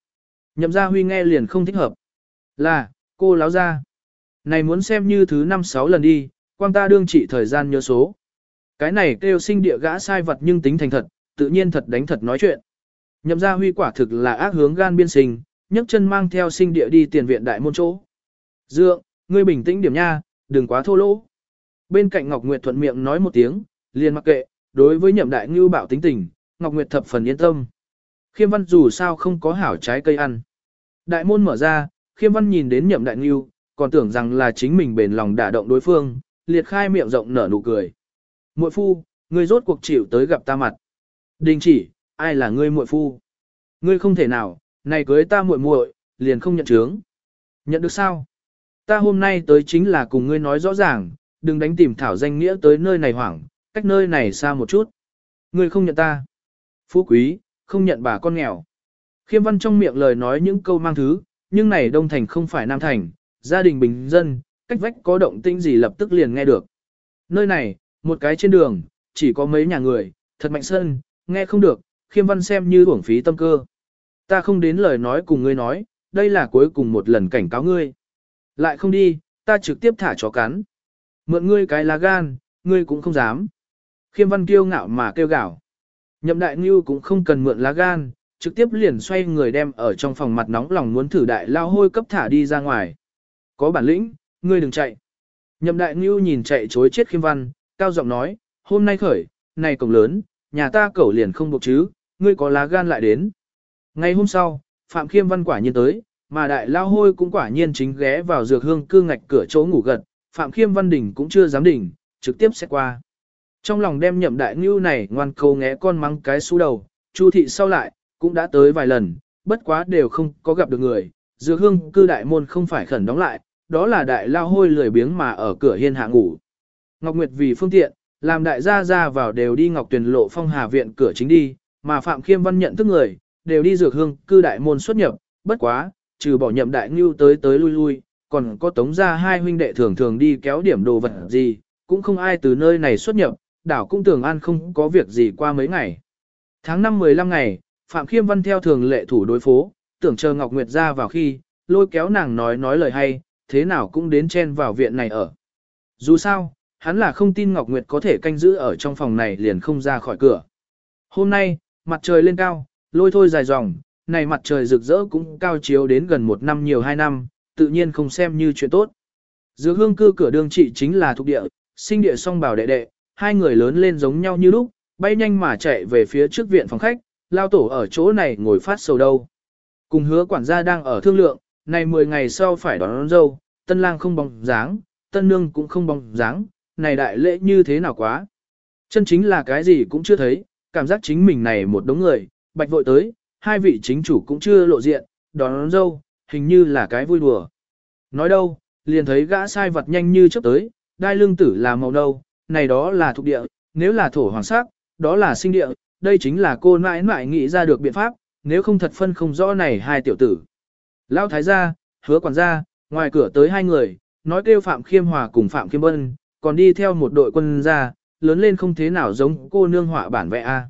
A: Nhậm gia huy nghe liền không thích hợp. Là, cô láo ra. Này muốn xem như thứ năm sáu lần đi, quang ta đương trị thời gian nhớ số. Cái này kêu sinh địa gã sai vật nhưng tính thành thật, tự nhiên thật đánh thật nói chuyện. Nhậm gia huy quả thực là ác hướng gan biên sinh, nhấc chân mang theo sinh địa đi tiền viện đại môn chỗ. Dượng, ngươi bình tĩnh điểm nha, đừng quá thô lỗ. Bên cạnh Ngọc Nguyệt thuận miệng nói một tiếng, liền mặc kệ, đối với nhậm đại ngưu bảo tính tình, Ngọc Nguyệt thập phần yên tâm. Khiêm văn dù sao không có hảo trái cây ăn. Đại môn mở ra, khiêm văn nhìn đến nhậm đại ngưu, còn tưởng rằng là chính mình bền lòng đả động đối phương, liệt khai miệng rộng nở nụ cười. Muội phu, ngươi rốt cuộc chịu tới gặp ta mặt. Đình chỉ, ai là ngươi muội phu? Ngươi không thể nào, này cưới ta muội muội, liền không nhận chướng. Nhận được sao? Ta hôm nay tới chính là cùng ngươi nói rõ ràng, đừng đánh tìm thảo danh nghĩa tới nơi này hoảng, cách nơi này xa một chút. Ngươi không nhận ta. Phú quý, không nhận bà con nghèo. Khiêm văn trong miệng lời nói những câu mang thứ, nhưng này Đông Thành không phải Nam Thành, gia đình bình dân, cách vách có động tĩnh gì lập tức liền nghe được. Nơi này, một cái trên đường, chỉ có mấy nhà người, thật mạnh sân, nghe không được, khiêm văn xem như uổng phí tâm cơ. Ta không đến lời nói cùng ngươi nói, đây là cuối cùng một lần cảnh cáo ngươi. Lại không đi, ta trực tiếp thả chó cắn. Mượn ngươi cái lá gan, ngươi cũng không dám. Khiêm văn kiêu ngạo mà kêu gào. Nhậm đại ngưu cũng không cần mượn lá gan, trực tiếp liền xoay người đem ở trong phòng mặt nóng lòng muốn thử đại lao hôi cấp thả đi ra ngoài. Có bản lĩnh, ngươi đừng chạy. Nhậm đại ngưu nhìn chạy chối chết khiêm văn, cao giọng nói, hôm nay khởi, này cổng lớn, nhà ta cẩu liền không buộc chứ, ngươi có lá gan lại đến. Ngày hôm sau, Phạm Khiêm Văn quả nhiên tới, mà đại lao hôi cũng quả nhiên chính ghé vào dược hương cư ngạch cửa chỗ ngủ gật, Phạm Khiêm Văn đỉnh cũng chưa dám đỉnh, trực tiếp xét qua. Trong lòng đem nhậm đại ngưu này ngoan câu ngẽ con mắng cái xu đầu, Chu thị sau lại, cũng đã tới vài lần, bất quá đều không có gặp được người, dược hương cư đại môn không phải khẩn đóng lại, đó là đại lao hôi lười biếng mà ở cửa hiên hạ ngủ. Ngọc Nguyệt vì phương tiện, làm đại gia ra vào đều đi Ngọc Tuyền lộ phong hà viện cửa chính đi, mà Phạm Khiêm Văn nhận thức người, đều đi dược hương cư đại môn xuất nhập, bất quá, trừ bỏ nhậm đại ngưu tới tới lui lui, còn có tống ra hai huynh đệ thường thường đi kéo điểm đồ vật gì, cũng không ai từ nơi này xuất nhập, đảo cũng tưởng an không có việc gì qua mấy ngày. Tháng 5 15 ngày, Phạm Khiêm Văn theo thường lệ thủ đối phố, tưởng chờ Ngọc Nguyệt ra vào khi, lôi kéo nàng nói nói lời hay, thế nào cũng đến chen vào viện này ở. Dù sao, hắn là không tin Ngọc Nguyệt có thể canh giữ ở trong phòng này liền không ra khỏi cửa. Hôm nay, mặt trời lên cao, lôi thôi dài dòng, này mặt trời rực rỡ cũng cao chiếu đến gần một năm nhiều hai năm, tự nhiên không xem như chuyện tốt. Giữa hương cư cửa đương trị chính là thuộc địa, sinh địa song bảo đệ đệ, hai người lớn lên giống nhau như lúc, bay nhanh mà chạy về phía trước viện phòng khách, lao tổ ở chỗ này ngồi phát sầu đâu. Cùng hứa quản gia đang ở thương lượng, này 10 ngày sau phải đón, đón dâu, tân lang không bóng dáng, tân nương cũng không bóng dáng, này đại lễ như thế nào quá. Chân chính là cái gì cũng chưa thấy, cảm giác chính mình này một đống người, bạch vội tới, hai vị chính chủ cũng chưa lộ diện, đón, đón dâu, hình như là cái vui đùa. Nói đâu, liền thấy gã sai vật nhanh như chớp tới, đai lương tử là màu đâu, này đó là thuộc địa, nếu là thổ hoàng sắc, đó là sinh địa, đây chính là cô mãi mãi nghĩ ra được biện pháp, nếu không thật phân không rõ này hai tiểu tử. Lão thái gia, hứa quản gia, ngoài cửa tới hai người, nói kêu Phạm Khiêm Hòa cùng Phạm Khiêm Bân, còn đi theo một đội quân gia, lớn lên không thế nào giống cô nương họa bản vẽ a.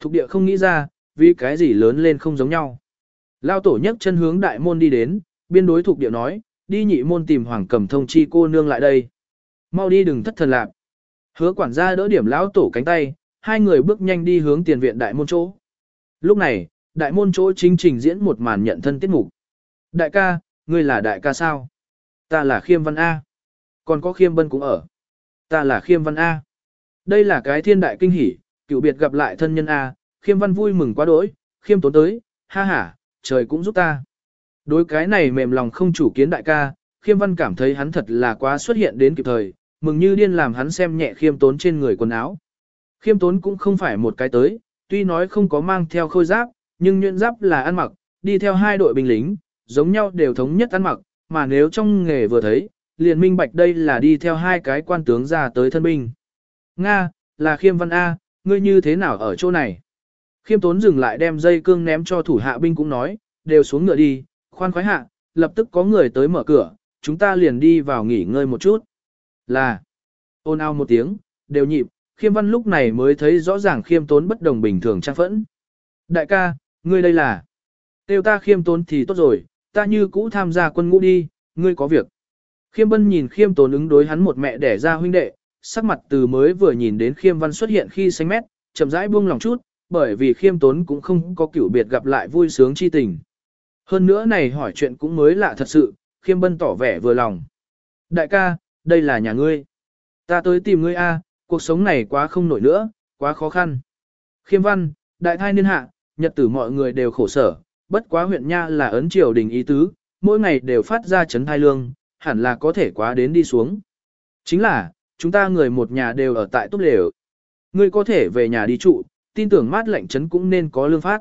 A: Thục địa không nghĩ ra, vì cái gì lớn lên không giống nhau. Lao tổ nhấc chân hướng đại môn đi đến, biên đối thục địa nói, đi nhị môn tìm hoàng cầm thông chi cô nương lại đây. Mau đi đừng thất thần lạc. Hứa quản gia đỡ điểm lão tổ cánh tay, hai người bước nhanh đi hướng tiền viện đại môn chỗ. Lúc này, đại môn chỗ chính trình diễn một màn nhận thân tiết mục. Đại ca, ngươi là đại ca sao? Ta là khiêm văn A. Còn có khiêm vân cũng ở. Ta là khiêm văn A. Đây là cái thiên đại kinh hỷ, cựu biệt gặp lại thân nhân A, khiêm văn vui mừng quá đỗi, khiêm tốn tới, ha ha, trời cũng giúp ta. Đối cái này mềm lòng không chủ kiến đại ca, khiêm văn cảm thấy hắn thật là quá xuất hiện đến kịp thời, mừng như điên làm hắn xem nhẹ khiêm tốn trên người quần áo. Khiêm tốn cũng không phải một cái tới, tuy nói không có mang theo khôi giáp, nhưng nhuyễn giáp là ăn mặc, đi theo hai đội binh lính, giống nhau đều thống nhất ăn mặc, mà nếu trong nghề vừa thấy, liền minh bạch đây là đi theo hai cái quan tướng ra tới thân binh. Nga, là khiêm văn A, ngươi như thế nào ở chỗ này? Khiêm tốn dừng lại đem dây cương ném cho thủ hạ binh cũng nói, đều xuống ngựa đi, khoan khoái hạ, lập tức có người tới mở cửa, chúng ta liền đi vào nghỉ ngơi một chút. Là, ôn ao một tiếng, đều nhịp, khiêm văn lúc này mới thấy rõ ràng khiêm tốn bất đồng bình thường trang phẫn. Đại ca, ngươi đây là, tiêu ta khiêm tốn thì tốt rồi, ta như cũ tham gia quân ngũ đi, ngươi có việc. Khiêm bân nhìn khiêm tốn ứng đối hắn một mẹ đẻ ra huynh đệ, sắc mặt từ mới vừa nhìn đến khiêm văn xuất hiện khi xanh mét, chậm rãi buông lòng chút, bởi vì khiêm tốn cũng không có kiểu biệt gặp lại vui sướng chi tình. Hơn nữa này hỏi chuyện cũng mới lạ thật sự, khiêm bân tỏ vẻ vừa lòng. Đại ca, đây là nhà ngươi. Ta tới tìm ngươi a, cuộc sống này quá không nổi nữa, quá khó khăn. Khiêm văn, đại thai niên hạ, nhật tử mọi người đều khổ sở, bất quá huyện nha là ấn triều đình ý tứ, mỗi ngày đều phát ra chấn thai lương, hẳn là có thể quá đến đi xuống. Chính là, chúng ta người một nhà đều ở tại tốt lều. Ngươi có thể về nhà đi trụ, tin tưởng mát lạnh chấn cũng nên có lương phát.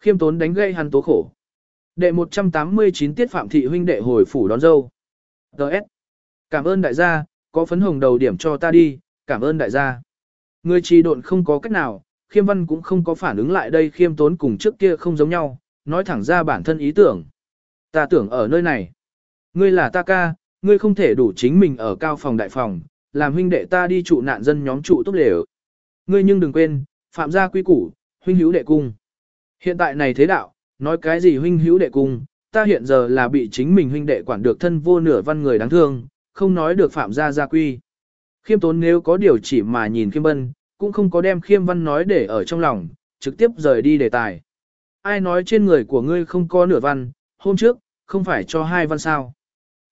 A: Khiêm tốn đánh gây hắn tố khổ. Đệ 189 tiết phạm thị huynh đệ hồi phủ đón dâu. Đợt. Cảm ơn đại gia, có phấn hồng đầu điểm cho ta đi, cảm ơn đại gia. Người trì độn không có cách nào, khiêm văn cũng không có phản ứng lại đây khiêm tốn cùng trước kia không giống nhau, nói thẳng ra bản thân ý tưởng. Ta tưởng ở nơi này. Ngươi là ta ca, ngươi không thể đủ chính mình ở cao phòng đại phòng, làm huynh đệ ta đi trụ nạn dân nhóm trụ tốt lều. Ngươi nhưng đừng quên, phạm gia quy củ, huynh hữu đệ cung. Hiện tại này thế đạo, nói cái gì huynh hữu đệ cung, ta hiện giờ là bị chính mình huynh đệ quản được thân vô nửa văn người đáng thương, không nói được phạm gia gia quy. Khiêm tốn nếu có điều chỉ mà nhìn khiêm bân, cũng không có đem khiêm văn nói để ở trong lòng, trực tiếp rời đi đề tài. Ai nói trên người của ngươi không có nửa văn, hôm trước, không phải cho hai văn sao.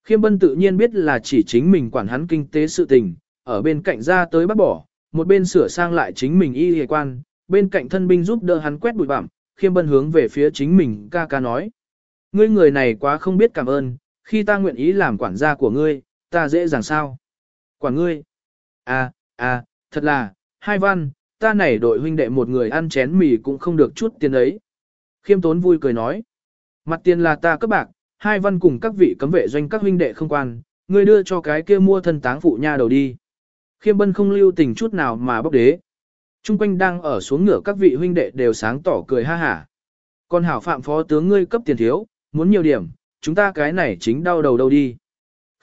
A: Khiêm bân tự nhiên biết là chỉ chính mình quản hắn kinh tế sự tình, ở bên cạnh ra tới bắt bỏ, một bên sửa sang lại chính mình y hề quan, bên cạnh thân binh giúp đỡ hắn quét bụi bặm, khiêm bân hướng về phía chính mình ca ca nói. Ngươi người này quá không biết cảm ơn, khi ta nguyện ý làm quản gia của ngươi, ta dễ dàng sao? Quản ngươi? À, à, thật là, hai văn, ta này đội huynh đệ một người ăn chén mì cũng không được chút tiền ấy. Khiêm tốn vui cười nói. Mặt tiền là ta cấp bạc, hai văn cùng các vị cấm vệ doanh các huynh đệ không quan, ngươi đưa cho cái kia mua thân táng phụ nha đầu đi. Khiêm bân không lưu tình chút nào mà bốc đế. Trung quanh đang ở xuống ngựa các vị huynh đệ đều sáng tỏ cười ha hả. Còn hảo phạm phó tướng ngươi cấp tiền thiếu, muốn nhiều điểm, chúng ta cái này chính đau đầu đâu đi.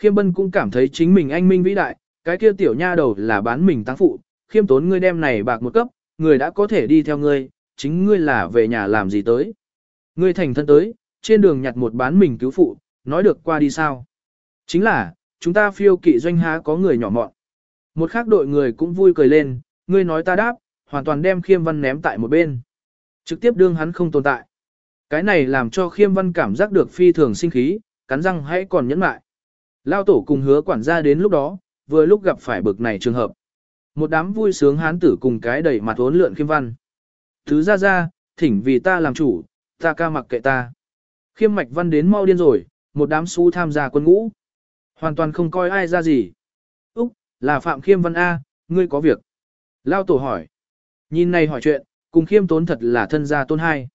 A: Khiêm bân cũng cảm thấy chính mình anh minh vĩ đại, cái kia tiểu nha đầu là bán mình tăng phụ, khiêm tốn ngươi đem này bạc một cấp, người đã có thể đi theo ngươi, chính ngươi là về nhà làm gì tới. Ngươi thành thân tới, trên đường nhặt một bán mình cứu phụ, nói được qua đi sao. Chính là, chúng ta phiêu kỵ doanh há có người nhỏ mọn. Một khác đội người cũng vui cười lên, ngươi nói ta đáp, hoàn toàn đem khiêm văn ném tại một bên. Trực tiếp đương hắn không tồn tại. Cái này làm cho khiêm văn cảm giác được phi thường sinh khí, cắn răng hãy còn nhẫn lại. Lao tổ cùng hứa quản gia đến lúc đó, vừa lúc gặp phải bực này trường hợp. Một đám vui sướng hán tử cùng cái đẩy mặt hốn lượn khiêm văn. Thứ ra ra, thỉnh vì ta làm chủ, ta ca mặc kệ ta. Khiêm mạch văn đến mau điên rồi, một đám su tham gia quân ngũ. Hoàn toàn không coi ai ra gì. Úc, là Phạm Khiêm Văn A, ngươi có việc. Lao tổ hỏi. Nhìn này hỏi chuyện, cùng khiêm tốn thật là thân gia tôn hai.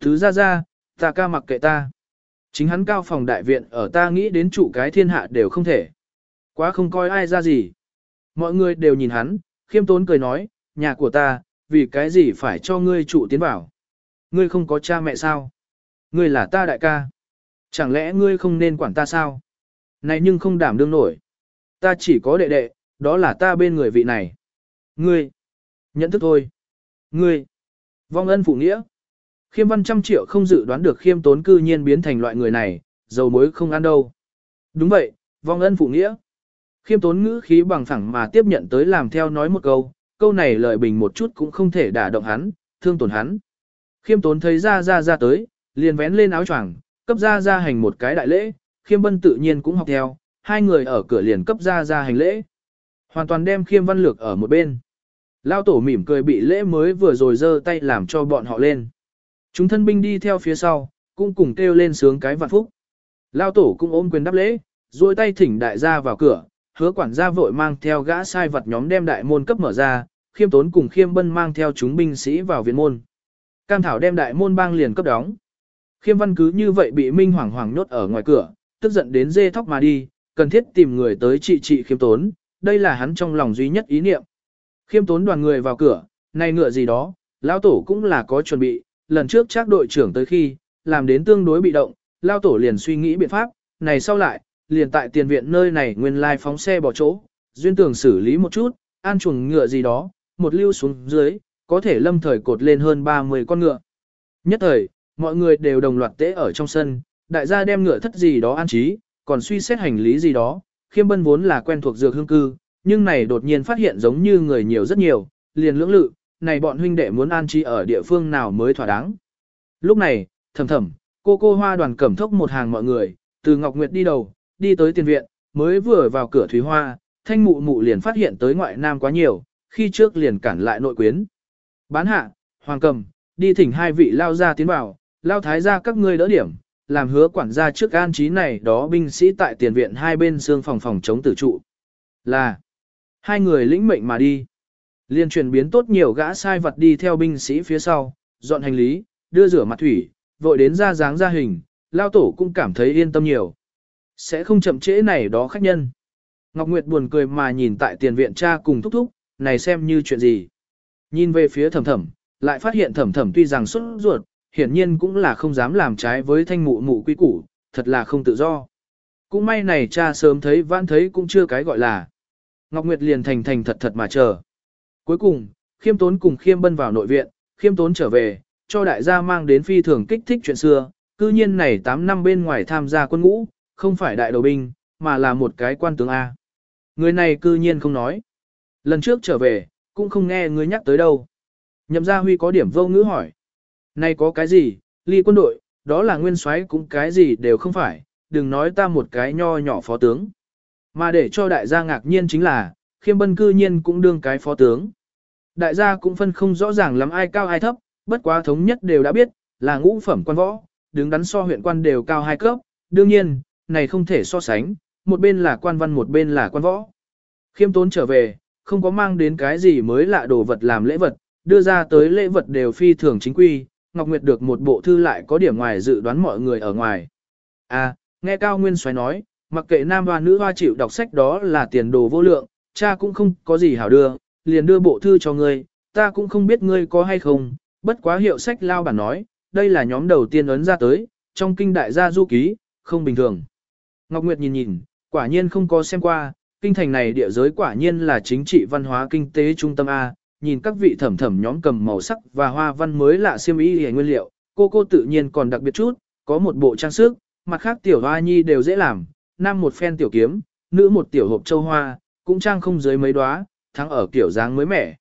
A: Thứ ra ra, ta ca mặc kệ ta. Chính hắn cao phòng đại viện ở ta nghĩ đến trụ cái thiên hạ đều không thể. Quá không coi ai ra gì. Mọi người đều nhìn hắn, khiêm tốn cười nói, nhà của ta, vì cái gì phải cho ngươi trụ tiến vào. Ngươi không có cha mẹ sao? Ngươi là ta đại ca. Chẳng lẽ ngươi không nên quản ta sao? Này nhưng không đảm đương nổi. Ta chỉ có đệ đệ, đó là ta bên người vị này. Ngươi, nhận thức thôi. Ngươi, vong ân phụ nghĩa. Khiêm văn trăm triệu không dự đoán được khiêm tốn cư nhiên biến thành loại người này, dầu muối không ăn đâu. Đúng vậy, vong ân phụ nghĩa. Khiêm tốn ngữ khí bằng phẳng mà tiếp nhận tới làm theo nói một câu, câu này lợi bình một chút cũng không thể đả động hắn, thương tổn hắn. Khiêm tốn thấy ra ra ra tới, liền vén lên áo choàng, cấp ra ra hành một cái đại lễ, khiêm bân tự nhiên cũng học theo, hai người ở cửa liền cấp ra ra hành lễ. Hoàn toàn đem khiêm văn lược ở một bên. Lao tổ mỉm cười bị lễ mới vừa rồi giơ tay làm cho bọn họ lên. Chúng thân binh đi theo phía sau, cũng cùng kêu lên sướng cái vạn phúc. Lao tổ cũng ôm quyền đáp lễ, duỗi tay thỉnh đại gia vào cửa, hứa quản gia vội mang theo gã sai vật nhóm đem đại môn cấp mở ra, khiêm tốn cùng khiêm bân mang theo chúng binh sĩ vào viện môn. Cam thảo đem đại môn bang liền cấp đóng. Khiêm văn cứ như vậy bị minh hoàng hoàng nhốt ở ngoài cửa, tức giận đến dê thóc mà đi, cần thiết tìm người tới trị trị khiêm tốn, đây là hắn trong lòng duy nhất ý niệm. Khiêm tốn đoàn người vào cửa, này ngựa gì đó, lao tổ cũng là có chuẩn bị, lần trước chắc đội trưởng tới khi, làm đến tương đối bị động, lao tổ liền suy nghĩ biện pháp, này sau lại, liền tại tiền viện nơi này nguyên lai phóng xe bỏ chỗ, duyên tưởng xử lý một chút, an chuồng ngựa gì đó, một lưu xuống dưới, có thể lâm thời cột lên hơn 30 con ngựa. Nhất thời, mọi người đều đồng loạt tế ở trong sân, đại gia đem ngựa thất gì đó an trí, còn suy xét hành lý gì đó, khiêm bân vốn là quen thuộc dược hương cư, nhưng này đột nhiên phát hiện giống như người nhiều rất nhiều, liền lưỡng lự, này bọn huynh đệ muốn an trí ở địa phương nào mới thỏa đáng. Lúc này, thầm thầm, cô cô hoa đoàn cẩm thốc một hàng mọi người, từ Ngọc Nguyệt đi đầu, đi tới tiền viện, mới vừa vào cửa Thúy Hoa, thanh mụ mụ liền phát hiện tới ngoại nam quá nhiều, khi trước liền cản lại nội quyến. Bán hạ, hoàng cầm, đi thỉnh hai vị lao ra tiến vào, lao thái ra các ngươi đỡ điểm, làm hứa quản gia trước an trí này đó binh sĩ tại tiền viện hai bên xương phòng phòng chống tử trụ. Là, hai người lĩnh mệnh mà đi. Liên chuyển biến tốt nhiều gã sai vật đi theo binh sĩ phía sau, dọn hành lý, đưa rửa mặt thủy, vội đến ra dáng ra hình, lao tổ cũng cảm thấy yên tâm nhiều. Sẽ không chậm trễ này đó khách nhân. Ngọc Nguyệt buồn cười mà nhìn tại tiền viện cha cùng thúc thúc, này xem như chuyện gì. Nhìn về phía thầm thầm, lại phát hiện thầm thầm tuy rằng xuất ruột, hiển nhiên cũng là không dám làm trái với thanh mụ mụ quy củ, thật là không tự do. Cũng may này cha sớm thấy vãn thấy cũng chưa cái gọi là. Ngọc Nguyệt liền thành thành thật thật mà chờ. Cuối cùng, khiêm tốn cùng khiêm bân vào nội viện, khiêm tốn trở về, cho đại gia mang đến phi thường kích thích chuyện xưa, cư nhiên này 8 năm bên ngoài tham gia quân ngũ, không phải đại đầu binh, mà là một cái quan tướng A. Người này cư nhiên không nói. Lần trước trở về, cũng không nghe người nhắc tới đâu. Nhậm gia huy có điểm vô ngữ hỏi. Này có cái gì, ly quân đội, đó là nguyên soái cũng cái gì đều không phải, đừng nói ta một cái nho nhỏ phó tướng. Mà để cho đại gia ngạc nhiên chính là, khiêm bân cư nhiên cũng đương cái phó tướng. Đại gia cũng phân không rõ ràng lắm ai cao ai thấp, Bất quá thống nhất đều đã biết, là ngũ phẩm quan võ, đứng đắn so huyện quan đều cao hai cấp, đương nhiên, này không thể so sánh, một bên là quan văn một bên là quan võ. Khiêm tốn trở về, không có mang đến cái gì mới lạ đồ vật làm lễ vật, đưa ra tới lễ vật đều phi thường chính quy, Ngọc Nguyệt được một bộ thư lại có điểm ngoài dự đoán mọi người ở ngoài. À, nghe Cao Nguyên xoáy nói, mặc kệ nam hoa nữ hoa chịu đọc sách đó là tiền đồ vô lượng, cha cũng không có gì hảo đưa, liền đưa bộ thư cho ngươi, ta cũng không biết ngươi có hay không, bất quá hiệu sách lao bản nói, đây là nhóm đầu tiên ấn ra tới, trong kinh đại gia du ký, không bình thường. Ngọc Nguyệt nhìn nhìn, quả nhiên không có xem qua, kinh thành này địa giới quả nhiên là chính trị văn hóa kinh tế trung tâm A, nhìn các vị thẩm thẩm nhóm cầm màu sắc và hoa văn mới lạ xiêm y hề nguyên liệu, cô cô tự nhiên còn đặc biệt chút, có một bộ trang sức, mặt khác tiểu hoa nhi đều dễ làm, nam một phen tiểu kiếm, nữ một tiểu hộp châu hoa, cũng trang không dưới mấy đóa, thắng ở kiểu dáng mới mẻ.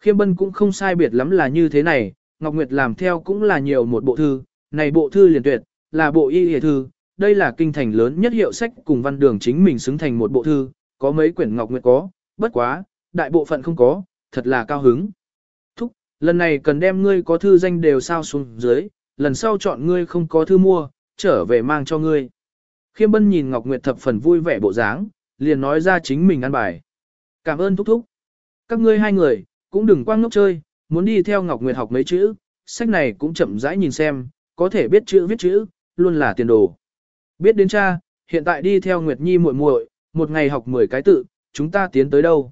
A: Khiêm bân cũng không sai biệt lắm là như thế này, Ngọc Nguyệt làm theo cũng là nhiều một bộ thư, này bộ thư liền tuyệt, là bộ y hề thư, đây là kinh thành lớn nhất hiệu sách cùng văn đường chính mình xứng thành một bộ thư, có mấy quyển Ngọc Nguyệt có, bất quá, đại bộ phận không có, thật là cao hứng. Thúc, lần này cần đem ngươi có thư danh đều sao xuống dưới, lần sau chọn ngươi không có thư mua, trở về mang cho ngươi. Khiêm bân nhìn Ngọc Nguyệt thập phần vui vẻ bộ dáng, liền nói ra chính mình ăn bài. Cảm ơn thúc thúc. Các ngươi hai người, cũng đừng quang ngốc chơi, muốn đi theo Ngọc Nguyệt học mấy chữ, sách này cũng chậm rãi nhìn xem, có thể biết chữ viết chữ, luôn là tiền đồ. Biết đến cha, hiện tại đi theo Nguyệt Nhi muội muội, một ngày học 10 cái tự, chúng ta tiến tới đâu.